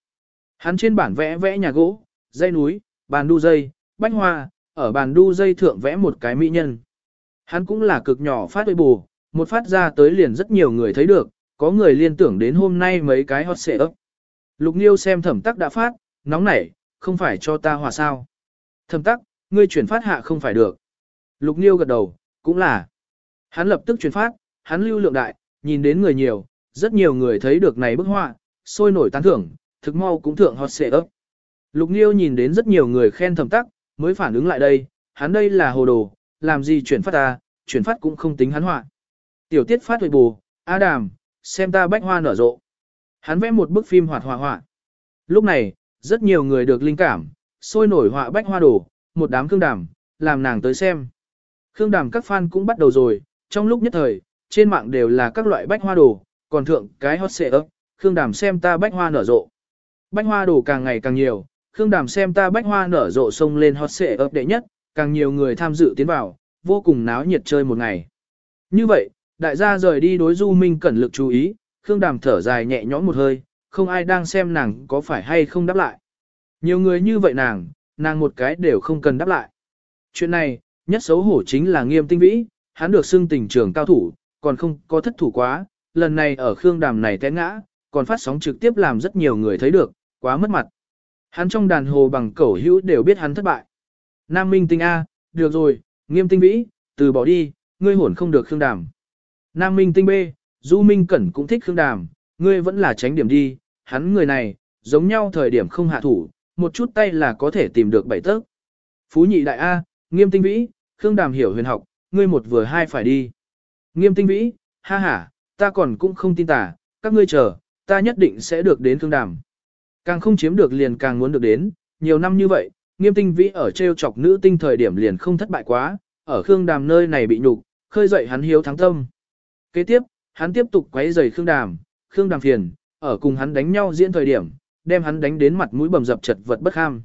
Hắn trên bản vẽ vẽ nhà gỗ, dây núi, bàn đu dây, bách hoa, ở bàn đu dây thượng vẽ một cái mỹ nhân. Hắn cũng là cực nhỏ phát huệ bù, một phát ra tới liền rất nhiều người thấy được, có người liên tưởng đến hôm nay mấy cái hot xệ ấp. Lục Niêu xem thẩm tắc đã phát, nóng nảy, không phải cho ta hòa sao. Thẩm tắc, ngươi chuyển phát hạ không phải được. Lục Niêu gật đầu, cũng là. Hắn lập tức chuyển phát, hắn lưu lượng đại, nhìn đến người nhiều, rất nhiều người thấy được này bức họa, sôi nổi tán thưởng, thực mau cũng thượng hot xệ ấp. Lục Niêu nhìn đến rất nhiều người khen thẩm tắc, mới phản ứng lại đây, hắn đây là hồ đồ, làm gì chuyển phát ta, chuyển phát cũng không tính hắn họa. Tiểu tiết phát huệ bù, A đàm, xem ta bách hoa nở rộ. Hắn vẽ một bức phim hoạt họa họa. Lúc này, rất nhiều người được linh cảm, sôi nổi họa bách hoa đổ. một đám khương đàm, làm nàng tới xem. Khương đàm các fan cũng bắt đầu rồi, trong lúc nhất thời, trên mạng đều là các loại bách hoa đồ, còn thượng cái hot xệ ấp, Khương đàm xem ta bách hoa nở rộ. Bách hoa đồ càng ngày càng nhiều, Khương đàm xem ta bách hoa nở rộ xông lên hot xệ ấp đệ nhất, càng nhiều người tham dự tiến vào, vô cùng náo nhiệt chơi một ngày. Như vậy, đại gia rời đi đối du minh cẩn lực chú ý, Khương đàm thở dài nhẹ nhõm một hơi, không ai đang xem nàng có phải hay không đáp lại. Nhiều người như vậy nàng, nàng một cái đều không cần đáp lại. Chuyện này, nhất xấu hổ chính là nghiêm tinh vĩ, hắn được xưng tình trường cao thủ, còn không có thất thủ quá, lần này ở Khương Đàm này té ngã, còn phát sóng trực tiếp làm rất nhiều người thấy được, quá mất mặt. Hắn trong đàn hồ bằng cẩu hữu đều biết hắn thất bại. Nam Minh tinh A, được rồi, nghiêm tinh vĩ, từ bỏ đi, ngươi hồn không được Khương Đàm. Nam Minh tinh B, Du Minh Cẩn cũng thích Khương Đàm, ngươi vẫn là tránh điểm đi, hắn người này, giống nhau thời điểm không hạ thủ, một chút tay là có thể tìm được bảy tấc. Phú nhị đại A, nghiêm tinh vĩ, Khương Đàm hiểu huyền học, ngươi một vừa hai phải đi. Nghiêm tinh vĩ, ha ha, ta còn cũng không tin tả, các ngươi chờ, ta nhất định sẽ được đến Khương Đàm. Càng không chiếm được liền càng muốn được đến, nhiều năm như vậy, nghiêm tinh vĩ ở treo chọc nữ tinh thời điểm liền không thất bại quá, ở Khương Đàm nơi này bị nhục, khơi dậy hắn hiếu thắng tâm. Kế tiếp, hắn tiếp tục quấy rầy Khương Đàm, Khương Đàm phiền, ở cùng hắn đánh nhau diễn thời điểm, đem hắn đánh đến mặt mũi bầm dập chật vật bất ham.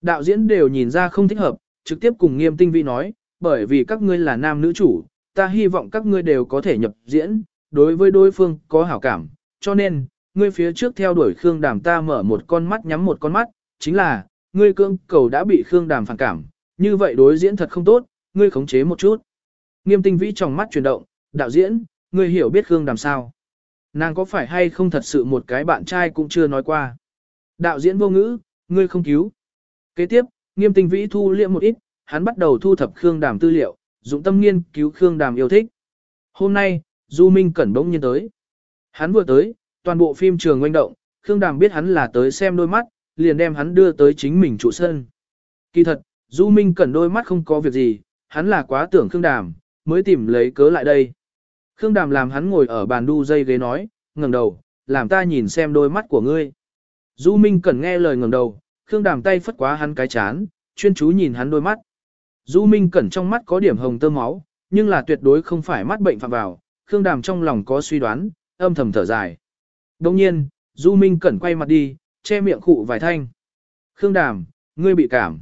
Đạo diễn đều nhìn ra không thích hợp, trực tiếp cùng nghiêm tinh vi nói, bởi vì các ngươi là nam nữ chủ, ta hy vọng các ngươi đều có thể nhập diễn, đối với đối phương có hảo cảm, cho nên, ngươi phía trước theo đuổi Khương Đàm ta mở một con mắt nhắm một con mắt, chính là, ngươi cương cầu đã bị Khương Đàm phản cảm, như vậy đối diễn thật không tốt, ngươi khống chế một chút. Nghiêm tinh vĩ trong mắt chuyển động, đạo diễn, ngươi hiểu biết Khương Đàm sao? Nàng có phải hay không thật sự một cái bạn trai cũng chưa nói qua. Đạo diễn vô ngữ, ngươi không cứu. Kế tiếp, nghiêm tinh vĩ thu liệm một ít, hắn bắt đầu thu thập Khương Đàm tư liệu, dụng tâm nghiên cứu Khương Đàm yêu thích. Hôm nay, Du Minh Cẩn bỗng nhiên tới. Hắn vừa tới, toàn bộ phim trường ngoanh động, Khương Đàm biết hắn là tới xem đôi mắt, liền đem hắn đưa tới chính mình trụ sân. Kỳ thật, Du Minh Cẩn đôi mắt không có việc gì, hắn là quá tưởng Khương Đàm, mới tìm lấy cớ lại đây. Khương Đàm làm hắn ngồi ở bàn đu dây ghế nói, ngẩng đầu, làm ta nhìn xem đôi mắt của ngươi. Du Minh Cẩn nghe lời ngẩng đầu, Khương Đàm tay phất quá hắn cái chán, chuyên chú nhìn hắn đôi mắt. Du Minh Cẩn trong mắt có điểm hồng tơ máu, nhưng là tuyệt đối không phải mắt bệnh phạm vào, Khương Đàm trong lòng có suy đoán, âm thầm thở dài. Đồng nhiên, Du Minh Cẩn quay mặt đi, che miệng khụ vài thanh. Khương Đàm, ngươi bị cảm.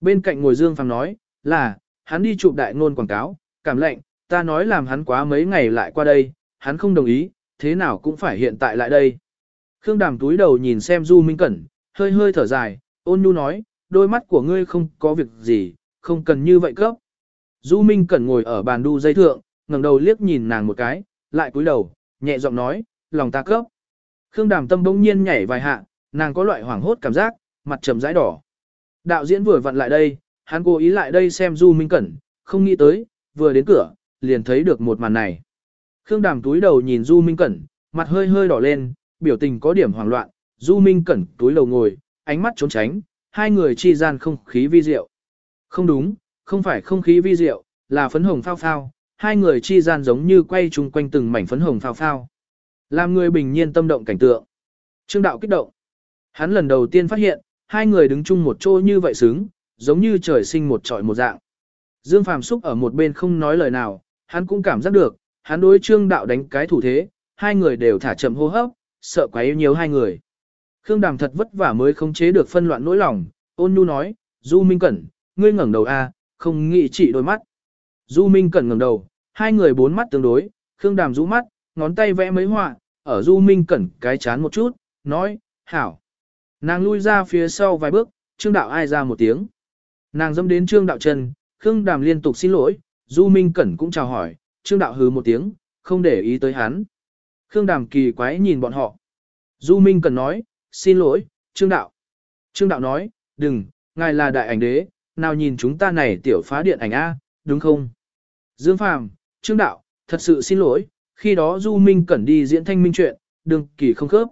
Bên cạnh ngồi Dương Phàm nói, là, hắn đi chụp đại ngôn quảng cáo, cảm lệnh, ta nói làm hắn quá mấy ngày lại qua đây, hắn không đồng ý, thế nào cũng phải hiện tại lại đây. Khương Đàm túi đầu nhìn xem Du Minh Cẩn, hơi hơi thở dài, ôn nhu nói, đôi mắt của ngươi không có việc gì, không cần như vậy cấp. Du Minh Cẩn ngồi ở bàn đu dây thượng, ngẩng đầu liếc nhìn nàng một cái, lại cúi đầu, nhẹ giọng nói, lòng ta cấp. Khương Đàm tâm bỗng nhiên nhảy vài hạ, nàng có loại hoảng hốt cảm giác, mặt trầm rãi đỏ. Đạo diễn vừa vặn lại đây, hắn cố ý lại đây xem Du Minh Cẩn, không nghĩ tới, vừa đến cửa, liền thấy được một màn này. Khương Đàm túi đầu nhìn Du Minh Cẩn, mặt hơi hơi đỏ lên, biểu tình có điểm hoảng loạn, Du Minh Cẩn túi đầu ngồi, ánh mắt trốn tránh, hai người chi gian không khí vi diệu. Không đúng, không phải không khí vi diệu, là phấn hồng phao phao, hai người chi gian giống như quay chung quanh từng mảnh phấn hồng phao phao. Làm người bình nhiên tâm động cảnh tượng. Trương đạo kích động. Hắn lần đầu tiên phát hiện, hai người đứng chung một chỗ như vậy sướng, giống như trời sinh một trọi một dạng. Dương Phàm xúc ở một bên không nói lời nào, hắn cũng cảm giác được, hắn đối trương đạo đánh cái thủ thế, hai người đều thả chậm hô hấp, sợ quá yêu nhiều hai người. Khương Đàm thật vất vả mới không chế được phân loạn nỗi lòng, ôn nhu nói, Du Minh Cẩn, ngươi ngẩng đầu a, không nghĩ chỉ đôi mắt. Du Minh Cẩn ngẩng đầu, hai người bốn mắt tương đối, Khương Đàm rũ mắt, ngón tay vẽ mấy họa, ở Du Minh Cẩn cái chán một chút, nói, hảo. Nàng lui ra phía sau vài bước, Trương Đạo ai ra một tiếng. Nàng dâm đến Trương Đạo chân, Khương Đàm liên tục xin lỗi, Du Minh Cẩn cũng chào hỏi, Trương Đạo hứ một tiếng, không để ý tới hắn. Khương Đàm kỳ quái nhìn bọn họ. Du Minh Cẩn nói, xin lỗi, Trương Đạo. Trương Đạo nói, đừng, ngài là đại ảnh đế, nào nhìn chúng ta này tiểu phá điện ảnh A, đúng không? Dương Phàm, Trương Đạo, thật sự xin lỗi, khi đó Du Minh Cẩn đi diễn thanh minh chuyện, đừng kỳ không khớp.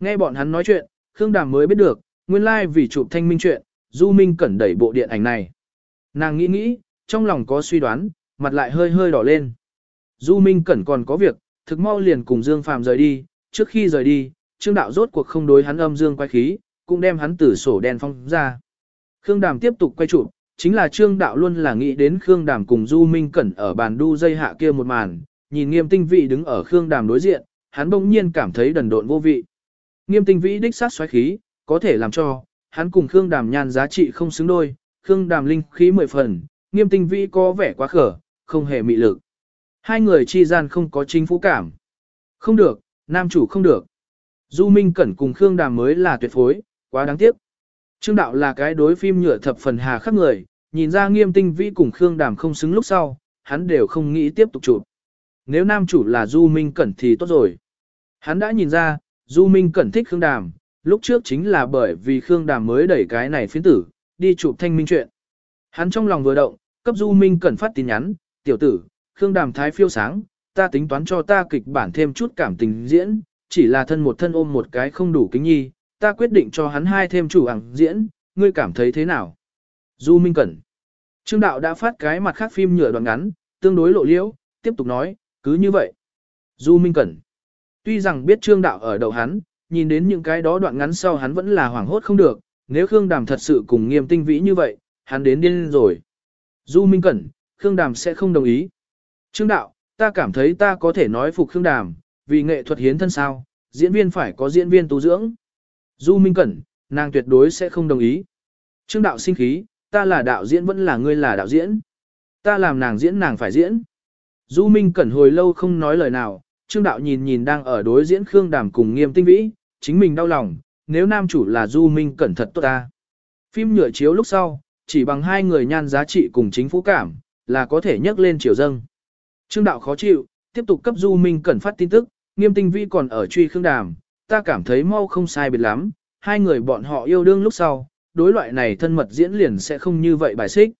Nghe bọn hắn nói chuyện, Khương Đàm mới biết được, nguyên lai like vì chụp thanh minh chuyện, Du Minh Cẩn đẩy bộ điện ảnh này. Nàng nghĩ nghĩ, trong lòng có suy đoán, mặt lại hơi hơi đỏ lên. Du Minh Cẩn còn có việc, thực mau liền cùng Dương Phàm rời đi, trước khi rời đi, Trương Đạo rốt cuộc không đối hắn âm dương quay khí, cũng đem hắn từ sổ đen phong ra. Khương Đàm tiếp tục quay chụp, chính là Trương Đạo luôn là nghĩ đến Khương Đàm cùng Du Minh Cẩn ở bàn đu dây hạ kia một màn, nhìn Nghiêm Tinh Vị đứng ở Khương Đàm đối diện, hắn bỗng nhiên cảm thấy đần độn vô vị. Nghiêm Tinh Vĩ đích sát xoáy khí, có thể làm cho hắn cùng Khương Đàm nhan giá trị không xứng đôi, Khương Đàm linh khí mười phần, Nghiêm Tinh Vĩ có vẻ quá khở, không hề mị lực. Hai người chi gian không có chính phủ cảm. Không được, nam chủ không được. Du Minh Cẩn cùng Khương Đàm mới là tuyệt phối, quá đáng tiếc. Trương Đạo là cái đối phim nhựa thập phần hà khắc người, nhìn ra nghiêm tinh vĩ cùng Khương Đàm không xứng lúc sau, hắn đều không nghĩ tiếp tục chụp. Nếu nam chủ là Du Minh Cẩn thì tốt rồi. Hắn đã nhìn ra, Du Minh Cẩn thích Khương Đàm, lúc trước chính là bởi vì Khương Đàm mới đẩy cái này phiến tử, đi chụp thanh minh chuyện. Hắn trong lòng vừa động, cấp Du Minh Cẩn phát tin nhắn, tiểu tử, Khương Đàm thái phiêu sáng, ta tính toán cho ta kịch bản thêm chút cảm tình diễn, chỉ là thân một thân ôm một cái không đủ kính nhi, ta quyết định cho hắn hai thêm chủ ảng diễn, ngươi cảm thấy thế nào? Du Minh Cẩn. Trương đạo đã phát cái mặt khác phim nhựa đoạn ngắn, tương đối lộ liễu, tiếp tục nói, cứ như vậy. Du Minh Cẩn. Tuy rằng biết Trương đạo ở đầu hắn, nhìn đến những cái đó đoạn ngắn sau hắn vẫn là hoảng hốt không được, nếu Khương Đàm thật sự cùng nghiêm tinh vĩ như vậy, hắn đến điên rồi. Du Minh Cẩn, Khương Đàm sẽ không đồng ý. Trương đạo, ta cảm thấy ta có thể nói phục Khương Đàm, vì nghệ thuật hiến thân sao, diễn viên phải có diễn viên tu dưỡng. Du Minh Cẩn, nàng tuyệt đối sẽ không đồng ý. Trương đạo sinh khí, ta là đạo diễn vẫn là ngươi là đạo diễn. Ta làm nàng diễn nàng phải diễn. Du Minh Cẩn hồi lâu không nói lời nào, Trương đạo nhìn nhìn đang ở đối diễn Khương Đàm cùng nghiêm tinh vĩ, chính mình đau lòng, nếu nam chủ là Du Minh Cẩn thật tốt ta. Phim nhựa chiếu lúc sau, chỉ bằng hai người nhan giá trị cùng chính phủ cảm, là có thể nhấc lên chiều dâng. Trương đạo khó chịu, tiếp tục cấp Du Minh Cẩn phát tin tức, nghiêm tinh vĩ còn ở truy Khương Đàm, ta cảm thấy mau không sai biệt lắm, hai người bọn họ yêu đương lúc sau, đối loại này thân mật diễn liền sẽ không như vậy bài xích.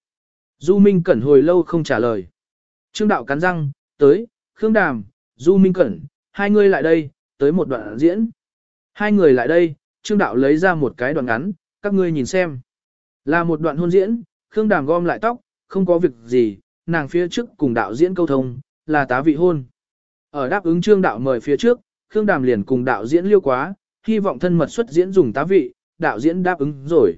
Du Minh Cẩn hồi lâu không trả lời. Trương Đạo cắn răng, tới, Khương Đàm, Du Minh Cẩn, hai người lại đây, tới một đoạn diễn. Hai người lại đây, Trương Đạo lấy ra một cái đoạn ngắn, các ngươi nhìn xem. Là một đoạn hôn diễn, Khương Đàm gom lại tóc, không có việc gì, nàng phía trước cùng đạo diễn câu thông, là tá vị hôn. Ở đáp ứng Trương Đạo mời phía trước, Khương Đàm liền cùng đạo diễn liêu quá, hy vọng thân mật xuất diễn dùng tá vị, đạo diễn đáp ứng rồi.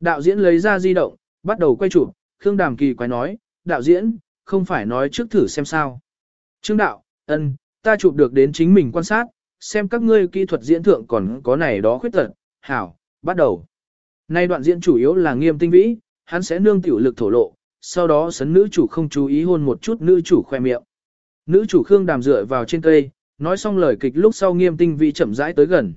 Đạo diễn lấy ra di động, bắt đầu quay chụp, Khương Đàm kỳ quái nói, đạo diễn, không phải nói trước thử xem sao. Trương đạo, ân, ta chụp được đến chính mình quan sát, xem các ngươi kỹ thuật diễn thượng còn có này đó khuyết tật, hảo, bắt đầu. Nay đoạn diễn chủ yếu là nghiêm tinh vĩ, hắn sẽ nương tiểu lực thổ lộ, sau đó sấn nữ chủ không chú ý hôn một chút nữ chủ khoe miệng. Nữ chủ Khương Đàm dựa vào trên cây, nói xong lời kịch lúc sau nghiêm tinh vĩ chậm rãi tới gần.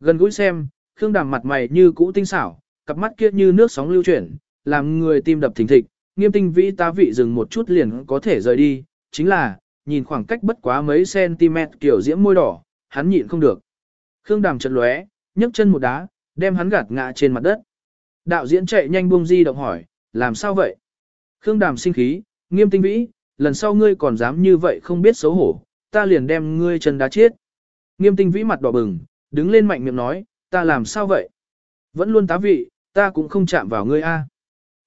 Gần gũi xem, Khương Đàm mặt mày như cũ tinh xảo, cặp mắt kia như nước sóng lưu chuyển, làm người tim đập thình thịch, nghiêm tinh vĩ tá vị dừng một chút liền có thể rời đi, chính là, nhìn khoảng cách bất quá mấy cm kiểu diễm môi đỏ, hắn nhịn không được. Khương Đàm chợt lóe, nhấc chân một đá, đem hắn gạt ngã trên mặt đất. Đạo diễn chạy nhanh buông di động hỏi, làm sao vậy? Khương Đàm sinh khí, nghiêm tinh vĩ, lần sau ngươi còn dám như vậy không biết xấu hổ, ta liền đem ngươi chân đá chết. Nghiêm tinh vĩ mặt đỏ bừng, đứng lên mạnh miệng nói, ta làm sao vậy? Vẫn luôn tá vị, ta cũng không chạm vào ngươi a.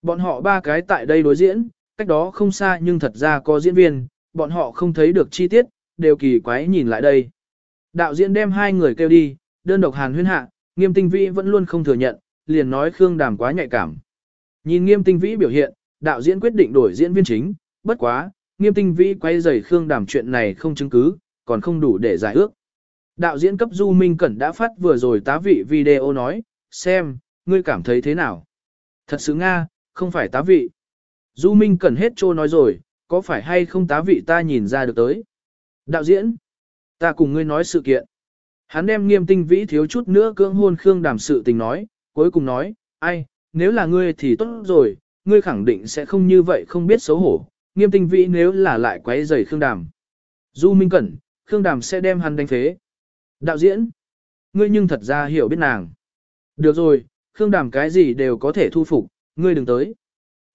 Bọn họ ba cái tại đây đối diễn, cách đó không xa nhưng thật ra có diễn viên, bọn họ không thấy được chi tiết, đều kỳ quái nhìn lại đây. Đạo diễn đem hai người kêu đi, đơn độc hàn huyên hạ, nghiêm tinh vĩ vẫn luôn không thừa nhận, liền nói Khương Đàm quá nhạy cảm. Nhìn nghiêm tinh vĩ biểu hiện, đạo diễn quyết định đổi diễn viên chính, bất quá, nghiêm tinh vĩ quay rời Khương Đàm chuyện này không chứng cứ, còn không đủ để giải ước. Đạo diễn cấp Du Minh Cẩn đã phát vừa rồi tá vị video nói, xem, ngươi cảm thấy thế nào? Thật sự Nga, không phải tá vị. Du Minh Cẩn hết trô nói rồi, có phải hay không tá vị ta nhìn ra được tới. Đạo diễn, ta cùng ngươi nói sự kiện. Hắn đem nghiêm tinh vĩ thiếu chút nữa cưỡng hôn Khương đàm sự tình nói, cuối cùng nói, ai, nếu là ngươi thì tốt rồi, ngươi khẳng định sẽ không như vậy không biết xấu hổ, nghiêm tinh vĩ nếu là lại quấy rầy Khương đàm. Du Minh Cẩn, Khương đàm sẽ đem hắn đánh phế. Đạo diễn, ngươi nhưng thật ra hiểu biết nàng. Được rồi, Khương đàm cái gì đều có thể thu phục, ngươi đừng tới.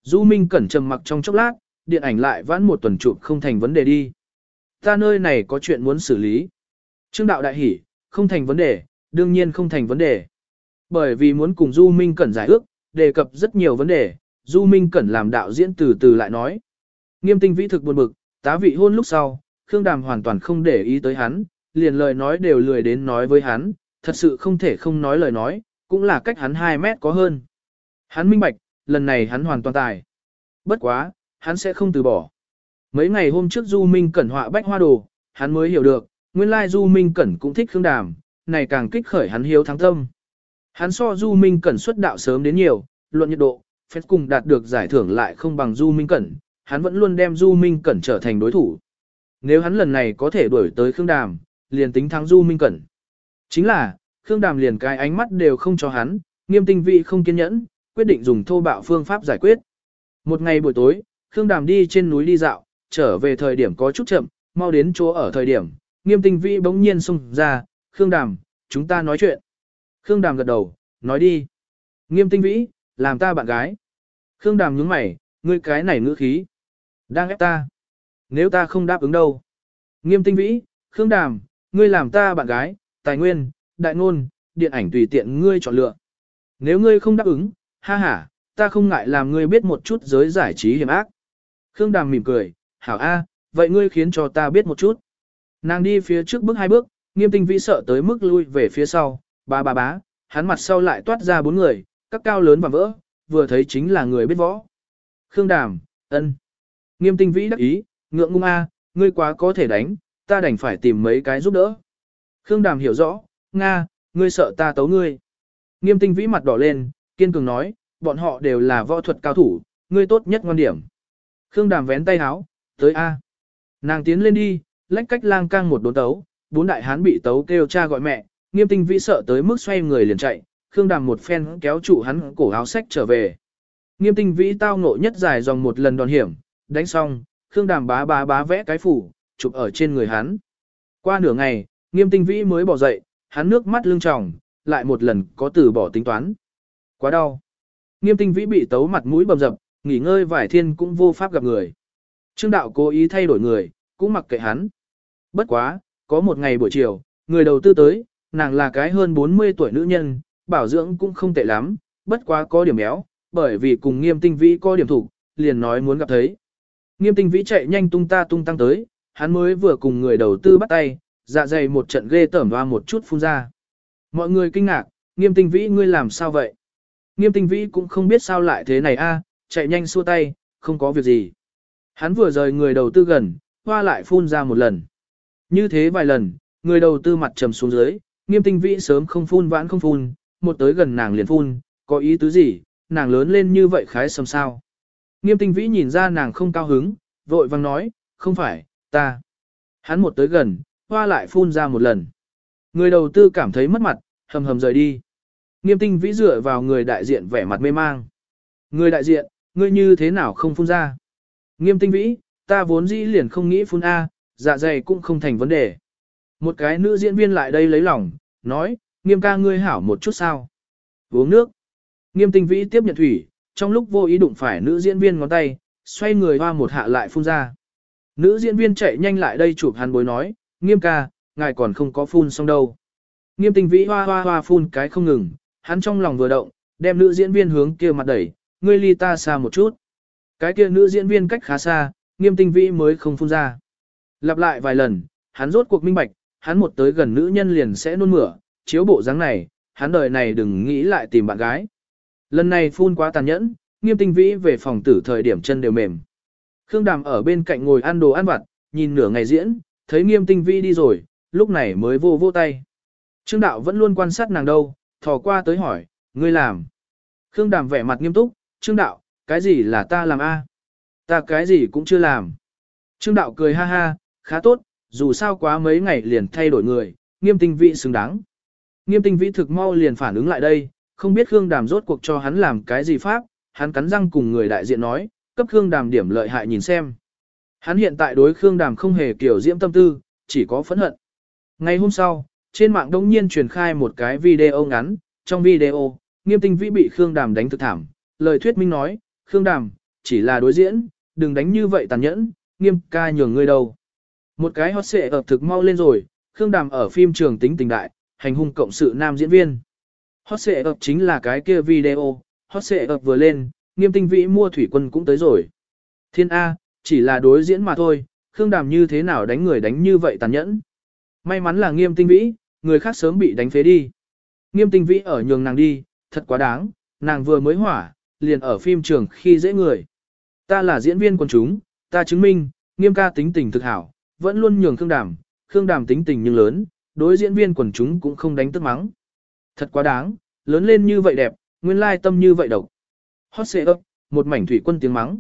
Du Minh Cẩn trầm mặc trong chốc lát, điện ảnh lại vãn một tuần chụp không thành vấn đề đi. Ta nơi này có chuyện muốn xử lý. Trương đạo đại hỉ, không thành vấn đề, đương nhiên không thành vấn đề. Bởi vì muốn cùng Du Minh Cẩn giải ước, đề cập rất nhiều vấn đề, Du Minh Cẩn làm đạo diễn từ từ lại nói. Nghiêm tinh vĩ thực buồn bực, tá vị hôn lúc sau, Khương Đàm hoàn toàn không để ý tới hắn, liền lời nói đều lười đến nói với hắn, thật sự không thể không nói lời nói, cũng là cách hắn 2 mét có hơn. Hắn minh bạch, lần này hắn hoàn toàn tài. Bất quá, hắn sẽ không từ bỏ. Mấy ngày hôm trước Du Minh Cẩn họa bách hoa đồ, hắn mới hiểu được, nguyên lai Du Minh Cẩn cũng thích Khương Đàm, này càng kích khởi hắn hiếu thắng tâm. Hắn so Du Minh Cẩn xuất đạo sớm đến nhiều, luận nhiệt độ, phép cùng đạt được giải thưởng lại không bằng Du Minh Cẩn, hắn vẫn luôn đem Du Minh Cẩn trở thành đối thủ. Nếu hắn lần này có thể đuổi tới Khương Đàm, liền tính thắng Du Minh Cẩn. Chính là, Khương Đàm liền cái ánh mắt đều không cho hắn, nghiêm tinh vị không kiên nhẫn, quyết định dùng thô bạo phương pháp giải quyết. Một ngày buổi tối, Khương Đàm đi trên núi đi dạo, trở về thời điểm có chút chậm, mau đến chỗ ở thời điểm, nghiêm tinh Vĩ bỗng nhiên sung ra, Khương Đàm, chúng ta nói chuyện. Khương Đàm gật đầu, nói đi. Nghiêm tinh vĩ, làm ta bạn gái. Khương Đàm nhướng mày, ngươi cái này ngữ khí. Đang ép ta. Nếu ta không đáp ứng đâu. Nghiêm tinh vĩ, Khương Đàm, ngươi làm ta bạn gái, tài nguyên, đại ngôn, điện ảnh tùy tiện ngươi chọn lựa. Nếu ngươi không đáp ứng, ha ha, ta không ngại làm ngươi biết một chút giới giải trí hiểm ác. Khương Đàm mỉm cười, hảo a, vậy ngươi khiến cho ta biết một chút. Nàng đi phía trước bước hai bước, nghiêm tinh vĩ sợ tới mức lui về phía sau, ba ba bá, hắn mặt sau lại toát ra bốn người, các cao lớn và vỡ, vừa thấy chính là người biết võ. Khương Đàm, ân. Nghiêm tinh vĩ đắc ý, ngượng ngung a, ngươi quá có thể đánh, ta đành phải tìm mấy cái giúp đỡ. Khương Đàm hiểu rõ, Nga, ngươi sợ ta tấu ngươi. Nghiêm tinh vĩ mặt đỏ lên, kiên cường nói, bọn họ đều là võ thuật cao thủ, ngươi tốt nhất ngon điểm. Khương Đàm vén tay háo, tới A. Nàng tiến lên đi, lách cách lang cang một đốn tấu, bốn đại hán bị tấu kêu cha gọi mẹ, nghiêm tinh vĩ sợ tới mức xoay người liền chạy, Khương Đàm một phen kéo trụ hắn cổ áo sách trở về. Nghiêm tinh vĩ tao ngộ nhất dài dòng một lần đòn hiểm, đánh xong, Khương Đàm bá bá bá vẽ cái phủ, chụp ở trên người hắn. Qua nửa ngày, nghiêm tinh vĩ mới bỏ dậy, hắn nước mắt lưng tròng, lại một lần có từ bỏ tính toán. Quá đau. Nghiêm tinh vĩ bị tấu mặt mũi bầm dập, nghỉ ngơi vài thiên cũng vô pháp gặp người. Trương đạo cố ý thay đổi người, cũng mặc kệ hắn. Bất quá, có một ngày buổi chiều, người đầu tư tới, nàng là cái hơn 40 tuổi nữ nhân, bảo dưỡng cũng không tệ lắm, bất quá có điểm méo, bởi vì cùng nghiêm tinh vĩ có điểm thủ, liền nói muốn gặp thấy. Nghiêm tinh vĩ chạy nhanh tung ta tung tăng tới, hắn mới vừa cùng người đầu tư bắt tay, dạ dày một trận ghê tởm hoa một chút phun ra. Mọi người kinh ngạc, nghiêm tinh vĩ ngươi làm sao vậy? Nghiêm tinh vĩ cũng không biết sao lại thế này a, chạy nhanh xua tay, không có việc gì. Hắn vừa rời người đầu tư gần, hoa lại phun ra một lần. Như thế vài lần, người đầu tư mặt trầm xuống dưới, nghiêm tinh vĩ sớm không phun vãn không phun, một tới gần nàng liền phun, có ý tứ gì, nàng lớn lên như vậy khái sầm sao. Nghiêm tinh vĩ nhìn ra nàng không cao hứng, vội vang nói, không phải, ta. Hắn một tới gần, hoa lại phun ra một lần. Người đầu tư cảm thấy mất mặt, hầm hầm rời đi. Nghiêm tinh vĩ dựa vào người đại diện vẻ mặt mê mang. Người đại diện, ngươi như thế nào không phun ra? Nghiêm tinh vĩ, ta vốn dĩ liền không nghĩ phun A, dạ dày cũng không thành vấn đề. Một cái nữ diễn viên lại đây lấy lòng, nói, nghiêm ca ngươi hảo một chút sao? Uống nước. Nghiêm tinh vĩ tiếp nhận thủy, trong lúc vô ý đụng phải nữ diễn viên ngón tay, xoay người hoa một hạ lại phun ra. Nữ diễn viên chạy nhanh lại đây chụp hắn bối nói, nghiêm ca, ngài còn không có phun xong đâu. Nghiêm tinh vĩ hoa hoa hoa phun cái không ngừng, hắn trong lòng vừa động, đem nữ diễn viên hướng kia mặt đẩy, ngươi ly ta xa một chút. Cái kia nữ diễn viên cách khá xa, nghiêm tinh vĩ mới không phun ra. Lặp lại vài lần, hắn rốt cuộc minh bạch, hắn một tới gần nữ nhân liền sẽ nôn mửa, chiếu bộ dáng này, hắn đời này đừng nghĩ lại tìm bạn gái. Lần này phun quá tàn nhẫn, nghiêm tinh vĩ về phòng tử thời điểm chân đều mềm. Khương Đàm ở bên cạnh ngồi ăn đồ ăn vặt, nhìn nửa ngày diễn, thấy nghiêm tinh vĩ đi rồi, lúc này mới vô vô tay. Trương Đạo vẫn luôn quan sát nàng đâu, thò qua tới hỏi, ngươi làm. Khương Đàm vẻ mặt nghiêm túc, Trương Đạo, cái gì là ta làm a? Ta cái gì cũng chưa làm. Trương Đạo cười ha ha, khá tốt, dù sao quá mấy ngày liền thay đổi người, nghiêm tinh vị xứng đáng. Nghiêm tinh vĩ thực mau liền phản ứng lại đây, không biết Khương Đàm rốt cuộc cho hắn làm cái gì pháp, hắn cắn răng cùng người đại diện nói, cấp Khương Đàm điểm lợi hại nhìn xem. Hắn hiện tại đối Khương Đàm không hề kiểu diễm tâm tư, chỉ có phẫn hận. Ngày hôm sau, trên mạng đông nhiên truyền khai một cái video ngắn, trong video, nghiêm tinh vĩ bị Khương Đàm đánh thực thảm, lời thuyết minh nói, Khương Đàm, chỉ là đối diễn, đừng đánh như vậy tàn nhẫn, nghiêm ca nhường ngươi đâu. Một cái hot xệ ập thực mau lên rồi, Khương Đàm ở phim trường tính tình đại, hành hung cộng sự nam diễn viên. Hot xệ ập chính là cái kia video, hot xệ ập vừa lên, nghiêm tinh vĩ mua thủy quân cũng tới rồi. Thiên A, chỉ là đối diễn mà thôi, Khương Đàm như thế nào đánh người đánh như vậy tàn nhẫn. May mắn là nghiêm tinh vĩ, người khác sớm bị đánh phế đi. Nghiêm tinh vĩ ở nhường nàng đi, thật quá đáng, nàng vừa mới hỏa, liền ở phim trường khi dễ người. Ta là diễn viên quần chúng, ta chứng minh, nghiêm ca tính tình thực hảo, vẫn luôn nhường Khương Đàm, Khương Đàm tính tình nhưng lớn, đối diễn viên quần chúng cũng không đánh tức mắng. Thật quá đáng, lớn lên như vậy đẹp, nguyên lai tâm như vậy độc. Hot xệ ấp, một mảnh thủy quân tiếng mắng.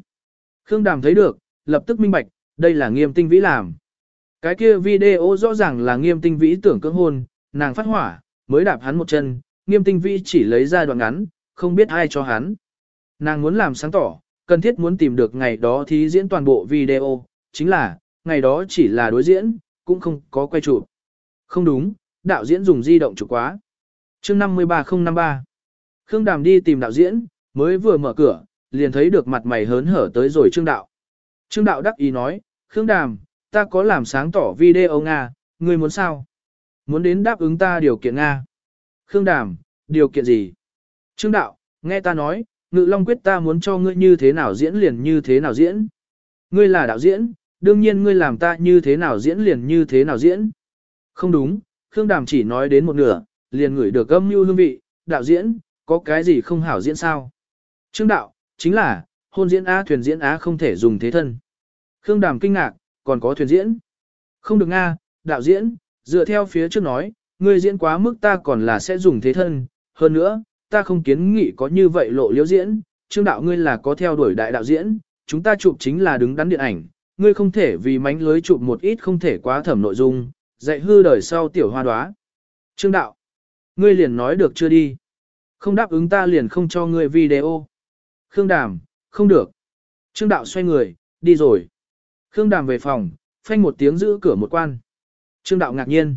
Khương Đàm thấy được, lập tức minh bạch, đây là nghiêm tinh vĩ làm. Cái kia video rõ ràng là nghiêm tinh vĩ tưởng cưỡng hôn, nàng phát hỏa, mới đạp hắn một chân, nghiêm tinh vĩ chỉ lấy ra đoạn ngắn, không biết ai cho hắn. Nàng muốn làm sáng tỏ, cần thiết muốn tìm được ngày đó thí diễn toàn bộ video, chính là, ngày đó chỉ là đối diễn, cũng không có quay chụp. Không đúng, đạo diễn dùng di động chụp quá. chương 53053 Khương Đàm đi tìm đạo diễn, mới vừa mở cửa, liền thấy được mặt mày hớn hở tới rồi Trương Đạo. Trương Đạo đắc ý nói, Khương Đàm, ta có làm sáng tỏ video Nga, ngươi muốn sao? Muốn đến đáp ứng ta điều kiện Nga. Khương Đàm, điều kiện gì? Trương Đạo, nghe ta nói, Ngự Long quyết ta muốn cho ngươi như thế nào diễn liền như thế nào diễn. Ngươi là đạo diễn, đương nhiên ngươi làm ta như thế nào diễn liền như thế nào diễn. Không đúng, Khương Đàm chỉ nói đến một nửa, liền ngửi được âm mưu hương vị, đạo diễn, có cái gì không hảo diễn sao? Trương Đạo, chính là, hôn diễn Á thuyền diễn Á không thể dùng thế thân. Khương Đàm kinh ngạc, còn có thuyền diễn. Không được Nga, đạo diễn, dựa theo phía trước nói, ngươi diễn quá mức ta còn là sẽ dùng thế thân. Hơn nữa, ta không kiến nghị có như vậy lộ liễu diễn, trương đạo ngươi là có theo đuổi đại đạo diễn, chúng ta chụp chính là đứng đắn điện ảnh, ngươi không thể vì mánh lưới chụp một ít không thể quá thẩm nội dung, dạy hư đời sau tiểu hoa đoá. Trương đạo, ngươi liền nói được chưa đi? Không đáp ứng ta liền không cho ngươi video. Khương Đàm, không được. Trương đạo xoay người, đi rồi. Khương Đàm về phòng, phanh một tiếng giữ cửa một quan. Trương đạo ngạc nhiên.